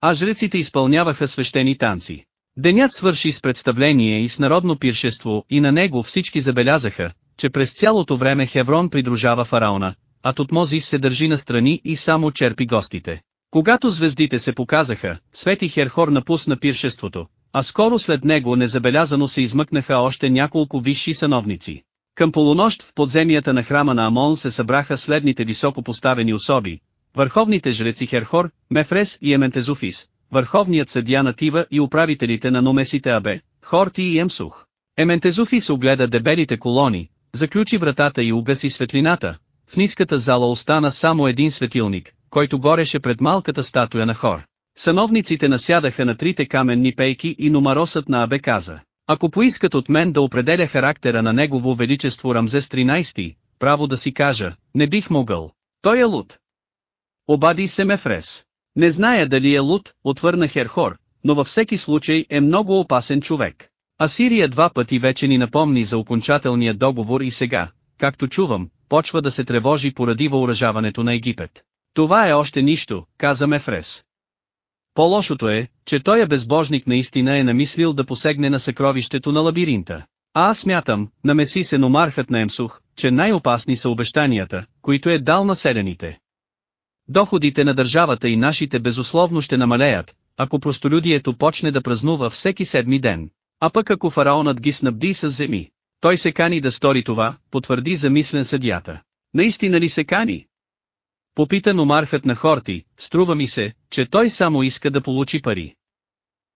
А жреците изпълняваха свещени танци. Денят свърши с представление и с народно пиршество и на него всички забелязаха, че през цялото време Хеврон придружава фараона, а Тутмозис се държи настрани и само черпи гостите. Когато звездите се показаха, Свети Херхор напусна пиршеството, а скоро след него незабелязано се измъкнаха още няколко висши сановници. Към полунощ в подземията на храма на Амон се събраха следните високо поставени особи, върховните жреци Херхор, Мефрес и Ементезуфис, върховният съдия на Тива и управителите на номесите Абе, Хорти и Емсух. Ементезуфис огледа дебелите колони, заключи вратата и угаси светлината, в ниската зала остана само един светилник, който гореше пред малката статуя на Хор. Сановниците насядаха на трите каменни пейки и номаросът на Абе каза, ако поискат от мен да определя характера на негово величество Рамзес 13, право да си кажа, не бих могъл. Той е луд. Обади се Мефрес. Не зная дали е луд, отвърна Херхор, но във всеки случай е много опасен човек. Асирия два пъти вече ни напомни за окончателния договор и сега, както чувам, почва да се тревожи поради въоръжаването на Египет. Това е още нищо, каза Мефрес. По-лошото е, че той е безбожник наистина е намислил да посегне на съкровището на лабиринта. А аз смятам, намеси се номархът на Емсух, че най-опасни са обещанията, които е дал населените. Доходите на държавата и нашите безусловно ще намалеят, ако простолюдието почне да празнува всеки седми ден. А пък ако фараонът ги снабди с земи, той се кани да стори това, потвърди замислен съдията. Наистина ли се кани? Попита номархът на Хорти, струва ми се, че той само иска да получи пари.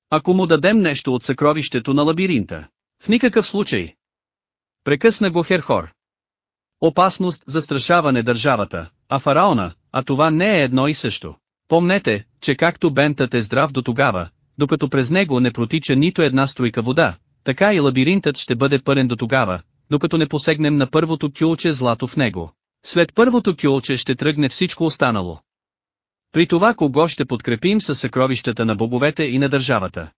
Ако му дадем нещо от съкровището на лабиринта, в никакъв случай. Прекъсна го Херхор. Опасност застрашаване държавата, а фараона, а това не е едно и също. Помнете, че както бентът е здрав до тогава, докато през него не протича нито една струйка вода, така и лабиринтът ще бъде пълен до тогава, докато не посегнем на първото кюлче злато в него. След първото кюлче ще тръгне всичко останало. При това кого ще подкрепим със съкровищата на боговете и на държавата.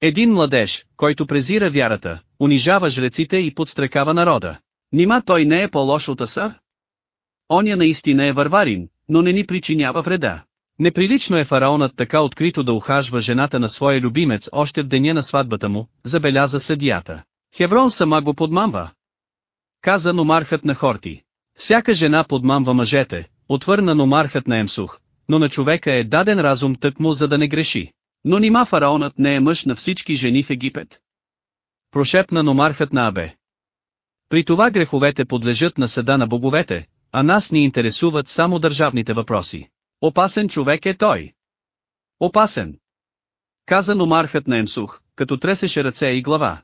Един младеж, който презира вярата, унижава жреците и подстрекава народа. Нима той не е по-лош от Аса? Оня наистина е варварин, но не ни причинява вреда. Неприлично е фараонът така открито да ухажва жената на своя любимец още в деня на сватбата му, забеляза съдията. Хеврон сама го подмамва. Каза номархът на Хорти. Всяка жена подмамва мъжете, отвърна номархът на Емсух, но на човека е даден разум тъкмо за да не греши. Но нима фараонът не е мъж на всички жени в Египет. Прошепна номархът на Абе. При това греховете подлежат на съда на боговете, а нас ни интересуват само държавните въпроси. Опасен човек е той. Опасен. Каза номархът на Емсух, като тресеше ръце и глава.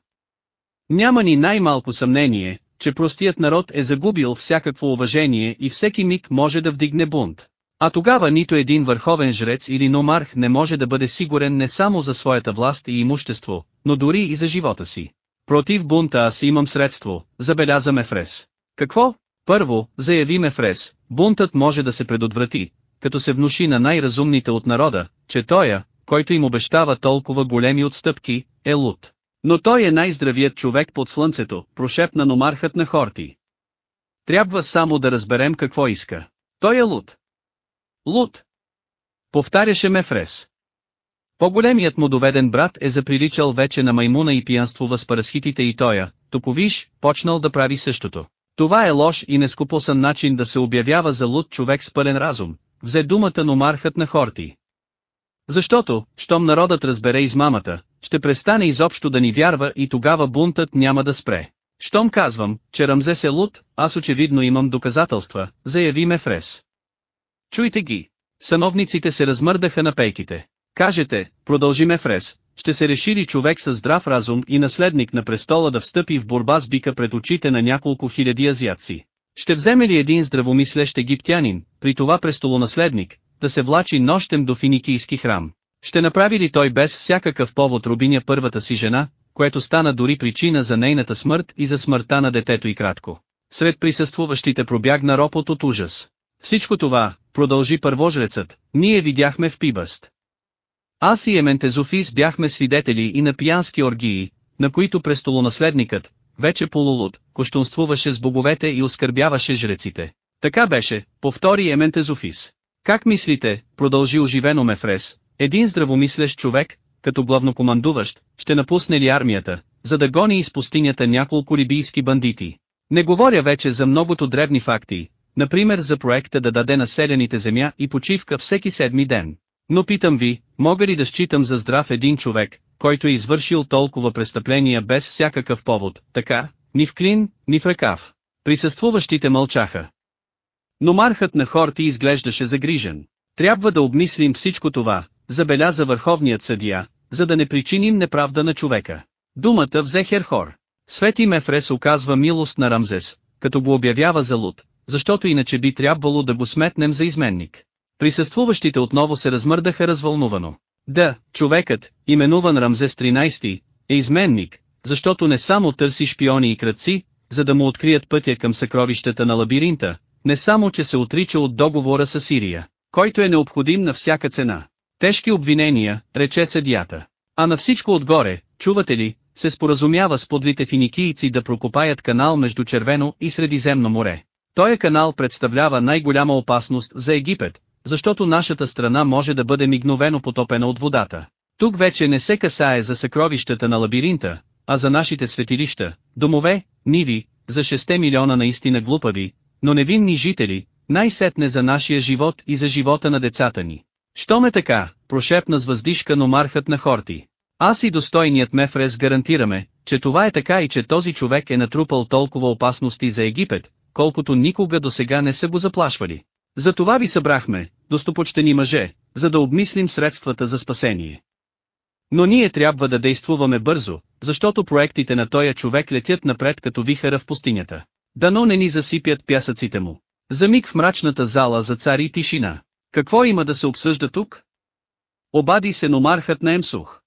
Няма ни най-малко съмнение, че простият народ е загубил всякакво уважение и всеки миг може да вдигне бунт. А тогава нито един върховен жрец или номарх не може да бъде сигурен не само за своята власт и имущество, но дори и за живота си. Против бунта аз имам средство, забеляза Мефрес. Какво? Първо, заяви Мефрес, бунтът може да се предотврати, като се внуши на най-разумните от народа, че тоя, който им обещава толкова големи отстъпки, е луд. Но той е най-здравият човек под слънцето, прошепна номархът на Хорти. Трябва само да разберем какво иска. Той е луд. Луд. Повтаряше Мефрес. По-големият му доведен брат е заприличал вече на маймуна и пиянствува с парасхитите и тоя, топовиш, почнал да прави същото. Това е лош и нескопосан начин да се обявява за луд човек с пълен разум, взе думата номархът на Хорти. Защото, щом народът разбере измамата, ще престане изобщо да ни вярва и тогава бунтът няма да спре. Щом казвам, че Рамзес е луд, аз очевидно имам доказателства, заяви Мефрес. Чуйте ги. Сановниците се размърдаха на пейките. Кажете, продължи Мефрес, ще се реши ли човек със здрав разум и наследник на престола да встъпи в борба с бика пред очите на няколко хиляди азиатци? Ще вземе ли един здравомислещ египтянин, при това престолонаследник, да се влачи нощем до финикийски храм? Ще направи ли той без всякакъв повод рубиня първата си жена, което стана дори причина за нейната смърт и за смъртта на детето и кратко? Сред присъствуващите пробягна ропот от ужас. Всичко това, продължи първожрецът, ние видяхме в Пибъст. Аз и Ементезофис бяхме свидетели и на пиянски оргии, на които престолонаследникът, вече полулуд, кощунствуваше с боговете и оскърбяваше жреците. Така беше, повтори Ементезофис. Как мислите, продължи оживено Мефрес, един здравомислещ човек, като главнокомандуващ, ще напусне ли армията, за да гони из пустинята няколко либийски бандити? Не говоря вече за многото дребни факти, например за проекта да даде населените земя и почивка всеки седми ден. Но питам ви, мога ли да считам за здрав един човек, който е извършил толкова престъпления без всякакъв повод, така, ни в клин, ни в ръкав. Присъствуващите мълчаха. Но мархът на Хорти изглеждаше загрижен. Трябва да обмислим всичко това, забеляза върховният съдия, за да не причиним неправда на човека. Думата взе Херхор. Свети Мефрес оказва милост на Рамзес, като го обявява за луд, защото иначе би трябвало да го сметнем за изменник. Присъствуващите отново се размърдаха развълнувано. Да, човекът, именуван Рамзес 13, е изменник, защото не само търси шпиони и кръци, за да му открият пътя към съкровищата на лабиринта, не само че се отрича от договора с Сирия, който е необходим на всяка цена. Тежки обвинения, рече съдията. А на всичко отгоре, чувате ли, се споразумява с подлите финикийци да прокопаят канал между Червено и Средиземно море. Той канал представлява най-голяма опасност за Египет, защото нашата страна може да бъде мигновено потопена от водата. Тук вече не се касае за съкровищата на лабиринта, а за нашите светилища, домове, ниви, за 6 милиона наистина глупави, но невинни жители, най-сетне за нашия живот и за живота на децата ни. Що ме така, прошепна с въздишка номархът на Хорти. Аз и достойният Мефрес гарантираме, че това е така и че този човек е натрупал толкова опасности за Египет, колкото никога до сега не са го заплашвали. За това ви събрахме, достопочтени мъже, за да обмислим средствата за спасение. Но ние трябва да действуваме бързо, защото проектите на тоя човек летят напред като вихара в пустинята. Дано не ни засипят пясъците му. За миг в мрачната зала за цари тишина. Какво има да се обсъжда тук? Обади се номархът на Емсух.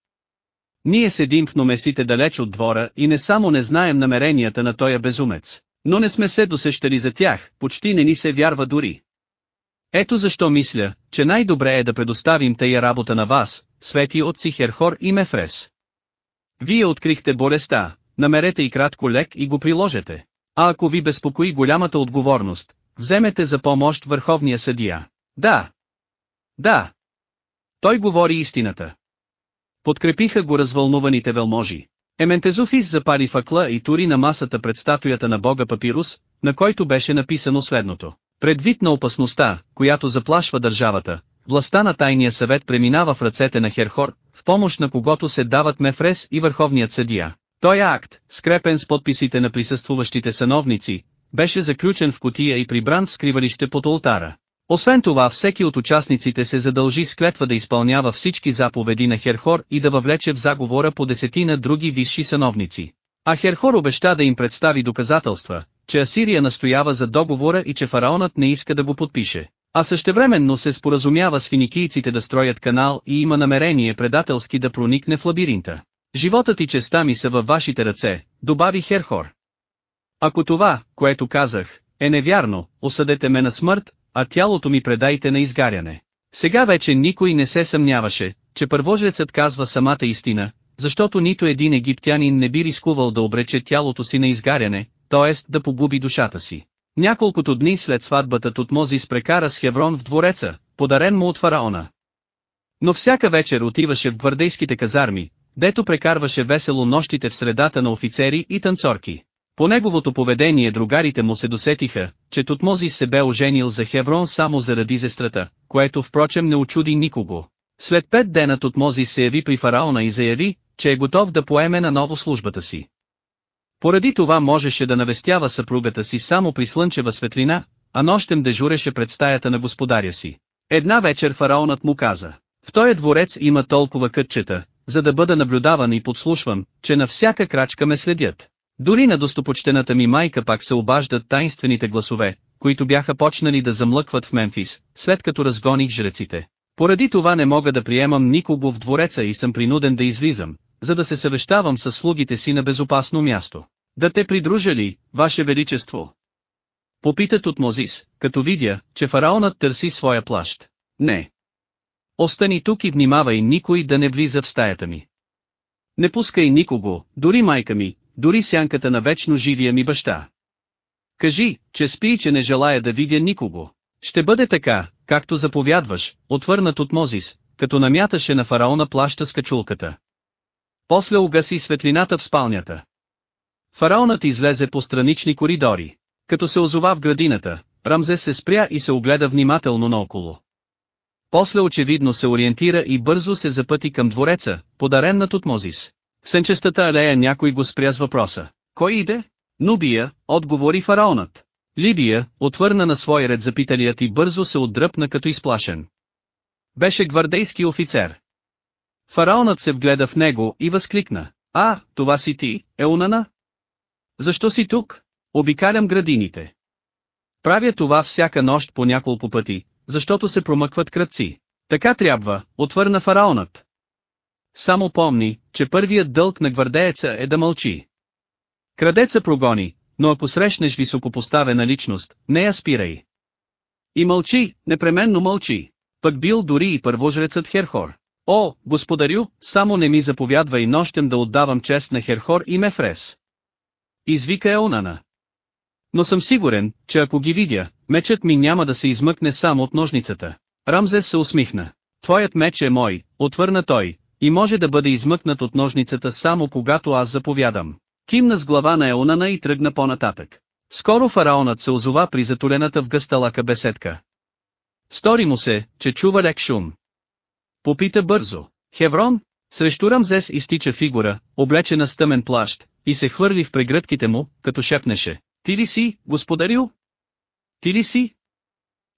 Ние седим в номесите далеч от двора и не само не знаем намеренията на тоя безумец, но не сме се досещали за тях, почти не ни се вярва дори. Ето защо мисля, че най-добре е да предоставим тая работа на вас, свети отци Херхор и Мефрес. Вие открихте болестта, намерете и кратко лек и го приложете. А ако ви безпокои голямата отговорност, вземете за помощ върховния съдия. Да. Да. Той говори истината. Подкрепиха го развълнуваните велможи. Ементезуфис запали факла и тури на масата пред статуята на бога Папирус, на който беше написано следното. Предвид на опасността, която заплашва държавата, властта на тайния съвет преминава в ръцете на Херхор, в помощ на когото се дават Мефрес и върховният съдия. Той акт, скрепен с подписите на присъствуващите сановници, беше заключен в котия и прибран в скривалище под ултара. Освен това всеки от участниците се задължи с клетва да изпълнява всички заповеди на Херхор и да въвлече в заговора по десетина други висши сановници. А Херхор обеща да им представи доказателства, че Асирия настоява за договора и че фараонът не иска да го подпише. А същевременно се споразумява с финикийците да строят канал и има намерение предателски да проникне в лабиринта. Животът и честа ми са във вашите ръце, добави Херхор. Ако това, което казах, е невярно, осъдете ме на смърт, а тялото ми предайте на изгаряне. Сега вече никой не се съмняваше, че първожрецът казва самата истина, защото нито един египтянин не би рискувал да обрече тялото си на изгаряне, т.е. да погуби душата си. Няколкото дни след сватбата Тутмозис прекара с Хеврон в двореца, подарен му от фараона. Но всяка вечер отиваше в гвардейските казарми, дето прекарваше весело нощите в средата на офицери и танцорки. По неговото поведение другарите му се досетиха, че Тутмозис се бе оженил за Хеврон само заради зестрата, което впрочем не очуди никого. След пет дена Тутмозис се яви при фараона и заяви, че е готов да поеме на ново службата си. Поради това можеше да навестява съпругата си само при слънчева светлина, а нощем дежуреше пред стаята на господаря си. Една вечер фараонът му каза, в този дворец има толкова кътчета, за да бъда наблюдаван и подслушван, че на всяка крачка ме следят. Дори на достопочтената ми майка пак се обаждат таинствените гласове, които бяха почнали да замлъкват в Мемфис, след като разгоних жреците. Поради това не мога да приемам никого в двореца и съм принуден да излизам, за да се съвещавам с слугите си на безопасно място. Да те придружа ли, Ваше Величество? Попитат от Мозис, като видя, че фараонът търси своя плащ. Не. Остани тук и внимавай никой да не влиза в стаята ми. Не пускай никого, дори майка ми, дори сянката на вечно живия ми баща. Кажи, че спи и че не желая да видя никого. Ще бъде така, както заповядваш, отвърнат от Мозис, като намяташе на фараона плаща с качулката. После угаси светлината в спалнята. Фараонът излезе по странични коридори. Като се озова в градината, Рамзес се спря и се огледа внимателно наоколо. После очевидно се ориентира и бързо се запъти към двореца, подарен на Тутмозис. В сенчестата алея някой го спря с въпроса. Кой иде? Нубия, отговори фараонът. Либия, отвърна на свой ред запиталият и бързо се отдръпна като изплашен. Беше гвардейски офицер. Фараонът се вгледа в него и възкликна. А, това си ти, Еунана? Защо си тук? Обикалям градините. Правя това всяка нощ по няколко пъти, защото се промъкват кръци. Така трябва, отвърна фараонът. Само помни, че първият дълг на гвардееца е да мълчи. Крадеца прогони, но ако срещнеш високопоставена личност, не я спирай. И мълчи, непременно мълчи. Пък бил дори и първожрецът Херхор. О, господарю, само не ми заповядвай нощем да отдавам чест на Херхор и Мефрес. Извика Еонана. Но съм сигурен, че ако ги видя, мечът ми няма да се измъкне само от ножницата. Рамзес се усмихна. Твоят меч е мой, отвърна той, и може да бъде измъкнат от ножницата само когато аз заповядам. Кимна с глава на Еонана и тръгна по-нататък. Скоро фараонът се озова при затолената в гъсталака беседка. Стори му се, че чува лек шум. Попита бързо. Хеврон? Срещу Рамзес изтича фигура, облечена с тъмен плащ, и се хвърли в прегръдките му, като шепнеше. Ти ли си, господарю? Ти ли си?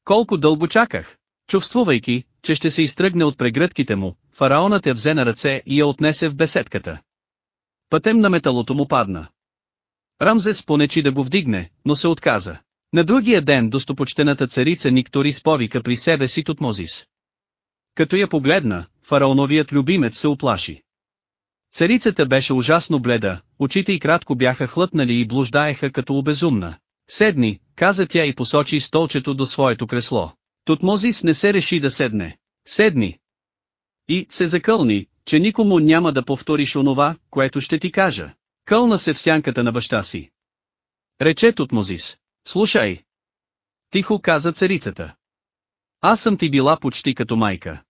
Колко дълго чаках? Чувствувайки, че ще се изтръгне от прегръдките му, фараонът я взе на ръце и я отнесе в беседката. Пътем на металото му падна. Рамзес понечи да го вдигне, но се отказа. На другия ден достопочтената царица Никтори сповика при себе си Тутмозис. Като я погледна, фараоновият любимец се оплаши. Царицата беше ужасно бледа, очите й кратко бяха хлътнали и блуждаеха като обезумна. Седни, каза тя и посочи столчето до своето кресло. Тутмозис не се реши да седне. Седни. И се закълни, че никому няма да повториш онова, което ще ти кажа. Кълна се в сянката на баща си. Рече Тутмозис. Слушай. Тихо каза царицата. Аз съм ти била почти като майка.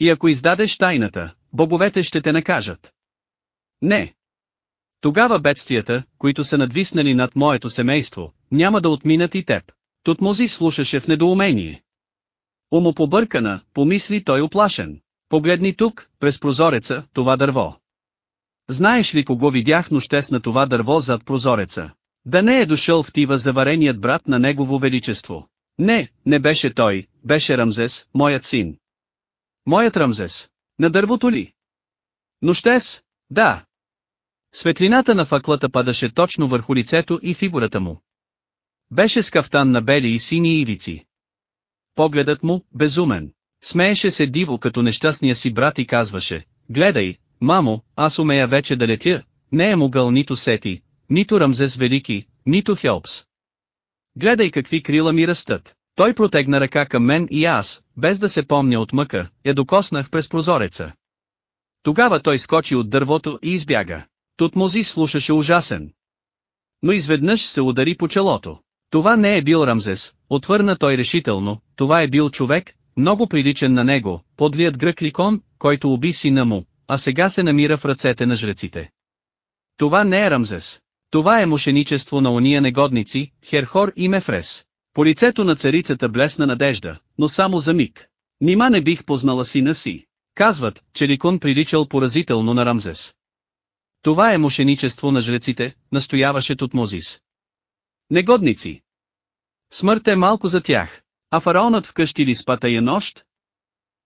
И ако издадеш тайната, боговете ще те накажат. Не. Тогава бедствията, които са надвиснали над моето семейство, няма да отминат и теб. Тутмози слушаше в недоумение. Умопобъркана, помисли той оплашен. Погледни тук, през прозореца, това дърво. Знаеш ли кого видях нощес на това дърво зад прозореца? Да не е дошъл в тива завареният брат на негово величество. Не, не беше той, беше Рамзес, моят син. Моят Рамзес. На дървото ли? Нощес? Да. Светлината на факлата падаше точно върху лицето и фигурата му. Беше с кафтан на бели и сини ивици. Погледът му, безумен. Смееше се диво като нещастния си брат и казваше, гледай, мамо, аз умея вече да летя, не е могъл нито Сети, нито Рамзес Велики, нито Хелпс. Гледай какви крила ми растат. Той протегна ръка към мен и аз, без да се помня от мъка, я докоснах през прозореца. Тогава той скочи от дървото и избяга. Тутмози слушаше ужасен. Но изведнъж се удари по челото. Това не е бил Рамзес, отвърна той решително, това е бил човек, много приличен на него, подлият грък Ликон, който уби сина му, а сега се намира в ръцете на жреците. Това не е Рамзес. Това е мошеничество на ония негодници, Херхор и Мефрес. По лицето на царицата блесна надежда, но само за миг. Нима не бих познала сина си. Казват, че Ликон приличал поразително на Рамзес. Това е мошеничество на жреците, настояваше Тутмозис. Негодници. Смърт е малко за тях. А фараонът вкъщи ли спа тая нощ?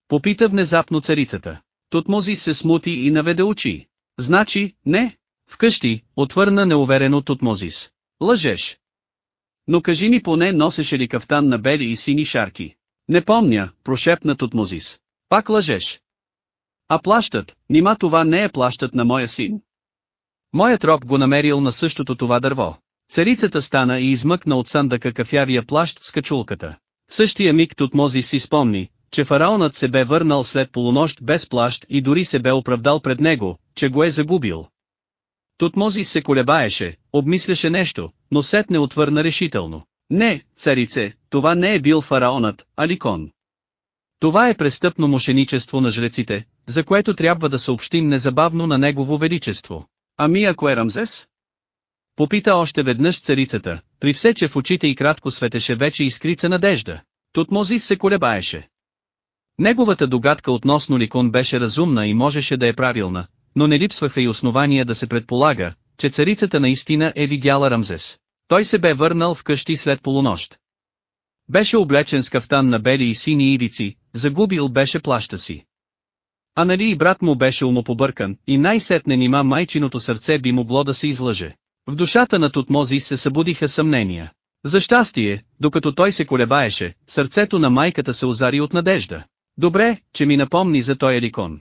Попита внезапно царицата. Тутмозис се смути и наведе очи. Значи, не. Вкъщи, отвърна неуверено Тутмозис. Лъжеш. Но кажи ми поне носеше ли кафтан на бели и сини шарки. Не помня, прошепна Тутмозис. Пак лъжеш. А плащат, нима това не е плащат на моя син. Моят роб го намерил на същото това дърво. Царицата стана и измъкна от сандъка кафявия плащ с качулката. В същия миг Тутмози си спомни, че фараонът се бе върнал след полунощ без плащ и дори се бе оправдал пред него, че го е загубил. Тутмозис се колебаеше, обмисляше нещо, но сетне отвърна решително. Не, царице, това не е бил фараонът, а Ликон. Това е престъпно мошеничество на жреците, за което трябва да съобщим незабавно на негово величество. Ами ако е Рамзес? Попита още веднъж царицата, при все че в очите и кратко светеше вече искрица надежда. Тутмозис се колебаеше. Неговата догадка относно Ликон беше разумна и можеше да е правилна, но не липсваха и основания да се предполага, че царицата наистина е видяла Рамзес. Той се бе върнал вкъщи след полунощ. Беше облечен с кафтан на бели и сини ивици, загубил беше плаща си. А нали и брат му беше умопобъркан, и най-сетне нима майчиното сърце би могло да се излъже. В душата на Тутмози се събудиха съмнения. За щастие, докато той се колебаеше, сърцето на майката се озари от надежда. Добре, че ми напомни за той Еликон.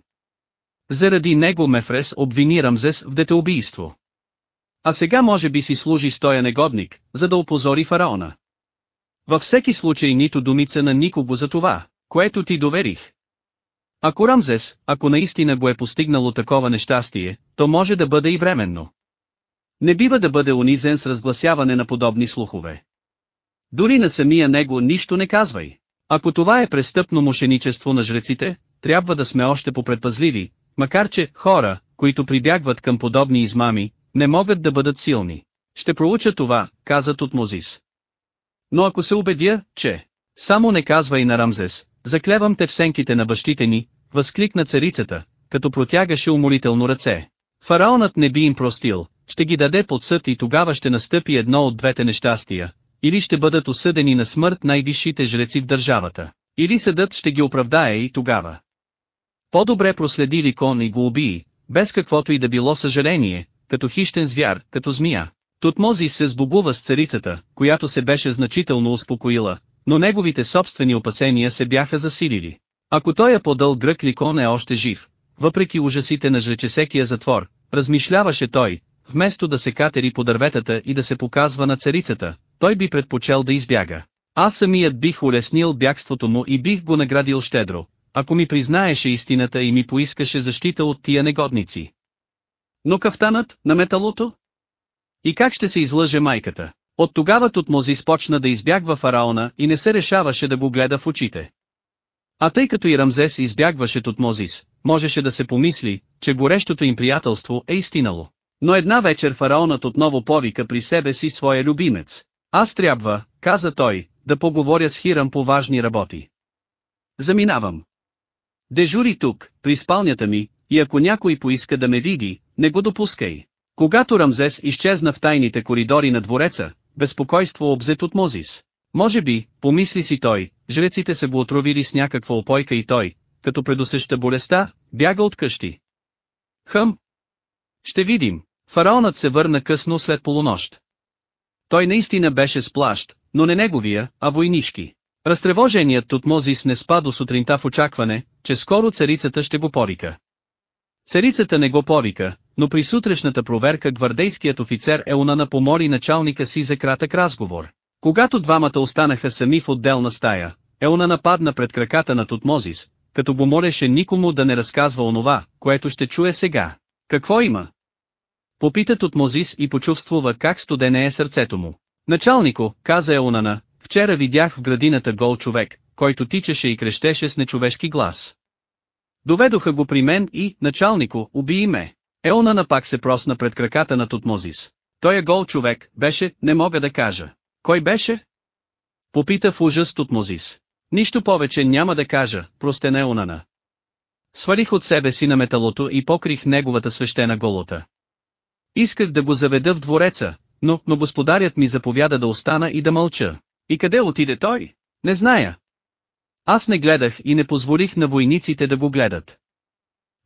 Заради него Мефрес обвини Рамзес в детеубийство. А сега може би си служи с тоя негодник, за да опозори фараона. Във всеки случай нито думица на никого за това, което ти доверих. Ако Рамзес, ако наистина го е постигнало такова нещастие, то може да бъде и временно. Не бива да бъде унизен с разгласяване на подобни слухове. Дори на самия него нищо не казвай. Ако това е престъпно мошеничество на жреците, трябва да сме още попредпазливи, макар че хора, които прибягват към подобни измами, не могат да бъдат силни. Ще проуча това, каза Тутмозис. Но ако се убедя, че... Само не казвай на Рамзес, заклевам те в сенките на бащите ни, възкликна царицата, като протягаше умолително ръце. Фараонът не би им простил, ще ги даде под съд и тогава ще настъпи едно от двете нещастия, или ще бъдат осъдени на смърт най-висшите жреци в държавата, или съдът ще ги оправдае и тогава. По-добре проследи Ликон и го убии, без каквото и да било съжаление, като хищен звяр, като змия. Тутмозис се сбогува с царицата, която се беше значително успокоила, но неговите собствени опасения се бяха засилили. Ако той е подъл грък Ликон е още жив, въпреки ужасите на жречесекия затвор, размишляваше той, вместо да се катери по дърветата и да се показва на царицата, той би предпочел да избяга. Аз самият бих улеснил бягството му и бих го наградил щедро, ако ми признаеше истината и ми поискаше защита от тия негодници. Но кафтанът, на металото? И как ще се излъже майката? От тогава Тутмозис почна да избягва фараона и не се решаваше да го гледа в очите. А тъй като и Рамзес избягваше Тутмозис, можеше да се помисли, че горещото им приятелство е истинало. Но една вечер фараонът отново повика при себе си своя любимец. Аз трябва, каза той, да поговоря с Хирам по важни работи. Заминавам. Дежури тук, при спалнята ми, и ако някой поиска да ме види, не го допускай. Когато Рамзес изчезна в тайните коридори на двореца, безпокойство обзет от Мозис. Може би, помисли си той, жреците са го отровили с някаква опойка и той, като предусеща болестта, бяга от къщи. Хъм. Ще видим. Фараонът се върна късно след полунощ. Той наистина беше с плащ, но не неговия, а войнишки. Разтревоженият Тутмозис не спа до сутринта в очакване, че скоро царицата ще го порика. Царицата не го порика, но при сутрешната проверка гвардейският офицер Еунана помоли началника си за кратък разговор. Когато двамата останаха сами в отделна стая, Еона нападна пред краката на Тутмозис, като го молеше никому да не разказва онова, което ще чуе сега. Какво има? Попита Тутмозис и почувствува как студене е сърцето му. Началнико, каза Еонана, вчера видях в градината гол човек, който тичаше и крещеше с нечовешки глас. Доведоха го при мен и, началнико, уби ме. Еонана пак се просна пред краката на Тутмозис. Той е гол човек, беше, не мога да кажа. Кой беше? Попита в ужас Тутмозис. Нищо повече няма да кажа, простене Унана. Свалих от себе си на металото и покрих неговата свещена голота. Исках да го заведа в двореца, но, но господарят ми заповяда да остана и да мълча. И къде отиде той? Не зная. Аз не гледах и не позволих на войниците да го гледат.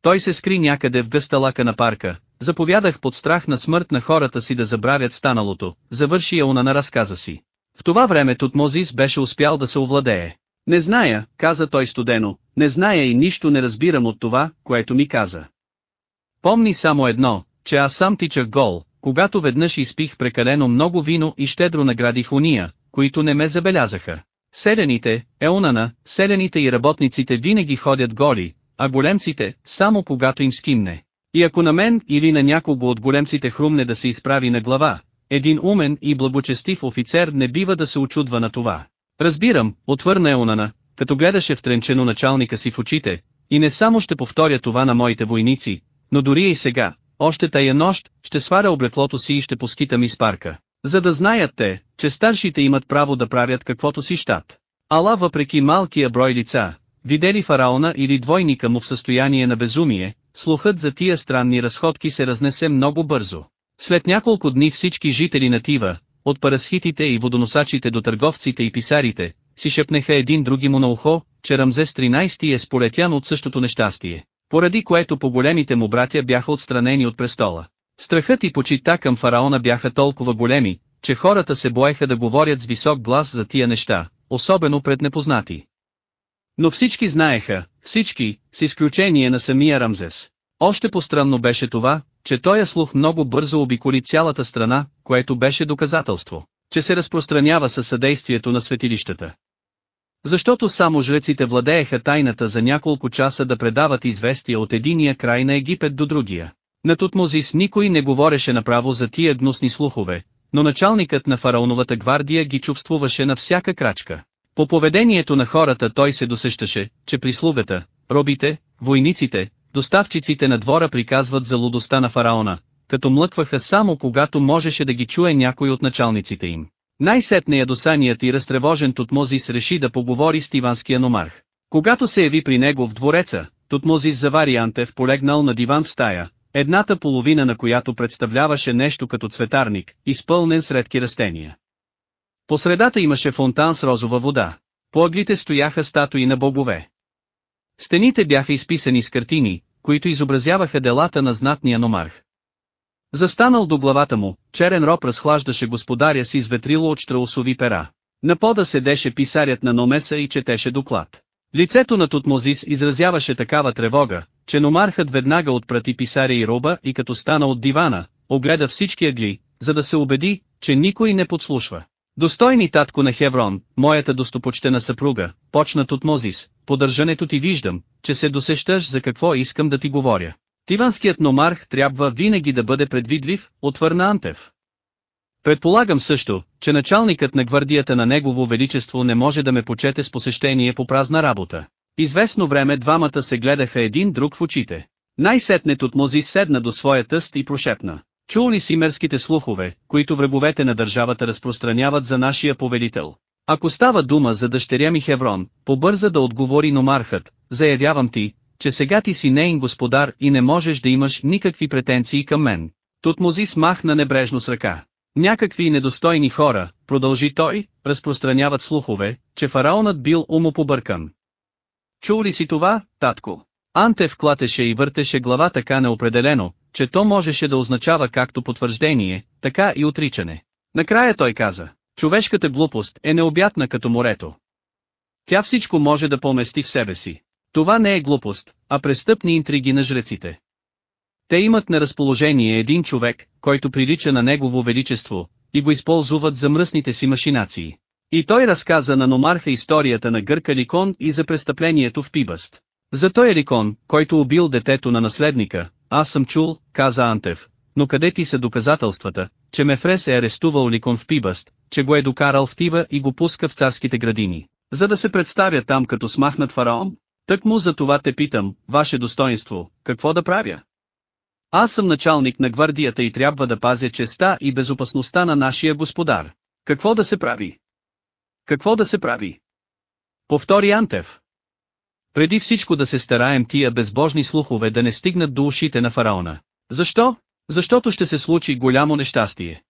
Той се скри някъде в гъста лака на парка, заповядах под страх на смърт на хората си да забравят станалото, завърши Еуна на разказа си. В това време Тутмозис беше успял да се овладее. Не зная, каза той студено, не зная и нищо не разбирам от това, което ми каза. Помни само едно, че аз сам тичах гол, когато веднъж изпих прекалено много вино и щедро наградих уния, които не ме забелязаха. Селените, еунана, селените и работниците винаги ходят голи, а големците, само когато им скимне. И ако на мен или на някого от големците хрумне да се изправи на глава, един умен и благочестив офицер не бива да се очудва на това. Разбирам, отвърна Еонана, като гледаше втренчено началника си в очите, и не само ще повторя това на моите войници, но дори и сега, още тая нощ, ще сваря облеклото си и ще поскитам из парка, за да знаят те, че старшите имат право да правят каквото си щат. Ала въпреки малкия брой лица, видели фараона или двойника му в състояние на безумие, слухът за тия странни разходки се разнесе много бързо. След няколко дни всички жители на Тива, от парасхитите и водоносачите до търговците и писарите, си шепнеха един други му на ухо, че Рамзес 13 е сполетян от същото нещастие, поради което по големите му братя бяха отстранени от престола. Страхът и почита към фараона бяха толкова големи, че хората се боеха да говорят с висок глас за тия неща, особено пред непознати. Но всички знаеха, всички, с изключение на самия Рамзес. Още по-странно беше това, че тоя слух много бързо обиколи цялата страна, което беше доказателство, че се разпространява със съдействието на светилищата. Защото само жреците владееха тайната за няколко часа да предават известия от единия край на Египет до другия. На Тутмозис никой не говореше направо за тия гнусни слухове, но началникът на фараоновата гвардия ги чувствуваше на всяка крачка. По поведението на хората той се досещаше, че прислугата, робите, войниците, доставчиците на двора приказват за лудостта на фараона, като млъкваха само когато можеше да ги чуе някой от началниците им. Най-сетне ядосаният и разтревожен Тутмозис реши да поговори с тиванския номарх. Когато се яви при него в двореца, Тутмозис завари Антев полегнал на диван в стая, едната половина на която представляваше нещо като цветарник, изпълнен с редки растения. По средата имаше фонтан с розова вода. По ъглите стояха статуи на богове. Стените бяха изписани с картини, които изобразяваха делата на знатния номарх. Застанал до главата му, черен роб разхлаждаше господаря си с ветрило от штраусови пера. На пода седеше писарят на Номеса и четеше доклад. Лицето на Тутмозис изразяваше такава тревога, че номархът веднага отпрати писаря и роба и като стана от дивана, огледа всички ъгли, за да се убеди, че никой не подслушва. Достойни татко на Хеврон, моята достопочтена съпруга, почна Тутмозис, подържането ти виждам, че се досещаш за какво искам да ти говоря. Тиванският номарх трябва винаги да бъде предвидлив, отвърна Антев. Предполагам също, че началникът на гвардията на Негово Величество не може да ме почете с посещение по празна работа. Известно време двамата се гледаха един друг в очите. Най-сетне Тутмозис седна до своя тъст и прошепна. Чул ли си мерските слухове, които враговете на държавата разпространяват за нашия повелител? Ако става дума за дъщеря ми Хеврон, побърза да отговори номархът, заявявам ти, че сега ти си нейн господар и не можеш да имаш никакви претенции към мен. Тутмозис махна небрежно с ръка. Някакви недостойни хора, продължи той, разпространяват слухове, че фараонът бил умопобъркан. Чул ли си това, татко? Антев клатеше и въртеше глава така неопределено, че то можеше да означава както потвърждение, така и отричане. Накрая той каза, човешката глупост е необятна като морето. Тя всичко може да помести в себе си. Това не е глупост, а престъпни интриги на жреците. Те имат на разположение един човек, който прилича на негово величество, и го използват за мръсните си машинации. И той разказа на Номарха историята на Гърка Ликон и за престъплението в Пибъст. За той Ликон, който убил детето на наследника, аз съм чул, каза Антев, но къде ти са доказателствата, че Мефрес е арестувал Ликон в Пибъст, че го е докарал в Тива и го пуска в царските градини, за да се представя там като смахнат фараон? Тък му за това те питам, ваше достоинство, какво да правя? Аз съм началник на гвардията и трябва да пазя честа и безопасността на нашия господар. Какво да се прави? Какво да се прави? Повтори Антев. Преди всичко да се стараем тия безбожни слухове да не стигнат до ушите на фараона. Защо? Защото ще се случи голямо нещастие.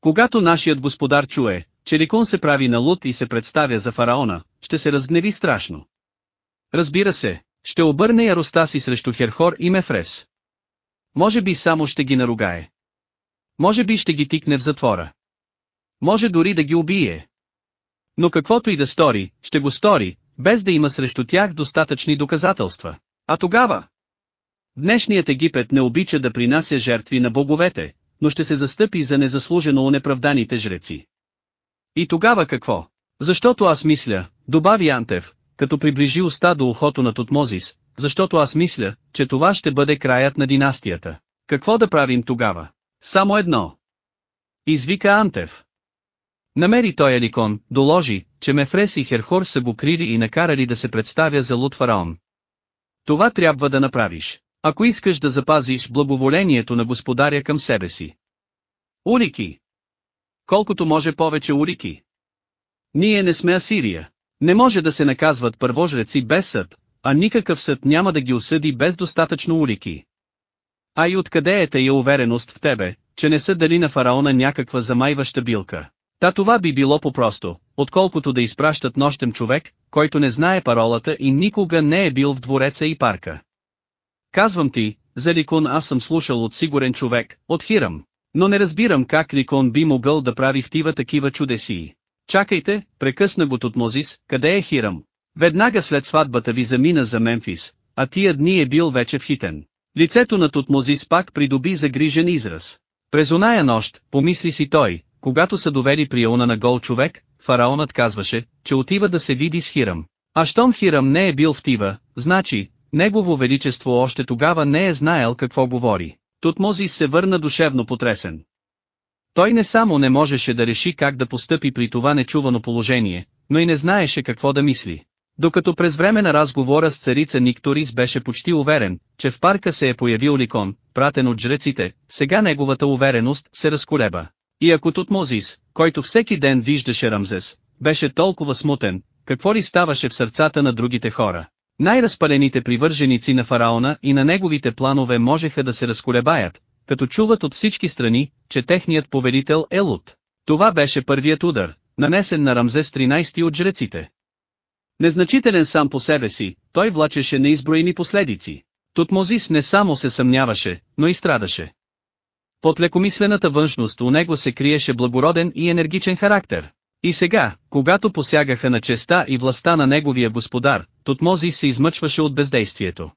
Когато нашият господар чуе, че Рикон се прави на луд и се представя за фараона, ще се разгневи страшно. Разбира се, ще обърне яростта си срещу Херхор и Мефрес. Може би само ще ги наругае. Може би ще ги тикне в затвора. Може дори да ги убие. Но каквото и да стори, ще го стори, без да има срещу тях достатъчни доказателства. А тогава? Днешният Египет не обича да принася жертви на боговете, но ще се застъпи за незаслужено унеправданите жреци. И тогава какво? Защото аз мисля, добави Антев, като приближи уста до ухото на Тутмозис, защото аз мисля, че това ще бъде краят на династията. Какво да правим тогава? Само едно. Извика Антев. Намери той Еликон, доложи, че Мефрес и Херхор са го крили и накарали да се представя за луд фараон. Това трябва да направиш, ако искаш да запазиш благоволението на господаря към себе си. Улики! Колкото може повече улики. Ние не сме Асирия. Не може да се наказват първожреци без съд, а никакъв съд няма да ги осъди без достатъчно улики. А и откъде е тая увереност в тебе, че не са дали на фараона някаква замайваща билка? Та това би било по-просто, отколкото да изпращат нощем човек, който не знае паролата и никога не е бил в двореца и парка. Казвам ти, за Ликон аз съм слушал от сигурен човек, от Хирам. Но не разбирам как Ликон би могъл да прави в тива такива чудесии. Чакайте, прекъсна го Тутмозис, къде е Хирам? Веднага след сватбата ви замина за Мемфис, а тия дни е бил вече в Хитен. Лицето на Тутмозис пак придоби загрижен израз. През оная нощ, помисли си той, когато са довели приона на гол човек, фараонът казваше, че отива да се види с Хирам. А щом Хирам не е бил в Тива, значи, Негово величество още тогава не е знаел какво говори. Тутмозис се върна душевно потресен. Той не само не можеше да реши как да постъпи при това нечувано положение, но и не знаеше какво да мисли. Докато през време на разговора с царица Никторис беше почти уверен, че в парка се е появил ликон, пратен от жреците, сега неговата увереност се разколеба. И ако Тутмозис, който всеки ден виждаше Рамзес, беше толкова смутен, какво ли ставаше в сърцата на другите хора? Най-разпалените привърженици на фараона и на неговите планове можеха да се разколебаят, като чуват от всички страни, че техният повелител е луд. Това беше първият удар, нанесен на Рамзес 13 от жреците. Незначителен сам по себе си, той влачеше неизброени последици. Тутмозис не само се съмняваше, но и страдаше. Под лекомислената външност у него се криеше благороден и енергичен характер. И сега, когато посягаха на честа и властта на неговия господар, Тотмозис се измъчваше от бездействието.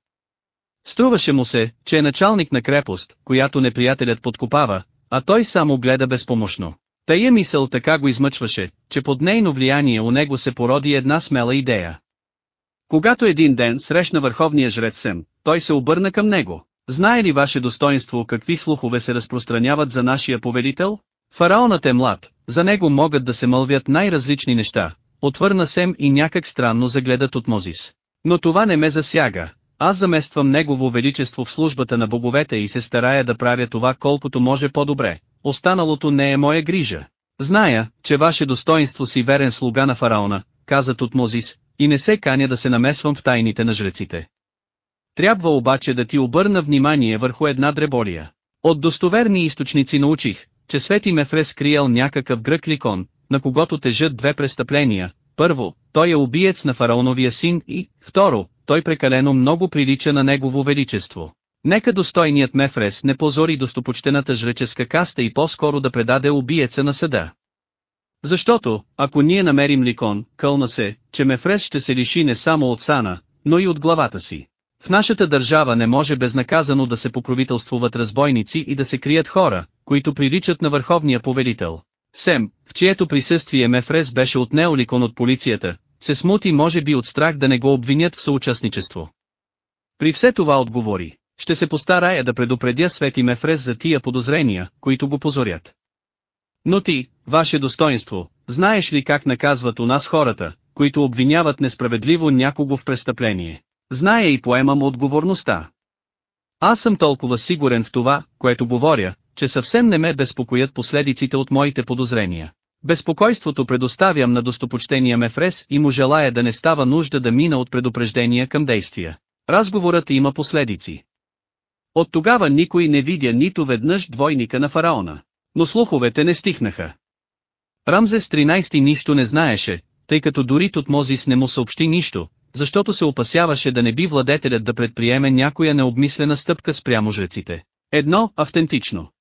Струваше му се, че е началник на крепост, която неприятелят подкопава, а той само гледа безпомощно. Тая мисъл така го измъчваше, че под нейно влияние у него се породи една смела идея. Когато един ден срещна върховния жрец Сем, той се обърна към него. Знае ли ваше достоинство какви слухове се разпространяват за нашия повелител? Фараонът е млад, за него могат да се мълвят най-различни неща, отвърна Сем и някак странно загледат от Мозис. Но това не ме засяга, аз замествам Негово Величество в службата на боговете и се старая да правя това колкото може по-добре, останалото не е моя грижа. Зная, че ваше достоинство си верен слуга на фараона, каза Тутмозис, и не се каня да се намесвам в тайните на жреците. Трябва обаче да ти обърна внимание върху една дреболия. От достоверни източници научих, че Свети Мефрес криел някакъв грък ликон, на когото тежат две престъпления. Първо, той е убиец на фараоновия син и, второ, той прекалено много прилича на негово величество. Нека достойният Мефрес не позори достопочтената жреческа каста и по-скоро да предаде убиеца на съда. Защото, ако ние намерим ликон, кълна се, че Мефрес ще се лиши не само от сана, но и от главата си. В нашата държава не може безнаказано да се покровителствуват разбойници и да се крият хора, които приличат на върховния повелител. Сем, в чието присъствие Мефрес беше отнел ликон от полицията, се смути може би от страх да не го обвинят в съучастничество. При все това отговори, ще се постарая да предупредя Свети Мефрес за тия подозрения, които го позорят. Но ти, ваше достоинство, знаеш ли как наказват у нас хората, които обвиняват несправедливо някого в престъпление? Зная и поемам отговорността. Аз съм толкова сигурен в това, което говоря, че съвсем не ме безпокоят последиците от моите подозрения. Безпокойството предоставям на достопочтения Мефрес и му желая да не става нужда да мина от предупреждения към действия. Разговорът има последици. От тогава никой не видя нито веднъж двойника на фараона. Но слуховете не стихнаха. Рамзес 13 нищо не знаеше, тъй като дори Тутмозис не му съобщи нищо, защото се опасяваше да не би владетелят да предприеме някоя необмислена стъпка спрямо жреците. Едно, автентично.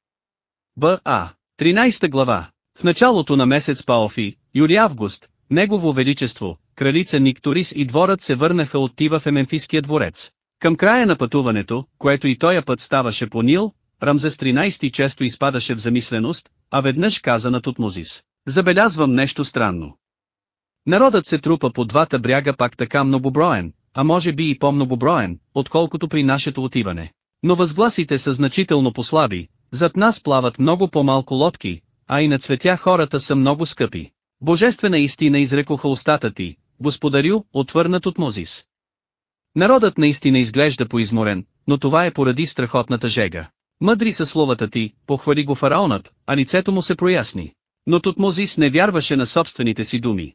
Б.А. 13 глава. В началото на месец Паофи, юли август, Негово Величество, кралица Никторис и дворът се върнаха от Тива в Емемфиския дворец. Към края на пътуването, което и тоя път ставаше по Нил, Рамзес 13 често изпадаше в замисленост, а веднъж каза на Тутмозис. Забелязвам нещо странно. Народът се трупа по двата бряга пак така многоброен, а може би и по-многоброен, отколкото при нашето отиване. Но възгласите са значително послаби, зад нас плават много по-малко лодки, а и на цветя хората са много скъпи. Божествена истина изрекоха устата ти, господарю, отвърнат от Мозис. Народът наистина изглежда поизморен, но това е поради страхотната жега. Мъдри са словата ти, похвали го фараонът, а лицето му се проясни. Но Тутмозис не вярваше на собствените си думи.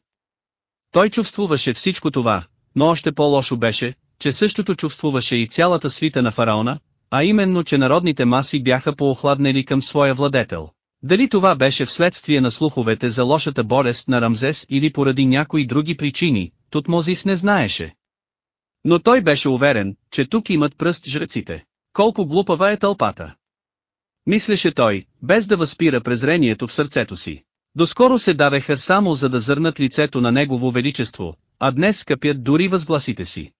Той чувствуваше всичко това, но още по-лошо беше, че същото чувствуваше и цялата свита на фараона, а именно че народните маси бяха поохладнели към своя владетел. Дали това беше вследствие на слуховете за лошата болест на Рамзес или поради някои други причини, Тутмозис не знаеше. Но той беше уверен, че тук имат пръст жреците. Колко глупава е тълпата. Мислеше той, без да възпира презрението в сърцето си. Доскоро се давеха само за да зърнат лицето на Негово Величество, а днес скъпят дори възгласите си.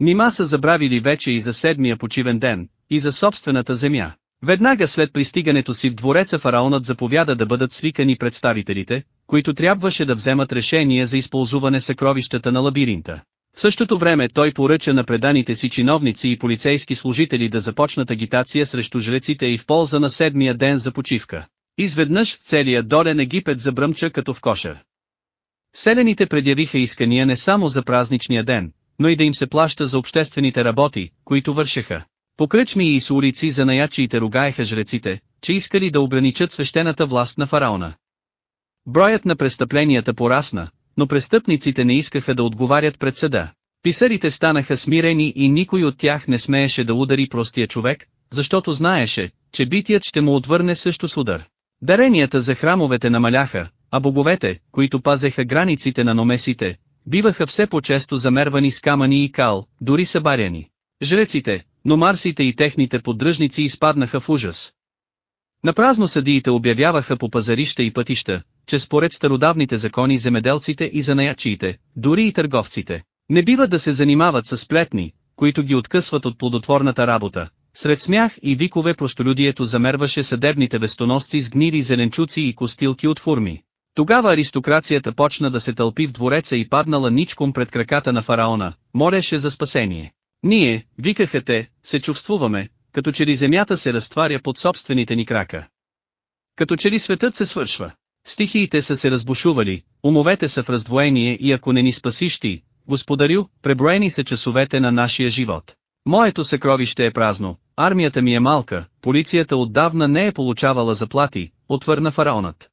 Нима са забравили вече и за седмия почивен ден, и за собствената земя. Веднага след пристигането си в двореца фараонът заповяда да бъдат свикани представителите, които трябваше да вземат решение за използване съкровищата на лабиринта. В същото време той поръча на преданите си чиновници и полицейски служители да започнат агитация срещу жреците и в полза на седмия ден за почивка. Изведнъж целият долен Египет забръмча като в кошер. Селените предявиха искания не само за празничния ден, но и да им се плаща за обществените работи, които вършеха. По кръчми и с улици за наячиите ругаеха жреците, че искали да ограничат свещената власт на фараона. Броят на престъпленията порасна, но престъпниците не искаха да отговарят пред съда. Писарите станаха смирени и никой от тях не смееше да удари простия човек, защото знаеше, че битият ще му отвърне също с удар. Даренията за храмовете намаляха, а боговете, които пазеха границите на номесите, биваха все по-често замервани с камъни и кал, дори събаряни. Жреците, но марсите и техните поддръжници изпаднаха в ужас. Напразно съдиите обявяваха по пазарища и пътища, че според стародавните закони земеделците и занаячиите, дори и търговците, не бива да се занимават с сплетни, които ги откъсват от плодотворната работа. Сред смях и викове простолюдието замерваше съдебните вестоносци с гнили зеленчуци и костилки от фурми. Тогава аристокрацията почна да се тълпи в двореца и паднала ничком пред краката на фараона, молеше за спасение. Ние, викаха те, се чувствуваме, като че ли земята се разтваря под собствените ни крака. Като че ли светът се свършва. Стихиите са се разбушували, умовете са в раздвоение и ако не ни спасиш ти, господарю, преброени са часовете на нашия живот. Моето съкровище е празно, армията ми е малка, полицията отдавна не е получавала заплати, отвърна фараонът.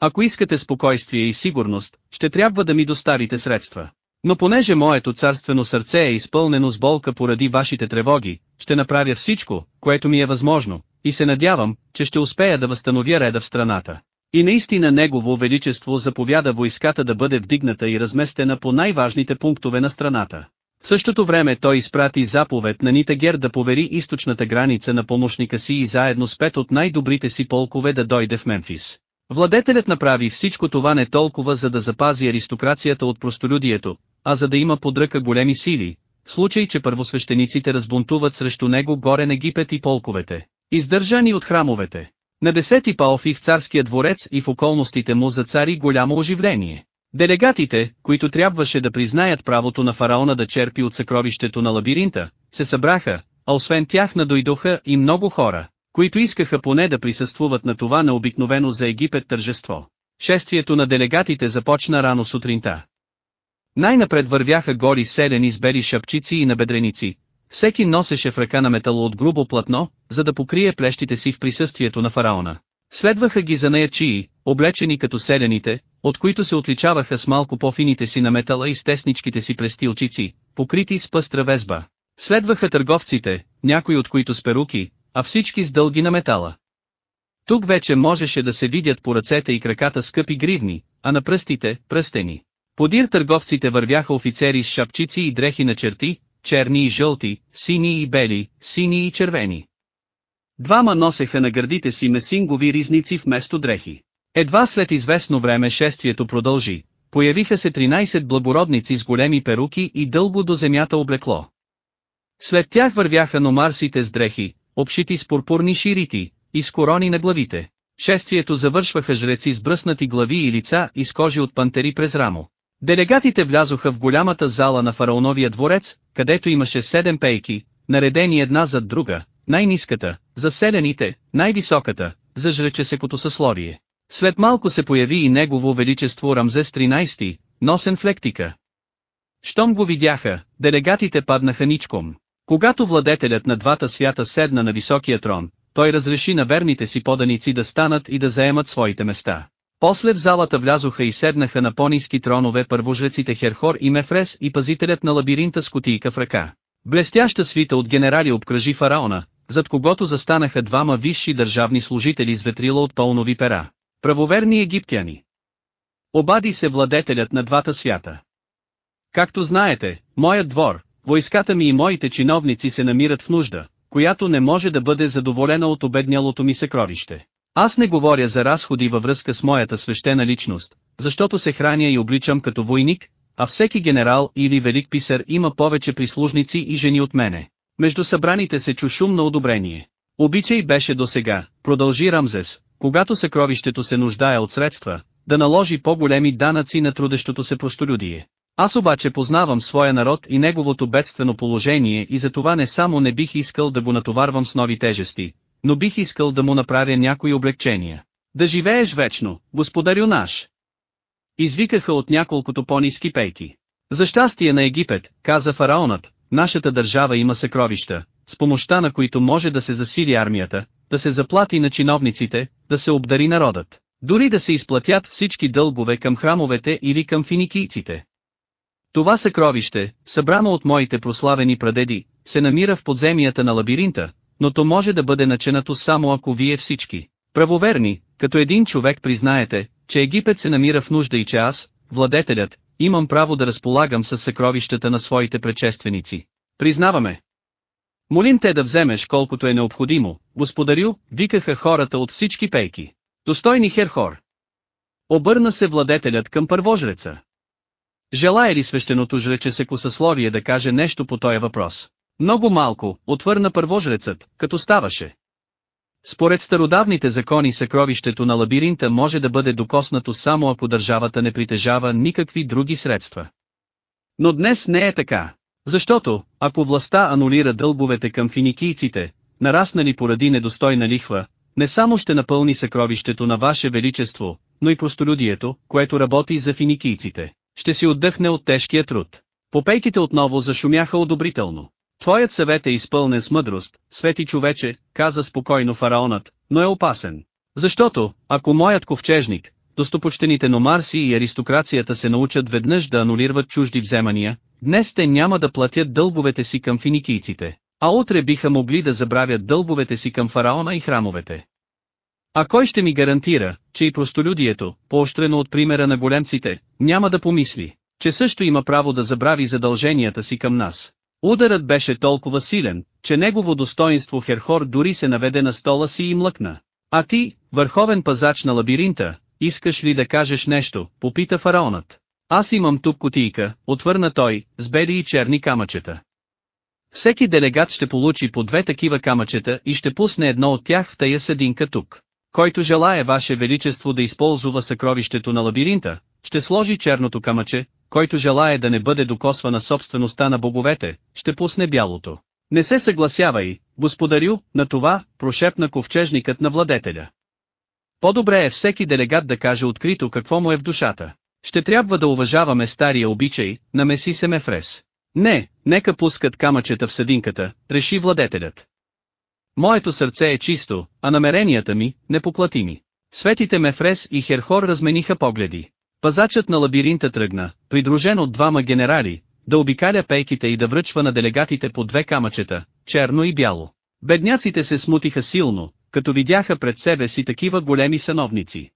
Ако искате спокойствие и сигурност, ще трябва да ми доставите средства. Но понеже моето царствено сърце е изпълнено с болка поради вашите тревоги, ще направя всичко, което ми е възможно, и се надявам, че ще успея да възстановя реда в страната. И наистина Негово Величество заповяда войската да бъде вдигната и разместена по най-важните пунктове на страната. В същото време той изпрати заповед на Нитагер да повери източната граница на помощника си и заедно с пет от най-добрите си полкове да дойде в Мемфис. Владетелят направи всичко това не толкова за да запази аристокрацията от простолюдието, а за да има под ръка големи сили, в случай че първосвещениците разбунтуват срещу него горен Египет и полковете, издържани от храмовете. На десети паофи в царския дворец и в околностите му зацари голямо оживление. Делегатите, които трябваше да признаят правото на фараона да черпи от съкровището на лабиринта, се събраха, а освен тях надойдоха и много хора, които искаха поне да присъствуват на това необикновено за Египет тържество. Шествието на делегатите започна рано сутринта. Най-напред вървяха гори селени с бели шапчици и набедреници. Всеки носеше в ръка на метало от грубо платно, за да покрие плещите си в присъствието на фараона. Следваха ги за наячии, облечени като селените, от които се отличаваха с малко по-фините си на метала и с тесничките си престилчици, покрити с пъстра везба. Следваха търговците, някои от които с перуки, а всички с дълги на метала. Тук вече можеше да се видят по ръцете и краката скъпи гривни, а на пръстите – пръстени. Подир търговците вървяха офицери с шапчици и дрехи на черти, черни и жълти, сини и бели, сини и червени. Двама носеха на гърдите си месингови ризници вместо дрехи. Едва след известно време шествието продължи. Появиха се 13 благородници с големи перуки и дълго до земята облекло. След тях вървяха номарсите с дрехи, обшити с пурпурни ширити, и с корони на главите. Шествието завършваха жреци с бръснати глави и лица и с кожи от пантери през рамо. Делегатите влязоха в голямата зала на фараоновия дворец, където имаше седем пейки, наредени една зад друга, най-ниската, за селените, най-високата, за жречесекото съсловие. След малко се появи и негово величество Рамзес 13, носен флектика. Щом го видяха, делегатите паднаха ничком. Когато владетелят на двата свята седна на високия трон, той разреши на верните си поданици да станат и да заемат своите места. После в залата влязоха и седнаха на по-низки тронове първожреците Херхор и Мефрес и пазителят на лабиринта с кутийка в ръка. Блестяща свита от генерали обкръжи фараона, зад когото застанаха двама висши държавни служители с ветрила от пълнови пера. Правоверни египтяни. Обади се владетелят на двата свята. Както знаете, моят двор, войската ми и моите чиновници се намират в нужда, която не може да бъде задоволена от обеднялото ми съкровище. Аз не говоря за разходи във връзка с моята свещена личност, защото се храня и обличам като войник, а всеки генерал или велик писар има повече прислужници и жени от мене. Между събраните се чу шум на одобрение. Обичай беше до сега, продължи Рамзес, когато съкровището се нуждае от средства, да наложи по-големи данъци на трудещото се простолюдие. Аз обаче познавам своя народ и неговото бедствено положение и за това не само не бих искал да го натоварвам с нови тежести, но бих искал да му направя някои облегчения. Да живееш вечно, господарю наш! Извикаха от няколкото по-низки пейки. За щастие на Египет, каза фараонът, нашата държава има съкровища, с помощта на които може да се засили армията, да се заплати на чиновниците, да се обдари народът, дори да се изплатят всички дългове към храмовете или към финикийците. Това съкровище, събрано от моите прославени прадеди, се намира в подземията на лабиринта, но то може да бъде начинато само ако вие всички, правоверни, като един човек признаете, че Египет се намира в нужда и че аз, владетелят, имам право да разполагам с съкровищата на своите предшественици. Признаваме. Молим те да вземеш колкото е необходимо, господарю, викаха хората от всички пейки. Достойни Херхор. Обърна се владетелят към първожреца. Желая ли свещеното жречесеко съсловие да каже нещо по този въпрос? Много малко, отвърна първожрецът, като ставаше. Според стародавните закони съкровището на лабиринта може да бъде докоснато само ако държавата не притежава никакви други средства. Но днес не е така. Защото, ако властта анулира дълговете към финикийците, нараснали поради недостойна лихва, не само ще напълни съкровището на Ваше Величество, но и простолюдието, което работи за финикийците, ще си отдъхне от тежкия труд. Попейките отново зашумяха одобрително. Твоят съвет е изпълнен с мъдрост, свети човече, каза спокойно фараонът, но е опасен. Защото, ако моят ковчежник, достопочтените номарси и аристокрацията се научат веднъж да анулират чужди вземания, днес те няма да платят дълговете си към финикийците, а утре биха могли да забравят дълговете си към фараона и храмовете. А кой ще ми гарантира, че и простолюдието, поощрено от примера на големците, няма да помисли, че също има право да забрави задълженията си към нас. Ударът беше толкова силен, че негово достоинство Херхор дори се наведе на стола си и млъкна. А ти, върховен пазач на лабиринта, искаш ли да кажеш нещо, попита фараонът. Аз имам тук кутийка, отвърна той, с бели и черни камъчета. Всеки делегат ще получи по две такива камъчета и ще пусне едно от тях в тая съдинка тук. който желая ваше величество да използва съкровището на лабиринта, ще сложи черното камъче, който желая да не бъде докосвана собствеността на боговете, ще пусне бялото. Не се съгласявай, господарю, на това, прошепна ковчежникът на владетеля. По-добре е всеки делегат да каже открито какво му е в душата. Ще трябва да уважаваме стария обичай, намеси се Мефрес. Не, нека пускат камъчета в съдинката, реши владетелят. Моето сърце е чисто, а намеренията ми, непоплатими. Светите Мефрес и Херхор размениха погледи. Пазачът на лабиринта тръгна, придружен от двама генерали, да обикаля пейките и да връчва на делегатите по две камъчета, черно и бяло. Бедняците се смутиха силно, като видяха пред себе си такива големи сановници.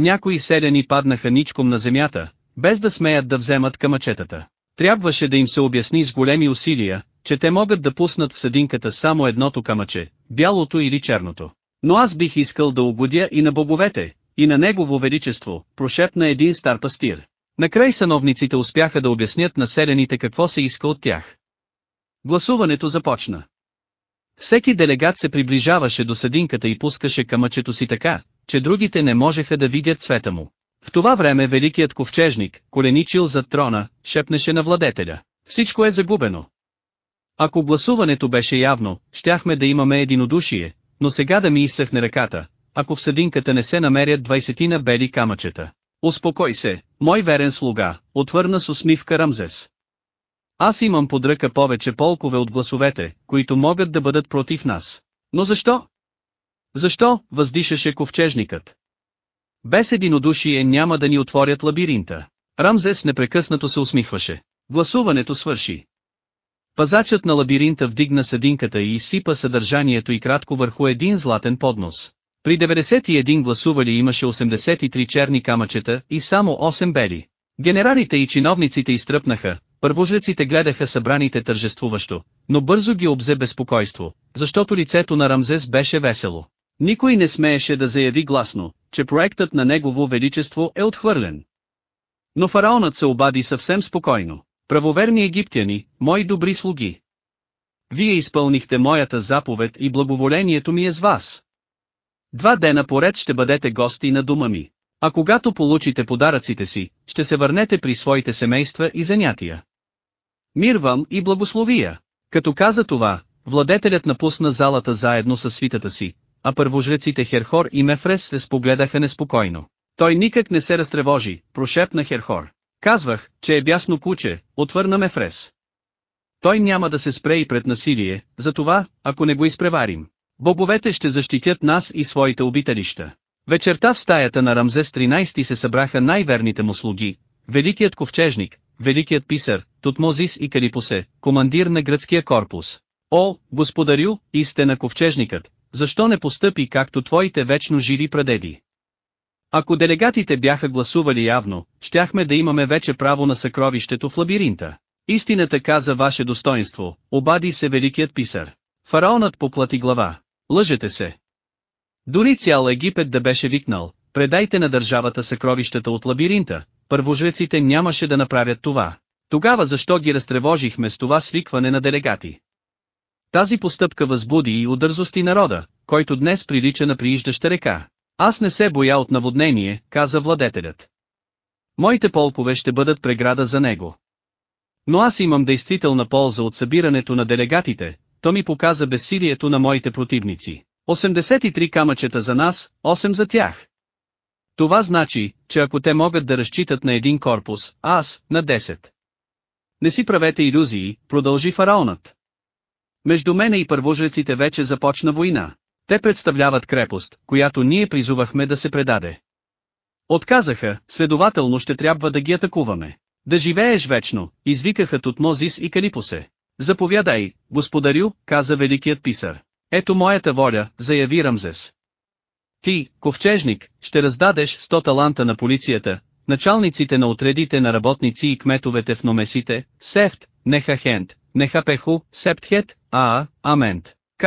Някои селяни паднаха ничком на земята, без да смеят да вземат камъчетата. Трябваше да им се обясни с големи усилия, че те могат да пуснат в съдинката само едното камъче, бялото или черното. Но аз бих искал да угодя и на боговете, и на Негово Величество, прошепна един стар пастир. Накрай сановниците успяха да обяснят на селените какво се иска от тях. Гласуването започна. Всеки делегат се приближаваше до съдинката и пускаше камъчето си така, че другите не можеха да видят цвета му. В това време великият ковчежник, коленичил зад трона, шепнеше на владетеля. Всичко е загубено. Ако гласуването беше явно, щяхме да имаме единодушие, но сега да ми изсъхне ръката, ако в съдинката не се намерят двайсетина бели камъчета. Успокой се, мой верен слуга, отвърна с усмивка Рамзес. Аз имам под ръка повече полкове от гласовете, които могат да бъдат против нас. Но защо? Защо, въздишаше ковчежникът. Без единодушие няма да ни отворят лабиринта. Рамзес непрекъснато се усмихваше. Гласуването свърши. Пазачът на лабиринта вдигна съдинката и изсипа съдържанието и кратко върху един златен поднос. При 91 гласували имаше 83 черни камъчета и само 8 бели. Генералите и чиновниците изтръпнаха, първожреците гледаха събраните тържествуващо, но бързо ги обзе безпокойство, защото лицето на Рамзес беше весело. Никой не смееше да заяви гласно, че проектът на Негово Величество е отхвърлен. Но фараонът се обади съвсем спокойно. Правоверни египтяни, мои добри слуги. Вие изпълнихте моята заповед и благоволението ми е с вас. Два дена поред ще бъдете гости на дома ми. А когато получите подаръците си, ще се върнете при своите семейства и занятия. Мир вам и благословия. Като каза това, владетелят напусна залата заедно с свитата си, а първожреците Херхор и Мефрес се спогледаха неспокойно. Той никак не се разтревожи, прошепна Херхор. Казвах, че е бясно куче, отвърна Мефрес. Той няма да се спре и пред насилие, затова, ако не го изпреварим. Боговете ще защитят нас и своите обителища. Вечерта в стаята на Рамзес 13 се събраха най-верните му слуги, великият ковчежник, великият писар, Тутмозис и Калипосе, командир на гръцкия корпус. О, господарю, истина ковчежникът, защо не постъпи както твоите вечно живи прадеди? Ако делегатите бяха гласували явно, щяхме да имаме вече право на съкровището в лабиринта. Истината каза ваше достоинство, обади се великият писар. Фараонът поплати глава. Лъжете се. Дори цял Египет да беше викнал, предайте на държавата съкровищата от лабиринта, първожреците нямаше да направят това. Тогава защо ги разтревожихме с това свикване на делегати? Тази постъпка възбуди и удързости народа, който днес прилича на прииждаща река. Аз не се боя от наводнение, каза владетелят. Моите полкове ще бъдат преграда за него. Но аз имам действителна полза от събирането на делегатите, то ми показа безсилието на моите противници. 83 камъчета за нас, 8 за тях. Това значи, че ако те могат да разчитат на един корпус, аз, на 10. Не си правете иллюзии, продължи фараонът. Между мене и първожреците вече започна война. Те представляват крепост, която ние призувахме да се предаде. Отказаха, следователно ще трябва да ги атакуваме. Да живееш вечно, извикаха Тутмозис и Калипосе. Заповядай, господарю, каза великият писар. Ето моята воля, заяви Рамзес. Ти, ковчежник, ще раздадеш 100 таланта на полицията, началниците на отредите на работници и кметовете в номесите, Сефт, Нехахент, Нехапеху, Септхет, Аа, Амент, К.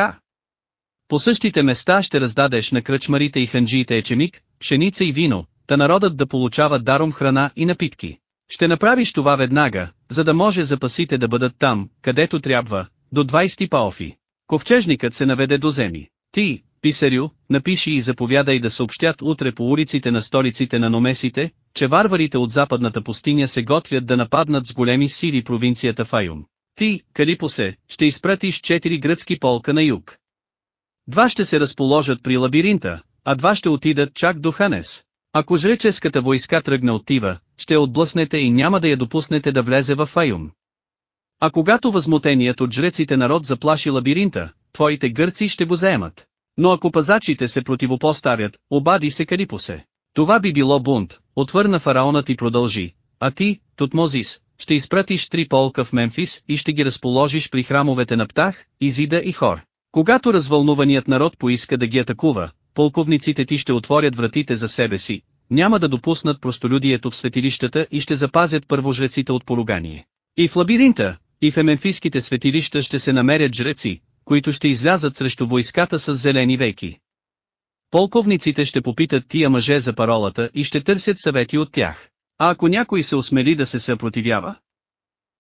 По същите места ще раздадеш на кръчмарите и ханджиите ечемик, пшеница и вино, та народът да получава даром храна и напитки. Ще направиш това веднага, за да може запасите да бъдат там, където трябва, до 20 паофи. Ковчежникът се наведе до земи. Ти, писарю, напиши и заповядай да съобщят утре по улиците на столиците на номесите, че варварите от западната пустиня се готвят да нападнат с големи сили провинцията Файум. Ти, Калипосе, ще изпратиш четири гръцки полка на юг. Два ще се разположат при лабиринта, а два ще отидат чак до Ханес. Ако жреческата войска тръгне от Тива, ще отблъснете и няма да я допуснете да влезе в Файум. А когато възмутеният от жреците народ заплаши лабиринта, твоите гърци ще го заемат. Но ако пазачите се противопоставят, обади се Калипосе. Това би било бунт, отвърна фараонът и продължи, а ти, Тутмозис, ще изпратиш три полка в Мемфис и ще ги разположиш при храмовете на Птах, Изида и Хор. Когато развълнуваният народ поиска да ги атакува, полковниците ти ще отворят вратите за себе си, няма да допуснат простолюдието в светилищата и ще запазят първожреците от поругание. И в лабиринта, и в емемфиските светилища ще се намерят жреци, които ще излязат срещу войската с зелени веки. Полковниците ще попитат тия мъже за паролата и ще търсят съвети от тях. А ако някой се осмели да се съпротивява?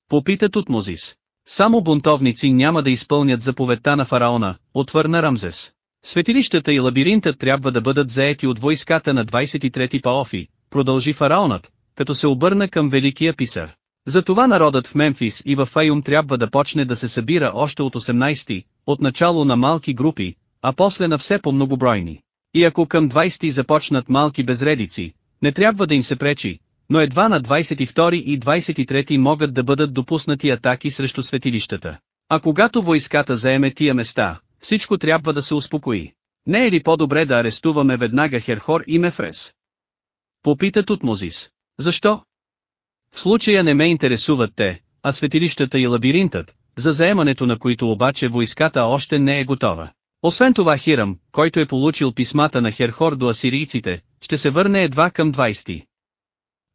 Попитат от Мозис. Само бунтовници няма да изпълнят заповедта на фараона, отвърна Рамзес. Светилищата и лабиринтът трябва да бъдат заети от войската на 23-ти Паофи, продължи фараонът, като се обърна към великия писар. Затова народът в Мемфис и в Файум трябва да почне да се събира още от 18-ти, от начало на малки групи, а после на все по-многобройни. И ако към 20-ти започнат малки безредици, не трябва да им се пречи, но едва на 22 и 23 могат да бъдат допуснати атаки срещу светилищата. А когато войската заеме тия места, всичко трябва да се успокои. Не е ли по-добре да арестуваме веднага Херхор и Мефрес? Попита Тутмозис. Защо? В случая не ме интересуват те, а светилищата и лабиринтът, за заемането на които обаче войската още не е готова. Освен това Хирам, който е получил писмата на Херхор до асирийците, ще се върне едва към 20.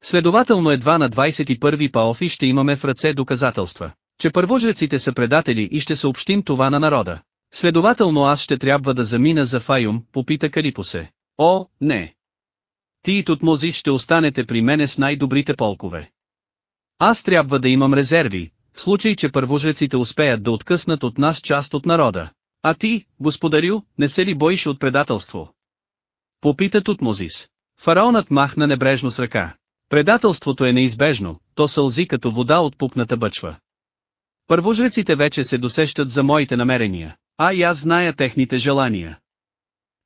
Следователно едва на 21 Паофи ще имаме в ръце доказателства, че първожреците са предатели и ще съобщим това на народа. Следователно аз ще трябва да замина за Файум, попита Калипосе. О, не! Ти и Тутмозис ще останете при мене с най-добрите полкове. Аз трябва да имам резерви, в случай че първожреците успеят да откъснат от нас част от народа. А ти, господарю, не се ли боиш от предателство? Попита Тутмозис. Фараонът махна небрежно с ръка. Предателството е неизбежно, то сълзи като вода от пупната бъчва. Първожреците вече се досещат за моите намерения, а и аз зная техните желания.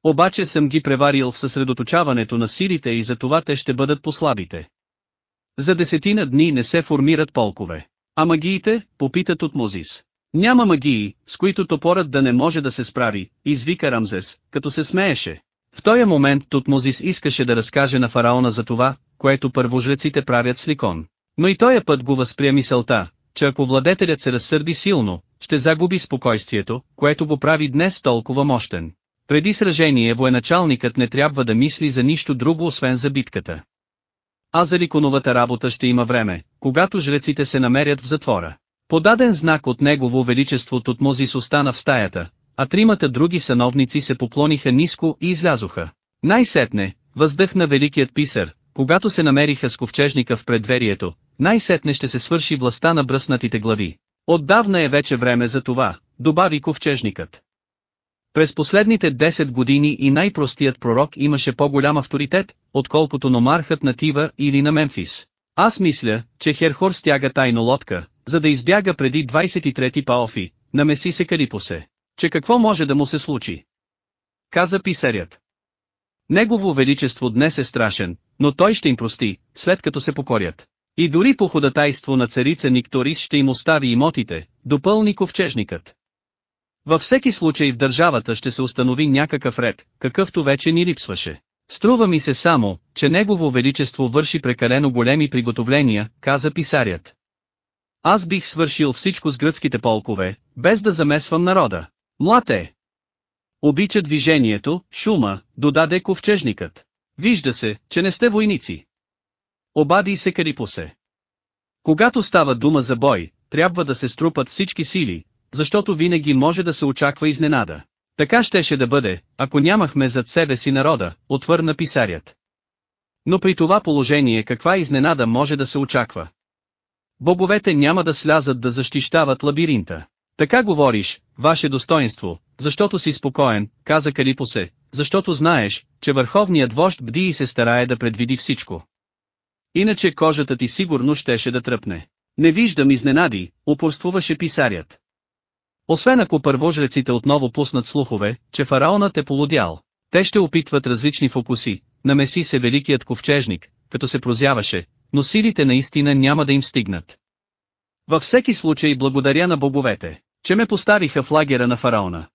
Обаче съм ги преварил в съсредоточаването на силите и за това те ще бъдат послабите. За десетина дни не се формират полкове. А магиите, попитат от Мозис. Няма магии, с които топорът да не може да се справи, извика Рамзес, като се смееше. В този момент Тутмозис искаше да разкаже на фараона за това, което първожреците правят с Ликон. Но и този път го възприя мисълта, че ако владетелят се разсърди силно, ще загуби спокойствието, което го прави днес толкова мощен. Преди сражение военачалникът не трябва да мисли за нищо друго освен за битката. А за ликоновата работа ще има време, когато жреците се намерят в затвора. Подаден знак от негово величество Тутмозис остана в стаята, а тримата други сановници се поклониха ниско и излязоха. Най-сетне, въздъхна великият писар, когато се намериха с ковчежника в предверието, най-сетне ще се свърши властта на бръснатите глави. Отдавна е вече време за това, добави ковчежникът. През последните 10 години и най-простият пророк имаше по-голям авторитет, отколкото номархът на Тива или на Мемфис. Аз мисля, че Херхор стяга тайно лодка, за да избяга преди 23-ти Паофи, намеси се Калипосе. Че какво може да му се случи? Каза писарят. Негово величество днес е страшен, но той ще им прости, след като се покорят. И дори по ходатайство на царица Никторис ще им остави имотите, допълни ковчежникът. Във всеки случай в държавата ще се установи някакъв ред, какъвто вече ни липсваше. Струва ми се само, че Негово Величество върши прекалено големи приготовления, каза писарят. Аз бих свършил всичко с гръцките полкове, без да замесвам народа. Млате! Обича движението, шума, додаде ковчежникът. Вижда се, че не сте войници. Обади се Карипосе. Когато става дума за бой, трябва да се струпат всички сили, защото винаги може да се очаква изненада. Така щеше да бъде, ако нямахме зад себе си народа, отвърна писарят. Но при това положение каква изненада може да се очаква? Боговете няма да слязат да защищават лабиринта. Така говориш, ваше достоинство, защото си спокоен, каза Калипосе, защото знаеш, че върховният вожд бди и се старае да предвиди всичко. Иначе кожата ти сигурно щеше да тръпне. Не виждам изненади, упорствуваше писарят. Освен ако първожреците отново пуснат слухове, че фараонът е полудял, те ще опитват различни фокуси, намеси се великият ковчежник, като се прозяваше, но силите наистина няма да им стигнат. Във всеки случай благодаря на боговете, че ме поставиха в лагера на фараона.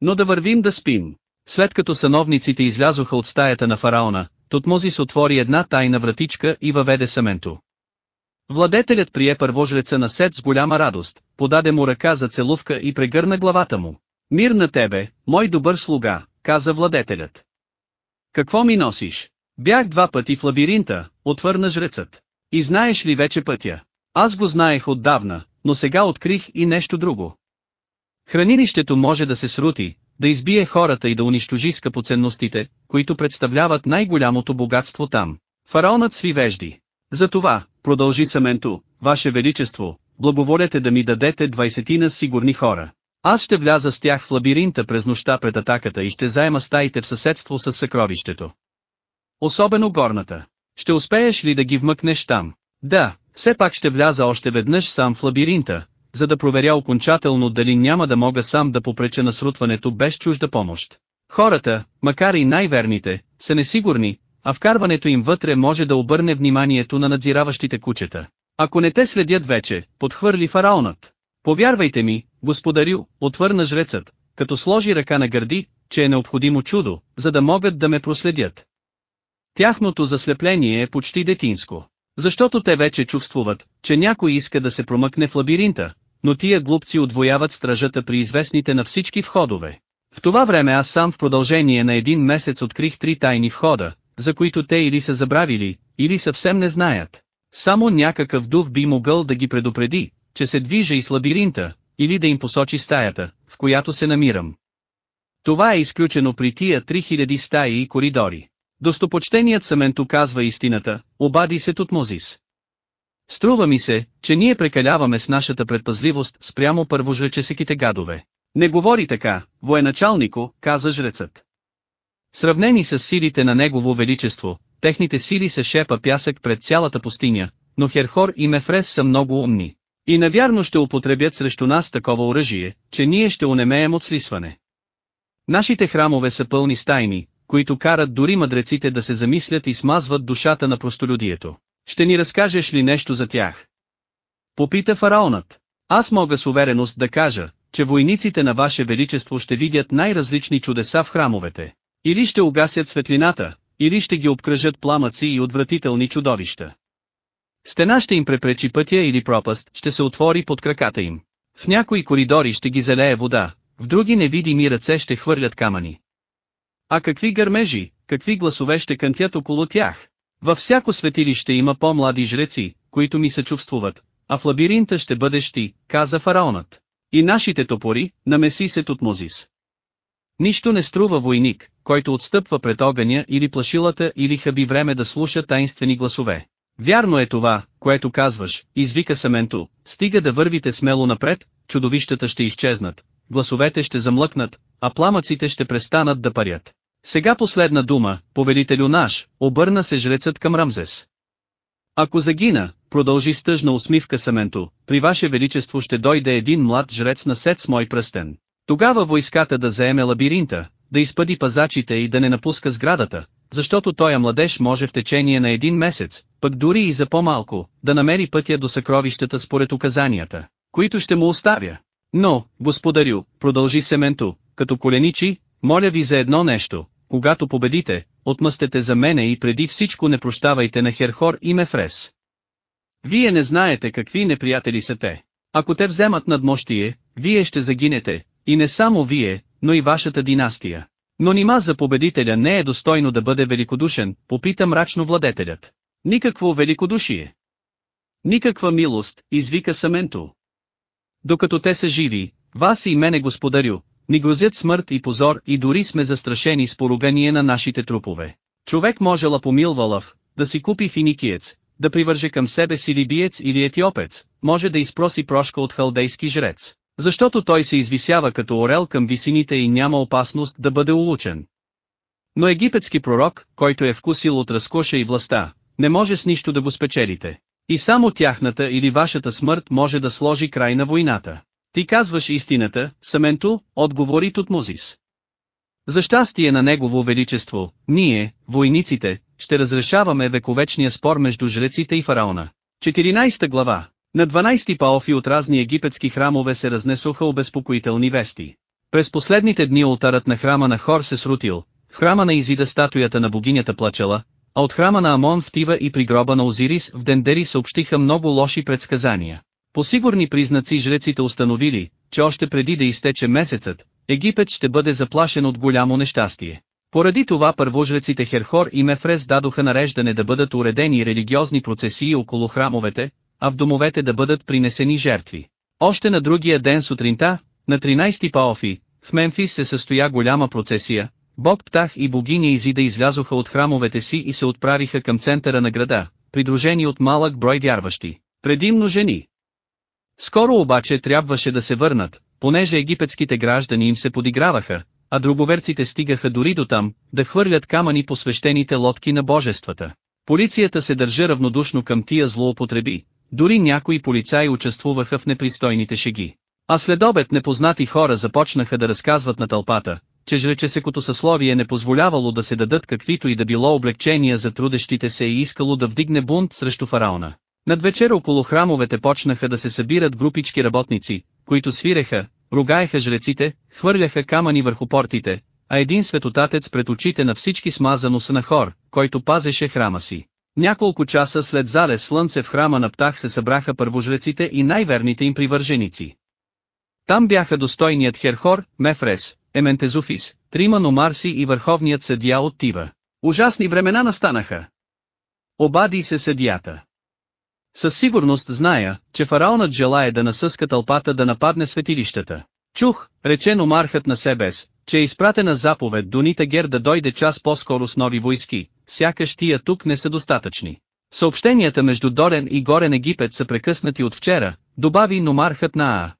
Но да вървим да спим. След като сановниците излязоха от стаята на фараона, Тутмозис отвори една тайна вратичка и въведе саменто. Владетелят прие първожреца на Сет с голяма радост, подаде му ръка за целувка и прегърна главата му. Мир на тебе, мой добър слуга, каза владетелят. Какво ми носиш? Бях два пъти в лабиринта, отвърна жрецът. И знаеш ли вече пътя? Аз го знаех отдавна, но сега открих и нещо друго. Хранилището може да се срути, да избие хората и да унищожи скъпоценностите, които представляват най-голямото богатство там. Фараонът сви вежди. Затова, продължи Саменто, Ваше Величество, благоволете да ми дадете двайсетина сигурни хора. Аз ще вляза с тях в лабиринта през нощта пред атаката и ще заема стаите в съседство с съкровището. Особено горната. Ще успееш ли да ги вмъкнеш там? Да, все пак ще вляза още веднъж сам в лабиринта, за да проверя окончателно дали няма да мога сам да попреча на срутването без чужда помощ. Хората, макар и най-верните, са несигурни, а вкарването им вътре може да обърне вниманието на надзираващите кучета. Ако не те следят вече, подхвърли фараонът. Повярвайте ми, господарю, отвърна жрецът, като сложи ръка на гърди, че е необходимо чудо, за да могат да ме проследят. Тяхното заслепление е почти детинско. Защото те вече чувствуват, че някой иска да се промъкне в лабиринта, но тия глупци отвояват стражата при известните на всички входове. В това време аз сам в продължение на един месец открих три тайни входа, за които те или са забравили, или съвсем не знаят. Само някакъв дух би могъл да ги предупреди, че се движа из лабиринта, или да им посочи стаята, в която се намирам. Това е изключено при тия 3000 стаи и коридори. Достопочтеният Саменто казва истината, обади се Тутмозис. Струва ми се, че ние прекаляваме с нашата предпазливост спрямо първожречесеките гадове. Не говори така, военачалнико, каза жрецът. Сравнени с силите на Негово Величество, техните сили се шепа пясък пред цялата пустиня, но Херхор и Мефрес са много умни. И навярно ще употребят срещу нас такова оръжие, че ние ще унемеем от слисване. Нашите храмове са пълни стайни, които карат дори мъдреците да се замислят и смазват душата на простолюдието. Ще ни разкажеш ли нещо за тях? Попита фараонът. Аз мога с увереност да кажа, че войниците на Ваше Величество ще видят най-различни чудеса в храмовете. Или ще угасят светлината, или ще ги обкръжат пламъци и отвратителни чудовища. Стена ще им препречи пътя или пропаст ще се отвори под краката им. В някои коридори ще ги залее вода, в други невидими ръце ще хвърлят камъни. А какви гърмежи, какви гласове ще кънтят около тях? Във всяко светилище има по-млади жреци, които ми се чувствуват, а в лабиринта ще бъдеш ти, каза фараонът. И нашите топори, намеси се Тутмозис. Нищо не струва войник, който отстъпва пред огъня или плашилата или хаби време да слуша таинствени гласове. Вярно е това, което казваш, извика Саменто, стига да вървите смело напред, чудовищата ще изчезнат, гласовете ще замлъкнат, а пламъците ще престанат да парят. Сега последна дума, повелителю наш, обърна се жрецът към Рамзес. Ако загина, продължи с тъжна усмивка Саменто, при ваше величество ще дойде един млад жрец на сет с мой пръстен. Тогава войската да заеме лабиринта, да изпъди пазачите и да не напуска сградата, защото той младеж може в течение на един месец, пък дори и за по-малко, да намери пътя до съкровищата според указанията, които ще му оставя. Но, господарю, продължи Сементо, като коленичи, моля ви за едно нещо, когато победите, отмъстете за мене и преди всичко не прощавайте на Херхор и Мефрес. Вие не знаете какви неприятели са те. Ако те вземат надмощие, вие ще загинете, и не само вие, но и вашата династия. Но нима за победителя не е достойно да бъде великодушен, попита мрачно владетелят. Никакво великодушие. Никаква милост, извика Саменто. Докато те са живи, вас и мене господарю, ни грозят смърт и позор и дори сме застрашени с поругание на нашите трупове. Човек може ла помилвалав, да си купи финикиец, да привърже към себе си либиец или етиопец, може да изпроси прошка от халдейски жрец, Защото той се извисява като орел към висините и няма опасност да бъде улучен. Но египетски пророк, който е вкусил от разкоша и властта, не може с нищо да го спечелите. И само тяхната или вашата смърт може да сложи край на войната. Ти казваш истината, Саменто, отговори Тутмозис. За щастие на Негово Величество, ние, войниците, ще разрешаваме вековечния спор между жреците и фараона. 14 глава На 12 паофи от разни египетски храмове се разнесоха обезпокоителни вести. През последните дни ултарът на храма на Хор се срутил, в храма на Изида статуята на богинята плачела, а от храма на Амон в Тива и при гроба на Озирис в Дендери съобщиха много лоши предсказания. По сигурни признаци жреците установили, че още преди да изтече месецът, Египет ще бъде заплашен от голямо нещастие. Поради това първожреците Херхор и Мефрес дадоха нареждане да бъдат уредени религиозни процесии около храмовете, а в домовете да бъдат принесени жертви. Още на другия ден сутринта, на 13 Паофи, в Мемфис се състоя голяма процесия, Бог Птах и богиня Изида излязоха от храмовете си и се отправиха към центъра на града, придружени от малък брой вярващи, предимно жени. Скоро обаче трябваше да се върнат, понеже египетските граждани им се подиграваха, а друговерците стигаха дори до там, да хвърлят камъни по свещените лодки на божествата. Полицията се държа равнодушно към тия злоупотреби, дори някои полицаи участвуваха в непристойните шеги. А след обед непознати хора започнаха да разказват на тълпата, че жречесекото съсловие не позволявало да се дадат каквито и да било облегчения за трудещите се и искало да вдигне бунт срещу фараона. Над вечер около храмовете почнаха да се събират групички работници, които свиреха, ругаеха жреците, хвърляха камъни върху портите, а един светотатец пред очите на всички смазано са на хор, който пазеше храма си. Няколко часа след залез слънце в храма на Птах се събраха първожреците и най-верните им привърженици. Там бяха достойният Херхор, Мефрес, Ементезуфис, трима номарси и върховният съдия от Тива. Ужасни времена настанаха. Обади се съдията. Със сигурност зная, че фараонът желая да насъска тълпата да нападне светилищата. Чух, рече номархът на Себес, че е изпратена заповед до Нитагер да дойде час по-скоро с нови войски, сякаш тия тук не са достатъчни. Съобщенията между Дорен и Горен Египет са прекъснати от вчера, добави номархът на Аа.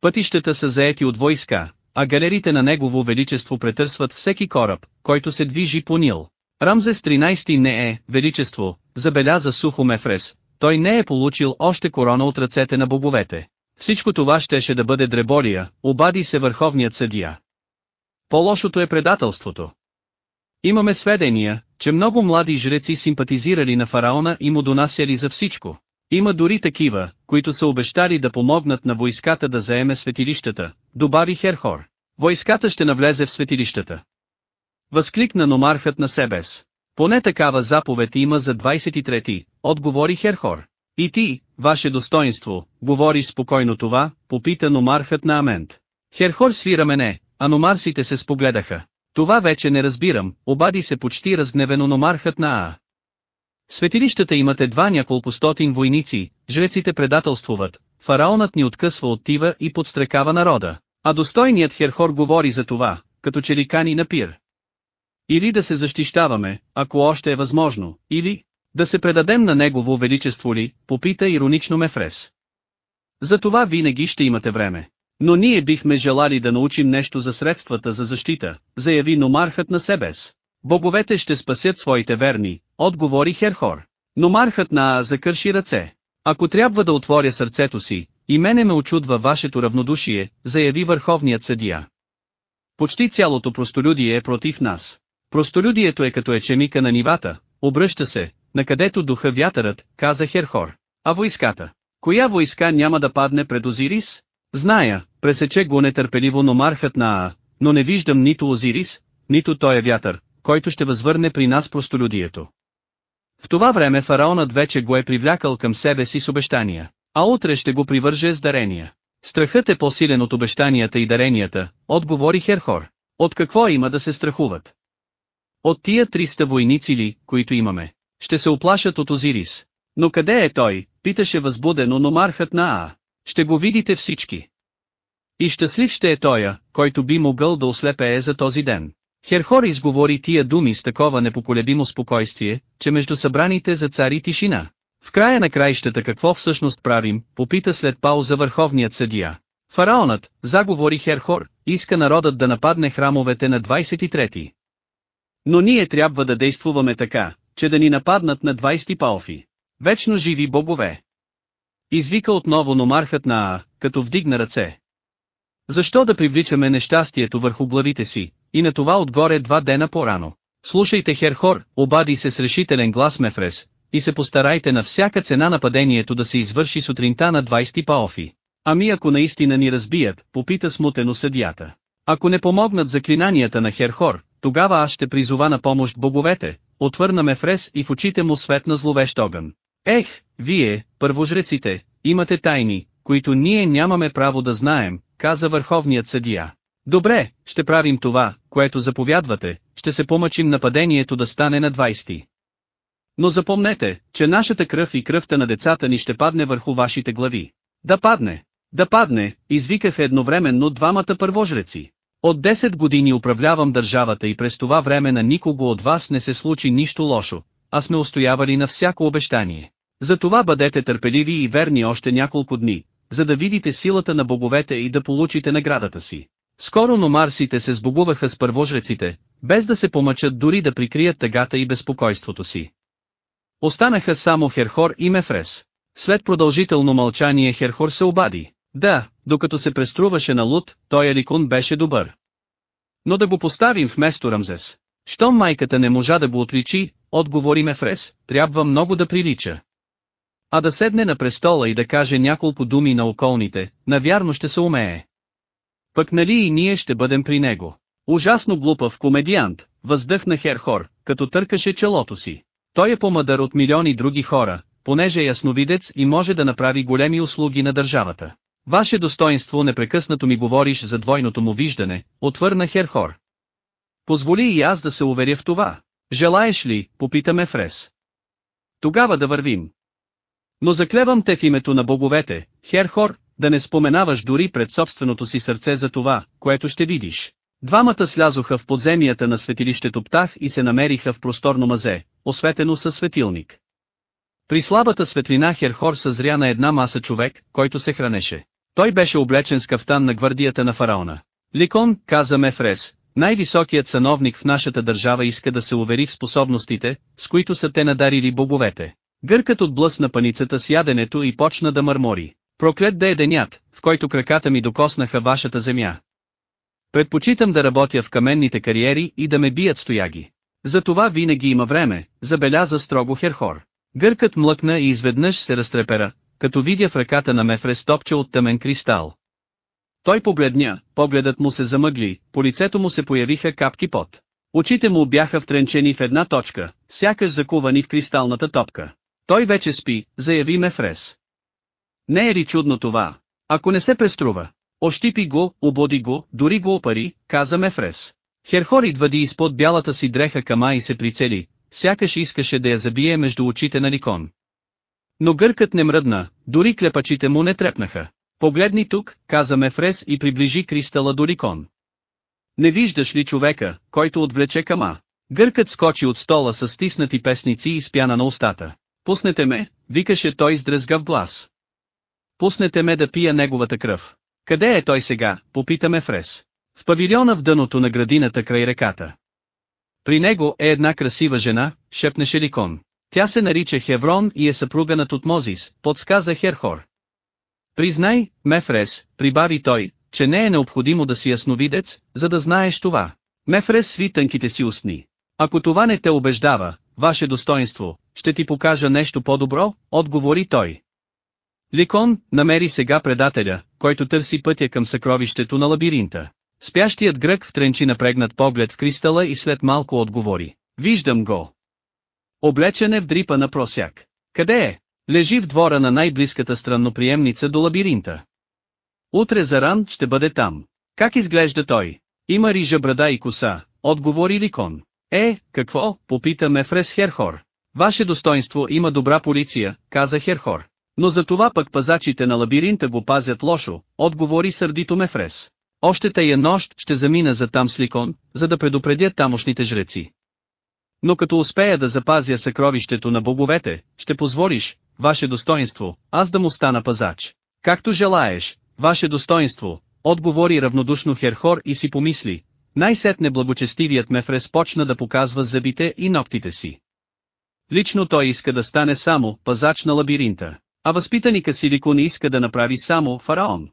Пътищата са заети от войска, а галерите на Негово Величество претърсват всеки кораб, който се движи по Нил. Рамзес 13 не е, Величество, забеляза сухо Мефрес, той не е получил още корона от ръцете на боговете. Всичко това щеше да бъде дреболия, обади се върховният съдия. По-лошото е предателството. Имаме сведения, че много млади жреци симпатизирали на фараона и му донасяли за всичко. Има дори такива, които са обещали да помогнат на войската да заеме светилищата, добави Херхор. Войската ще навлезе в светилищата. Възкликна номархът на Себес. Поне такава заповед има за 23-ти, отговори Херхор. И ти, ваше достоинство, говориш спокойно това, попита номархът на Амент. Херхор свира мене, а номарсите се спогледаха. Това вече не разбирам, обади се почти разгневено номархът на Аа. Светилищата имат едва няколко стотин войници, жреците предателствуват, фараонът ни откъсва от тива и подстрекава народа, а достойният Херхор говори за това, като че ли кани на пир. Или да се защищаваме, ако още е възможно, или да се предадем на негово величество ли, попита иронично Мефрес. За това винаги ще имате време. Но ние бихме желали да научим нещо за средствата за защита, заяви номархът на Себес. Боговете ще спасят своите верни, отговори Херхор. Номархът на закърши ръце. Ако трябва да отворя сърцето си, и мене ме очудва вашето равнодушие, заяви върховният съдия. Почти цялото простолюдие е против нас. Простолюдието е като ечемика на нивата, обръща се, накъдето духа вятърът, каза Херхор. А войската? Коя войска няма да падне пред Озирис? Зная, пресече го нетърпеливо номархът на Аа, но не виждам нито Озирис, нито той е вятър, който ще възвърне при нас простолюдието. В това време фараонът вече го е привлякал към себе си с обещания, а утре ще го привърже с дарения. Страхът е по-силен от обещанията и даренията, отговори Херхор. От какво има да се страхуват? От тия 300 войници ли, които имаме, ще се оплашат от Озирис. Но къде е той, питаше възбудено номархът на Аа. Ще го видите всички. И щастлив ще е тоя, който би могъл да ослепее за този ден. Херхор изговори тия думи с такова непоколебимо спокойствие, че между събраните за цари тишина. В края на краищата какво всъщност правим, попита след пауза върховният съдия. Фараонът, заговори Херхор, иска народът да нападне храмовете на 23. Но ние трябва да действуваме така, че да ни нападнат на 20 палфи. Вечно живи богове! Извика отново номархът на Аа, като вдигна ръце. Защо да привличаме нещастието върху главите си, и на това отгоре два дена по-рано? Слушайте Херхор, обади се с решителен глас Мефрес, и се постарайте на всяка цена нападението да се извърши сутринта на 20 паофи. Ами ако наистина ни разбият, попита смутено съдията. Ако не помогнат заклинанията на Херхор, тогава аз ще призова на помощ боговете, отвърна Мефрес и в очите му светна зловещ огън. Ех, вие, първожреците, имате тайни, които ние нямаме право да знаем, каза върховният съдия. Добре, ще правим това, което заповядвате, ще се помъчим нападението да стане на 20. Но запомнете, че нашата кръв и кръвта на децата ни ще падне върху вашите глави. Да падне! Да падне, извикаха едновременно двамата първожреци. От 10 години управлявам държавата и през това време на никого от вас не се случи нищо лошо, а сме устоявали на всяко обещание. Затова бъдете търпеливи и верни още няколко дни, за да видите силата на боговете и да получите наградата си. Скоро номарсите се сбогуваха с първожреците, без да се помъчат дори да прикрият тъгата и безпокойството си. Останаха само Херхор и Мефрес. След продължително мълчание Херхор се обади. Да, докато се преструваше на луд, той Еликун беше добър. Но да го поставим вместо Рамзес. Щом майката не можа да го отличи, отговори Мефрес, трябва много да прилича. А да седне на престола и да каже няколко думи на околните, навярно ще се умее. Пък нали и ние ще бъдем при него. Ужасно глупав комедиант, въздъхна Херхор, като търкаше челото си. Той е по-мъдър от милиони други хора, понеже е ясновидец и може да направи големи услуги на държавата. Ваше достоинство непрекъснато ми говориш за двойното му виждане, отвърна Херхор. Позволи и аз да се уверя в това. Желаеш ли, попитаме Фрес. Тогава да вървим. Но заклевам те в името на боговете, Херхор, да не споменаваш дори пред собственото си сърце за това, което ще видиш. Двамата слязоха в подземията на светилището Птах и се намериха в просторно мазе, осветено със светилник. При слабата светлина Херхор съзря на една маса човек, който се хранеше. Той беше облечен с кафтан на гвардията на фараона. Ликон, каза Мефрес, най-високият сановник в нашата държава иска да се увери в способностите, с които са те надарили боговете. Гъркът отблъсна паницата с яденето и почна да мърмори. Проклет да е денят, в който краката ми докоснаха вашата земя. Предпочитам да работя в каменните кариери и да ме бият стояги. За това винаги има време, забеляза строго Херхор. Гъркът млъкна и изведнъж се разтрепера, като видя в ръката на Мефрес топче от тъмен кристал. Той погледня, погледът му се замъгли, по лицето му се появиха капки пот. Очите му бяха втренчени в една точка, сякаш закувани в кристалната топка. Той вече спи, заяви Мефрес. Не е ли чудно това? Ако не се преструва. Ощипи го, ободи го, дори го опари, каза Мефрес. Херхор идвади изпод бялата си дреха кама и се прицели, сякаш искаше да я забие между очите на Ликон. Но гъркът не мръдна, дори клепачите му не трепнаха. Погледни тук, каза Мефрес и приближи кристала до Ликон. Не виждаш ли човека, който отвлече кама? Гъркът скочи от стола с стиснати песници и спяна на устата. Пуснете ме, викаше той с дръзгав глас. Пуснете ме да пия неговата кръв. Къде е той сега, попитаме Фрес. В павилиона в дъното на градината край реката. При него е една красива жена, шепнеше Ликон. Тя се нарича Хеврон и е съпруга на Тутмозис, подсказа Херхор. Признай, Мефрес, прибави той, че не е необходимо да си ясновидец, за да знаеш това. Мефрес сви тънките си устни. Ако това не те убеждава, ваше достоинство, ще ти покажа нещо по-добро, отговори той. Ликон, намери сега предателя, който търси пътя към съкровището на лабиринта. Спящият грък втренчи напрегнат поглед в кристала и след малко отговори. Виждам го. Облечен е в дрипа на просяк. Къде е? Лежи в двора на най-близката странноприемница до лабиринта. Утре заран ще бъде там. Как изглежда той? Има рижа брада и коса, отговори Ликон. Е, какво, попита Мефрес Херхор. Ваше достоинство има добра полиция, каза Херхор. Но за това пък пазачите на лабиринта го пазят лошо, отговори сърдито Мефрес. Още тая нощ ще замина за там с Ликон, за да предупредя тамошните жреци. Но като успея да запазя съкровището на боговете, ще позволиш, ваше достоинство, аз да му стана пазач. Както желаеш, ваше достоинство, отговори равнодушно Херхор и си помисли. Най-сетне благочестивият Мефрес почна да показва зъбите и ногтите си. Лично той иска да стане само пазач на лабиринта, а възпитаника Силикон иска да направи само фараон.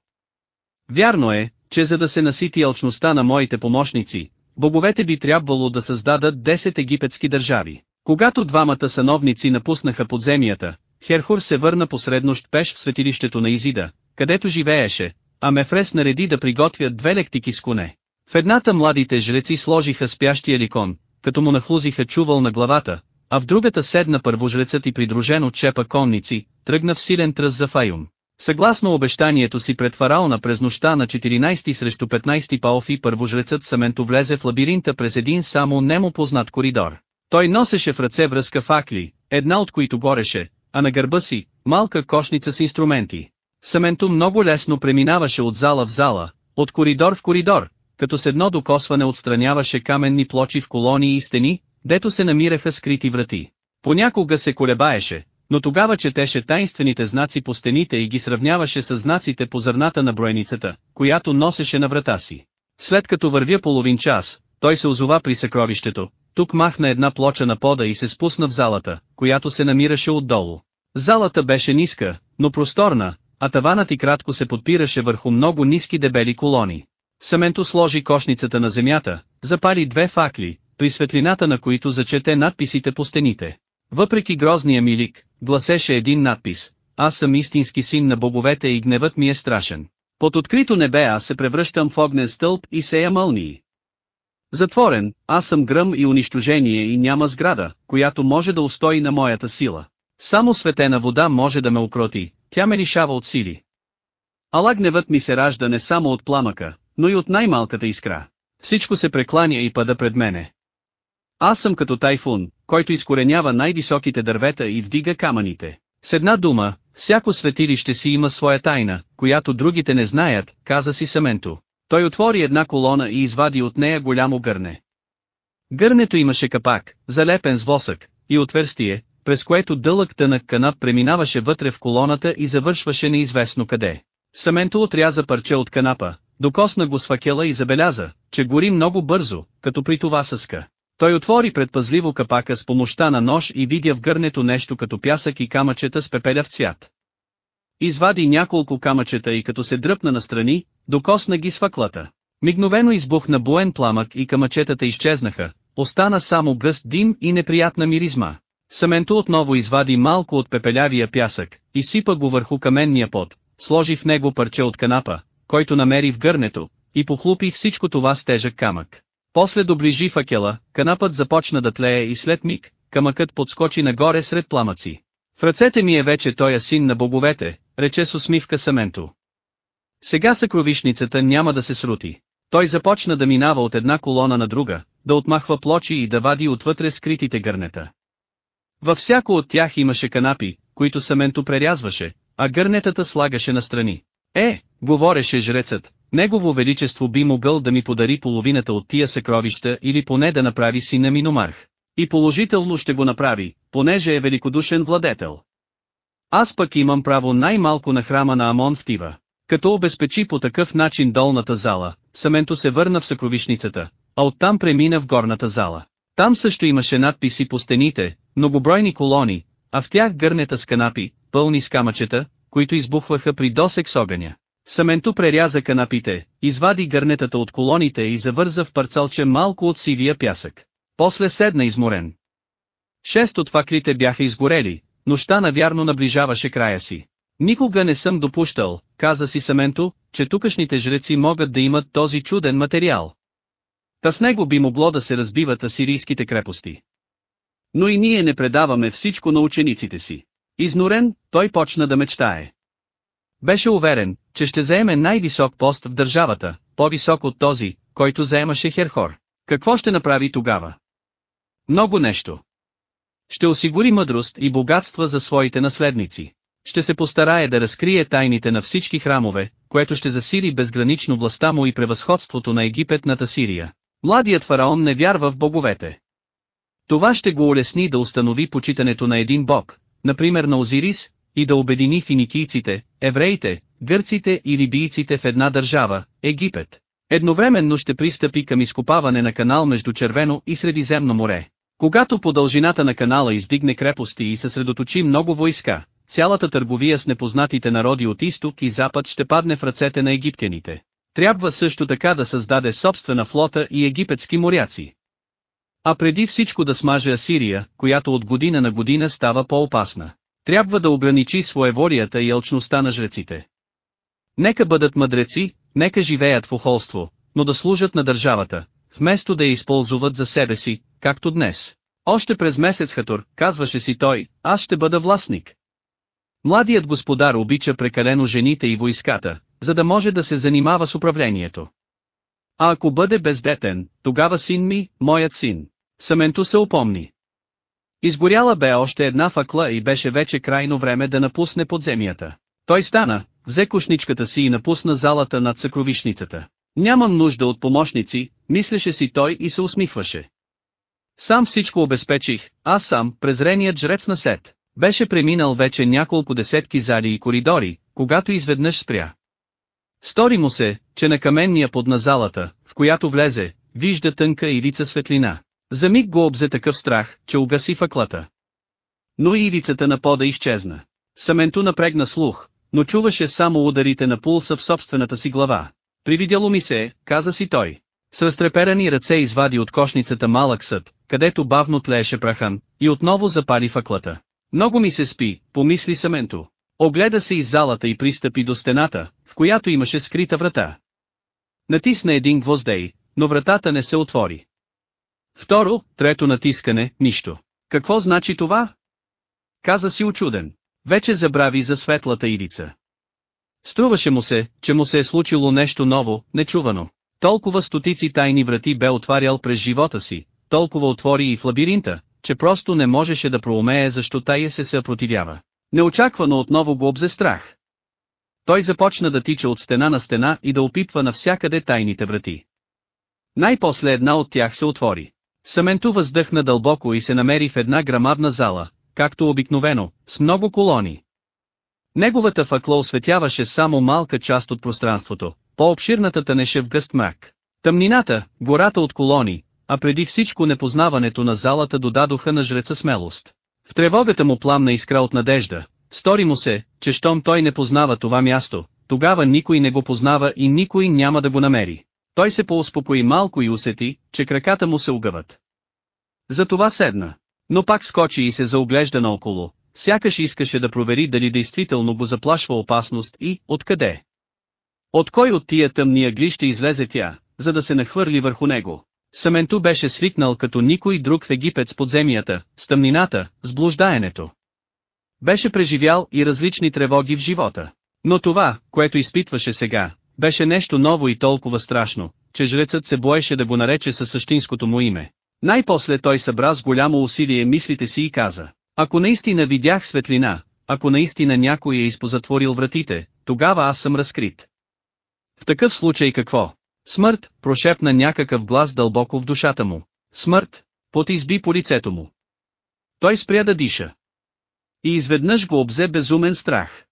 Вярно е, че за да се насити алчността на моите помощници, боговете би трябвало да създадат 10 египетски държави. Когато двамата сановници напуснаха подземията, Херхур се върна посреднощ пеш в светилището на Изида, където живееше, а Мефрес нареди да приготвят две лектики с коне. В едната младите жреци сложиха спящия ликон, като му нахлузиха чувал на главата, а в другата седна първожрецът и придружен от чепа конници, тръгна в силен тръс за Фаюм. Съгласно обещанието си пред фараона през нощта на 14 срещу 15 Паофи първожрецът Саменто влезе в лабиринта през един само немо познат коридор. Той носеше в ръце връзка факли, една от които гореше, а на гърба си, малка кошница с инструменти. Саменто много лесно преминаваше от зала в зала, от коридор в коридор, като с едно докосване отстраняваше каменни плочи в колонии и стени, дето се намираха скрити врати. Понякога се колебаеше, но тогава четеше тайнствените знаци по стените и ги сравняваше с знаците по зърната на броеницата, която носеше на врата си. След като вървя половин час, той се озова при съкровището, тук махна една плоча на пода и се спусна в залата, която се намираше отдолу. Залата беше ниска, но просторна, а таванът и кратко се подпираше върху много ниски дебели колони. Саменто сложи кошницата на земята, запали две факли, при светлината на които зачете надписите по стените. Въпреки грозния ми лик, гласеше един надпис, аз съм истински син на боговете и гневът ми е страшен. Под открито небе аз се превръщам в огнен стълб и сея мълнии. Затворен, аз съм гръм и унищожение и няма сграда, която може да устои на моята сила. Само светена вода може да ме укроти, тя ме лишава от сили. Ала гневът ми се ражда не само от пламъка, но и от най-малката искра. Всичко се прекланя и пада пред мене. Аз съм като тайфун, който изкоренява най-високите дървета и вдига камъните. С една дума, всяко светилище си има своя тайна, която другите не знаят, каза си Саменто. Той отвори една колона и извади от нея голямо гърне. Гърнето имаше капак, залепен с восък, и отверстие, през което дълъг тънък канап преминаваше вътре в колоната и завършваше неизвестно къде. Саменто отряза парче от канапа, докосна го с факела и забеляза, че гори много бързо, като при това съска. Той отвори предпазливо капака с помощта на нож и видя в гърнето нещо като пясък и камъчета с пепеляв цвят. Извади няколко камъчета и като се дръпна настрани, докосна ги с. Мигновено избухна буен пламък и камъчетата изчезнаха, остана само гъст дим и неприятна миризма. Саменто отново извади малко от пепелявия пясък, изсипа го върху каменния пот, сложи в него парче от канапа, който намери в гърнето, и похлупи всичко това с тежък камък. После доближи факела, канапът започна да тлее и след миг, камъкът подскочи нагоре сред пламъци. В ръцете ми е вече тоя син на боговете, рече с усмивка Саменто. Сега съкровишницата няма да се срути. Той започна да минава от една колона на друга, да отмахва плочи и да вади отвътре скритите гърнета. Във всяко от тях имаше канапи, които Саменто прерязваше, а гърнетата слагаше настрани. Е, говореше жрецът, Негово величество би могъл да ми подари половината от тия съкровища или поне да направи сина ми номарх. И положително ще го направи, понеже е великодушен владетел. Аз пък имам право най-малко на храма на Амон в Тива. Като обезпечи по такъв начин долната зала, Саменто се върна в съкровишницата, а оттам премина в горната зала. Там също имаше надписи по стените, многобройни колони, а в тях гърнета с канапи, пълни с камъчета, които избухваха при досек с огъня. Саменто преряза канапите, извади гърнетата от колоните и завърза в парцалче малко от сивия пясък. После седна изморен. Шест от факлите бяха изгорели, нощта навярно наближаваше края си. Никога не съм допущал, каза си Саменто, че тукашните жреци могат да имат този чуден материал. Та с него би могло да се разбиват асирийските крепости. Но и ние не предаваме всичко на учениците си. Изнорен, той почна да мечтае. Беше уверен, че ще заеме най-висок пост в държавата, по-висок от този, който заемаше Херхор. Какво ще направи тогава? Много нещо. Ще осигури мъдрост и богатства за своите наследници. Ще се постарае да разкрие тайните на всички храмове, което ще засили безгранично властта му и превъзходството на Египет над Асирия. Младият фараон не вярва в боговете. Това ще го улесни да установи почитането на един бог, например на Озирис, и да обедини финикийците, евреите, гърците и либийците в една държава, Египет. Едновременно ще пристъпи към изкопаване на канал между Червено и Средиземно море. Когато по дължината на канала издигне крепости и съсредоточи много войска, цялата търговия с непознатите народи от изток и запад ще падне в ръцете на египтяните. Трябва също така да създаде собствена флота и египетски моряци. А преди всичко да смаже Асирия, която от година на година става по-опасна. Трябва да ограничи своеволията и алчността на жреците. Нека бъдат мъдреци, нека живеят в охолство, но да служат на държавата, вместо да я използват за себе си, както днес. Още през месец Хатур, казваше си той, аз ще бъда властник. Младият господар обича прекалено жените и войската, за да може да се занимава с управлението. А ако бъде бездетен, тогава син ми, моят син. Саменто се опомни. Изгоряла бе още една факла и беше вече крайно време да напусне подземията. Той стана, взе кошничката си и напусна залата над съкровишницата. Нямам нужда от помощници, мислеше си той и се усмихваше. Сам всичко обезпечих, аз сам, презреният жрец на Сет. Беше преминал вече няколко десетки зали и коридори, когато изведнъж спря. Стори му се, че на каменния под на залата, в която влезе, вижда тънка ивица светлина. За миг го обзе такъв страх, че угаси факлата. Но и ивицата на пода изчезна. Саменто напрегна слух, но чуваше само ударите на пулса в собствената си глава. Привидяло ми се, каза си той. С разтреперани ръце извади от кошницата малък съд, където бавно тлееше прахан, и отново запали факлата. Много ми се спи, помисли Саменто. Огледа се из залата и пристъпи до стената, в която имаше скрита врата. Натисна един гвоздей, но вратата не се отвори. Второ, трето натискане, нищо. Какво значи това? Каза си очуден. Вече забрави за светлата идица. Струваше му се, че му се е случило нещо ново, нечувано. Толкова стотици тайни врати бе отварял през живота си, толкова отвори и в лабиринта, че просто не можеше да проумее защо тая се съпротивява. Неочаквано отново го обзе страх. Той започна да тича от стена на стена и да опипва навсякъде тайните врати. Най-после една от тях се отвори. Саменту въздъхна дълбоко и се намери в една грамадна зала, както обикновено, с много колони. Неговата факла осветяваше само малка част от пространството, по-обширната тънеше в гъст мрак. Тъмнината, гората от колони, а преди всичко непознаването на залата додадоха на жреца смелост. В тревогата му пламна искра от надежда, стори му се, че щом той не познава това място, тогава никой не го познава и никой няма да го намери. Той се поуспокои малко и усети, че краката му се угъват. Затова седна. Но пак скочи и се заоглежда наоколо, сякаш искаше да провери дали действително го заплашва опасност и, откъде. От кой от тия тъмни агли ще излезе тя, за да се нахвърли върху него? Саменту беше свикнал като никой друг в Египет с подземията, с тъмнината, с блуждаенето. Беше преживял и различни тревоги в живота. Но това, което изпитваше сега, беше нещо ново и толкова страшно, че жрецът се боеше да го нарече със същинското му име. Най-после той събра с голямо усилие мислите си и каза, ако наистина видях светлина, ако наистина някой е изпозатворил вратите, тогава аз съм разкрит. В такъв случай какво? Смърт, прошепна някакъв глас дълбоко в душата му. Смърт, пот изби по лицето му. Той спря да диша. И изведнъж го обзе безумен страх.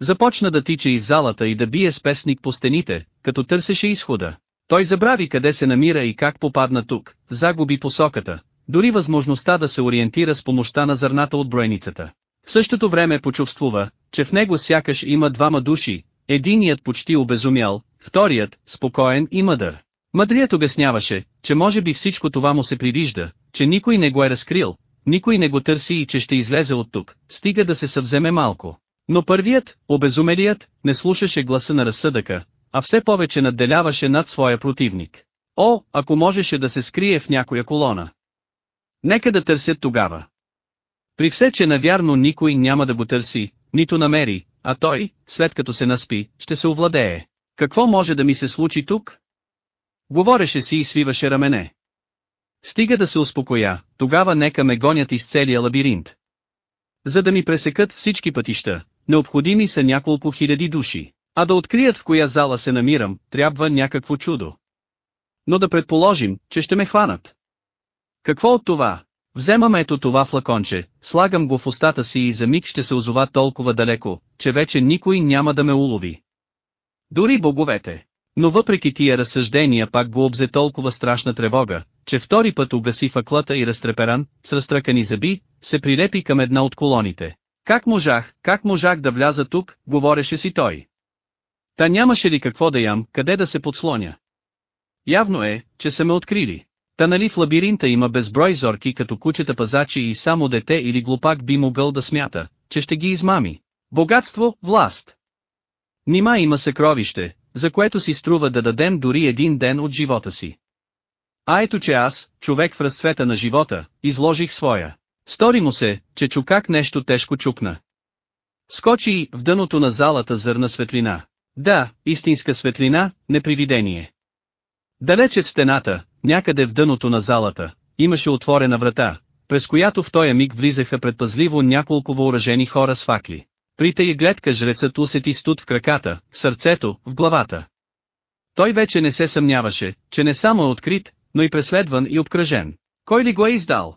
Започна да тича из залата и да бие с песник по стените, като търсеше изхода. Той забрави къде се намира и как попадна тук, загуби посоката, дори възможността да се ориентира с помощта на зърната от бройницата. В същото време почувствува, че в него сякаш има двама души, единият почти обезумял, вторият, спокоен и мъдър. Мъдрият обясняваше, че може би всичко това му се привижда, че никой не го е разкрил, никой не го търси и че ще излезе от тук, стига да се съвземе малко. Но първият, обезумелият, не слушаше гласа на разсъдъка, а все повече надделяваше над своя противник. О, ако можеше да се скрие в някоя колона. Нека да търсят тогава. При все, че навярно никой няма да го търси, нито намери, а той, след като се наспи, ще се овладее. Какво може да ми се случи тук? Говореше си и свиваше рамене. Стига да се успокоя, тогава нека ме гонят из целия лабиринт. За да ми пресекат всички пътища, необходими са няколко хиляди души, а да открият в коя зала се намирам, трябва някакво чудо. Но да предположим, че ще ме хванат. Какво от това? Вземам ето това флаконче, слагам го в устата си и за миг ще се озова толкова далеко, че вече никой няма да ме улови. Дори боговете. Но въпреки тия разсъждения пак го обзе толкова страшна тревога, че втори път огаси факлата и разтреперан, с разтръкани зъби, се прилепи към една от колоните. Как можах, как можах да вляза тук, говореше си той. Та нямаше ли какво да ям, къде да се подслоня? Явно е, че са ме открили. Та нали в лабиринта има безброй зорки като кучета пазачи и само дете или глупак би могъл да смята, че ще ги измами. Богатство, власт. Нима има съкровище, за което си струва да дадем дори един ден от живота си. А ето че аз, човек в разцвета на живота, изложих своя. Стори му се, че чукак нещо тежко чукна. Скочи в дъното на залата зърна светлина. Да, истинска светлина, непривидение. Далече в стената, някъде в дъното на залата, имаше отворена врата, през която в този миг влизаха предпазливо няколко въоръжени хора с факли. При тая гледка жрецът усети студ в краката, в сърцето, в главата. Той вече не се съмняваше, че не само е открит, но и преследван и обкръжен. Кой ли го е издал?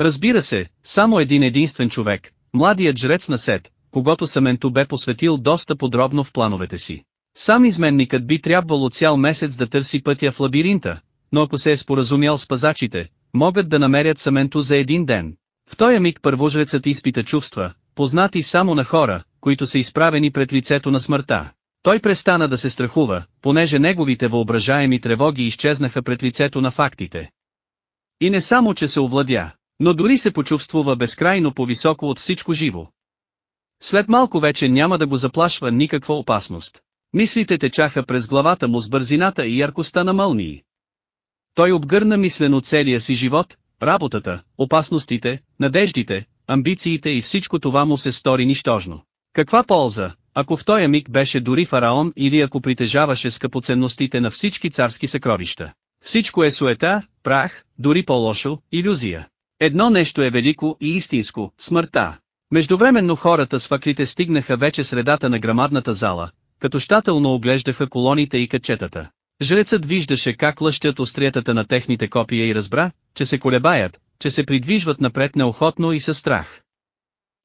Разбира се, само един единствен човек, младият жрец на Сет, когато Саменто бе посветил доста подробно в плановете си. Сам изменникът би трябвало цял месец да търси пътя в лабиринта, но ако се е споразумял с пазачите, могат да намерят Саменто за един ден. В този миг първожрецът изпита чувства, познати само на хора, които са изправени пред лицето на смъртта. Той престана да се страхува, понеже неговите въображаеми тревоги изчезнаха пред лицето на фактите. И не само че се овладя, но дори се почувствува безкрайно по-високо от всичко живо. След малко вече няма да го заплашва никаква опасност. Мислите течаха през главата му с бързината и яркостта на мълнии. Той обгърна мислено целия си живот, работата, опасностите, надеждите, амбициите и всичко това му се стори нищожно. Каква полза, ако в този миг беше дори фараон или ако притежаваше скъпоценностите на всички царски съкровища? Всичко е суета, прах, дори по-лошо, иллюзия. Едно нещо е велико и истинско – смъртта. Междувременно хората с факлите стигнаха вече средата на грамадната зала, като щателно оглеждаха колоните и качетата. Жрецът виждаше как лъщят остриятата на техните копия и разбра, че се колебаят, че се придвижват напред неохотно и със страх.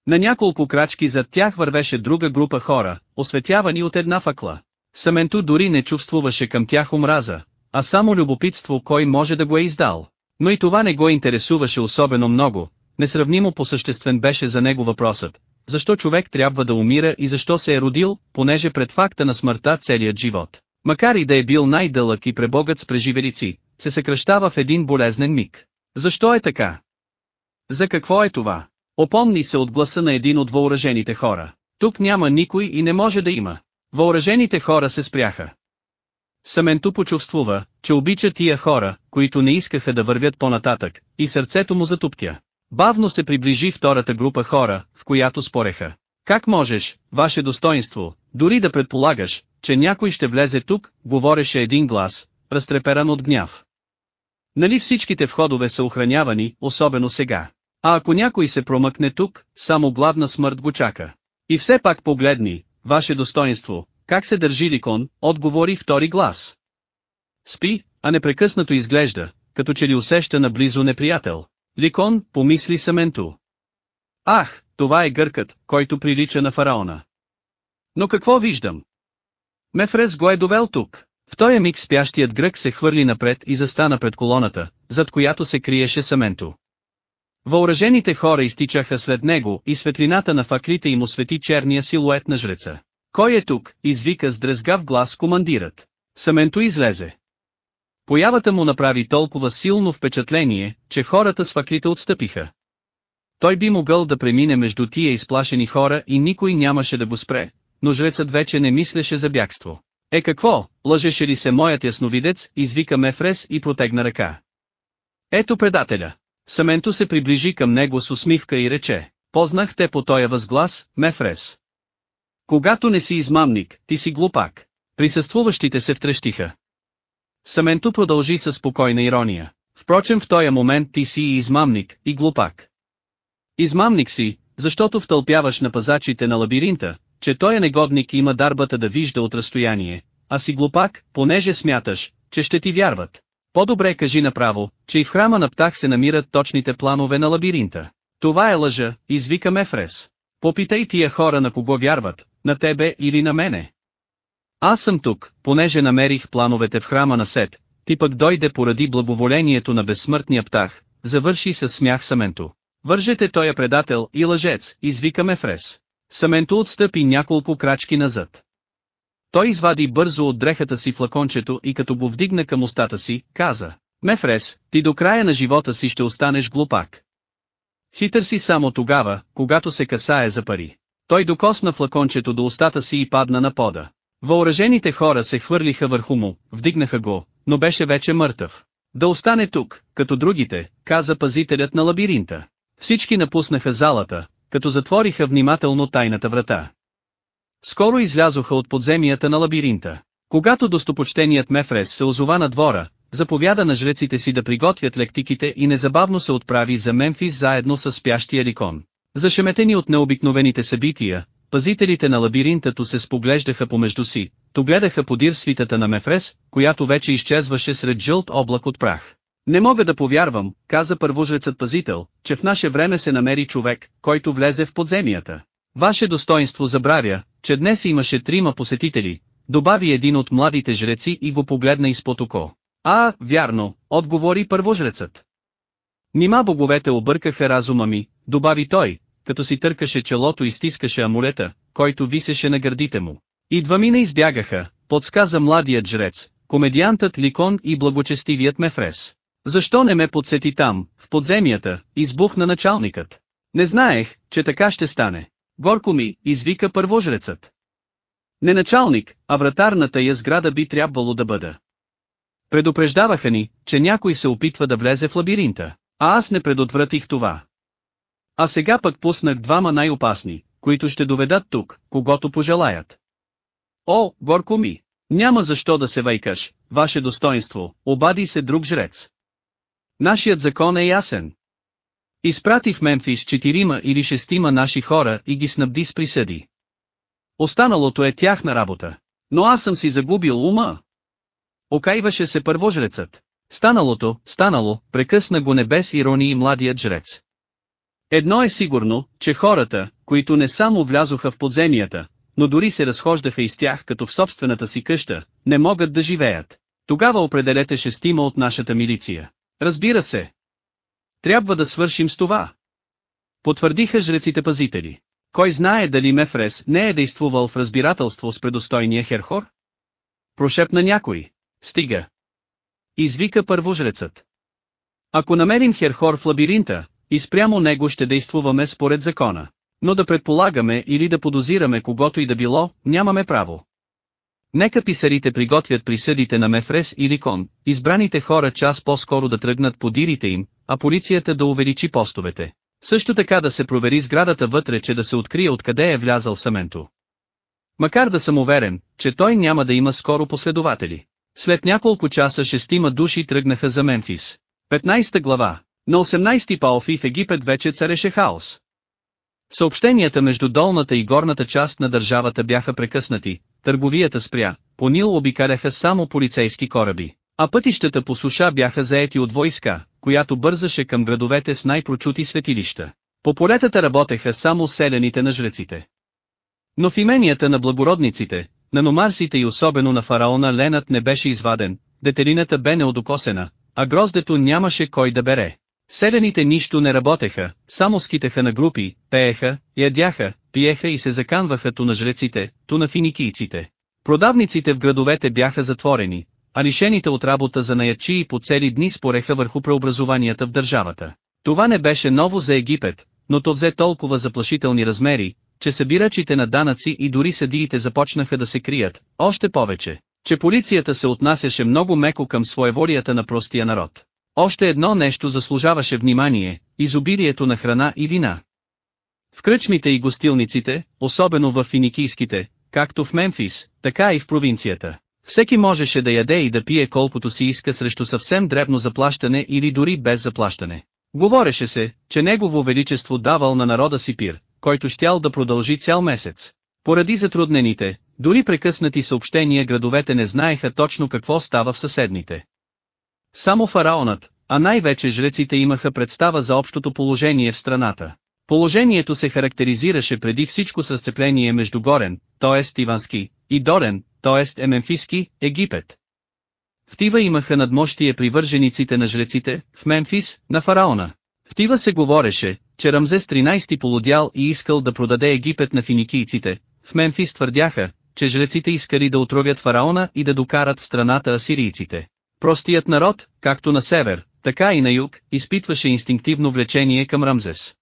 На няколко крачки зад тях вървеше друга група хора, осветявани от една факла. Саменто дори не чувствуваше към тях омраза, а само любопитство кой може да го е издал. Но и това не го интересуваше особено много, несравнимо по-съществен беше за него въпросът, защо човек трябва да умира и защо се е родил, понеже пред факта на смъртта целият живот, макар и да е бил най-дълъг и пребогът с преживелици, се съкръщава в един болезнен миг. Защо е така? За какво е това? Опомни се от гласа на един от въоръжените хора. Тук няма никой и не може да има. Въоръжените хора се спряха. Саменто почувствува, че обича тия хора, които не искаха да вървят по-нататък, и сърцето му затуптя. Бавно се приближи втората група хора, в която спореха. Как можеш, ваше достоинство, дори да предполагаш, че някой ще влезе тук, говореше един глас, разтреперан от гняв. Нали всичките входове са охранявани, особено сега. А ако някой се промъкне тук, само гладна смърт го чака. И все пак погледни, ваше достоинство, как се държи Ликон, отговори втори глас. Спи, а непрекъснато изглежда, като че ли усеща наблизо неприятел. Ликон, помисли Саменто. Ах, това е гъркът, който прилича на фараона. Но какво виждам? Мефрес го е довел тук. В този миг спящият грък се хвърли напред и застана пред колоната, зад която се криеше Саменто. Въоръжените хора изтичаха след него и светлината на факлите им освети черния силует на жреца. Кой е тук, извика с дрезгав глас командирът. Саменто излезе. Появата му направи толкова силно впечатление, че хората с факлите отстъпиха. Той би могъл да премине между тия изплашени хора и никой нямаше да го спре, но жрецът вече не мислеше за бягство. Е какво, лъжеше ли се моят ясновидец, извика Мефрес и протегна ръка. Ето предателя. Саменто се приближи към него с усмивка и рече, познах те по тоя възглас, Мефрес. Когато не си измамник, ти си глупак. Присъствуващите се втрещиха. Саменто продължи със спокойна ирония. Впрочем в този момент ти си и измамник, и глупак. Измамник си, защото втълпяваш на пазачите на лабиринта, че той е негодник има дарбата да вижда от разстояние, а си глупак, понеже смяташ, че ще ти вярват. По-добре кажи направо, че и в храма на Птах се намират точните планове на лабиринта. Това е лъжа, извика Мефрес. Попитай тия хора на кого вярват, на тебе или на мене. Аз съм тук, понеже намерих плановете в храма на Сет, ти пък дойде поради благоволението на безсмъртния птах, завърши с смях Саменто. Вържете тоя предател и лъжец, извика Мефрес. Саменто отстъпи няколко крачки назад. Той извади бързо от дрехата си флакончето и като го вдигна към устата си, каза, Мефрес, ти до края на живота си ще останеш глупак. Хитър си само тогава, когато се касае за пари. Той докосна флакончето до устата си и падна на пода. Въоръжените хора се хвърлиха върху му, вдигнаха го, но беше вече мъртъв. Да остане тук, като другите, каза пазителят на лабиринта. Всички напуснаха залата, като затвориха внимателно тайната врата. Скоро излязоха от подземията на лабиринта. Когато достопочтеният Мефрес се озова на двора, заповяда на жреците си да приготвят лектиките и незабавно се отправи за Мемфис заедно с спящия Рикон. Зашеметени от необикновените събития, пазителите на лабиринтато се споглеждаха помежду си, то гледаха подир свитата на Мефрес, която вече изчезваше сред жълт облак от прах. Не мога да повярвам, каза първожрецът пазител, че в наше време се намери човек, който влезе в подземията. Ваше достоинство забравя, че днес имаше трима посетители, добави един от младите жреци и го погледна изпод око. А, вярно, отговори първожрецът. Нима боговете объркаха разума ми, добави той, като си търкаше челото и стискаше амулета, който висеше на гърдите му. И двамина избягаха, подсказа младият жрец, комедиантът Ликон и благочестивият Мефрес. Защо не ме подсети там, в подземията, избухна началникът. Не знаех, че така ще стане. Горко ми, извика първожрецът. Не началник, а вратар на тая сграда би трябвало да бъда. Предупреждаваха ни, че някой се опитва да влезе в лабиринта, а аз не предотвратих това. А сега пък пуснах двама най-опасни, които ще доведат тук, когато пожелаят. О, горко ми! Няма защо да се вайкаш, ваше достоинство, обади се друг жрец. Нашият закон е ясен. Изпрати в Мемфис четирима или шестима наши хора и ги снабди с присъди. Останалото е тяхна работа. Но аз съм си загубил ума. Окайваше се първожрецът. Станалото, станало, прекъсна го небес иронии младият жрец. Едно е сигурно, че хората, които не само влязоха в подземията, но дори се разхождаха из тях като в собствената си къща, не могат да живеят. Тогава определете шестима от нашата милиция. Разбира се. Трябва да свършим с това. Потвърдиха жреците пазители. Кой знае дали Мефрес не е действувал в разбирателство с предостойния Херхор? Прошепна някой. Стига. Извика първожрецът. Ако намерим Херхор в лабиринта, и спрямо него ще действуваме според закона. Но да предполагаме или да подозираме когото и да било, нямаме право. Нека писарите приготвят присъдите на Мефрес или Кон, избраните хора час по-скоро да тръгнат по дирите им, а полицията да увеличи постовете. Също така да се провери сградата вътре, че да се открие откъде е влязал Саменто. Макар да съм уверен, че той няма да има скоро последователи. След няколко часа шестима души тръгнаха за Мемфис. 15 глава. На 18 Паофи в Египет вече цареше хаос. Съобщенията между долната и горната част на държавата бяха прекъснати, търговията спря, по Нил обикаляха само полицейски кораби, а пътищата по суша бяха заети от войска, която бързаше към градовете с най-прочути светилища. По полетата работеха само селените на жреците. Но в именията на благородниците, на номарсите и особено на фараона ленът не беше изваден, детелината бе неодокосена, а гроздето нямаше кой да бере. Селените нищо не работеха, само скитаха на групи, пееха, ядяха, пиеха и се заканваха то на жреците, то на финикийците. Продавниците в градовете бяха затворени, а лишените от работа за наячии по цели дни спореха върху преобразованията в държавата. Това не беше ново за Египет, но то взе толкова заплашителни размери, че събирачите на данъци и дори съдиите започнаха да се крият, още повече, че полицията се отнасяше много меко към своеволията на простия народ. Още едно нещо заслужаваше внимание – изобилието на храна и вина. В кръчмите и гостилниците, особено в финикийските, както в Мемфис, така и в провинцията. Всеки можеше да яде и да пие колкото си иска срещу съвсем дребно заплащане или дори без заплащане. Говореше се, че Негово Величество давал на народа си пир, който щял да продължи цял месец. Поради затруднените, дори прекъснати съобщения градовете не знаеха точно какво става в съседните. Само фараонът, а най-вече жреците имаха представа за общото положение в страната. Положението се характеризираше преди всичко с разцепление между Горен, т.е. Ивански, и Дорен, т.е. Еменфиски, Египет. В Тива имаха надмощие привържениците на жреците, в Мемфис, на фараона. В Тива се говореше, че Рамзес 13 полудял и искал да продаде Египет на финикийците, в Мемфис твърдяха, че жреците искали да отровят фараона и да докарат в страната асирийците. Простият народ, както на север, така и на юг, изпитваше инстинктивно влечение към Рамзес.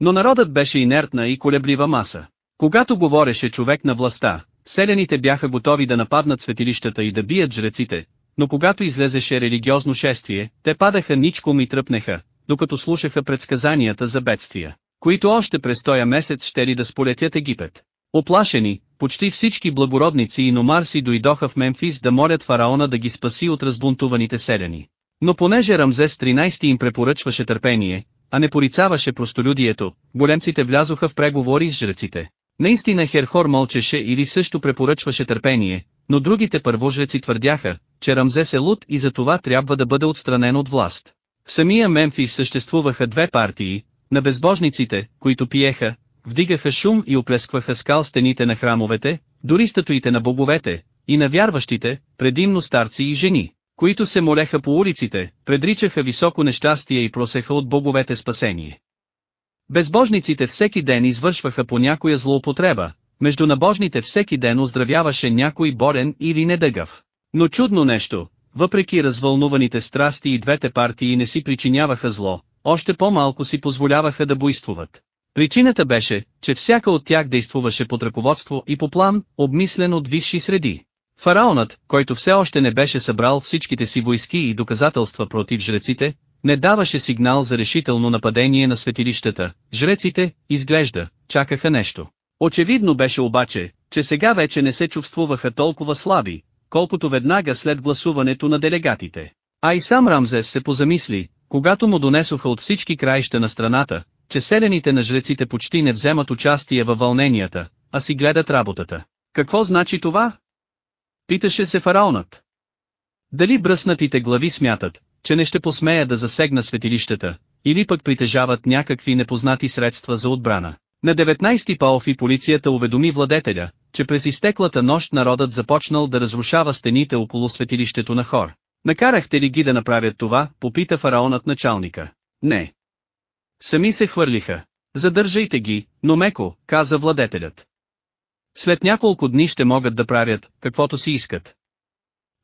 Но народът беше инертна и колеблива маса. Когато говореше човек на властта, селяните бяха готови да нападнат светилищата и да бият жреците, но когато излезеше религиозно шествие, те падаха ничком и тръпнеха, докато слушаха предсказанията за бедствия, които още през тоя месец ще ли да сполетят Египет. Оплашени, почти всички благородници и номарси дойдоха в Мемфис да молят фараона да ги спаси от разбунтуваните селяни. Но понеже Рамзес 13 им препоръчваше търпение, а не порицаваше простолюдието, големците влязоха в преговори с жреците. Наистина Херхор мълчеше или също препоръчваше търпение, но другите първожреци твърдяха, че Рамзес е луд и за това трябва да бъде отстранен от власт. В самия Мемфис съществуваха две партии, на безбожниците, които пиеха, вдигаха шум и оплескваха скал стените на храмовете, дори статуите на боговете, и на вярващите, предимно старци и жени, които се молеха по улиците, предричаха високо нещастие и просеха от боговете спасение. Безбожниците всеки ден извършваха по някоя злоупотреба, между набожните всеки ден оздравяваше някой борен или недъгав. Но чудно нещо, въпреки развълнуваните страсти и двете партии не си причиняваха зло, още по-малко си позволяваха да буйствуват. Причината беше, че всяка от тях действуваше под ръководство и по план, обмислен от висши среди. Фараонът, който все още не беше събрал всичките си войски и доказателства против жреците, не даваше сигнал за решително нападение на светилищата, жреците, изглежда, чакаха нещо. Очевидно беше обаче, че сега вече не се чувствуваха толкова слаби, колкото веднага след гласуването на делегатите. А и сам Рамзес се позамисли, когато му донесоха от всички краища на страната, че селените на жреците почти не вземат участие във вълненията, а си гледат работата. Какво значи това? Питаше се фараонът. Дали бръснатите глави смятат, че не ще посмея да засегна светилищата, или пък притежават някакви непознати средства за отбрана. На 19 Паофи полицията уведоми владетеля, че през изтеклата нощ народът започнал да разрушава стените около светилището на хор. Накарахте ли ги да направят това, попита фараонът началника. Не. Сами се хвърлиха. Задържайте ги, но меко, каза владетелят. След няколко дни ще могат да правят, каквото си искат.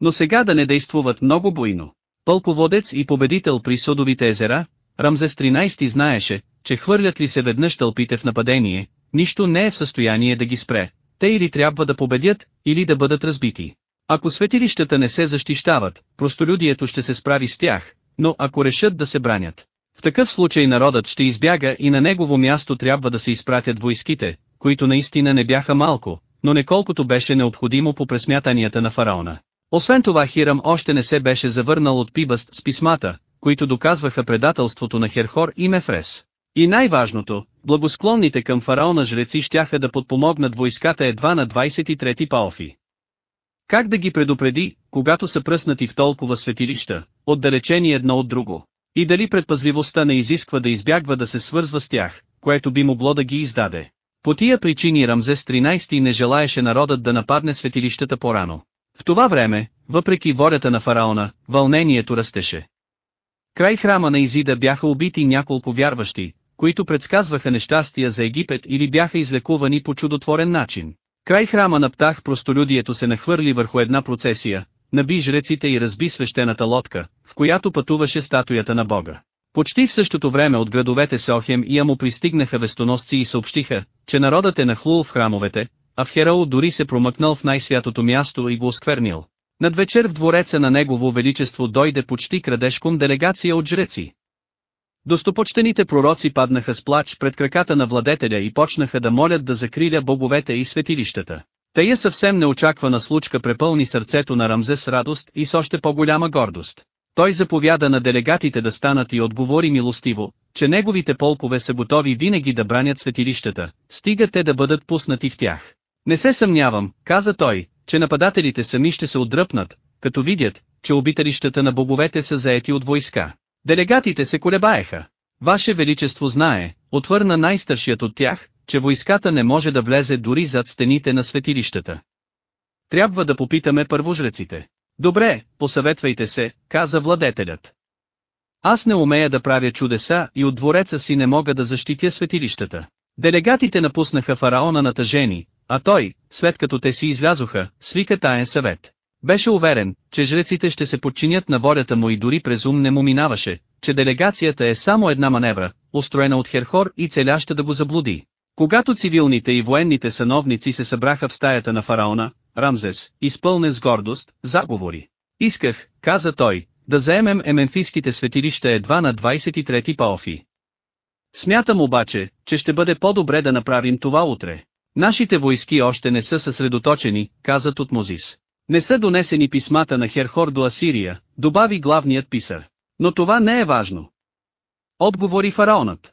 Но сега да не действуват много буйно. Пълководец и победител при Судовите езера, Рамзес 13 знаеше, че хвърлят ли се веднъж тълпите в нападение, нищо не е в състояние да ги спре, те или трябва да победят, или да бъдат разбити. Ако светилищата не се защищават, простолюдието ще се справи с тях, но ако решат да се бранят. Такъв случай народът ще избяга и на негово място трябва да се изпратят войските, които наистина не бяха малко, но не колкото беше необходимо по пресмятанията на фараона. Освен това Хирам още не се беше завърнал от Пибаст с писмата, които доказваха предателството на Херхор и Мефрес. И най-важното, благосклонните към фараона жреци щяха да подпомогнат войската едва на 23 Паофи. Как да ги предупреди, когато са пръснати в толкова светилища, отдалечени едно от друго? И дали предпазливостта не изисква да избягва да се свързва с тях, което би могло да ги издаде? По тия причини Рамзес 13 не желаеше народът да нападне светилищата по-рано. В това време, въпреки волята на фараона, вълнението растеше. Край храма на Изида бяха убити няколко вярващи, които предсказваха нещастия за Египет или бяха излекувани по чудотворен начин. Край храма на Птах простолюдието се нахвърли върху една процесия, наби жреците и разби свещената лодка, в която пътуваше статуята на Бога. Почти в същото време от градовете Сохем и Амо пристигнаха вестоносци и съобщиха, че народът е нахлул в храмовете, а в Херао дори се промъкнал в най-святото място и го осквернил. Над вечер в двореца на Негово Величество дойде почти крадешком делегация от жреци. Достопочтените пророци паднаха с плач пред краката на владетеля и почнаха да молят да закриля боговете и светилищата. Тая съвсем неочаквана случка препълни сърцето на Рамзе с радост и с още по-голяма гордост. Той заповяда на делегатите да станат и отговори милостиво, че неговите полкове са готови винаги да бранят светилищата, стига те да бъдат пуснати в тях. Не се съмнявам, каза той, че нападателите сами ще се отдръпнат, като видят, че обиталищата на боговете са заети от войска. Делегатите се колебаеха. Ваше Величество знае, отвърна най-старшият от тях, че войската не може да влезе дори зад стените на светилищата. Трябва да попитаме първожреците. Добре, посъветвайте се, каза владетелят. Аз не умея да правя чудеса и от двореца си не мога да защитя светилищата. Делегатите напуснаха фараона на тъжени, а той, след като те си излязоха, свика таен съвет. Беше уверен, че жреците ще се подчинят на волята му и дори през ум не му минаваше, че делегацията е само една маневра, устроена от Херхор и целяща да го заблуди. Когато цивилните и военните сановници се събраха в стаята на фараона, Рамзес, изпълнен с гордост, заговори. Исках, каза той, да заемем еменфийските светилища едва на 23 Паофи. Смятам обаче, че ще бъде по-добре да направим това утре. Нашите войски още не са съсредоточени, каза Тутмозис. Не са донесени писмата на Херхор до Асирия, добави главният писар. Но това не е важно. Отговори фараонът.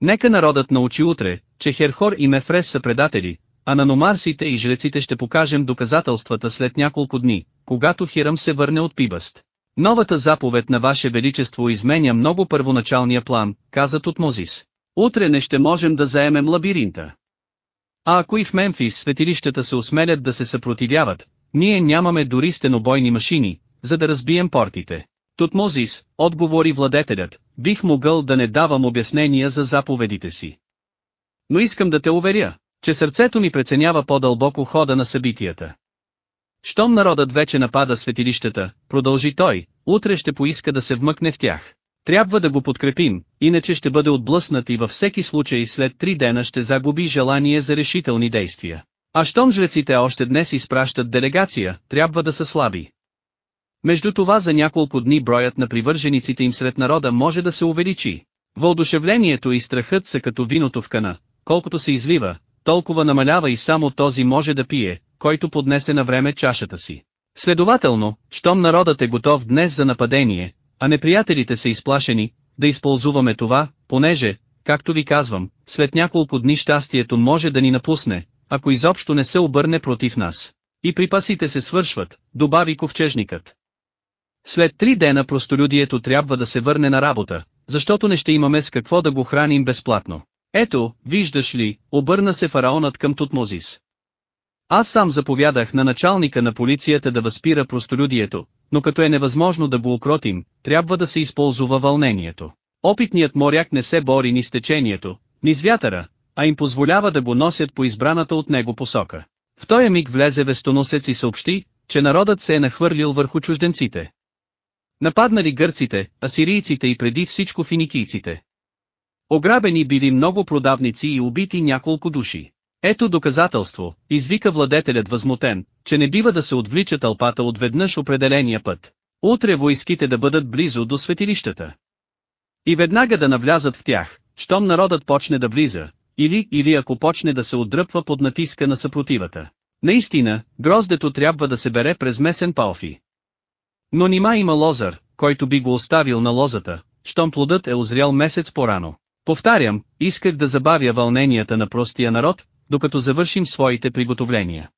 Нека народът научи утре, че Херхор и Мефрес са предатели, а на номарсите и жреците ще покажем доказателствата след няколко дни, когато Хирам се върне от Пибъст. Новата заповед на Ваше Величество изменя много първоначалния план, каза Тутмозис. Утре не ще можем да заемем лабиринта. А ако и в Мемфис светилищата се осмелят да се съпротивяват, ние нямаме дори стенобойни машини, за да разбием портите. Тутмозис, отговори владетелят, бих могъл да не давам обяснения за заповедите си. Но искам да те уверя, че сърцето ми преценява по-дълбоко хода на събитията. Щом народът вече напада светилищата, продължи той, утре ще поиска да се вмъкне в тях. Трябва да го подкрепим, иначе ще бъде отблъснат и във всеки случай след три дена ще загуби желание за решителни действия. А щом жреците още днес изпращат делегация, трябва да са слаби. Между това за няколко дни броят на привържениците им сред народа може да се увеличи. Въодушевлението и страхът са като виното в кана, колкото се излива, толкова намалява и само този може да пие, който поднесе на време чашата си. Следователно, щом народът е готов днес за нападение, а неприятелите са изплашени, да използваме това, понеже, както ви казвам, след няколко дни щастието може да ни напусне, ако изобщо не се обърне против нас. И припасите се свършват, добави ковчежникът. След три дена простолюдието трябва да се върне на работа, защото не ще имаме с какво да го храним безплатно. Ето, виждаш ли, обърна се фараонът към Тутмозис. Аз сам заповядах на началника на полицията да възпира простолюдието, но като е невъзможно да го укротим, трябва да се използва вълнението. Опитният моряк не се бори ни с течението, ни с вятъра, а им позволява да го носят по избраната от него посока. В този миг влезе вестоносец и съобщи, че народът се е нахвърлил върху чужденците. Нападнали гърците, асирийците и преди всичко финикийците. Ограбени били много продавници и убити няколко души. Ето доказателство, извика владетелят възмутен, че не бива да се отвлича тълпата от веднъж определения път. Утре войските да бъдат близо до светилищата. И веднага да навлязат в тях, щом народът почне да влиза, или, или ако почне да се отдръпва под натиска на съпротивата. Наистина, гроздето трябва да се бере през месен палфи. Но нима има лозар, който би го оставил на лозата, щом плодът е озрял месец по-рано. Повтарям, исках да забавя вълненията на простия народ, докато завършим своите приготовления.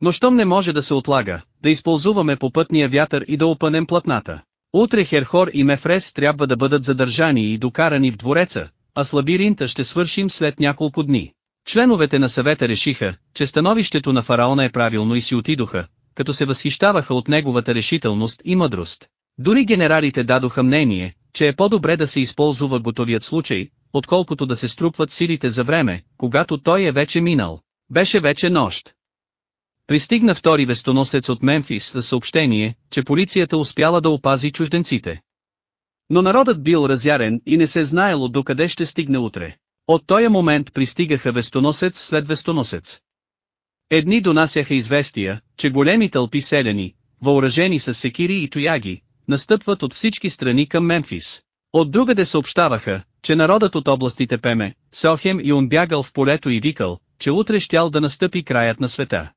Но щом не може да се отлага, да използваме попътния вятър и да опънем платната. Утре Херхор и Мефрес трябва да бъдат задържани и докарани в двореца, а с лабиринта ще свършим след няколко дни. Членовете на съвета решиха, че становището на фараона е правилно и си отидоха, като се възхищаваха от неговата решителност и мъдрост. Дори генералите дадоха мнение, че е по-добре да се използва готовият случай, отколкото да се струпват силите за време, когато той е вече минал. Беше вече нощ. Пристигна втори вестоносец от Мемфис за съобщение, че полицията успяла да опази чужденците. Но народът бил разярен и не се знаело докъде ще стигне утре. От този момент пристигаха вестоносец след вестоносец. Едни донасяха известия, че големи тълпи селяни, въоръжени с секири и тояги, настъпват от всички страни към Мемфис. От другаде съобщаваха, че народът от областите Пеме, Сохем и он бягал в полето и викал, че утре щял да настъпи краят на света.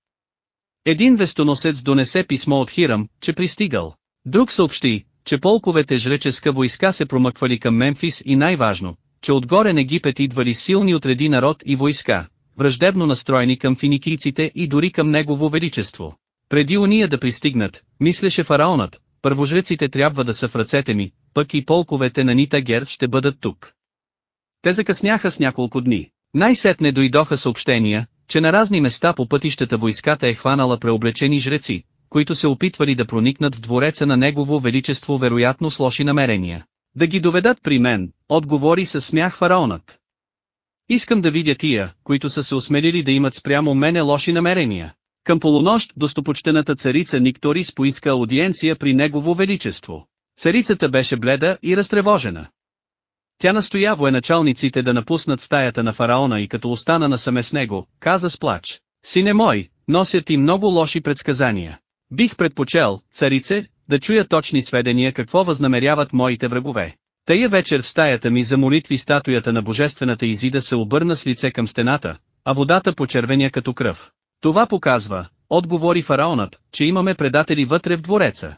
Един вестоносец донесе писмо от Хирам, че пристигал. Друг съобщи, че полковете жреческа войска се промъквали към Мемфис и най-важно, че отгоре Египет идвали силни отреди народ и войска, враждебно настроени към финикийците и дори към негово величество. Преди уния да пристигнат, мислеше фараонът, първожреците трябва да са в ръцете ми, пък и полковете на Нита Гер ще бъдат тук. Те закъсняха с няколко дни. Най-сетне дойдоха съобщения, че на разни места по пътищата войската е хванала преоблечени жреци, които се опитвали да проникнат в двореца на Негово Величество вероятно с лоши намерения. Да ги доведат при мен, отговори със смях фараонът. Искам да видя тия, които са се осмелили да имат спрямо мене лоши намерения. Към полунощ достопочтената царица Никторис поиска аудиенция при Негово Величество. Царицата беше бледа и разтревожена. Тя настоя военачалниците да напуснат стаята на фараона и като остана насаме с него, каза с плач. Сине мой, носят и много лоши предсказания. Бих предпочел, царице, да чуя точни сведения какво възнамеряват моите врагове. Тая вечер в стаята ми за молитви статуята на божествената Изида се обърна с лице към стената, а водата почервеня като кръв. Това показва, отговори фараонът, че имаме предатели вътре в двореца.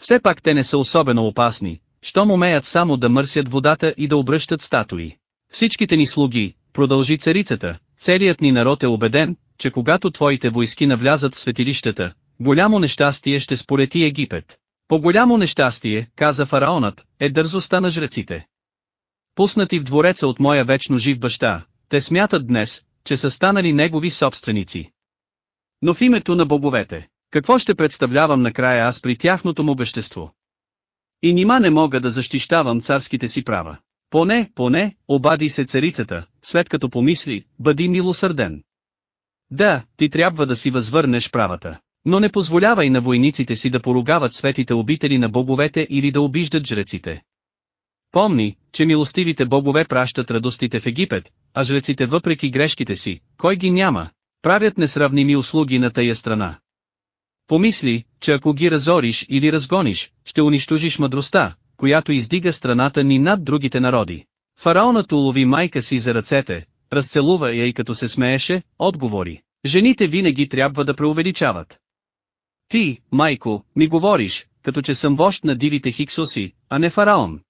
Все пак те не са особено опасни, щом умеят само да мърсят водата и да обръщат статуи. Всичките ни слуги, продължи царицата, целият ни народ е убеден, че когато твоите войски навлязат в светилищата, голямо нещастие ще сполети Египет. По голямо нещастие, каза фараонът, е дързостта на жреците. Пуснати в двореца от моя вечно жив баща, те смятат днес, че са станали негови собственици. Но в името на боговете, какво ще представлявам накрая аз при тяхното му вещество? И нима не мога да защищавам царските си права. Поне, поне, обади се царицата, след като помисли, бъди милосърден. Да, ти трябва да си възвърнеш правата, но не позволявай на войниците си да поругават светите обители на боговете или да обиждат жреците. Помни, че милостивите богове пращат радостите в Египет, а жреците въпреки грешките си, кой ги няма, правят несравними услуги на тая страна. Помисли, че ако ги разориш или разгониш, ще унищожиш мъдростта, която издига страната ни над другите народи. Фараонът улови майка си за ръцете, разцелува я и като се смееше, отговори. Жените винаги трябва да преувеличават. Ти, майко, ми говориш, като че съм вожд на дивите хиксоси, а не фараон.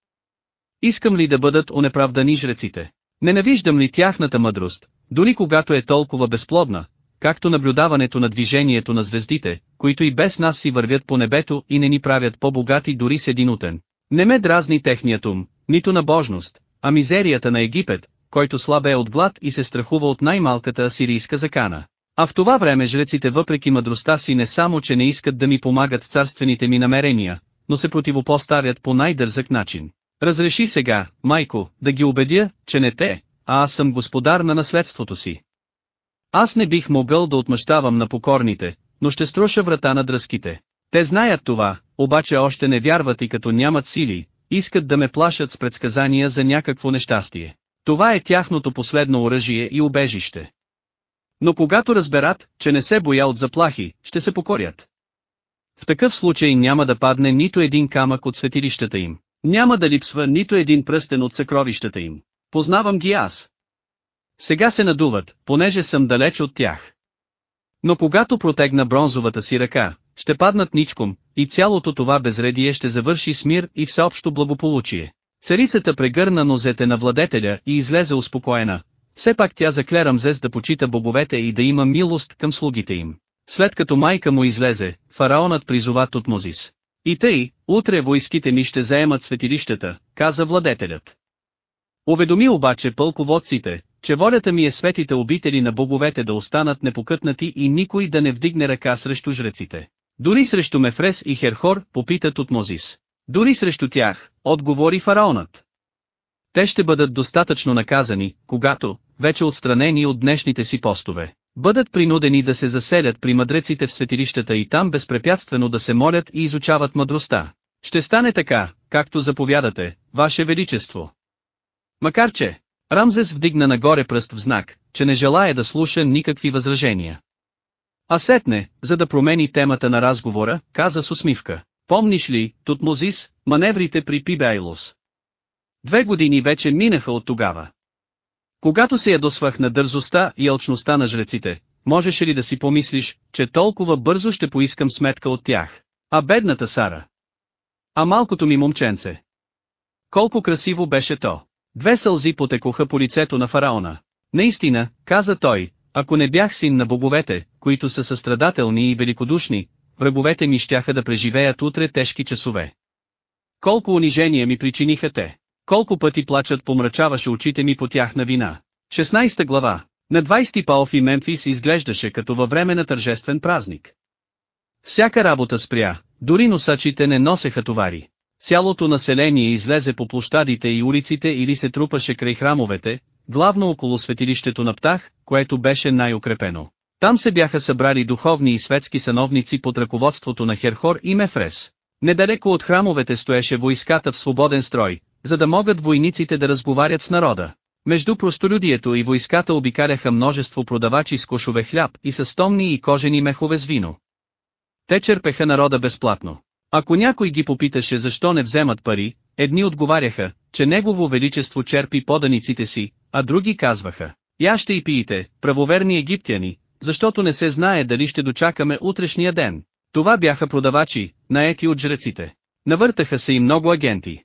Искам ли да бъдат онеправдани жреците? Ненавиждам ли тяхната мъдрост, дори когато е толкова безплодна, както наблюдаването на движението на звездите, които и без нас си вървят по небето и не ни правят по-богати дори с един утен. Не ме дразни техният ум, нито на божност, а мизерията на Египет, който слабе от глад и се страхува от най-малката асирийска закана. А в това време жреците въпреки мъдростта си не само че не искат да ми помагат в царствените ми намерения, но се противопоставят по най-дързък начин. Разреши сега, майко, да ги убедя, че не те, а аз съм господар на наследството си. Аз не бих могъл да отмъщавам на покорните, но ще струша врата на дръзките. Те знаят това, обаче още не вярват и като нямат сили, искат да ме плашат с предсказания за някакво нещастие. Това е тяхното последно оръжие и убежище. Но когато разберат, че не се боя от заплахи, ще се покорят. В такъв случай няма да падне нито един камък от светилищата им. Няма да липсва нито един пръстен от съкровищата им. Познавам ги аз. Сега се надуват, понеже съм далеч от тях. Но когато протегна бронзовата си ръка, ще паднат ничком, и цялото това безредие ще завърши с мир и всеобщо благополучие. Царицата прегърна нозете на владетеля и излезе успокоена. Все пак тя закле Рамзес да почита бобовете и да има милост към слугите им. След като майка му излезе, фараонът призова Тутмозис. И тъй, утре войските ми ще заемат светилищата, каза владетелят. Уведоми обаче пълководците, че волята ми е светите обители на боговете да останат непокътнати и никой да не вдигне ръка срещу жреците. Дори срещу Мефрес и Херхор, попитат от Мозис. Дори срещу тях, отговори фараонът. Те ще бъдат достатъчно наказани, когато, вече отстранени от днешните си постове, бъдат принудени да се заселят при мъдреците в светилищата и там безпрепятствено да се молят и изучават мъдростта. Ще стане така, както заповядате, Ваше Величество. Макар че, Рамзес вдигна нагоре пръст в знак, че не желая да слуша никакви възражения. А сетне, за да промени темата на разговора, каза с усмивка. Помниш ли, Тутмозис, маневрите при Пибейлос? Две години вече минаха от тогава. Когато се ядосвах на дързостта и алчността на жреците, можеше ли да си помислиш, че толкова бързо ще поискам сметка от тях? А бедната Сара? А малкото ми момченце? Колко красиво беше то! Две сълзи потекоха по лицето на фараона. Наистина, каза той, Ако не бях син на боговете, които са състрадателни и великодушни, враговете ми щяха да преживеят утре тежки часове. Колко унижения ми причиниха те. Колко пъти плачът помрачаваше очите ми по тяхна вина. 16 глава. На 20 Паофи Мемфис изглеждаше като във време на тържествен празник. Всяка работа спря, дори носачите не носеха товари. Цялото население излезе по площадите и улиците или се трупаше край храмовете, главно около светилището на Птах, което беше най-укрепено. Там се бяха събрали духовни и светски сановници под ръководството на Херхор и Мефрес. Недалеко от храмовете стоеше войската в свободен строй, за да могат войниците да разговарят с народа. Между простолюдието и войската обикаляха множество продавачи с кошове хляб и с стомни и кожени мехове с вино. Те черпеха народа безплатно. Ако някой ги попиташе защо не вземат пари, едни отговаряха, че Негово Величество черпи поданиците си, а други казваха, я ще и пиете, правоверни египтяни, защото не се знае дали ще дочакаме утрешния ден. Това бяха продавачи, наети от жреците. Навъртаха се и много агенти.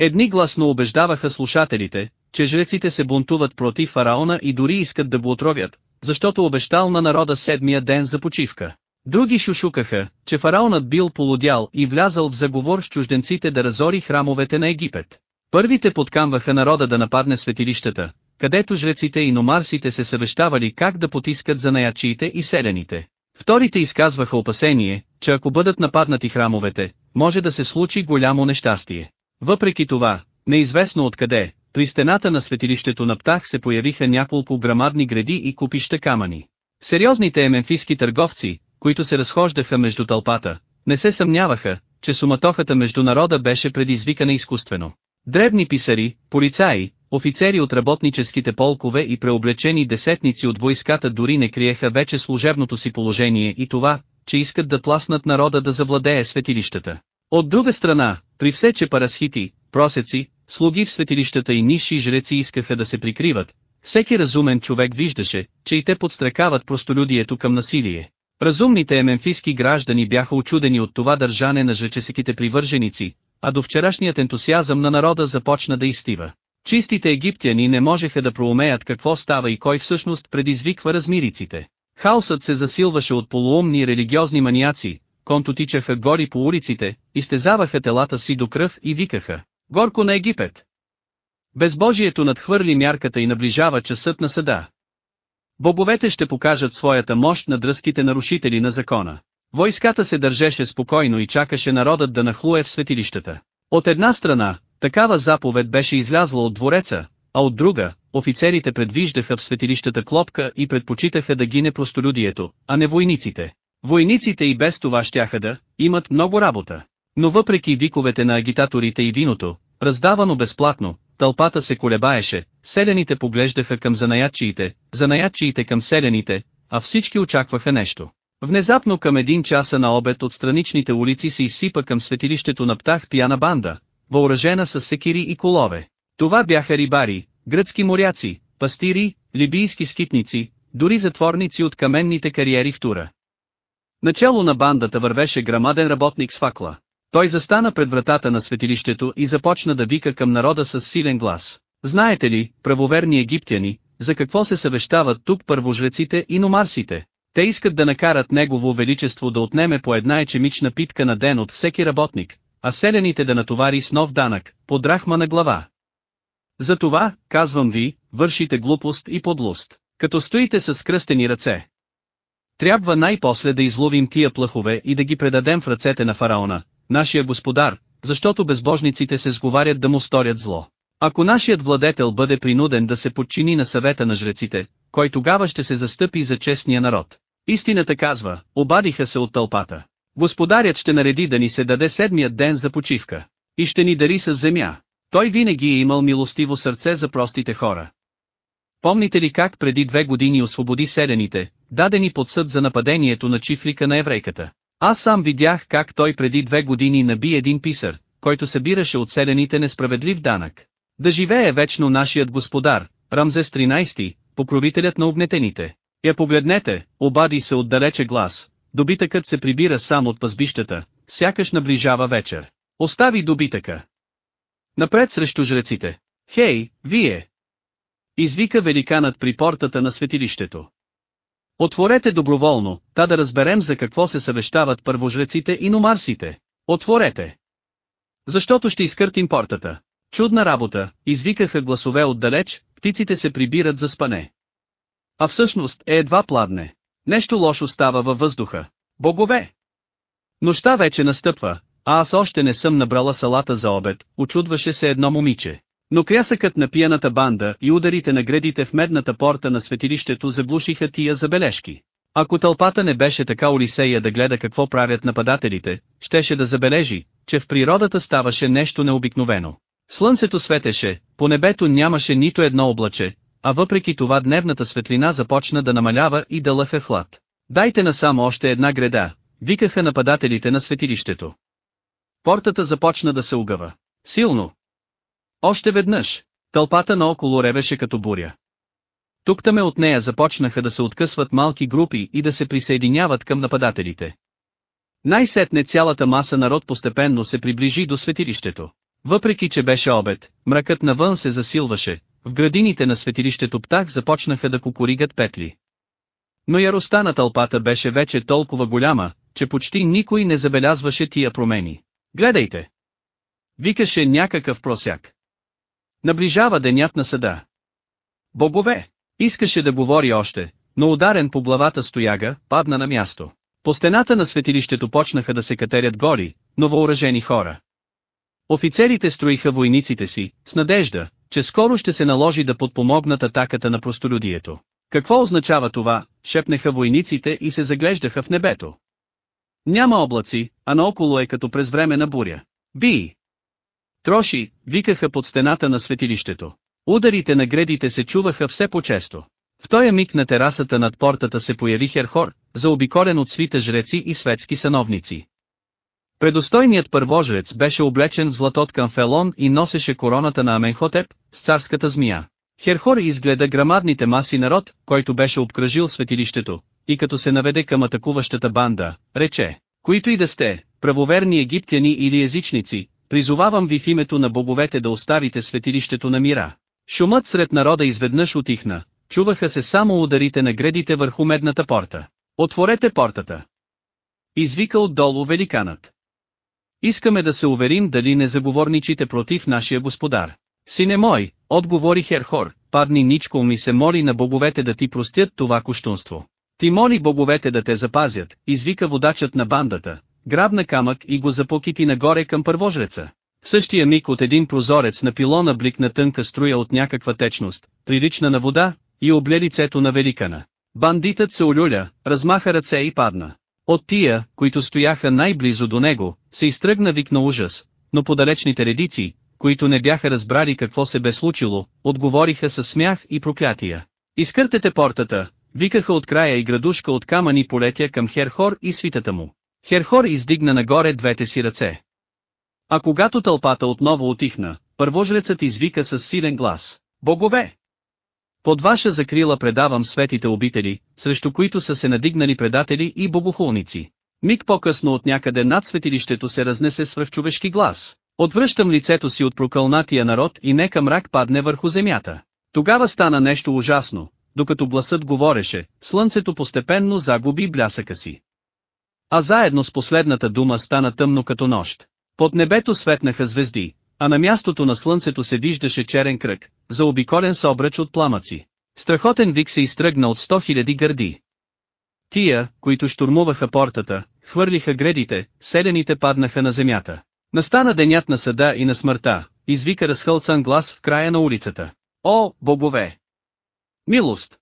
Едни гласно убеждаваха слушателите, че жреците се бунтуват против фараона и дори искат да го отровят, защото обещал на народа седмия ден за почивка. Други шушукаха, че фараонът бил полудял и влязал в заговор с чужденците да разори храмовете на Египет. Първите подкамваха народа да нападне светилищата, където жреците и номарсите се съвещавали как да потискат за наячиите и селените. Вторите изказваха опасение, че ако бъдат нападнати храмовете, може да се случи голямо нещастие. Въпреки това, неизвестно откъде, при стената на светилището на Птах се появиха няколко грамадни гради и купища камъни. Сериозните еменфийски търговци, които се разхождаха между тълпата, не се съмняваха, че суматохата между народа беше предизвикана изкуствено. Дребни писари, полицаи, офицери от работническите полкове и преоблечени десетници от войската дори не криеха вече служебното си положение и това, че искат да тласнат народа да завладее светилищата. От друга страна, при все че парасхити, просеци, слуги в светилищата и ниши жреци искаха да се прикриват, всеки разумен човек виждаше, че и те подстрекават простолюдието към насилие. Разумните еменфийски граждани бяха очудени от това държане на жречесиките привърженици, а до вчерашният ентусиазъм на народа започна да изтива. Чистите египтяни не можеха да проумеят какво става и кой всъщност предизвиква размириците. Хаосът се засилваше от полуумни религиозни маниаци, конто тичаха гори по улиците, изтезаваха телата си до кръв и викаха «Горко на Египет!» Безбожието надхвърли мярката и наближава часът на съда. Боговете ще покажат своята мощ на дръзките нарушители на закона. Войската се държеше спокойно и чакаше народът да нахлуе в светилищата. От една страна, такава заповед беше излязла от двореца, а от друга, офицерите предвиждаха в светилищата клопка и предпочитаха да гине простолюдието, а не войниците. Войниците и без това щяха да имат много работа. Но въпреки виковете на агитаторите и виното, раздавано безплатно, тълпата се колебаеше, селените поглеждаха към занаятчиите, занаятчиите към селените, а всички очакваха нещо. Внезапно към един часа на обед от страничните улици се изсипа към светилището на птах пияна банда, въоръжена с секири и колове. Това бяха рибари, гръцки моряци, пастири, либийски скитници, дори затворници от каменните кариери в Тура. Начало на бандата вървеше грамаден работник с факла. Той застана пред вратата на светилището и започна да вика към народа с силен глас. Знаете ли, правоверни египтяни, за какво се съвещават тук първожреците и номарсите? Те искат да накарат Негово Величество да отнеме по една ечемична питка на ден от всеки работник, а селените да натовари с нов данък, по драхма на глава. Затова, казвам ви, вършите глупост и подлост, като стоите с кръстени ръце. Трябва най-после да изловим тия плъхове и да ги предадем в ръцете на фараона, нашия господар, защото безбожниците се сговарят да му сторят зло. Ако нашият владетел бъде принуден да се подчини на съвета на жреците, кой тогава ще се застъпи за честния народ? Истината казва, обадиха се от тълпата. Господарят ще нареди да ни се даде седмият ден за почивка. И ще ни дари с земя. Той винаги е имал милостиво сърце за простите хора. Помните ли как преди две години освободи селените, дадени под съд за нападението на чифлика на еврейката? Аз сам видях как той преди две години наби един писар, който събираше от селените несправедлив данък. Да живее вечно нашият господар, Рамзес 13, покровителят на огнетените. Я погледнете, обади се отдалече глас, добитъкът се прибира сам от пазбищата, сякаш наближава вечер. Остави добитъка. Напред срещу жреците. Хей, вие! Извика великанът при портата на светилището. Отворете доброволно, та да разберем за какво се съвещават първожреците и номарсите. Отворете! Защото ще изкъртим портата. Чудна работа, извикаха гласове отдалеч, птиците се прибират за спане. А всъщност е едва пладне. Нещо лошо става във въздуха. Богове! Нощта вече настъпва, а аз още не съм набрала салата за обед, очудваше се едно момиче. Но крясъкът на пияната банда и ударите на гредите в медната порта на светилището заглушиха тия забележки. Ако тълпата не беше така улисея да гледа какво правят нападателите, щеше да забележи, че в природата ставаше нещо необикновено. Слънцето светеше, по небето нямаше нито едно облаче, а въпреки това дневната светлина започна да намалява и да лъха хлад. Дайте насам още една греда, викаха нападателите на светилището. Портата започна да се угъва. Силно. Още веднъж. Тълпата наоколо ревеше като буря. Тук-таме от нея започнаха да се откъсват малки групи и да се присъединяват към нападателите. Най-сетне цялата маса народ постепенно се приближи до светилището. Въпреки че беше обед, мракът навън се засилваше, в градините на светилището птах започнаха да кукуригат петли. Но яростта на тълпата беше вече толкова голяма, че почти никой не забелязваше тия промени. Гледайте! Викаше някакъв просяк. Наближава денят на съда. Богове! Искаше да говори още, но ударен по главата стояга, падна на място. По стената на светилището почнаха да се катерят гори, но въоръжени хора. Офицерите строиха войниците си, с надежда, че скоро ще се наложи да подпомогнат атаката на простолюдието. Какво означава това, шепнеха войниците и се заглеждаха в небето. Няма облаци, а наоколо е като през време на буря. Би! Троши, викаха под стената на светилището. Ударите на гредите се чуваха все по-често. В този миг на терасата над портата се появи Херхор, заобиколен от свита жреци и светски сановници. Предостойният първожрец беше облечен в златоткан фелон и носеше короната на Аменхотеп, с царската змия. Херхор изгледа грамадните маси народ, който беше обкръжил светилището, и като се наведе към атакуващата банда, рече, които и да сте, правоверни египтяни или езичници, призовавам ви в името на боговете да оставите светилището на мира. Шумът сред народа изведнъж отихна, чуваха се само ударите на гредите върху медната порта. Отворете портата! Извика отдолу великанът. Искаме да се уверим дали не заговорничите против нашия господар. Сине мой, отговори Херхор, падни ничко ми се моли на боговете да ти простят това куштунство. Ти моли боговете да те запазят, извика водачът на бандата, грабна камък и го запокити нагоре към първожреца. В същия миг от един прозорец на пилона бликна тънка струя от някаква течност, прилична на вода, и обле лицето на великана. Бандитът се олюля, размаха ръце и падна. От тия, които стояха най-близо до него, се изтръгна вик на ужас, но подалечните редици, които не бяха разбрали какво се бе случило, отговориха със смях и проклятия. Изкъртете портата, викаха от края и градушка от камъни полетя към Херхор и свитата му. Херхор издигна нагоре двете си ръце. А когато тълпата отново отихна, първожрецът извика с силен глас. Богове! Под ваша закрила предавам светите обители, срещу които са се надигнали предатели и богохулници. Миг по-късно от някъде над светилището се разнесе свръхчовешки глас. Отвръщам лицето си от прокълнатия народ и нека мрак падне върху земята. Тогава стана нещо ужасно, докато гласът говореше, слънцето постепенно загуби блясъка си. А заедно с последната дума стана тъмно като нощ. Под небето светнаха звезди, а на мястото на слънцето се виждаше черен кръг, заобиколен с обръч от пламъци. Страхотен вик се изтръгна от сто хиляди гърди. Тия, които штурмуваха портата, хвърлиха гредите, селените паднаха на земята. Настана денят на съда и на смъртта, извика разхълцан глас в края на улицата. О, богове! Милост!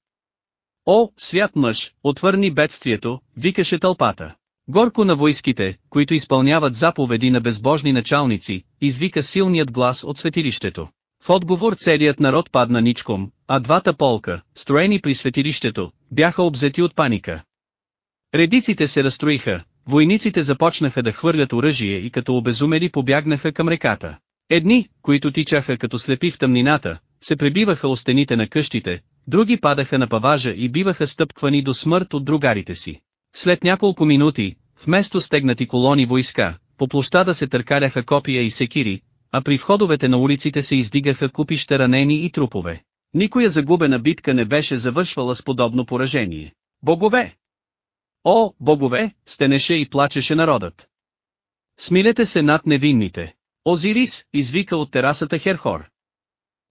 О, свят мъж, отвърни бедствието, викаше тълпата. Горко на войските, които изпълняват заповеди на безбожни началници, извика силният глас от светилището. В отговор целият народ падна ничком, а двата полка, строени при светилището, бяха обзети от паника. Редиците се разстроиха, войниците започнаха да хвърлят оръжие и като обезумели побягнаха към реката. Едни, които тичаха като слепи в тъмнината, се пребиваха о стените на къщите, други падаха на паважа и биваха стъпквани до смърт от другарите си. След няколко минути, вместо стегнати колони войска, по площада се търкаляха копия и секири, а при входовете на улиците се издигаха купища ранени и трупове. Никоя загубена битка не беше завършвала с подобно поражение. Богове! О, богове, стенеше и плачеше народът. Смилете се над невинните. Озирис, извика от терасата Херхор.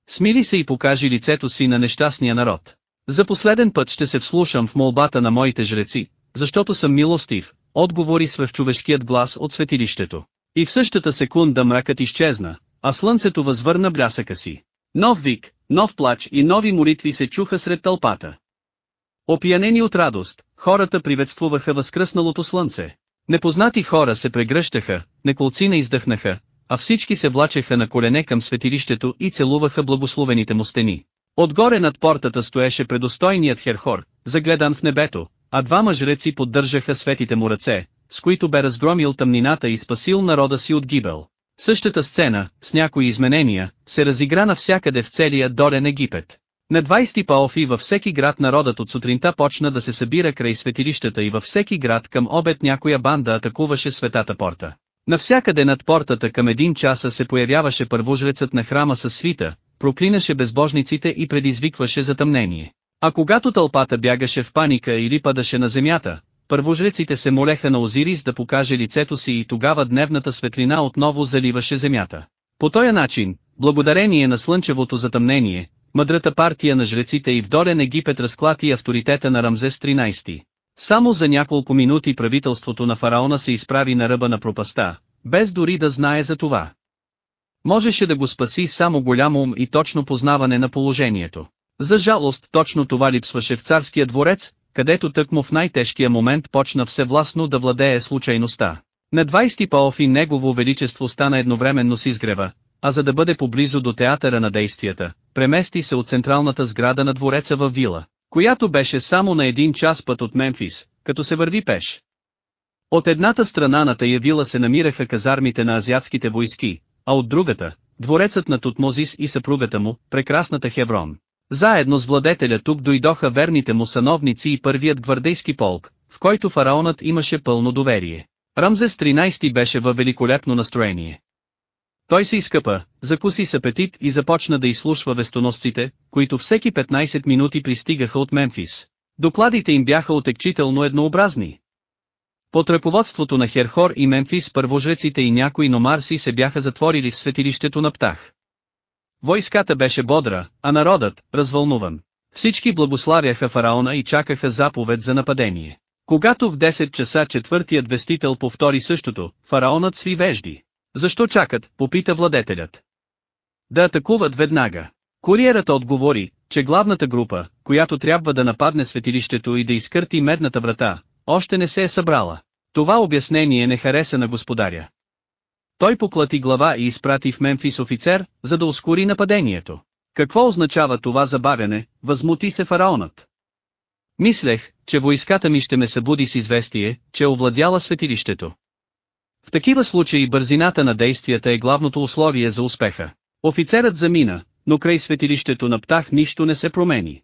Смили се и покажи лицето си на нещастния народ. За последен път ще се вслушам в молбата на моите жреци, защото съм милостив, отговори свъвчовешкият глас от светилището. И в същата секунда мракът изчезна, а слънцето възвърна блясъка си. Нов вик, нов плач и нови молитви се чуха сред тълпата. Опиянени от радост, хората приветствуваха възкръсналото слънце. Непознати хора се прегръщаха, неколцина издъхнаха, а всички се влачеха на колене към светилището и целуваха благословените му стени. Отгоре над портата стоеше предостойният Херхор, загледан в небето, а двама жреци поддържаха светите му ръце, с които бе разгромил тъмнината и спасил народа си от гибел. Същата сцена, с някои изменения, се разигра навсякъде в целия Дорен Египет. На 20 Паофи във всеки град народът от сутринта почна да се събира край светилищата и във всеки град към обед някоя банда атакуваше светата порта. Навсякъде над портата към един часа се появяваше първожрецът на храма със свита, проклинаше безбожниците и предизвикваше затъмнение. А когато тълпата бягаше в паника или падаше на земята, първожреците се молеха на Озирис да покаже лицето си и тогава дневната светлина отново заливаше земята. По този начин, благодарение на слънчевото затъмнение, мъдрата партия на жреците и вдорен Египет разклати авторитета на Рамзес 13. Само за няколко минути правителството на фараона се изправи на ръба на пропаста, без дори да знае за това. Можеше да го спаси само голям ум и точно познаване на положението. За жалост точно това липсваше в царския дворец, където тъкмо в най-тежкия момент почна всевластно да владее случайността. На 20 Паофи негово величество стана едновременно с изгрева, а за да бъде поблизо до театъра на действията, премести се от централната сграда на двореца в вила, която беше само на един час път от Мемфис, като се върви пеш. От едната страна на тая вила се намираха казармите на азиатските войски, а от другата, дворецът на Тутмозис и съпругата му, прекрасната Хеврон. Заедно с владетеля тук дойдоха верните му сановници и първият гвардейски полк, в който фараонът имаше пълно доверие. Рамзес 13 беше във великолепно настроение. Той се изкъпа, закуси с апетит и започна да изслушва вестоносците, които всеки 15 минути пристигаха от Мемфис. Докладите им бяха отекчително еднообразни. Под ръководството на Херхор и Мемфис първожреците и някои номарси се бяха затворили в светилището на Птах. Войската беше бодра, а народът, развълнуван. Всички благославяха фараона и чакаха заповед за нападение. Когато в 10 часа четвъртият вестител повтори същото, фараонът сви вежди. Защо чакат, попита владетелят. Да атакуват веднага. Куриерът отговори, че главната група, която трябва да нападне светилището и да изкърти медната врата, още не се е събрала. Това обяснение не хареса на господаря. Той поклати глава и изпрати в Мемфис офицер, за да ускори нападението. Какво означава това забавяне, възмути се фараонът. Мислех, че войската ми ще ме събуди с известие, че е овладяла светилището. В такива случаи бързината на действията е главното условие за успеха. Офицерът замина, но край светилището на Птах нищо не се промени.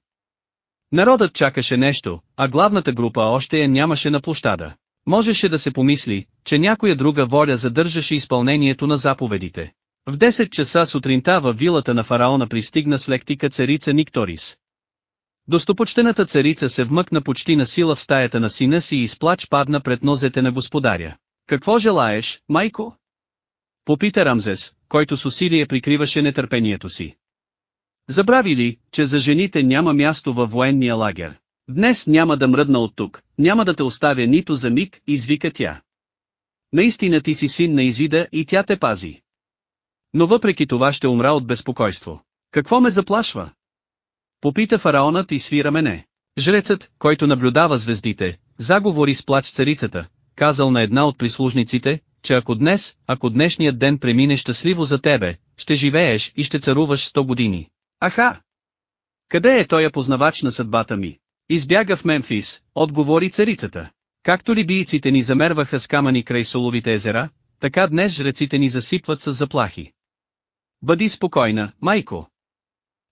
Народът чакаше нещо, а главната група още я нямаше на площада. Можеше да се помисли, че някоя друга воля задържаше изпълнението на заповедите. В 10 часа сутринта във вилата на фараона пристигна с лектика царица Никторис. Достопочтената царица се вмъкна почти на сила в стаята на сина си и изплач падна пред нозете на господаря. Какво желаеш, майко? Попита Рамзес, който с усилие прикриваше нетърпението си. Забрави ли, че за жените няма място във военния лагер? Днес няма да мръдна от тук, няма да те оставя нито за миг, извика тя. Наистина ти си син на Изида и тя те пази. Но въпреки това ще умра от безпокойство. Какво ме заплашва? Попита фараонът и свира мене. Жрецът, който наблюдава звездите, заговори с плач царицата, казал на една от прислужниците, че ако днес, ако днешният ден премине щастливо за тебе, ще живееш и ще царуваш 100 години. Аха! Къде е той познавач на съдбата ми? Избяга в Мемфис, отговори царицата. Както либийците ни замерваха с камъни край соловите езера, така днес жреците ни засипват с заплахи. Бъди спокойна, майко.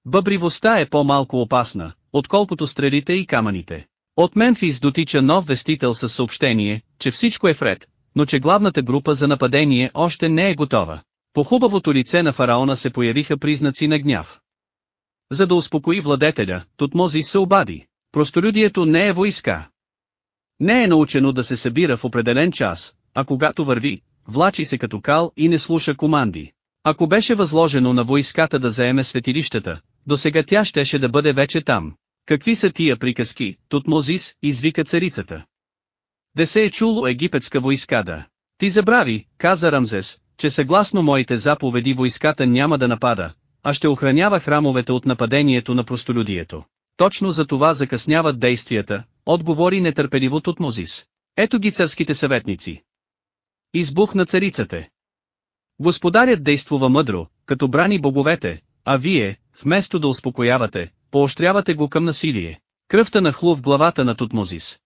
Бъбривостта е по-малко опасна, отколкото стрелите и камъните. От Мемфис дотича нов вестител със съобщение, че всичко е вред, но че главната група за нападение още не е готова. По хубавото лице на фараона се появиха признаци на гняв. За да успокои владетеля, Тутмозис се обади. Простолюдието не е войска. Не е научено да се събира в определен час, а когато върви, влачи се като кал и не слуша команди. Ако беше възложено на войската да заеме светилищата, до сега тя щеше да бъде вече там. Какви са тия приказки, Тутмозис, извика царицата. Де се е чуло египетска войска да. Ти забрави, каза Рамзес, че съгласно моите заповеди войската няма да напада, а ще охранява храмовете от нападението на простолюдието. Точно за това закъсняват действията, отговори нетърпеливо Тутмозис. Ето ги царските съветници. Избухна царицата. Господарят действува мъдро, като брани боговете, а вие, вместо да успокоявате, поощрявате го към насилие. Кръвта нахлу в главата на Тутмозис.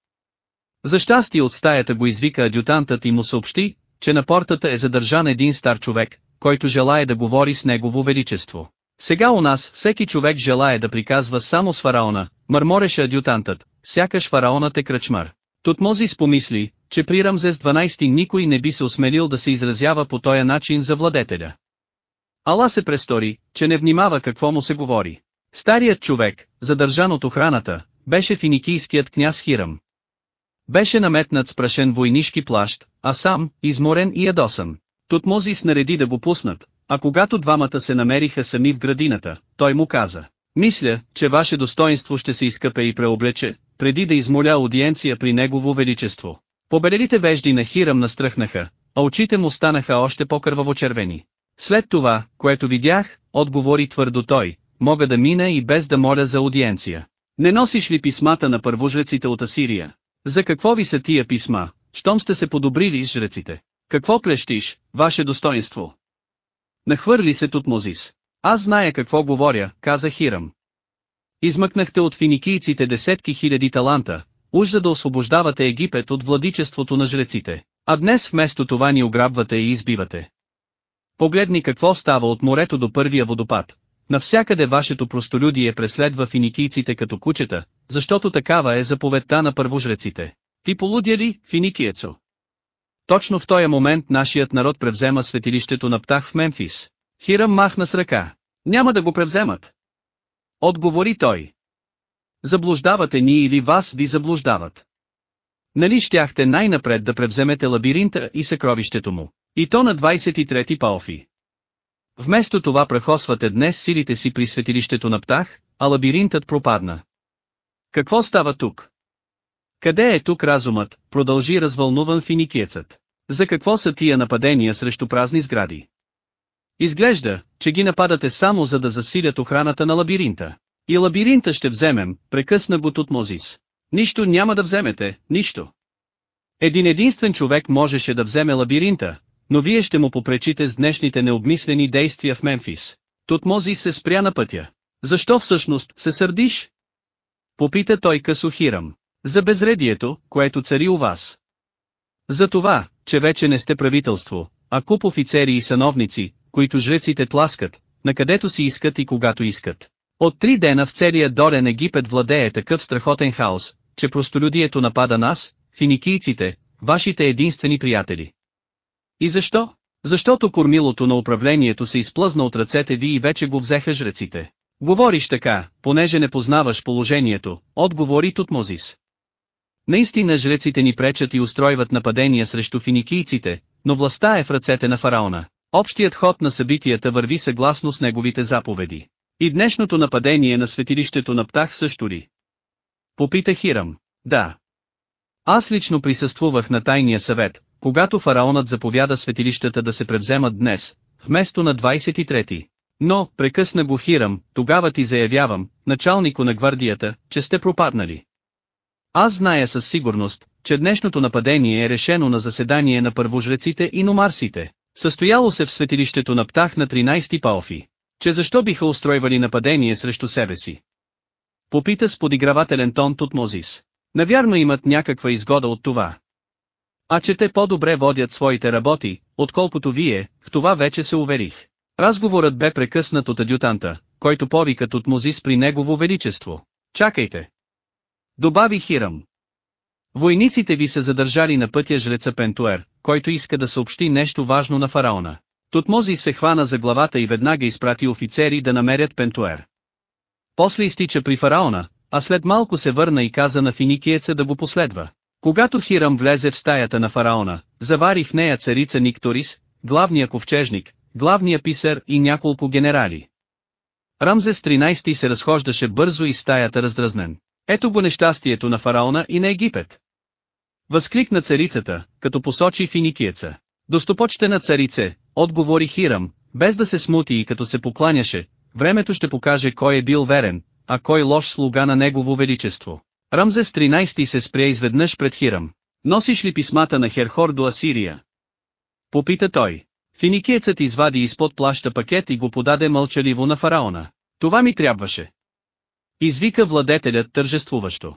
За щастие от стаята го извика адютантът и му съобщи, че на портата е задържан един стар човек, който желая да говори с негово величество. Сега у нас всеки човек желая да приказва само с фараона, мърмореше адютантът, сякаш фараонът е кръчмар. Тутмозис помисли, че при Рамзес 12 никой не би се осмелил да се изразява по този начин за владетеля. Ала се престори, че не внимава какво му се говори. Старият човек, задържан от охраната, беше финикийският княз Хирам. Беше наметнат с прашен войнишки плащ, а сам, изморен и ядосан. Тутмозис нареди да го пуснат, а когато двамата се намериха сами в градината, той му каза. Мисля, че ваше достоинство ще се изкъпе и преоблече, преди да измоля аудиенция при негово величество. Побелелите вежди на Хирам настръхнаха, а очите му станаха още по-кървавочервени. След това, което видях, отговори твърдо той, мога да мина и без да моля за аудиенция. Не носиш ли писмата на първожреците от Асирия? За какво ви са тия писма, щом сте се подобрили с жреците? Какво плещиш, ваше достоинство? Нахвърли се Тутмозис. Аз зная какво говоря, каза Хирам. Измъкнахте от финикийците десетки хиляди таланта, уж за да освобождавате Египет от владичеството на жреците, а днес вместо това ни ограбвате и избивате. Погледни какво става от морето до първия водопад. Навсякъде вашето простолюдие преследва финикийците като кучета, защото такава е заповедта на първожреците. Ти полудя ли, финикиецо? Точно в този момент нашият народ превзема светилището на Птах в Мемфис. Хирам махна с ръка. Няма да го превземат. Отговори той. Заблуждавате ни или вас ви заблуждават. Нали щяхте най-напред да превземете лабиринта и съкровището му, и то на 23-ти паофи. Вместо това прехосвате днес силите си при светилището на Птах, а лабиринтът пропадна. Какво става тук? Къде е тук разумът, продължи развълнуван финикиецът. За какво са тия нападения срещу празни сгради? Изглежда, че ги нападате само за да засилят охраната на лабиринта. И лабиринта ще вземем, прекъсна го Тутмозис. Нищо няма да вземете, нищо. Един единствен човек можеше да вземе лабиринта, но вие ще му попречите с днешните необмислени действия в Мемфис. Тутмозис се спря на пътя. Защо всъщност се сърдиш? Попита той късо Хирам. За безредието, което цари у вас. За това, че вече не сте правителство, а куп офицери и сановници, които жреците тласкат, накъдето си искат и когато искат. От три дена в целия Дорен Египет владее такъв страхотен хаос, че простолюдието напада нас, финикийците, вашите единствени приятели. И защо? Защото кормилото на управлението се изплъзна от ръцете ви и вече го взеха жреците. Говориш така, понеже не познаваш положението, отговори Тутмозис. Наистина жреците ни пречат и устройват нападения срещу финикийците, но властта е в ръцете на фараона. Общият ход на събитията върви съгласно с неговите заповеди. И днешното нападение на светилището на Птах също ли? Попита Хирам. Да. Аз лично присъствувах на тайния съвет, когато фараонът заповяда светилищата да се превземат днес, вместо на 23-ти. Но, прекъсна го Хирам, тогава ти заявявам, началнико на гвардията, че сте пропаднали. Аз зная със сигурност, че днешното нападение е решено на заседание на първожреците и номарсите, състояло се в светилището на Птах на 13 Паофи, че защо биха устройвали нападение срещу себе си. Попита с подигравателен тон Тутмозис. Навярно имат някаква изгода от това. А че те по-добре водят своите работи, отколкото вие, в това вече се уверих. Разговорът бе прекъснат от адютанта, който повика Тутмозис при негово величество. Чакайте! Добави Хирам. Войниците ви са задържали на пътя жреца Пентуер, който иска да съобщи нещо важно на фараона. Тутмози се хвана за главата и веднага изпрати офицери да намерят Пентуер. После изтича при фараона, а след малко се върна и каза на финикиеца да го последва. Когато Хирам влезе в стаята на фараона, завари в нея царица Никторис, главния ковчежник, главния писар и няколко генерали. Рамзес 13 се разхождаше бързо и стаята раздразнен. Ето го нещастието на фараона и на Египет. Възкликна царицата, като посочи финикиеца. Достопочтена царице, отговори Хирам, без да се смути и като се покланяше, времето ще покаже кой е бил верен, а кой лош слуга на негово величество. Рамзес 13 се спря изведнъж пред Хирам. Носиш ли писмата на Херхор до Асирия? Попита той. Финикиецът извади изпод плаща пакет и го подаде мълчаливо на фараона. Това ми трябваше. Извика владетелят тържествуващо.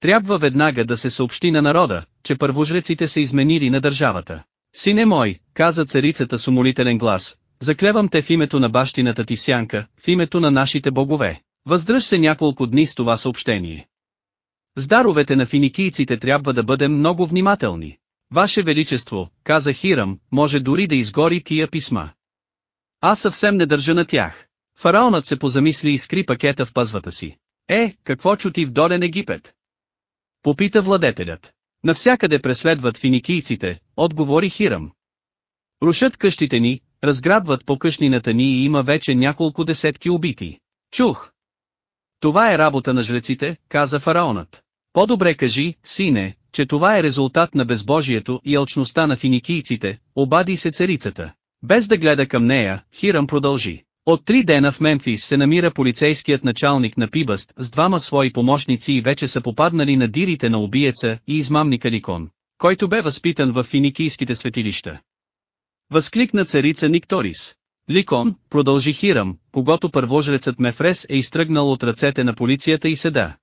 Трябва веднага да се съобщи на народа, че първожреците са изменили на държавата. Сине мой, каза царицата с умолителен глас, заклевам те в името на бащината ти сянка, в името на нашите богове. Въздръж се няколко дни с това съобщение. С даровете на финикийците трябва да бъдем много внимателни. Ваше Величество, каза Хирам, може дори да изгори тия писма. Аз съвсем не държа на тях. Фараонът се позамисли и скри пакета в пазвата си. Е, какво чути в долен Египет? Попита владетелят. Навсякъде преследват финикийците, отговори Хирам. Рушат къщите ни, разграбват по къщнината ни и има вече няколко десетки убити. Чух. Това е работа на жреците, каза фараонът. По-добре кажи, сине, че това е резултат на безбожието и алчността на финикийците, обади се царицата. Без да гледа към нея, Хирам продължи. От три дена в Мемфис се намира полицейският началник на Пибъст с двама свои помощници и вече са попаднали на дирите на убиеца и измамника Ликон, който бе възпитан в финикийските светилища. Възкликна царица Никторис. Ликон, продължи Хирам, когато първожрецът Мефрес е изтръгнал от ръцете на полицията и седа.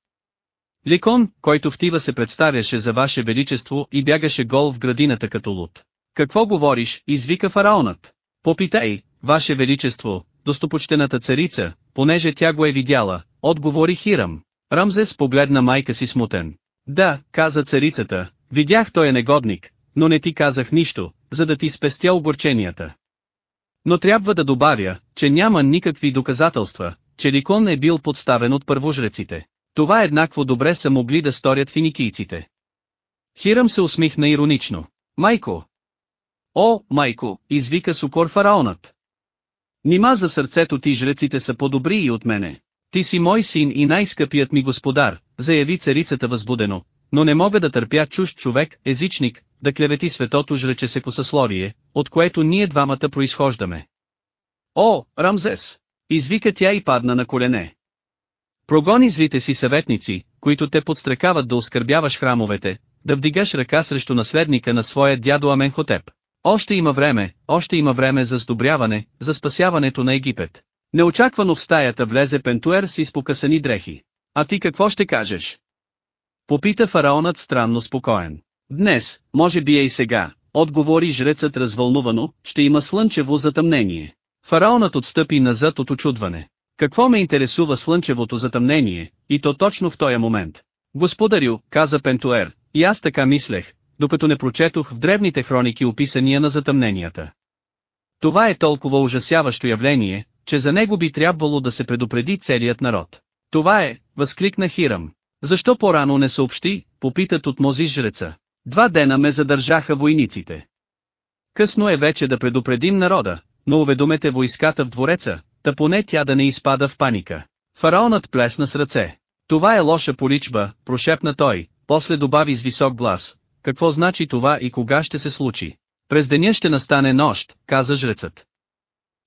Ликон, който в Тива се представяше за ваше величество и бягаше гол в градината като луд. Какво говориш, извика фараонът. Попитай, ваше величество, достопочтената царица, понеже тя го е видяла, отговори Хирам. Рамзес погледна майка си смутен. Да, каза царицата, видях той е негодник, но не ти казах нищо, за да ти спестя огорченията. Но трябва да добавя, че няма никакви доказателства, че Ликон е бил подставен от първожреците. Това еднакво добре са могли да сторят финикийците. Хирам се усмихна иронично. Майко! О, майко, извика Сукор фараонът. Нима за сърцето ти жреците са по-добри и от мене. Ти си мой син и най-скъпият ми господар, заяви царицата възбудено, но не мога да търпя чужд човек, езичник, да клевети светото жрече се съсловие, от което ние двамата произхождаме. О, Рамзес! Извика тя и падна на колене. Прогони злите си съветници, които те подстрекават да оскърбяваш храмовете, да вдигаш ръка срещу наследника на своя дядо Аменхотеп. Още има време, още има време за сдобряване, за спасяването на Египет. Неочаквано в стаята влезе Пентуер с изпокъсани дрехи. А ти какво ще кажеш? Попита фараонът странно спокоен. Днес, може би е и сега, отговори жрецът развълнувано, ще има слънчево затъмнение. Фараонът отстъпи назад от очудване. Какво ме интересува слънчевото затъмнение, и то точно в този момент? Господарю, каза Пентуер, и аз така мислех, докато не прочетох в древните хроники описания на затъмненията. Това е толкова ужасяващо явление, че за него би трябвало да се предупреди целият народ. Това е, възкликна Хирам. Защо по-рано не съобщи, попитат от мози жреца. Два дена ме задържаха войниците. Късно е вече да предупредим народа, но уведомете войската в двореца, та поне тя да не изпада в паника. Фараонът плесна с ръце. Това е лоша поличба, прошепна той, после добави с висок глас. Какво значи това и кога ще се случи? През деня ще настане нощ, каза жрецът.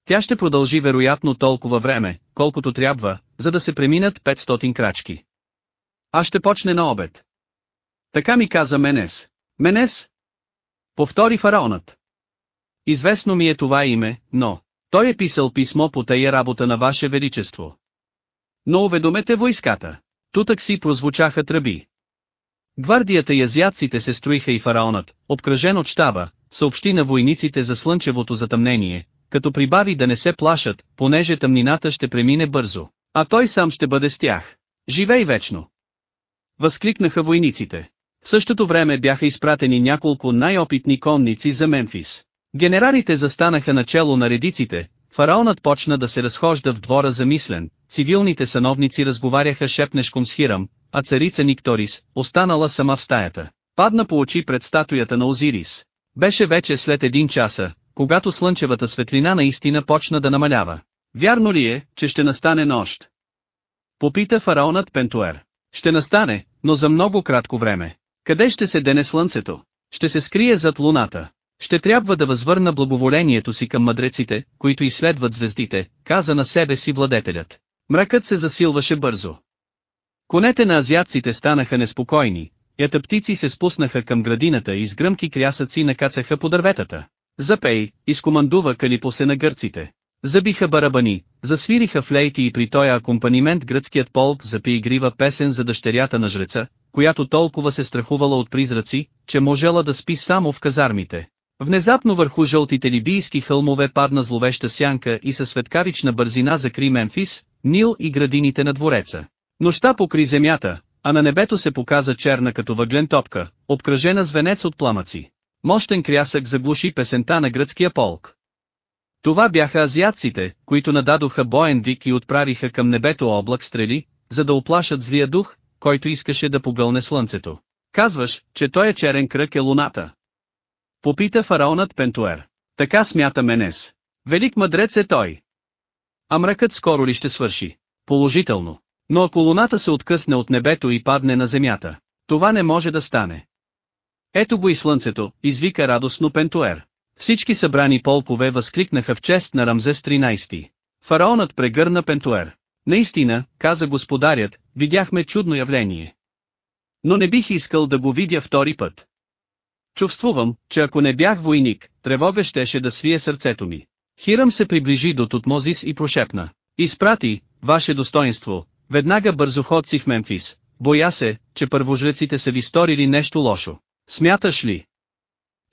Тя ще продължи вероятно толкова време, колкото трябва, за да се преминат 500 крачки. А ще почне на обед. Така ми каза Менес. Менес? Повтори фараонът. Известно ми е това име, но... Той е писал писмо по тая работа на Ваше Величество. Но уведомете войската. Тутък си прозвучаха тръби. Гвардията и азиатците се строиха и фараонът, обкръжен от щаба, съобщи на войниците за слънчевото затъмнение, като прибави да не се плашат, понеже тъмнината ще премине бързо, а той сам ще бъде с тях. Живей вечно! Възкликнаха войниците. В същото време бяха изпратени няколко най-опитни конници за Мемфис. Генералите застанаха начело на редиците, фараонът почна да се разхожда в двора замислен, цивилните сановници разговаряха шепнешком с Хирам, а царица Никторис, останала сама в стаята, падна по очи пред статуята на Озирис. Беше вече след един часа, когато слънчевата светлина наистина почна да намалява. Вярно ли е, че ще настане нощ? Попита фараонът Пентуер. Ще настане, но за много кратко време. Къде ще се дене слънцето? Ще се скрие зад луната. Ще трябва да възвърна благоволението си към мъдреците, които изследват звездите, каза на себе си владетелят. Мракът се засилваше бързо. Конете на азиатците станаха неспокойни, ята птици се спуснаха към градината и с гръмки крясъци накацаха по дърветата. Запей, изкомандува калипосе на гърците. Забиха барабани, засвириха флейти и при този акомпанимент гръцкият полк запи игрива песен за дъщерята на жреца, която толкова се страхувала от призраци, че можела да спи само в казармите. Внезапно върху жълтите либийски хълмове падна зловеща сянка и със светкавична бързина закри Мемфис, Нил и градините на двореца. Нощта покри земята, а на небето се показа черна като въглен топка, обкръжена с венец от пламъци. Мощен крясък заглуши песента на гръцкия полк. Това бяха азиатците, които нададоха боен вик и отправиха към небето облак стрели, за да оплашат злия дух, който искаше да погълне слънцето. Казваш, че той е черен кръг е луната. Попита фараонът Пентуер. Така смята Менес. Велик мъдрец е той. А мракът скоро ли ще свърши? Положително. Но ако луната се откъсне от небето и падне на земята, това не може да стане. Ето го и слънцето, извика радостно Пентуер. Всички събрани полкове възкликнаха в чест на Рамзес 13. Фараонът прегърна Пентуер. Наистина, каза господарят, видяхме чудно явление. Но не бих искал да го видя втори път. Чувствувам, че ако не бях войник, тревога щеше да свие сърцето ми. Хирам се приближи до Тутмозис и прошепна. Изпрати, ваше достоинство, веднага бързоходци в Мемфис. Боя се, че първожреците са ви сторили нещо лошо. Смяташ ли?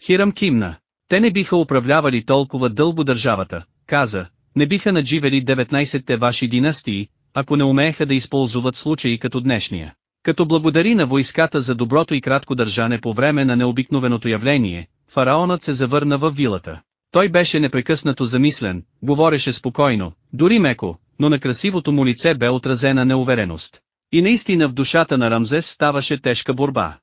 Хирам кимна. Те не биха управлявали толкова дълго държавата, каза, не биха надживели 19-те ваши династии, ако не умееха да използват случаи като днешния. Като благодари на войската за доброто и кратко държане по време на необикновеното явление, фараонът се завърна в вилата. Той беше непрекъснато замислен, говореше спокойно, дори меко, но на красивото му лице бе отразена неувереност. И наистина в душата на Рамзес ставаше тежка борба.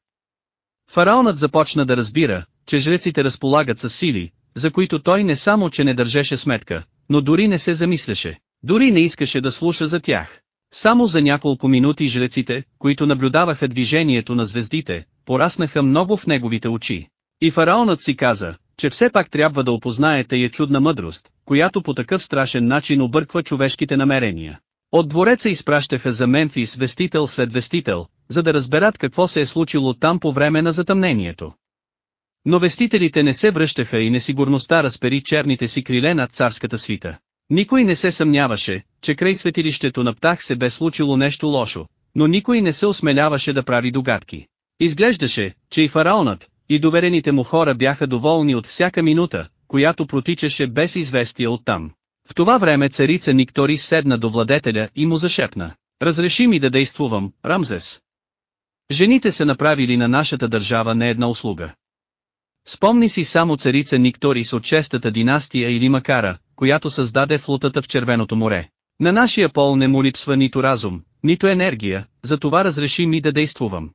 Фараонът започна да разбира, че жреците разполагат с сили, за които той не само че не държеше сметка, но дори не се замисляше, дори не искаше да слуша за тях. Само за няколко минути жреците, които наблюдаваха движението на звездите, пораснаха много в неговите очи. И фараонът си каза, че все пак трябва да опознае тая чудна мъдрост, която по такъв страшен начин обърква човешките намерения. От двореца изпращаха за Мемфис вестител след вестител, за да разберат какво се е случило там по време на затъмнението. Но вестителите не се връщаха и несигурността разпери черните си криле над царската свита. Никой не се съмняваше, че край светилището на Птах се бе случило нещо лошо, но никой не се осмеляваше да прави догадки. Изглеждаше, че и фараонът, и доверените му хора бяха доволни от всяка минута, която протичаше без известие оттам. В това време царица Никтори седна до владетеля и му зашепна. Разреши ми да действувам, Рамзес. Жените са направили на нашата държава не една услуга. Спомни си само царица Никторис от честата династия или Макара, която създаде флотата в Червеното море. На нашия пол не му липсва нито разум, нито енергия, затова разреши ми да действувам.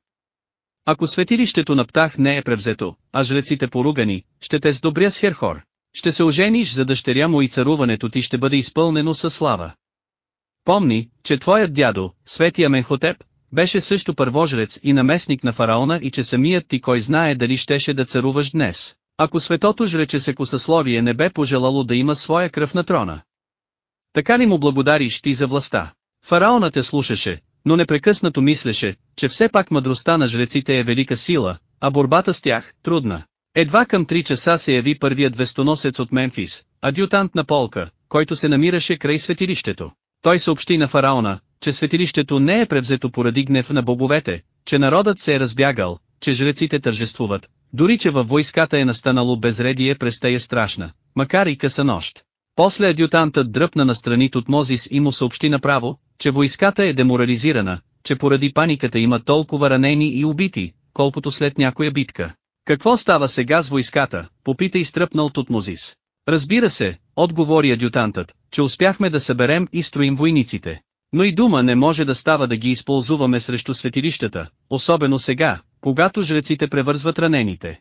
Ако светилището на Птах не е превзето, а жреците поругани, ще те сдобря с Херхор. Ще се ожениш за дъщеря му и царуването ти ще бъде изпълнено със слава. Помни, че твоят дядо, Светия Менхотеп, беше също първожрец и наместник на фараона и че самият ти кой знае дали щеше да царуваш днес, ако светото жрече се косъсловие не бе пожелало да има своя кръв на трона. Така ли му благодариш ти за властта? Фараонът те слушаше, но непрекъснато мислеше, че все пак мъдростта на жреците е велика сила, а борбата с тях – трудна. Едва към 3 часа се яви първият вестоносец от Мемфис, адютант на полка, който се намираше край светилището. Той съобщи на фараона, че светилището не е превзето поради гнев на боговете, че народът се е разбягал, че жреците тържествуват, дори че във войската е настанало безредие през тая страшна, макар и къса нощ. После адютантът дръпна настрани Мозис и му съобщи направо, че войската е деморализирана, че поради паниката има толкова ранени и убити, колкото след някоя битка. Какво става сега с войската, попита изтръпнал Тутмозис. Разбира се, отговори адютантът, че успяхме да съберем и строим войниците. Но и дума не може да става да ги използваме срещу светилищата, особено сега, когато жреците превързват ранените.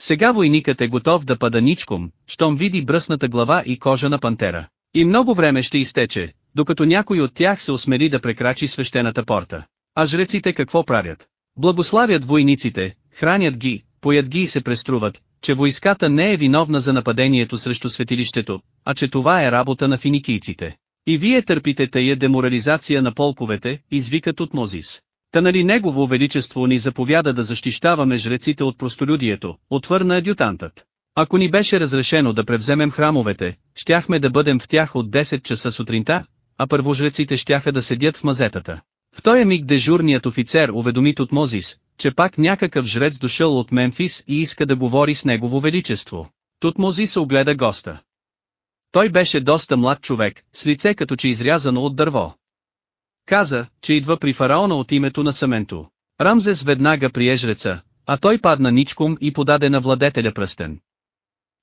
Сега войникът е готов да пада ничком, щом види бръсната глава и кожа на пантера. И много време ще изтече, докато някой от тях се осмели да прекрачи свещената порта. А жреците какво правят? Благославят войниците, хранят ги, поят ги и се преструват, че войската не е виновна за нападението срещу светилището, а че това е работа на финикийците. И вие търпите тая деморализация на полковете, извикат от Мозис. Та нали Негово Величество ни заповяда да защищаваме жреците от простолюдието, отвърна адютантът. Ако ни беше разрешено да превземем храмовете, щяхме да бъдем в тях от 10 часа сутринта, а първожреците щяха да седят в мазетата. В този миг дежурният офицер уведоми от Мозис, че пак някакъв жрец дошъл от Мемфис и иска да говори с негово величество. Тутмозис огледа госта. Той беше доста млад човек, с лице като че изрязано от дърво. Каза, че идва при фараона от името на Саменто. Рамзес веднага прие жреца, а той падна ничком и подаде на владетеля пръстен.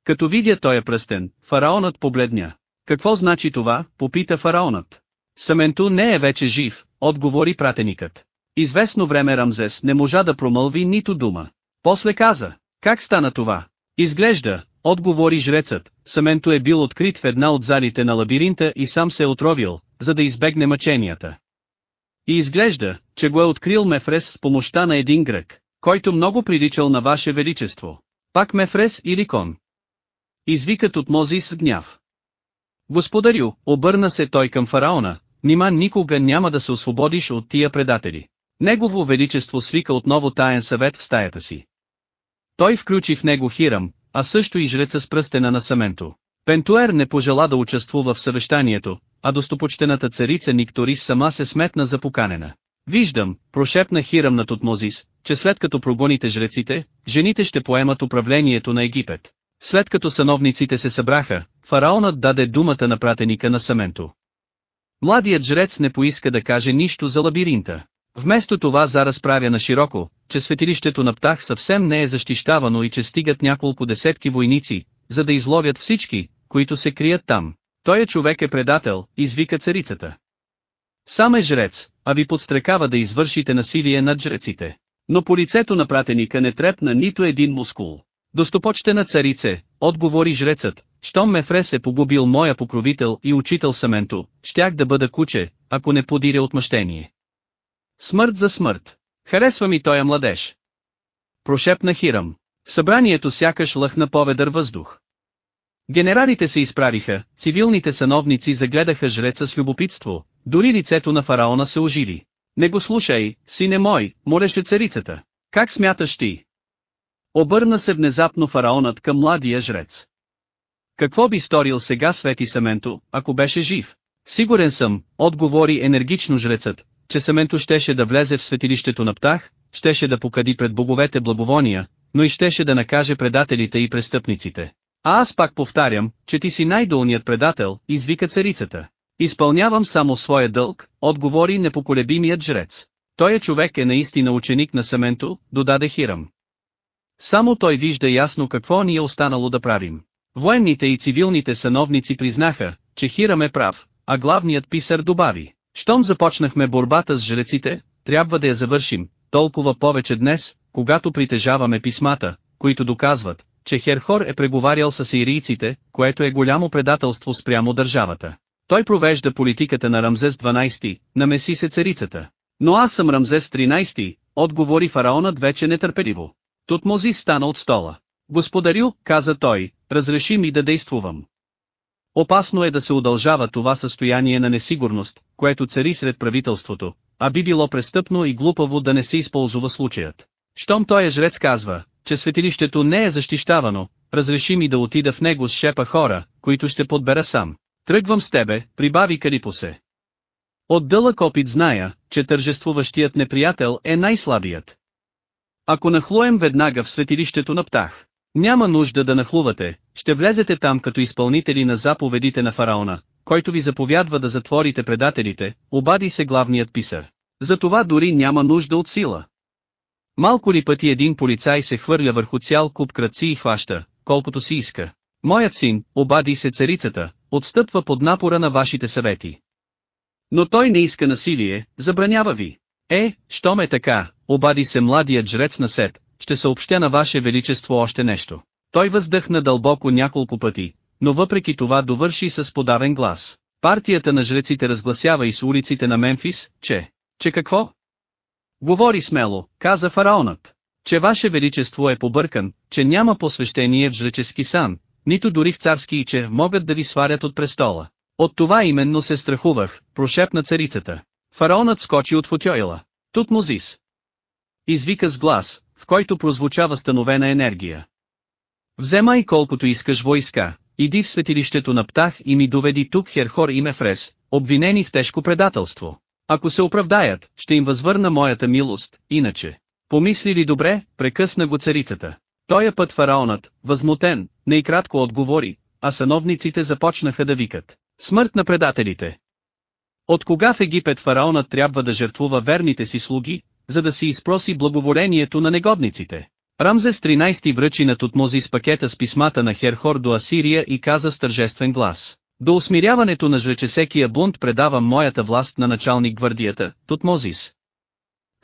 Като видя тоя пръстен, фараонът побледня. Какво значи това, попита фараонът. Саменто не е вече жив, отговори пратеникът. Известно време Рамзес не можа да промълви нито дума. После каза, как стана това? Изглежда, отговори жрецът, Саменто е бил открит в една от залите на лабиринта и сам се е отровил, за да избегне мъченията. И изглежда, че го е открил Мефрес с помощта на един грък, който много приличал на Ваше Величество. Пак Мефрес или Кон. Извикат от Мозис с гняв. Господарю, обърна се той към фараона, нима никога няма да се освободиш от тия предатели. Негово величество свика отново таен съвет в стаята си. Той включи в него Хирам, а също и жреца с пръстена на Саменто. Пентуер не пожела да участвува в съвещанието, а достопочтената царица Никторис сама се сметна за поканена. Виждам, прошепна Хирам на Тутмозис, че след като прогоните жреците, жените ще поемат управлението на Египет. След като сановниците се събраха, фараонът даде думата на пратеника на Саменто. Младият жрец не поиска да каже нищо за лабиринта. Вместо това за разправя на широко, че светилището на Птах съвсем не е защищавано и че стигат няколко десетки войници, за да изловят всички, които се крият там. Той е човек е предател, извика царицата. Сам е жрец, а ви подстрекава да извършите насилие над жреците. Но по лицето на пратеника не трепна нито един мускул. Достопочтена царице, отговори жрецът, щом Мефрес е погубил моя покровител и учител Саменто, щях да бъда куче, ако не подиря отмъщение. Смърт за смърт. Харесва ми тоя младеж. Прошепна Хирам. В събранието сякаш лъхна поведър въздух. Генералите се изправиха, цивилните сановници загледаха жреца с любопитство, дори лицето на фараона се ожили. Не го слушай, сине мой, молеше царицата. Как смяташ ти? Обърна се внезапно фараонът към младия жрец. Какво би сторил сега Свети Саменто, ако беше жив? Сигурен съм, отговори енергично жрецът, че Саменто щеше да влезе в светилището на Птах, щеше да покади пред боговете благовония, но и щеше да накаже предателите и престъпниците. А аз пак повтарям, че ти си най-долният предател, извика царицата. Изпълнявам само своя дълг, отговори непоколебимият жрец. Той е човек е наистина ученик на Саменто, додаде Хирам. Само той вижда ясно какво ни е останало да правим. Военните и цивилните сановници признаха, че Хирам е прав, а главният писар добави. Щом започнахме борбата с жреците, трябва да я завършим, толкова повече днес, когато притежаваме писмата, които доказват, че Херхор е преговарял с сирийците, което е голямо предателство спрямо държавата. Той провежда политиката на Рамзес 12, намеси се царицата. Но аз съм Рамзес 13, отговори фараонът вече нетърпеливо. Тутмози стана от стола. Господарю, каза той, разреши ми да действувам. Опасно е да се удължава това състояние на несигурност, което цари сред правителството, а би било престъпно и глупаво да не се използва случаят. Щом той е жрец казва, че светилището не е защищавано, разреши ми да отида в него с шепа хора, които ще подбера сам. Тръгвам с тебе, прибави Калипосе. От дълъг опит зная, че тържествуващият неприятел е най-слабият. Ако нахлуем веднага в светилището на Птах, няма нужда да нахлувате, ще влезете там като изпълнители на заповедите на фараона, който ви заповядва да затворите предателите, обади се главният писар. За това дори няма нужда от сила. Малко ли пъти един полицай се хвърля върху цял куп кръци и хваща, колкото си иска. Моят син, обади се царицата, отстъпва под напора на вашите съвети. Но той не иска насилие, забранява ви. Е, що ме така, обади се младият жрец на Сет, ще съобщя на ваше величество още нещо. Той въздъхна дълбоко няколко пъти, но въпреки това довърши с подарен глас. Партията на жреците разгласява и с улиците на Мемфис, че... Че какво? Говори смело, каза фараонът, че ваше величество е побъркан, че няма посвещение в жречески сан, нито дори в царски и че могат да ви сварят от престола. От това именно се страхувах, прошепна царицата. Фараонът скочи от футьойла. Тут Мозис. Извика с глас, в който прозвуча възстановена енергия. Вземай колкото искаш войска, иди в светилището на Птах и ми доведи тук Херхор и Мефрес, обвинени в тежко предателство. Ако се оправдаят, ще им възвърна моята милост, иначе. Помисли ли добре, прекъсна го царицата. Тоя път фараонът, възмутен, не и кратко отговори, а сановниците започнаха да викат. Смърт на предателите! От кога в Египет фараонът трябва да жертвува верните си слуги, за да си изпроси благоволението на негодниците? Рамзес 13 връчи на Тутмози с пакета с писмата на Херхор до Асирия и каза с тържествен глас. До усмиряването на жречесекия бунт предавам моята власт на началник гвардията, Тутмозис.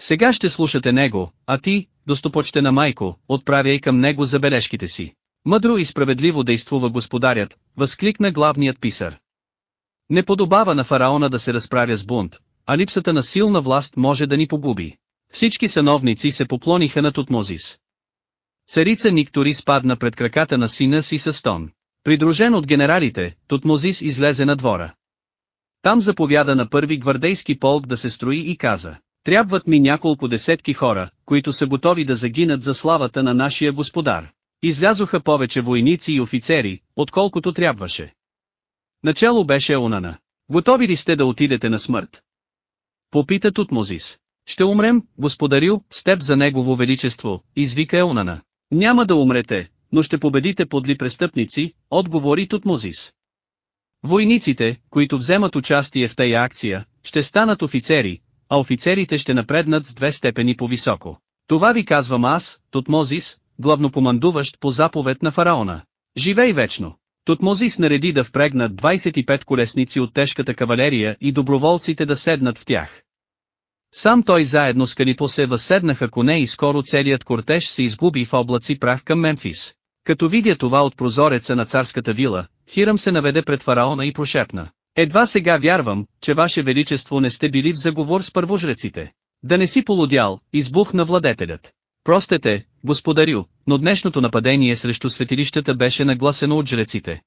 Сега ще слушате него, а ти, достопочтена майко, отправяй към него забележките си. Мъдро и справедливо действува господарят, възкликна главният писар. Не подобава на фараона да се разправя с бунт, а липсата на силна власт може да ни погуби. Всички сановници се поклониха на Тутмозис. Царица Никтори спадна пред краката на сина си със стон. Придружен от генералите, Тутмозис излезе на двора. Там заповяда на първи гвардейски полк да се строи и каза, трябват ми няколко десетки хора, които са готови да загинат за славата на нашия господар. Излязоха повече войници и офицери, отколкото трябваше. Начало беше Онана. Готови ли сте да отидете на смърт? Попита Тутмозис. Ще умрем, господарю, с теб за негово величество, извика Еонана. Няма да умрете, но ще победите подли престъпници, отговори Тутмозис. Войниците, които вземат участие в тая акция, ще станат офицери, а офицерите ще напреднат с две степени по-високо. Това ви казвам аз, Тутмозис, главнокомандуващ по заповед на фараона. Живей вечно! Тутмозис нареди да впрегнат 25 колесници от тежката кавалерия и доброволците да седнат в тях. Сам той заедно с Калипо се възседнаха коне и скоро целият кортеж се изгуби в облаци прах към Мемфис. Като видя това от прозореца на царската вила, Хирам се наведе пред фараона и прошепна. Едва сега вярвам, че ваше величество не сте били в заговор с първожреците. Да не си полудял, избухна владетелят. Простете, господарю, но днешното нападение срещу светилищата беше нагласено от жреците.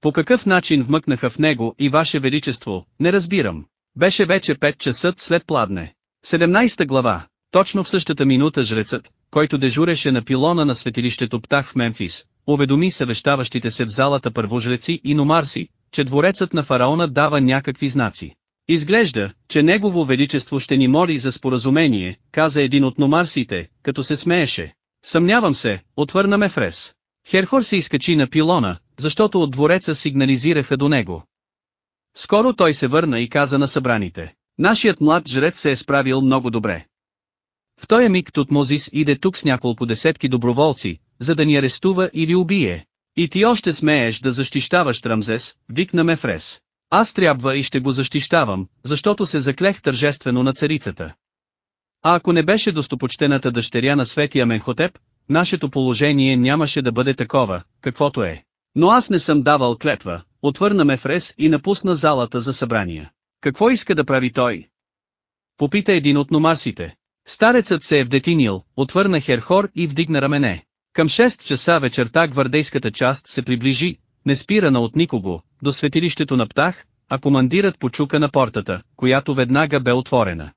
По какъв начин вмъкнаха в него и ваше величество, не разбирам. Беше вече 5 часа след пладне. 17 глава. Точно в същата минута жрецът, който дежуреше на пилона на светилището Птах в Мемфис, уведоми съвещаващите се в залата първожреци и номарси, че дворецът на фараона дава някакви знаци. Изглежда, че негово величество ще ни моли за споразумение, каза един от номарсите, като се смееше. Съмнявам се, отвърна Мефрес. Херхор се изкачи на пилона, защото от двореца сигнализираха до него. Скоро той се върна и каза на събраните. Нашият млад жрец се е справил много добре. В този миг Тутмозис иде тук с няколко десетки доброволци, за да ни арестува или убие. И ти още смееш да защищаваш Рамзес, викна Мефрес. Аз трябва и ще го защищавам, защото се заклех тържествено на царицата. А ако не беше достопочтената дъщеря на Светия Менхотеп, нашето положение нямаше да бъде такова, каквото е. Но аз не съм давал клетва, отвърна Мефрес и напусна залата за събрания. Какво иска да прави той? Попита един от номарсите. Старецът се е вдетинил, отвърна Херхор и вдигна рамене. Към 6 часа вечерта гвардейската част се приближи, не спирана от никого, до светилището на Птах, а командирът почука на портата, която веднага бе отворена.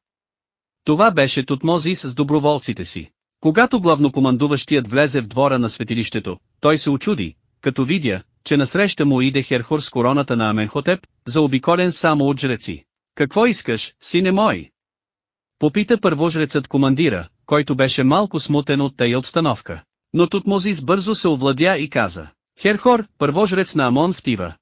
Това беше Тутмозис с доброволците си. Когато главнокомандуващият влезе в двора на светилището, той се очуди, като видя, че насреща му иде Херхор с короната на Аменхотеп, заобиколен само от жреци. Какво искаш, сине мой? Попита първожрецът командира, който беше малко смутен от тая обстановка. Но Тутмозис бързо се овладя и каза. Херхор, първожрец на Амон в Тива.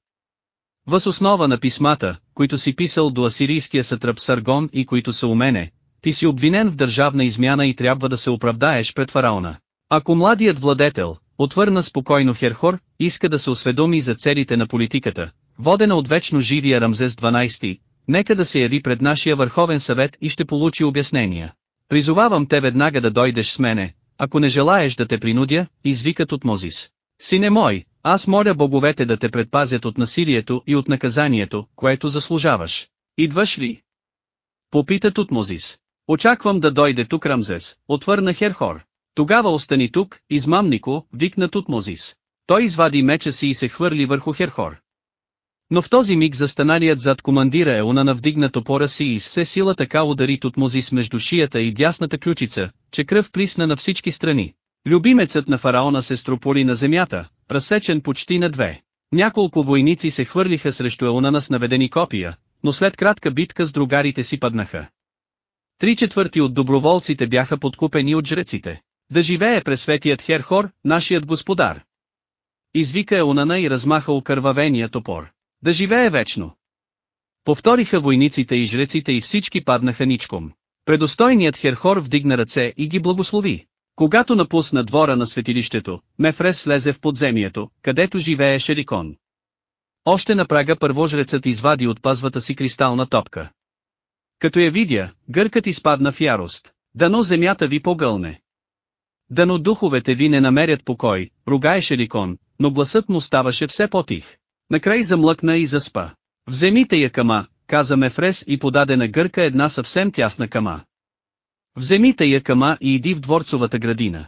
Въз основа на писмата, които си писал до асирийския сътръп Саргон и които са у мене, ти си обвинен в държавна измяна и трябва да се оправдаеш пред фараона. Ако младият владетел, отвърна спокойно Херхор, иска да се осведоми за целите на политиката, водена от вечно живия Рамзес 12, нека да се яви пред нашия върховен съвет и ще получи обяснения. Призовавам те веднага да дойдеш с мене, ако не желаеш да те принудя, извикат от Мозис. Сине мой, аз моля боговете да те предпазят от насилието и от наказанието, което заслужаваш. Идваш ли? Попитат от Мозис. Очаквам да дойде тук Рамзес, отвърна Херхор. Тогава остани тук, измамнико, викнат от Мозис. Той извади меча си и се хвърли върху Херхор. Но в този миг застаналият зад командира Еона навдигна топора си и с все сила така удари Тутмозис между шията и дясната ключица, че кръв плисна на всички страни. Любимецът на фараона се строполи на земята, разсечен почти на две. Няколко войници се хвърлиха срещу Еонана с наведени копия, но след кратка битка с другарите си паднаха. Три четвърти от доброволците бяха подкупени от жреците. Да живее пресветият Херхор, нашият господар. Извика Еонана и размаха окървавения топор. Да живее вечно! Повториха войниците и жреците и всички паднаха ничком. Предостойният Херхор вдигна ръце и ги благослови. Когато напусна двора на светилището, Мефрес слезе в подземието, където живее Шерикон. Още на прага първожрецът извади от пазвата си кристална топка. Като я видя, гъркът изпадна в ярост. Дано земята ви погълне. Дано духовете ви не намерят покой, ругаеше Ликон, но гласът му ставаше все по-тих. Накрай замлъкна и заспа. Вземите я кама, каза Мефрес и подаде на гърка една съвсем тясна кама. Вземите я кама и иди в дворцовата градина.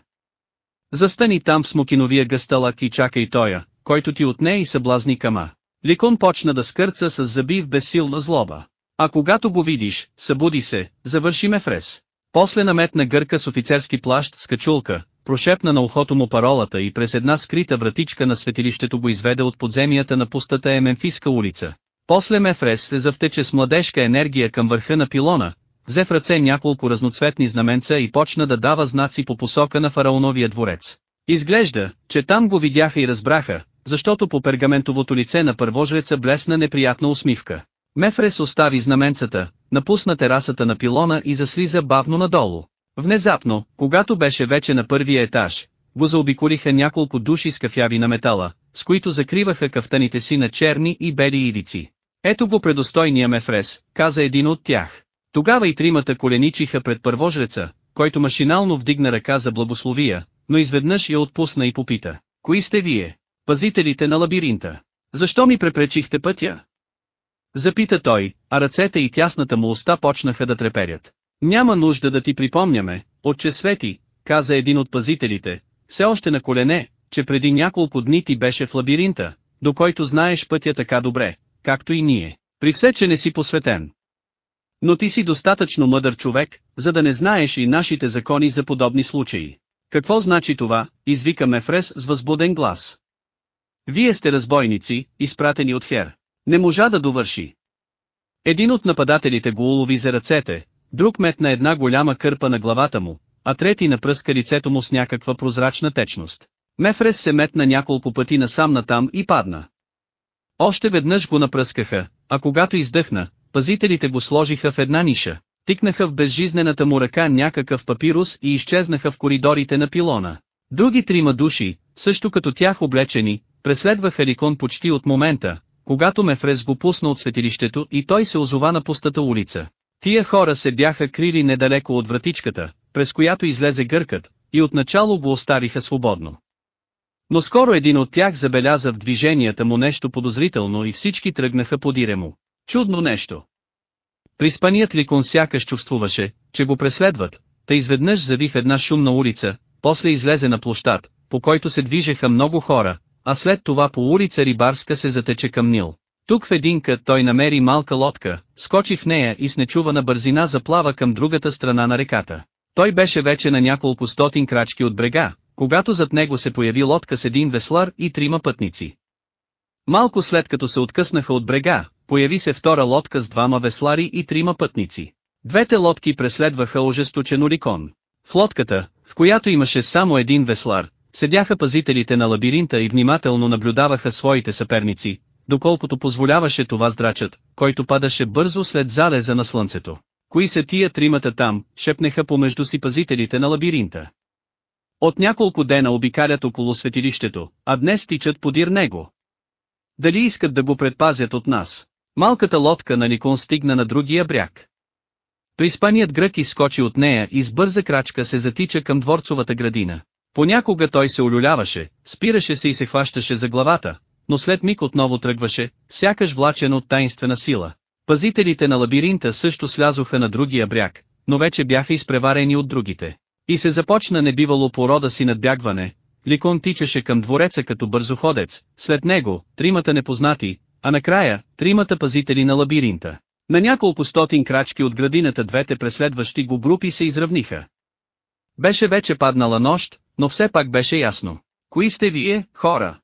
Застани там в смокиновия гъсталак и чакай тоя, който ти отне и съблазни кама. Ликон почна да скърца с зъби в безсилна злоба. А когато го видиш, събуди се, завърши Мефрес. После наметна гърка с офицерски плащ с качулка, прошепна на ухото му паролата и през една скрита вратичка на светилището го изведе от подземията на пустата Еменфиска улица. После Мефрес се завтече с младежка енергия към върха на пилона, взе в ръце няколко разноцветни знаменца и почна да дава знаци по посока на фараоновия дворец. Изглежда, че там го видяха и разбраха, защото по пергаментовото лице на първожреца блесна неприятна усмивка. Мефрес остави знаменцата, напусна терасата на пилона и заслиза бавно надолу. Внезапно, когато беше вече на първия етаж, го заобиколиха няколко души с кафяви на метала, с които закриваха кафтаните си на черни и бели ивици. Ето го предостойния Мефрес, каза един от тях. Тогава и тримата коленичиха пред първожреца, който машинално вдигна ръка за благословия, но изведнъж я отпусна и попита. Кои сте вие? Пазителите на лабиринта. Защо ми препречихте пътя? Запита той, а ръцете и тясната му уста почнаха да треперят. Няма нужда да ти припомняме, отче Свети, каза един от пазителите, все още на колене, че преди няколко дни ти беше в лабиринта, до който знаеш пътя така добре, както и ние, при все че не си посветен. Но ти си достатъчно мъдър човек, за да не знаеш и нашите закони за подобни случаи. Какво значи това, извика Мефрес с възбуден глас. Вие сте разбойници, изпратени от Хер. Не можа да довърши. Един от нападателите го улови за ръцете, друг метна една голяма кърпа на главата му, а трети напръска лицето му с някаква прозрачна течност. Мефрес се метна няколко пъти насам натам и падна. Още веднъж го напръскаха, а когато издъхна, пазителите го сложиха в една ниша, тикнаха в безжизнената му ръка някакъв папирус и изчезнаха в коридорите на пилона. Други трима души, също като тях облечени, преследваха Ликон почти от момента, когато Мефрес го пусна от светилището и той се озова на пустата улица. Тия хора се бяха крили недалеко от вратичката, през която излезе гъркът, и отначало го оставиха свободно. Но скоро един от тях забеляза в движенията му нещо подозрително и всички тръгнаха подире му. Чудно нещо. Приспаният Ликон сякаш чувствуваше, че го преследват, та изведнъж зави в една шумна улица, после излезе на площад, по който се движеха много хора, а след това по улица Рибарска се затече към Нил. Тук в един кът той намери малка лодка, скочи в нея и с нечувана бързина заплава към другата страна на реката. Той беше вече на няколко стотин крачки от брега, когато зад него се появи лодка с един веслар и трима пътници. Малко след като се откъснаха от брега, появи се втора лодка с двама веслари и трима пътници. Двете лодки преследваха ожесточено Рикон. В лодката, в която имаше само един веслар, седяха пазителите на лабиринта и внимателно наблюдаваха своите съперници, доколкото позволяваше това здрачът, който падаше бързо след залеза на слънцето. Кои са тия тримата там, шепнеха помежду си пазителите на лабиринта. От няколко дена обикалят около светилището, а днес тичат подир него. Дали искат да го предпазят от нас? Малката лодка на Никон стигна на другия бряг. Приспаният грък изскочи от нея и с бърза крачка се затича към дворцовата градина. Понякога той се олюляваше, спираше се и се хващаше за главата, но след миг отново тръгваше, сякаш влачен от таинствена сила. Пазителите на лабиринта също слязоха на другия бряг, но вече бяха изпреварени от другите. И се започна небивало порода си надбягване, Ликон тичаше към двореца като бързоходец, след него, тримата непознати, а накрая, тримата пазители на лабиринта. На няколко стотин крачки от градината двете преследващи го групи се изравниха. Беше вече паднала нощ, но все пак беше ясно. Кои сте вие, хора?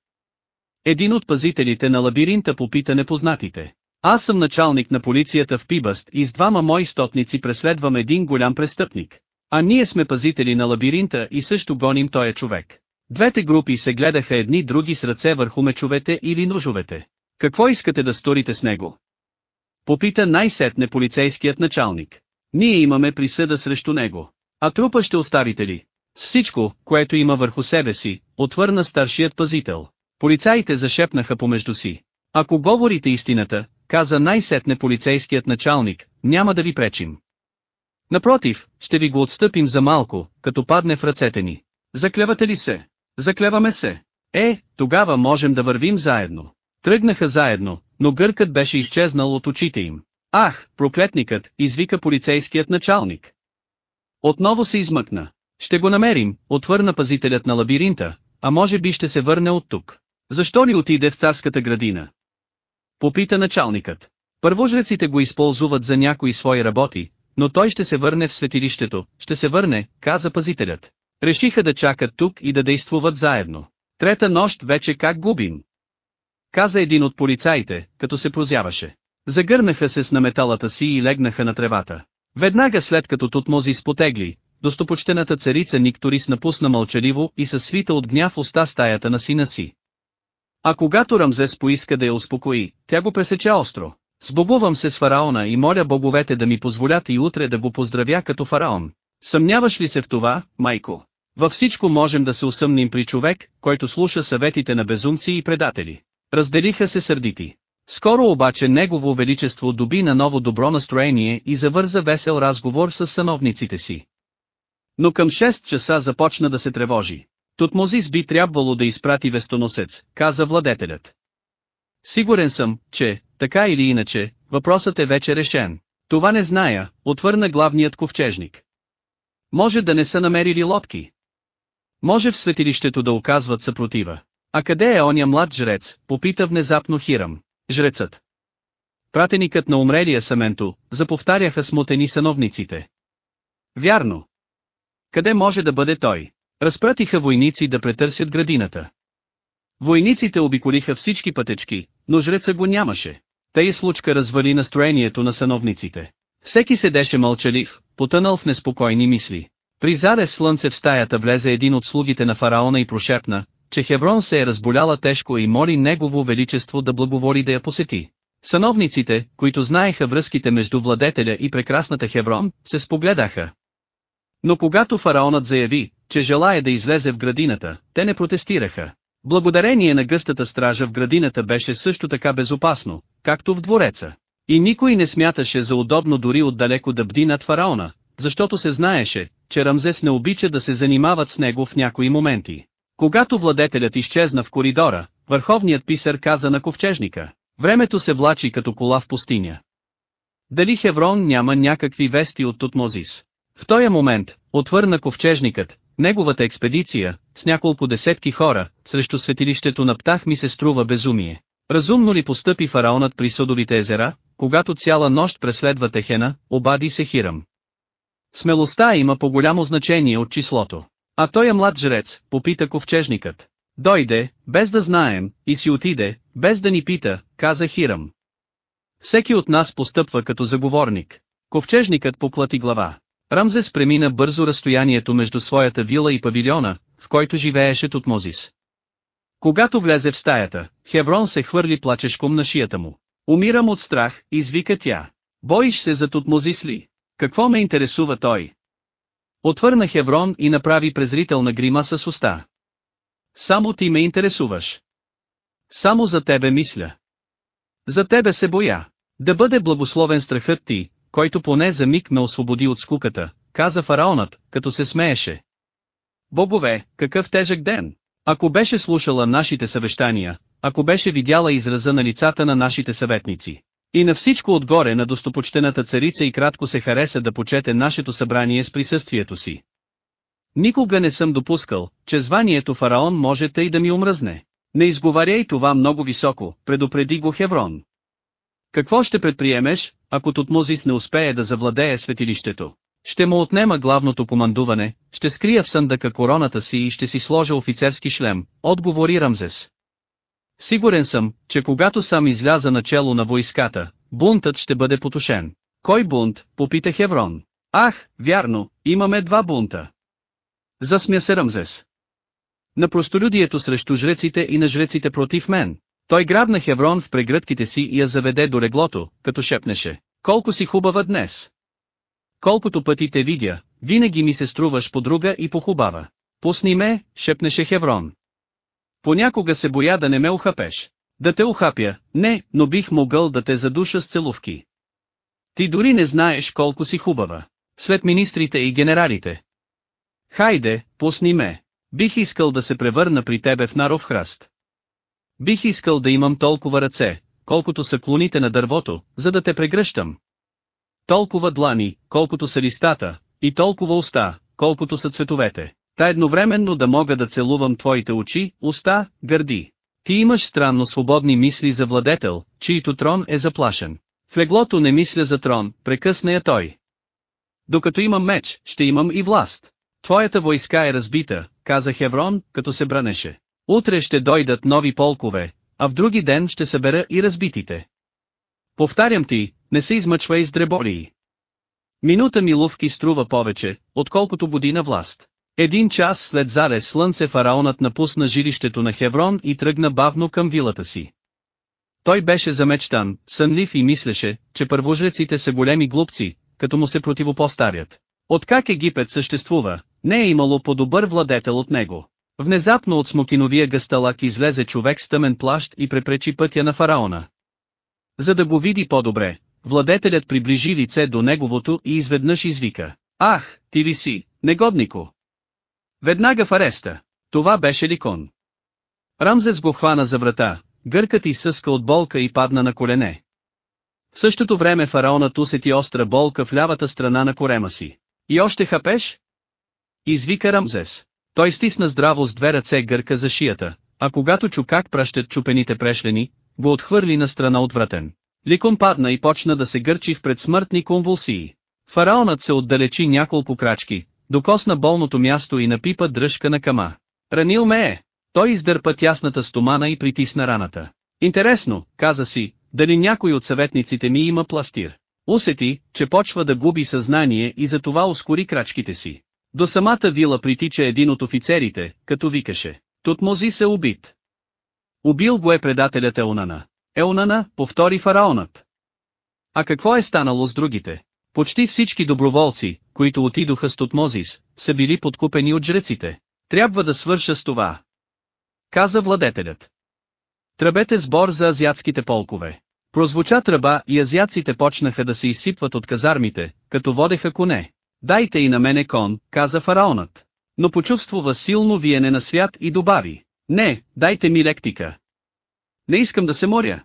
Един от пазителите на лабиринта попита непознатите. Аз съм началник на полицията в Пибаст и с двама мои стотници преследвам един голям престъпник. А ние сме пазители на лабиринта и също гоним тоя човек. Двете групи се гледаха едни други с ръце върху мечовете или ножовете. Какво искате да сторите с него? Попита най-сетне полицейският началник. Ние имаме присъда срещу него. А трупа ще оставите ли? Всичко, което има върху себе си, отвърна старшият пазител. Полицаите зашепнаха помежду си. Ако говорите истината, каза най-сетне полицейският началник, няма да ви пречим. Напротив, ще ви го отстъпим за малко, като падне в ръцете ни. Заклевате ли се? Заклеваме се. Е, тогава можем да вървим заедно. Тръгнаха заедно, но гъркът беше изчезнал от очите им. Ах, проклетникът, извика полицейският началник. Отново се измъкна. Ще го намерим, отвърна пазителят на лабиринта, а може би ще се върне от тук. Защо ли отиде в царската градина? Попита началникът. Първожреците го използват за някои свои работи, но той ще се върне в светилището, ще се върне, каза пазителят. Решиха да чакат тук и да действуват заедно. Трета нощ вече как губим? Каза един от полицаите, като се прозяваше. Загърнаха се с наметалата си и легнаха на тревата. Веднага след като Тутмози спотегли, достопочтената царица Никторис напусна мълчаливо и със свита от гняв уста стаята на сина си. А когато Рамзес поиска да я успокои, тя го пресече остро. Сбогувам се с фараона и моля боговете да ми позволят и утре да го поздравя като фараон. Съмняваш ли се в това, майко? Във всичко можем да се усъмним при човек, който слуша съветите на безумци и предатели. Разделиха се сърдити. Скоро обаче Негово Величество доби на ново добро настроение и завърза весел разговор с сановниците си. Но към 6 часа започна да се тревожи. Тутмозис би трябвало да изпрати вестоносец, каза владетелят. Сигурен съм, че, така или иначе, въпросът е вече решен. Това не зная, отвърна главният ковчежник. Може да не са намерили лодки. Може в светилището да оказват съпротива. А къде е оня млад жрец, попита внезапно Хирам. Жрецът. Пратеникът на умрелия Саменто, заповтаряха смутени сановниците. Вярно. Къде може да бъде той? Разпратиха войници да претърсят градината. Войниците обиколиха всички пътечки, но жреца го нямаше. Тъй случка развали настроението на сановниците. Всеки седеше мълчалив, потънал в неспокойни мисли. При заре слънце в стаята влезе един от слугите на фараона и прошепна, че Хеврон се е разболяла тежко и моли Негово Величество да благоволи да я посети. Сановниците, които знаеха връзките между владетеля и прекрасната Хеврон, се спогледаха. Но когато фараонът заяви, че желая да излезе в градината, те не протестираха. Благодарение на гъстата стража в градината беше също така безопасно, както в двореца. И никой не смяташе за удобно дори отдалеко да бди над фараона, защото се знаеше, че Рамзес не обича да се занимават с него в някои моменти. Когато владетелят изчезна в коридора, върховният писар каза на ковчежника, времето се влачи като кола в пустиня. Дали Хеврон няма някакви вести от Тутмозис? В този момент, отвърна ковчежникът, неговата експедиция, с няколко десетки хора, срещу светилището на Птах ми се струва безумие. Разумно ли постъпи фараонът при Содовите езера, когато цяла нощ преследва Техена, обади се Хирам. Смелостта има по-голямо значение от числото. А той е млад жрец, попита ковчежникът. Дойде, без да знаем, и си отиде, без да ни пита, каза Хирам. Всеки от нас постъпва като заговорник. Ковчежникът поплати глава. Рамзес премина бързо разстоянието между своята вила и павилиона, в който живееше Тутмозис. Когато влезе в стаята, Хеврон се хвърли плачешком на шията му. Умирам от страх, извика тя. Боиш се за Тутмозис ли? Какво ме интересува той? Отвърна Хеврон и направи презрителна грима с уста. Само ти ме интересуваш. Само за тебе мисля. За тебе се боя. Да бъде благословен страхът ти, който поне за миг ме освободи от скуката, каза фараонът, като се смееше. Богове, какъв тежък ден! Ако беше слушала нашите съвещания, ако беше видяла израза на лицата на нашите съветници. И на всичко отгоре на достопочтената царица и кратко се хареса да почете нашето събрание с присъствието си. Никога не съм допускал, че званието фараон може тъй да ми омръзне. Не изговаряй това много високо, предупреди го Хеврон. Какво ще предприемеш, ако Тутмозис не успее да завладее светилището? Ще му отнема главното командуване, ще скрия в съндъка короната си и ще си сложа офицерски шлем, отговори Рамзес. Сигурен съм, че когато сам изляза начало на войската, бунтът ще бъде потушен. Кой бунт, попита Хеврон. Ах, вярно, имаме два бунта. Засмя се Рамзес. На простолюдието срещу жреците и на жреците против мен. Той грабна Хеврон в прегръдките си и я заведе до леглото, като шепнеше. Колко си хубава днес! Колкото пъти те видя, винаги ми се струваш по друга и похубава. Пусни ме, шепнеше Хеврон. Понякога се боя да не ме ухапеш. Да те ухапя, не, но бих могъл да те задуша с целувки. Ти дори не знаеш колко си хубава. След министрите и генералите. Хайде, пусни ме. Бих искал да се превърна при тебе в наров храст. Бих искал да имам толкова ръце, колкото са клоните на дървото, за да те прегръщам. Толкова длани, колкото са листата, и толкова уста, колкото са цветовете, та едновременно да мога да целувам твоите очи, уста, гърди. Ти имаш странно свободни мисли за владетел, чието трон е заплашен. В леглото не мисля за трон, прекъсна я той. Докато имам меч, ще имам и власт. Твоята войска е разбита, каза Хеврон, като се бранеше. Утре ще дойдат нови полкове, а в други ден ще събера и разбитите. Повтарям ти, не се измъчвай с дреболии. Минута милувки струва повече, отколкото година власт. Един час след заре слънце фараонът напусна жилището на Хеврон и тръгна бавно към вилата си. Той беше замечтан, сънлив и мислеше, че първожреците са големи глупци, като му се противопоставят. Откак Египет съществува, не е имало по-добър владетел от него. Внезапно от смокиновия гасталак излезе човек с тъмен плащ и препречи пътя на фараона. За да го види по-добре, владетелят приближи лице до неговото и изведнъж извика. Ах, ти ли си, негоднико! Веднага в ареста. Това беше Ликон. Рамзес го хвана за врата, гъркът и съска от болка и падна на колене. В същото време фараонът усети остра болка в лявата страна на корема си. И още хапеш? Извика Рамзес. Той стисна здраво с две ръце гърка за шията, а когато чу как пращат чупените прешлени, го отхвърли на страна отвратен. Ликон падна и почна да се гърчи в предсмъртни конвулсии. Фараонът се отдалечи няколко крачки, докосна болното място и напипа дръжка на кама. Ранил ме е. Той издърпа тясната стомана и притисна раната. Интересно, каза си, дали някой от съветниците ми има пластир. Усети, че почва да губи съзнание и затова ускори крачките си. До самата вила притича един от офицерите, като викаше. Тутмози се убит. Убил го е предателят Еонана. Еонана, повтори фараонът. А какво е станало с другите? Почти всички доброволци, които отидоха с Тутмозис, са били подкупени от жреците. Трябва да свърша с това. Каза владетелят. Тръбете сбор за азиатските полкове. Прозвуча тръба и азиаците почнаха да се изсипват от казармите, като водеха коне. Дайте и на мене кон, каза фараонът. Но почувствува силно виене на свят и добави. Не, дайте ми лектика. Не искам да се моря.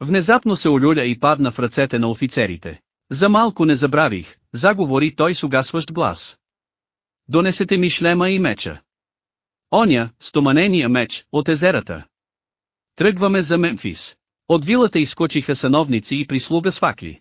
Внезапно се олюля и падна в ръцете на офицерите. За малко не забравих, заговори той с угасващ глас. Донесете ми шлема и меча. Оня, стоманения меч, от езерата. Тръгваме за Мемфис. От вилата изкочиха сановници и прислуга с факли.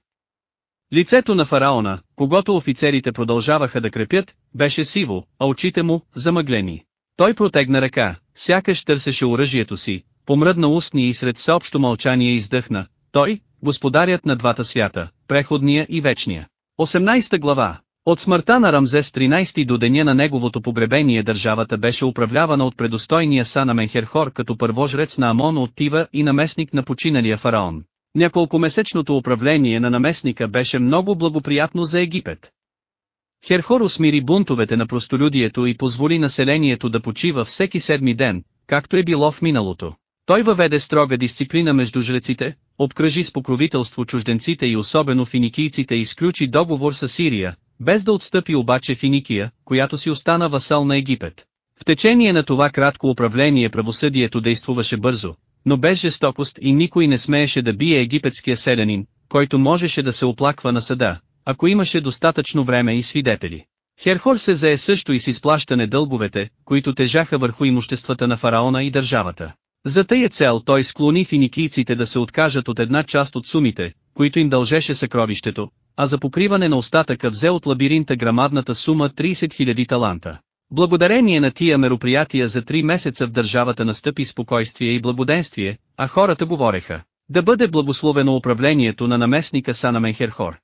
Лицето на фараона, когато офицерите продължаваха да крепят, беше сиво, а очите му, замъглени. Той протегна ръка, сякаш търсеше оръжието си, помръдна устни и сред всеобщо мълчание издъхна, той, господарят на двата свята, преходния и вечния. 18 глава От смъртта на Рамзес 13 до деня на неговото погребение държавата беше управлявана от предостойния са на Менхерхор като първожрец на Амон от Тива и наместник на починалия фараон. Няколкомесечното управление на наместника беше много благоприятно за Египет. Херхор усмири бунтовете на простолюдието и позволи населението да почива всеки седми ден, както е било в миналото. Той въведе строга дисциплина между жреците, обкръжи с покровителство чужденците и особено финикийците изключи договор с Сирия, без да отстъпи обаче Финикия, която си остана васал на Египет. В течение на това кратко управление правосъдието действуваше бързо, но без жестокост и никой не смееше да бие египетския селянин, който можеше да се оплаква на съда, ако имаше достатъчно време и свидетели. Херхор се зае също и с изплащане дълговете, които тежаха върху имуществата на фараона и държавата. За тъя цел той склони финикийците да се откажат от една част от сумите, които им дължеше съкровището, а за покриване на остатъка взе от лабиринта грамадната сума 30 000 таланта. Благодарение на тия мероприятия за три месеца в държавата настъпи спокойствие и благоденствие, а хората говореха, да бъде благословено управлението на наместника Санамен Херхор.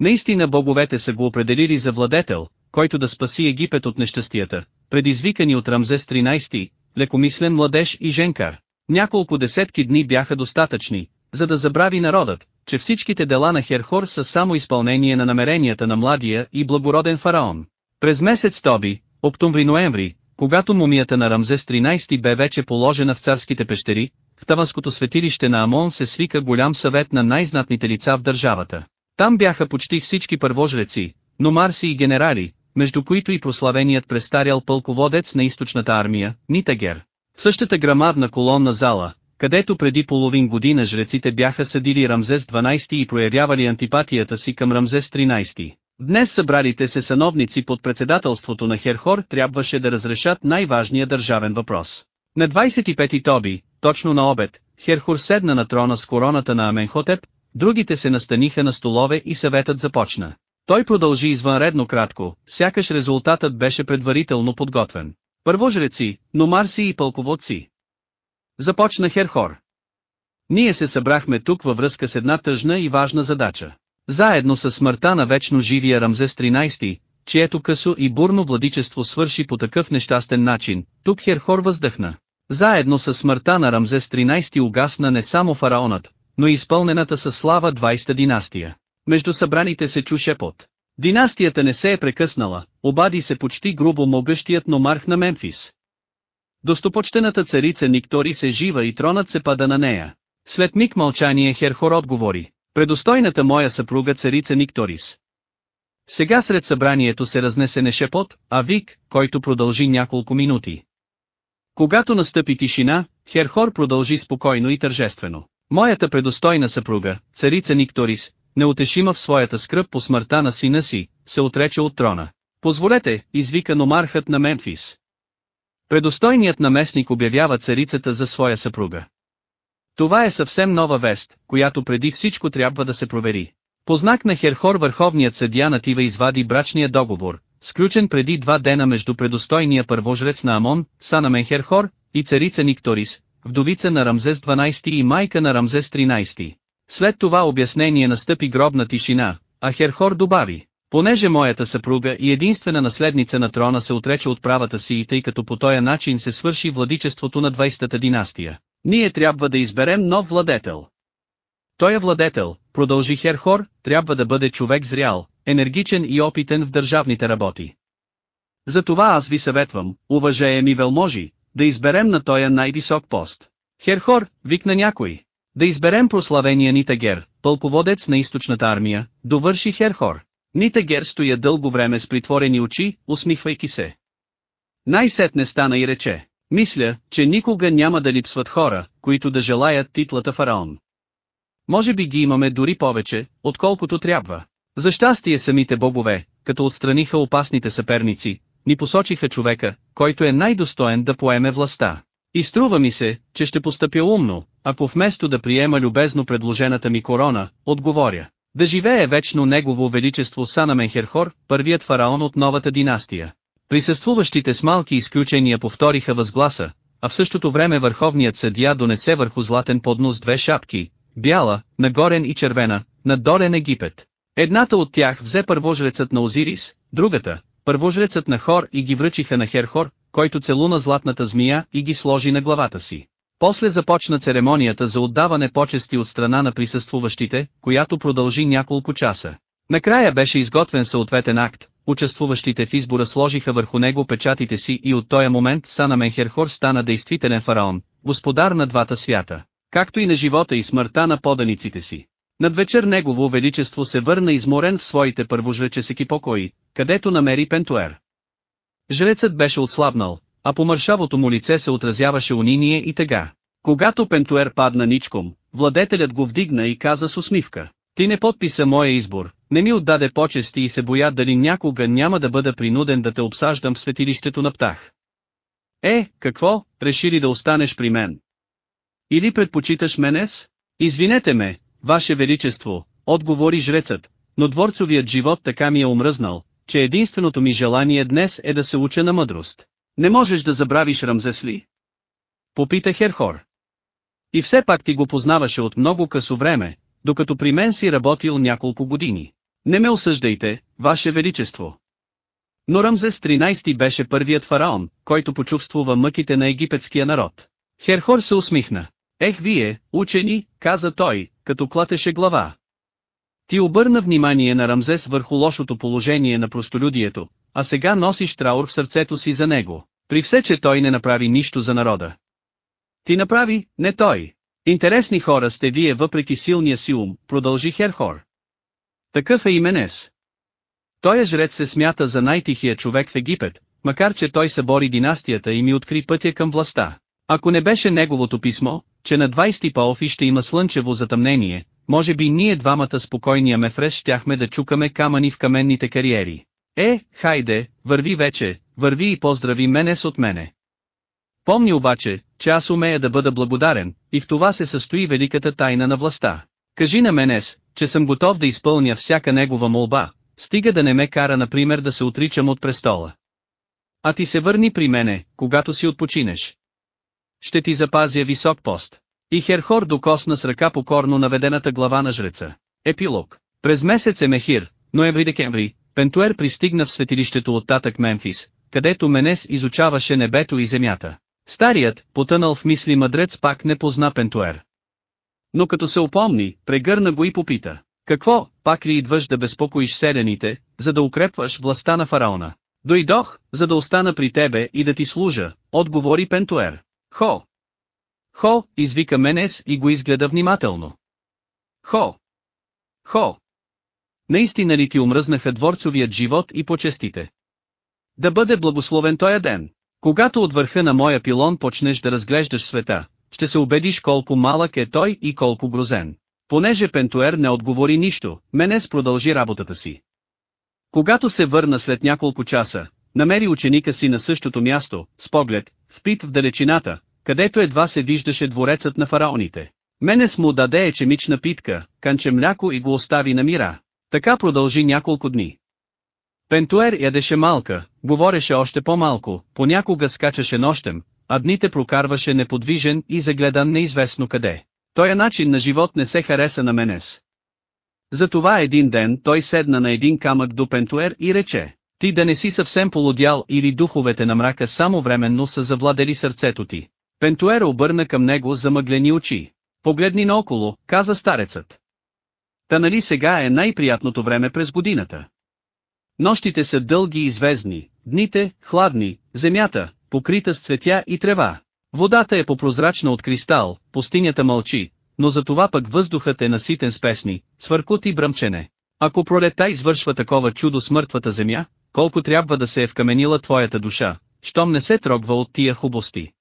Наистина боговете са го определили за владетел, който да спаси Египет от нещастията, предизвикани от Рамзес 13, лекомислен младеж и женкар. Няколко десетки дни бяха достатъчни, за да забрави народът, че всичките дела на Херхор са само изпълнение на намеренията на младия и благороден фараон. През месец Тоби, октомври-ноември, когато мумията на Рамзес 13 бе вече положена в царските пещери, в Таванското светилище на Амон се свика голям съвет на най-знатните лица в държавата. Там бяха почти всички първожреци, номарси и генерали, между които и прославеният престарял пълководец на източната армия, Нитагер. В същата грамадна колонна зала, където преди половин година жреците бяха съдили Рамзес 12 и проявявали антипатията си към Рамзес 13. Днес събралите се сановници под председателството на Херхор трябваше да разрешат най-важния държавен въпрос. На 25 Тоби, точно на обед, Херхор седна на трона с короната на Аменхотеп, другите се настаниха на столове и съветът започна. Той продължи извънредно кратко, сякаш резултатът беше предварително подготвен. Първожреци, номарси и пълководци. Започна Херхор. Ние се събрахме тук във връзка с една тъжна и важна задача. Заедно с смъртта на вечно живия Рамзес 13, чието късо и бурно владичество свърши по такъв нещастен начин, тук Херхор въздъхна. Заедно с смъртта на Рамзес 13 угасна не само фараонът, но и изпълнената със слава 20-та династия. Между събраните се чу шепот. Династията не се е прекъснала, обади се почти грубо могъщият номарх на Мемфис. Достопочтената царица Никтори се жива и тронът се пада на нея. След миг мълчание Херхор отговори, предостойната моя съпруга царица Никторис. Сега сред събранието се разнесе не шепот, а вик, който продължи няколко минути. Когато настъпи тишина, Херхор продължи спокойно и тържествено. Моята предостойна съпруга, царица Никторис, неутешима в своята скръп по смъртта на сина си, се отрече от трона. Позволете, извика номархът на Мемфис. Предостойният наместник обявява царицата за своя съпруга. Това е съвсем нова вест, която преди всичко трябва да се провери. По знак на Херхор върховният съдия Натива извади брачния договор, сключен преди два дена между предостойния първожрец на Амон, Санамен Херхор, и царица Никторис, вдовица на Рамзес 12 и майка на Рамзес 13. След това обяснение настъпи гробна тишина, а Херхор добави, понеже моята съпруга и единствена наследница на трона се отрече от правата си и тъй като по този начин се свърши владичеството на 20-та династия, ние трябва да изберем нов владетел. Той е владетел, продължи Херхор, трябва да бъде човек зрял, енергичен и опитен в държавните работи. Затова аз ви съветвам, уважаеми велможи, да изберем на тоя най-висок пост. Херхор, викна някой. Да изберем прославения Нитагер, пълководец на източната армия, довърши Херхор. Нитагер стоя дълго време с притворени очи, усмихвайки се. Най-сетне стана и рече, мисля, че никога няма да липсват хора, които да желаят титлата фараон. Може би ги имаме дори повече, отколкото трябва. За щастие самите богове, като отстраниха опасните съперници, ни посочиха човека, който е най-достоен да поеме властта. И струва ми се, че ще постъпя умно, ако вместо да приема любезно предложената ми корона, отговоря. Да живее вечно негово величество Санаменхерхор, първият фараон от новата династия. Присъствуващите с малки изключения повториха възгласа, а в същото време върховният съдия донесе върху златен поднос две шапки, бяла, нагорен и червена, надолен Египет. Едната от тях взе първожрецът на Озирис, другата, първожрецът на Хор и ги връчиха на Херхор, който целуна златната змия и ги сложи на главата си. После започна церемонията за отдаване почести от страна на присъствуващите, която продължи няколко часа. Накрая беше изготвен съответен акт, участвуващите в избора сложиха върху него печатите си и от този момент Сана Менхерхор стана действителен фараон, господар на двата свята. както и на живота и смъртта на поданиците си. Над вечер негово величество се върна изморен в своите първожречесеки покои, където намери Пентуер. Жрецът беше отслабнал, а по мършавото му лице се отразяваше униние и тега. Когато Пентуер падна ничком, владетелят го вдигна и каза с усмивка. Ти не подписа моя избор, не ми отдаде почести и се боя дали някога няма да бъда принуден да те обсаждам в светилището на Птах. Е, какво, реши ли да останеш при мен? Или предпочиташ менес? Извинете ме, Ваше Величество, отговори жрецът, но дворцовият живот така ми е омръзнал, че единственото ми желание днес е да се уча на мъдрост. Не можеш да забравиш Рамзес ли? Попита Херхор. И все пак ти го познаваше от много късо време, докато при мен си работил няколко години. Не ме осъждайте, Ваше Величество. Но Рамзес 13 беше първият фараон, който почувствува мъките на египетския народ. Херхор се усмихна. Ех вие, учени, каза той, като клатеше глава. Ти обърна внимание на Рамзес върху лошото положение на простолюдието, а сега носиш траур в сърцето си за него, при все че той не направи нищо за народа. Ти направи, не той. Интересни хора сте вие въпреки силния си ум, продължи Херхор. Такъв е и Менес. Той е жрец се смята за най-тихия човек в Египет, макар че той събори династията и ми откри пътя към властта. Ако не беше неговото писмо, че на 20 Паофи ще има слънчево затъмнение, може би ние двамата спокойния мефреш щяхме да чукаме камъни в каменните кариери. Е, хайде, върви вече, върви и поздрави мене с от мене. Помни обаче, че аз умея да бъда благодарен, и в това се състои великата тайна на властта. Кажи на Менес, че съм готов да изпълня всяка негова молба, стига да не ме кара например да се отричам от престола. А ти се върни при мене, когато си отпочинеш. Ще ти запазя висок пост. И Херхор докосна с ръка покорно наведената глава на жреца. Епилог. През месец Емехир, ноември-декември, Пентуер пристигна в светилището от татък Мемфис, където Менес изучаваше небето и земята. Старият, потънал в мисли мъдрец пак не позна Пентуер. Но като се опомни, прегърна го и попита. Какво, пак ли идваш да безпокоиш селените, за да укрепваш властта на фараона? Дойдох, за да остана при тебе и да ти служа, отговори Пентуер. Хо! Хо, извика Менес и го изгледа внимателно. Хо! Хо! Наистина ли ти омръзнаха дворцовият живот и почестите? Да бъде благословен тоя ден. Когато от върха на моя пилон почнеш да разглеждаш света, ще се убедиш колко малък е той и колко грозен. Понеже Пентуер не отговори нищо, Менес продължи работата си. Когато се върна след няколко часа, намери ученика си на същото място, с поглед, впит в далечината, където едва се виждаше дворецът на фараоните. Менес му даде ечемична питка, канче мляко и го остави на мира. Така продължи няколко дни. Пентуер ядеше малка, говореше още по-малко, понякога скачаше нощем, а дните прокарваше неподвижен и загледан неизвестно къде. Тоя начин на живот не се хареса на Менес. Затова един ден той седна на един камък до Пентуер и рече, ти да не си съвсем полудял или духовете на мрака само временно са завладели сърцето ти. Пентуер обърна към него замъглени очи. Погледни наоколо, каза старецът. Та нали сега е най-приятното време през годината. Нощите са дълги и звездни, дните, хладни, земята, покрита с цветя и трева. Водата е попрозрачна от кристал, пустинята мълчи, но за това пък въздухът е наситен с песни, свъркот и бръмчене. Ако пролета извършва такова чудо с мъртвата земя, колко трябва да се е вкаменила твоята душа, щом не се трогва от тия хубости.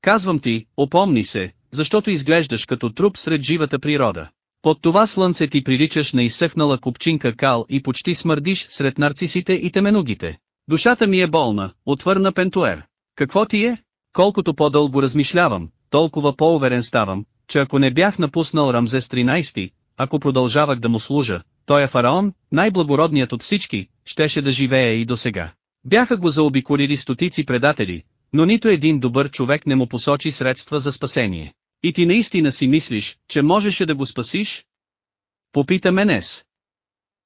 Казвам ти, опомни се, защото изглеждаш като труп сред живата природа. Под това слънце ти приличаш на изсъхнала купчинка кал и почти смърдиш сред нарцисите и теменугите. Душата ми е болна, отвърна Пентуер. Какво ти е? Колкото по-дълго размишлявам, толкова по-уверен ставам, че ако не бях напуснал Рамзес 13, ако продължавах да му служа, той е фараон, най-благородният от всички, щеше да живее и до сега. Бяха го заобиколили стотици предатели, но нито един добър човек не му посочи средства за спасение. И ти наистина си мислиш, че можеше да го спасиш? Попита Менес.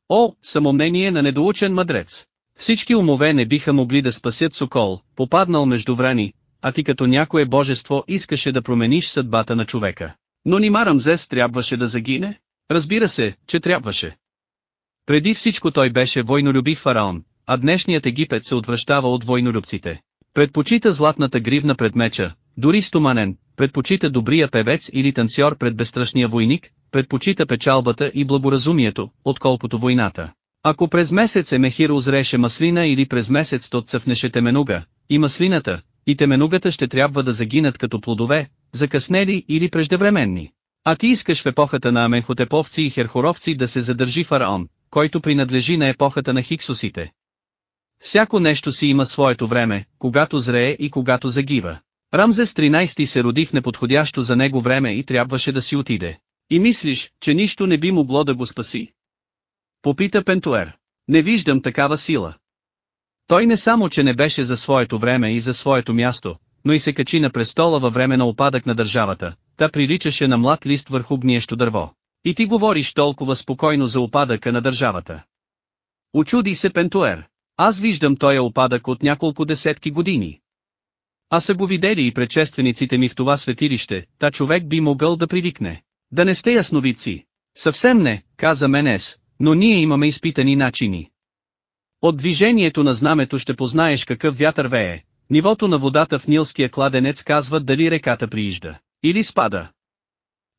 О, самомнение на недоучен мъдрец. Всички умове не биха могли да спасят Сокол, попаднал между врани, а ти като някое божество искаше да промениш съдбата на човека. Но нима Рамзес трябваше да загине? Разбира се, че трябваше. Преди всичко той беше войнолюбив фараон, а днешният Египет се отвръщава от войнолюбците. Предпочита златната гривна пред меча, дори стоманен, предпочита добрия певец или танцор пред безстрашния войник, предпочита печалбата и благоразумието, отколкото войната. Ако през месец Емехир озреше маслина или през месец тот цъфнеше теменуга, и маслината, и теменугата ще трябва да загинат като плодове, закъснели или преждевременни. А ти искаш в епохата на аменхотеповци и херхоровци да се задържи фараон, който принадлежи на епохата на хиксосите. Всяко нещо си има своето време, когато зрее и когато загива. Рамзес 13 се роди в неподходящо за него време и трябваше да си отиде. И мислиш, че нищо не би могло да го спаси. Попита Пентуер. Не виждам такава сила. Той не само че не беше за своето време и за своето място, но и се качи на престола във време на опадък на държавата, та приличаше на млад лист върху гниещо дърво. И ти говориш толкова спокойно за опадъка на държавата. Очуди се Пентуер. Аз виждам този опадък от няколко десетки години. А са го видели и предшествениците ми в това светилище, та човек би могъл да привикне. Да не сте ясновидци. Съвсем не, каза Менес, но ние имаме изпитани начини. От движението на знамето ще познаеш какъв вятър вее, нивото на водата в Нилския кладенец казва дали реката приижда, или спада.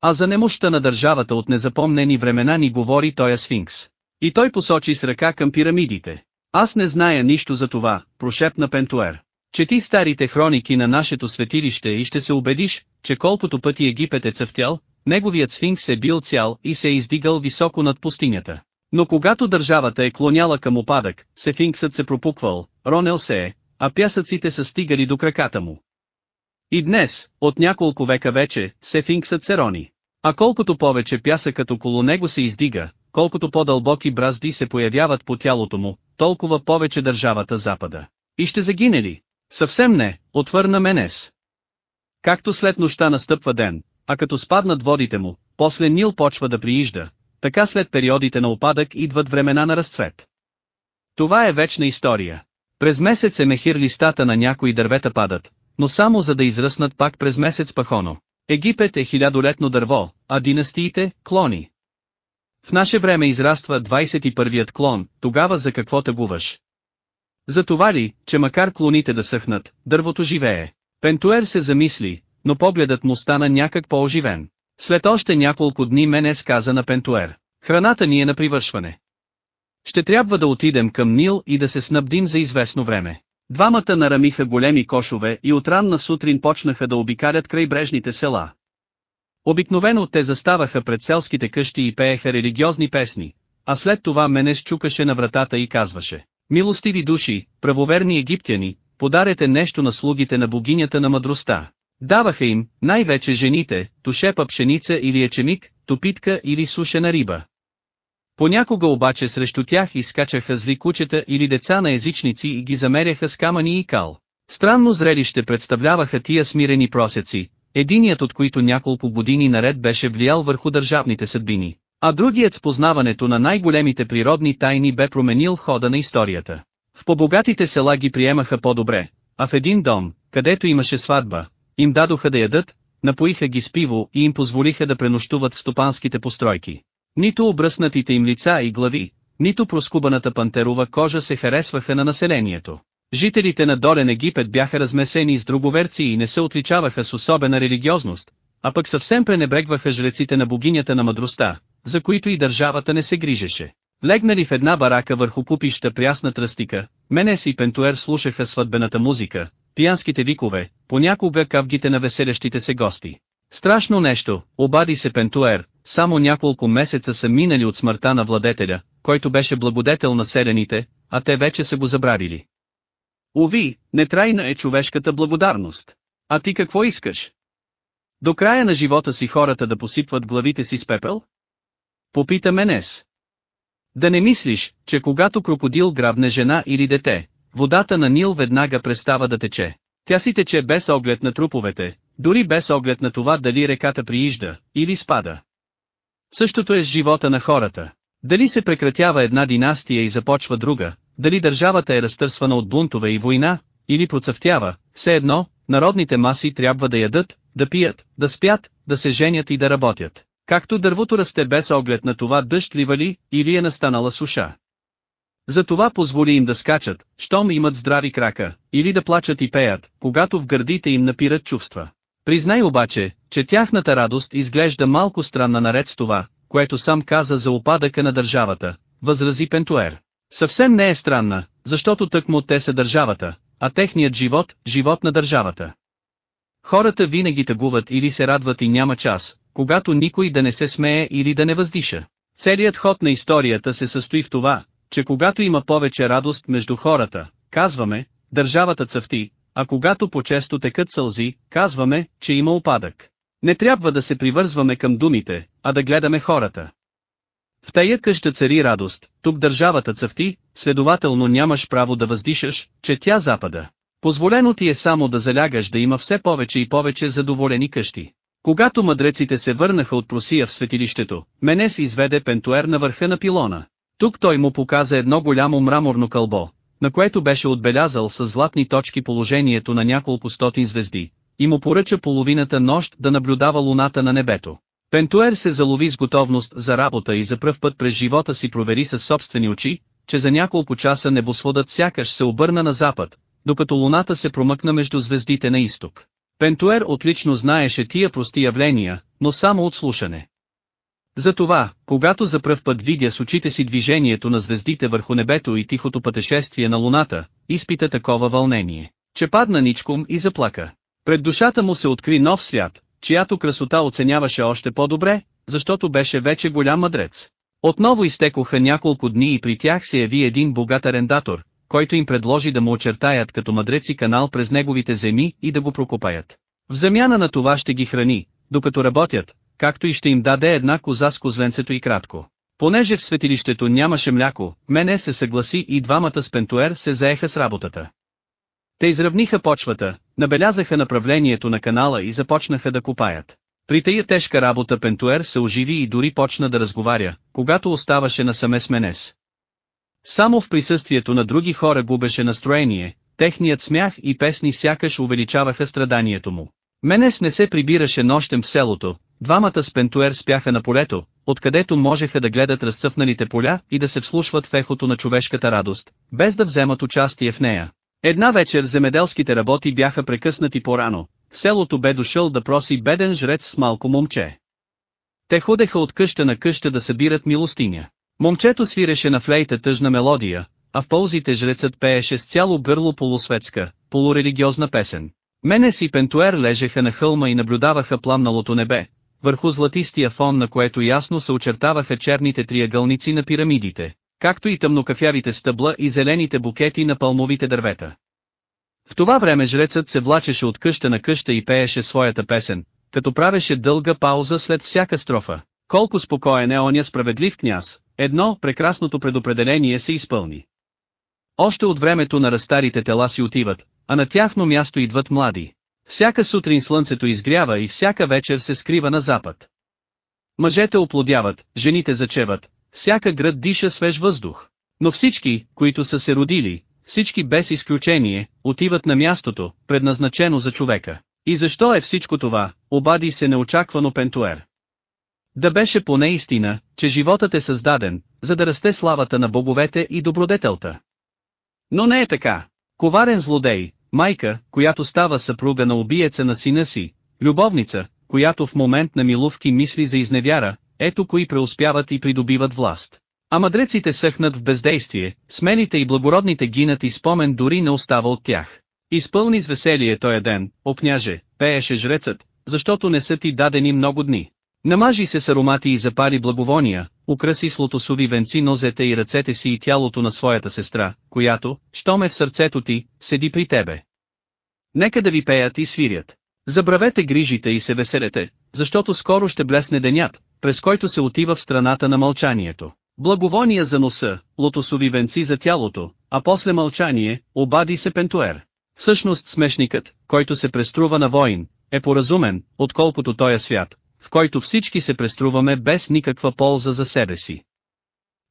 А за немощта на държавата от незапомнени времена ни говори тоя сфинкс. И той посочи с ръка към пирамидите. Аз не зная нищо за това, прошепна Пентуер. Чети старите хроники на нашето светилище и ще се убедиш, че колкото пъти Египет е цъфтял, неговият сфинкс е бил цял и се е издигал високо над пустинята. Но когато държавата е клоняла към опадък, сефинксът се пропуквал, ронел се е, а пясъците са стигали до краката му. И днес, от няколко века вече, сефинксът се рони. А колкото повече пясъкът около него се издига, колкото по-дълбоки бразди се появяват по тялото му, толкова повече държавата запада. И ще загине ли? Съвсем не, отвърна Менес. Както след нощта настъпва ден, а като спаднат водите му, после Нил почва да приижда, така след периодите на опадък идват времена на разцвет. Това е вечна история. През месец Емехир листата на някои дървета падат, но само за да изръснат пак през месец Пахоно. Египет е хилядолетно дърво, а династиите – клони. В наше време израства 21-ият клон, тогава за какво тъгуваш? За това ли, че макар клоните да съхнат, дървото живее? Пентуер се замисли, но погледът му стана някак по-оживен. След още няколко дни мене сказа на Пентуер. Храната ни е на привършване. Ще трябва да отидем към Нил и да се снабдим за известно време. Двамата нарамиха големи кошове и от ранна сутрин почнаха да обикалят крайбрежните села. Обикновено те заставаха пред селските къщи и пееха религиозни песни, а след това Менес чукаше на вратата и казваше, Милостиви души, правоверни египтяни, подарете нещо на слугите на богинята на мъдростта. Даваха им, най-вече жените, тушепа пшеница или ечемик, топитка или сушена риба. Понякога обаче срещу тях изкачаха зли кучета или деца на езичници и ги замеряха с камъни и кал. Странно зрелище представляваха тия смирени просеци, единият от които няколко години наред беше влиял върху държавните съдбини, а другият с познаването на най-големите природни тайни бе променил хода на историята. В побогатите села ги приемаха по-добре, а в един дом, където имаше сватба, им дадоха да ядат, напоиха ги с пиво и им позволиха да пренощуват в стопанските постройки. Нито обръснатите им лица и глави, нито проскубаната пантерова кожа се харесваха на населението. Жителите на Долен Египет бяха размесени с друговерци и не се отличаваха с особена религиозност, а пък съвсем пренебрегваха жреците на богинята на мъдростта, за които и държавата не се грижеше. Легнали в една барака върху купища прясна тръстика, Менес и Пентуер слушаха сватбената музика, пиянските викове, понякога кавгите на веселящите се гости. Страшно нещо, обади се Пентуер, само няколко месеца са минали от смъртта на владетеля, който беше благодетел на селените, а те вече са го забравили. Уви, нетрайна е човешката благодарност. А ти какво искаш? До края на живота си хората да посипват главите си с пепел? Попита Менес. Да не мислиш, че когато крокодил грабне жена или дете, водата на Нил веднага престава да тече. Тя си тече без оглед на труповете, дори без оглед на това дали реката приижда, или спада. Същото е с живота на хората. Дали се прекратява една династия и започва друга, дали държавата е разтърсвана от бунтове и война, или процъфтява, все едно, народните маси трябва да ядат, да пият, да спят, да се женят и да работят. Както дървото расте без оглед на това дъжд ли вали, или е настанала суша. Затова позволи им да скачат, щом имат здрави крака, или да плачат и пеят, когато в гърдите им напират чувства. Признай обаче, че тяхната радост изглежда малко странна наред с това, което сам каза за опадъка на държавата, възрази Пентуер. Съвсем не е странна, защото тъкмо те са държавата, а техният живот – живот на държавата. Хората винаги тъгуват или се радват и няма час, когато никой да не се смее или да не въздиша. Целият ход на историята се състои в това, че когато има повече радост между хората, казваме, държавата цъфти, а когато по-често текат сълзи, казваме, че има опадък. Не трябва да се привързваме към думите, а да гледаме хората. В тая къща цари радост, тук държавата цъфти, следователно нямаш право да въздишаш, че тя запада. Позволено ти е само да залягаш да има все повече и повече задоволени къщи. Когато мъдреците се върнаха от просия в светилището, Менес изведе пентуер на върха на пилона. Тук той му показа едно голямо мраморно кълбо, на което беше отбелязал с златни точки положението на няколко стотин звезди, и му поръча половината нощ да наблюдава луната на небето. Пентуер се залови с готовност за работа и за пръв път през живота си провери със собствени очи, че за няколко часа небосводът сякаш се обърна на запад, докато луната се промъкна между звездите на изток. Пентуер отлично знаеше тия прости явления, но само от слушане. Затова, когато за пръв път видя с очите си движението на звездите върху небето и тихото пътешествие на луната, изпита такова вълнение, че падна ничком и заплака. Пред душата му се откри нов свят, чиято красота оценяваше още по-добре, защото беше вече голям мъдрец. Отново изтекоха няколко дни и при тях се яви един богат арендатор, който им предложи да му очертаят като мъдреци канал през неговите земи и да го прокопаят. В замяна на това ще ги храни, докато работят, както и ще им даде една коза с козленцето и кратко. Понеже в светилището нямаше мляко, мене се съгласи и двамата с Пентуер се заеха с работата. Те изравниха почвата, набелязаха направлението на канала и започнаха да копаят. При тая тежка работа Пентуер се оживи и дори почна да разговаря, когато оставаше насаме с Менес. Само в присъствието на други хора губеше настроение, техният смях и песни сякаш увеличаваха страданието му. Менес не се прибираше нощем в селото, двамата с Пентуер спяха на полето, откъдето можеха да гледат разцъфналите поля и да се вслушват в ехото на човешката радост, без да вземат участие в нея. Една вечер земеделските работи бяха прекъснати по-рано, в селото бе дошъл да проси беден жрец с малко момче. Те ходеха от къща на къща да събират милостиня. Момчето свиреше на флейта тъжна мелодия, а в ползите жрецът пееше с цяло гърло полусветска, полурелигиозна песен. Мене си Пентуер лежеха на хълма и наблюдаваха пламналото небе, върху златистия фон на което ясно се очертаваха черните триъгълници на пирамидите, както и тъмнокафявите стъбла и зелените букети на пълмовите дървета. В това време жрецът се влачеше от къща на къща и пееше своята песен, като правеше дълга пауза след всяка строфа. Колко спокоен е оня справедлив княз, едно прекрасното предопределение се изпълни. Още от времето на разстарите тела си отиват, а на тяхно място идват млади. Всяка сутрин слънцето изгрява и всяка вечер се скрива на запад. Мъжете оплодяват, жените зачеват, всяка град диша свеж въздух. Но всички, които са се родили, всички без изключение, отиват на мястото, предназначено за човека. И защо е всичко това, обади се неочаквано Пентуер. Да беше поне истина, че животът е създаден, за да расте славата на боговете и добродетелта. Но не е така. Коварен злодей, майка, която става съпруга на убиеца на сина си, любовница, която в момент на милувки мисли за изневяра, ето кои преуспяват и придобиват власт. А мъдреците съхнат в бездействие, смените и благородните гинат и спомен дори не остава от тях. Изпълни с веселие тоя ден, о княже, пееше жрецът, защото не са ти дадени много дни. Намажи се с аромати и запари благовония, украси с лотосови венци нозете и ръцете си и тялото на своята сестра, която, щом е в сърцето ти, седи при тебе. Нека да ви пеят и свирят. Забравете грижите и се веселете, защото скоро ще блесне денят, през който се отива в страната на мълчанието. Благовония за носа, лотосови венци за тялото, а после мълчание, обади се Пентуер. Всъщност смешникът, който се преструва на воин, е поразумен, отколкото тоя свят, който всички се преструваме без никаква полза за себе си.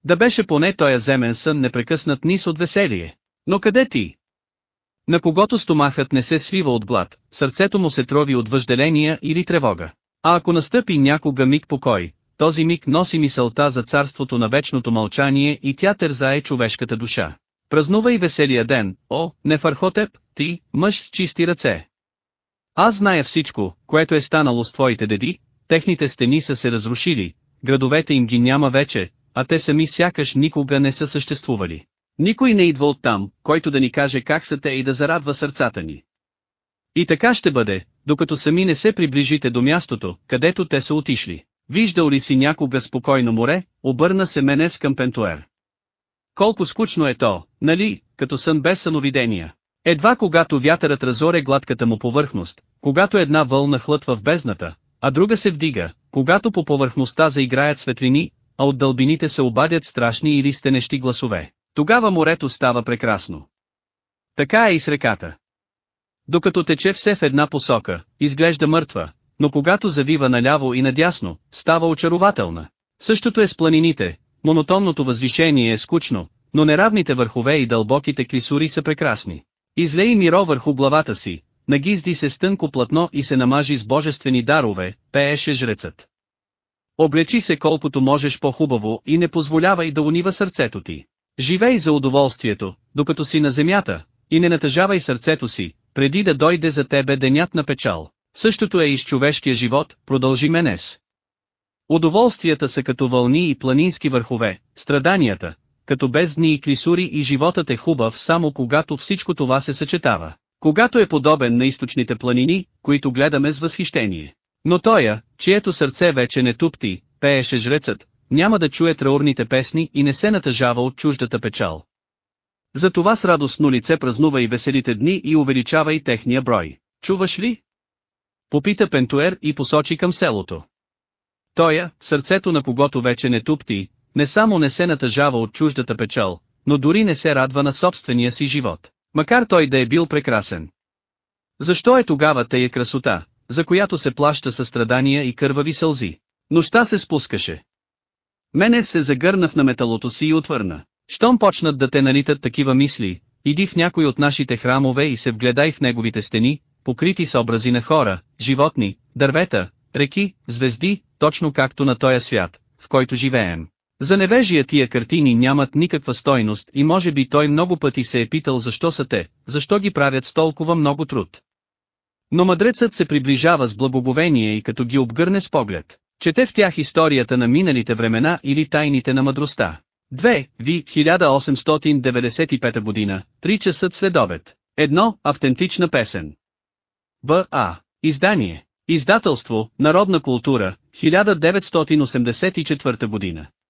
Да беше поне тоя земен сън непрекъснат нис от веселие. Но къде ти? На когото стомахът не се свива от глад, сърцето му се трови от въжделения или тревога. А ако настъпи някога миг покой, този миг носи мисълта за царството на вечното мълчание и тя тързае човешката душа. Празнувай веселия ден, о, Нефархотеп, ти, мъж чисти ръце. Аз зная всичко, което е станало с твоите деди, техните стени са се разрушили, градовете им ги няма вече, а те сами сякаш никога не са съществували. Никой не идва оттам, който да ни каже как са те и да зарадва сърцата ни. И така ще бъде, докато сами не се приближите до мястото, където те са отишли. Виждал ли си някога спокойно море, обърна се Менес към Пентуер. Колко скучно е то, нали, като сън без съновидения. Едва когато вятърът разоре гладката му повърхност, когато една вълна хлътва в бездната, а друга се вдига, когато по повърхността заиграят светлини, а от дълбините се обадят страшни или стенещи гласове, тогава морето става прекрасно. Така е и с реката. Докато тече все в една посока, изглежда мъртва, но когато завива наляво и надясно, става очарователна. Същото е с планините, монотонното възвишение е скучно, но неравните върхове и дълбоките клисури са прекрасни. Излей миро върху главата си, нагизди се с тънко платно и се намажи с божествени дарове, пееше жрецът. Облечи се колкото можеш по-хубаво и не позволявай да унива сърцето ти. Живей за удоволствието, докато си на земята, и не натъжавай сърцето си, преди да дойде за тебе денят на печал. Същото е и с човешкия живот, продължи Менес. Удоволствията са като вълни и планински върхове, страданията, като бездни и клисури и животът е хубав само когато всичко това се съчетава. Когато е подобен на източните планини, които гледаме с възхищение. Но тоя, чието сърце вече не тупти, пееше жрецът, няма да чуе траурните песни и не се натъжава от чуждата печал. Затова с радостно лице празнува и веселите дни и увеличава и техния брой. Чуваш ли? Попита Пентуер и посочи към селото. Тоя, сърцето на когото вече не тупти, не само не се натъжава от чуждата печал, но дори не се радва на собствения си живот, макар той да е бил прекрасен. Защо е тогава тая красота, за която се плаща със страдания и кървави сълзи? Нощта се спускаше. Мене се загърна в наметалото си и отвърна. Щом почнат да те налитат такива мисли, иди в някой от нашите храмове и се вгледай в неговите стени, покрити с образи на хора, животни, дървета, реки, звезди, точно както на този свят, в който живеем. За невежия тия картини нямат никаква стойност и може би той много пъти се е питал защо са те, защо ги правят с толкова много труд. Но мъдрецът се приближава с благоговение и като ги обгърне с поглед, чете в тях историята на миналите времена или тайните на мъдростта. 2. Ви, 1895 година, 3 часа следобед. Едно, автентична песен. Б.А. Издание. Издателство, Народна култура, 1984 година.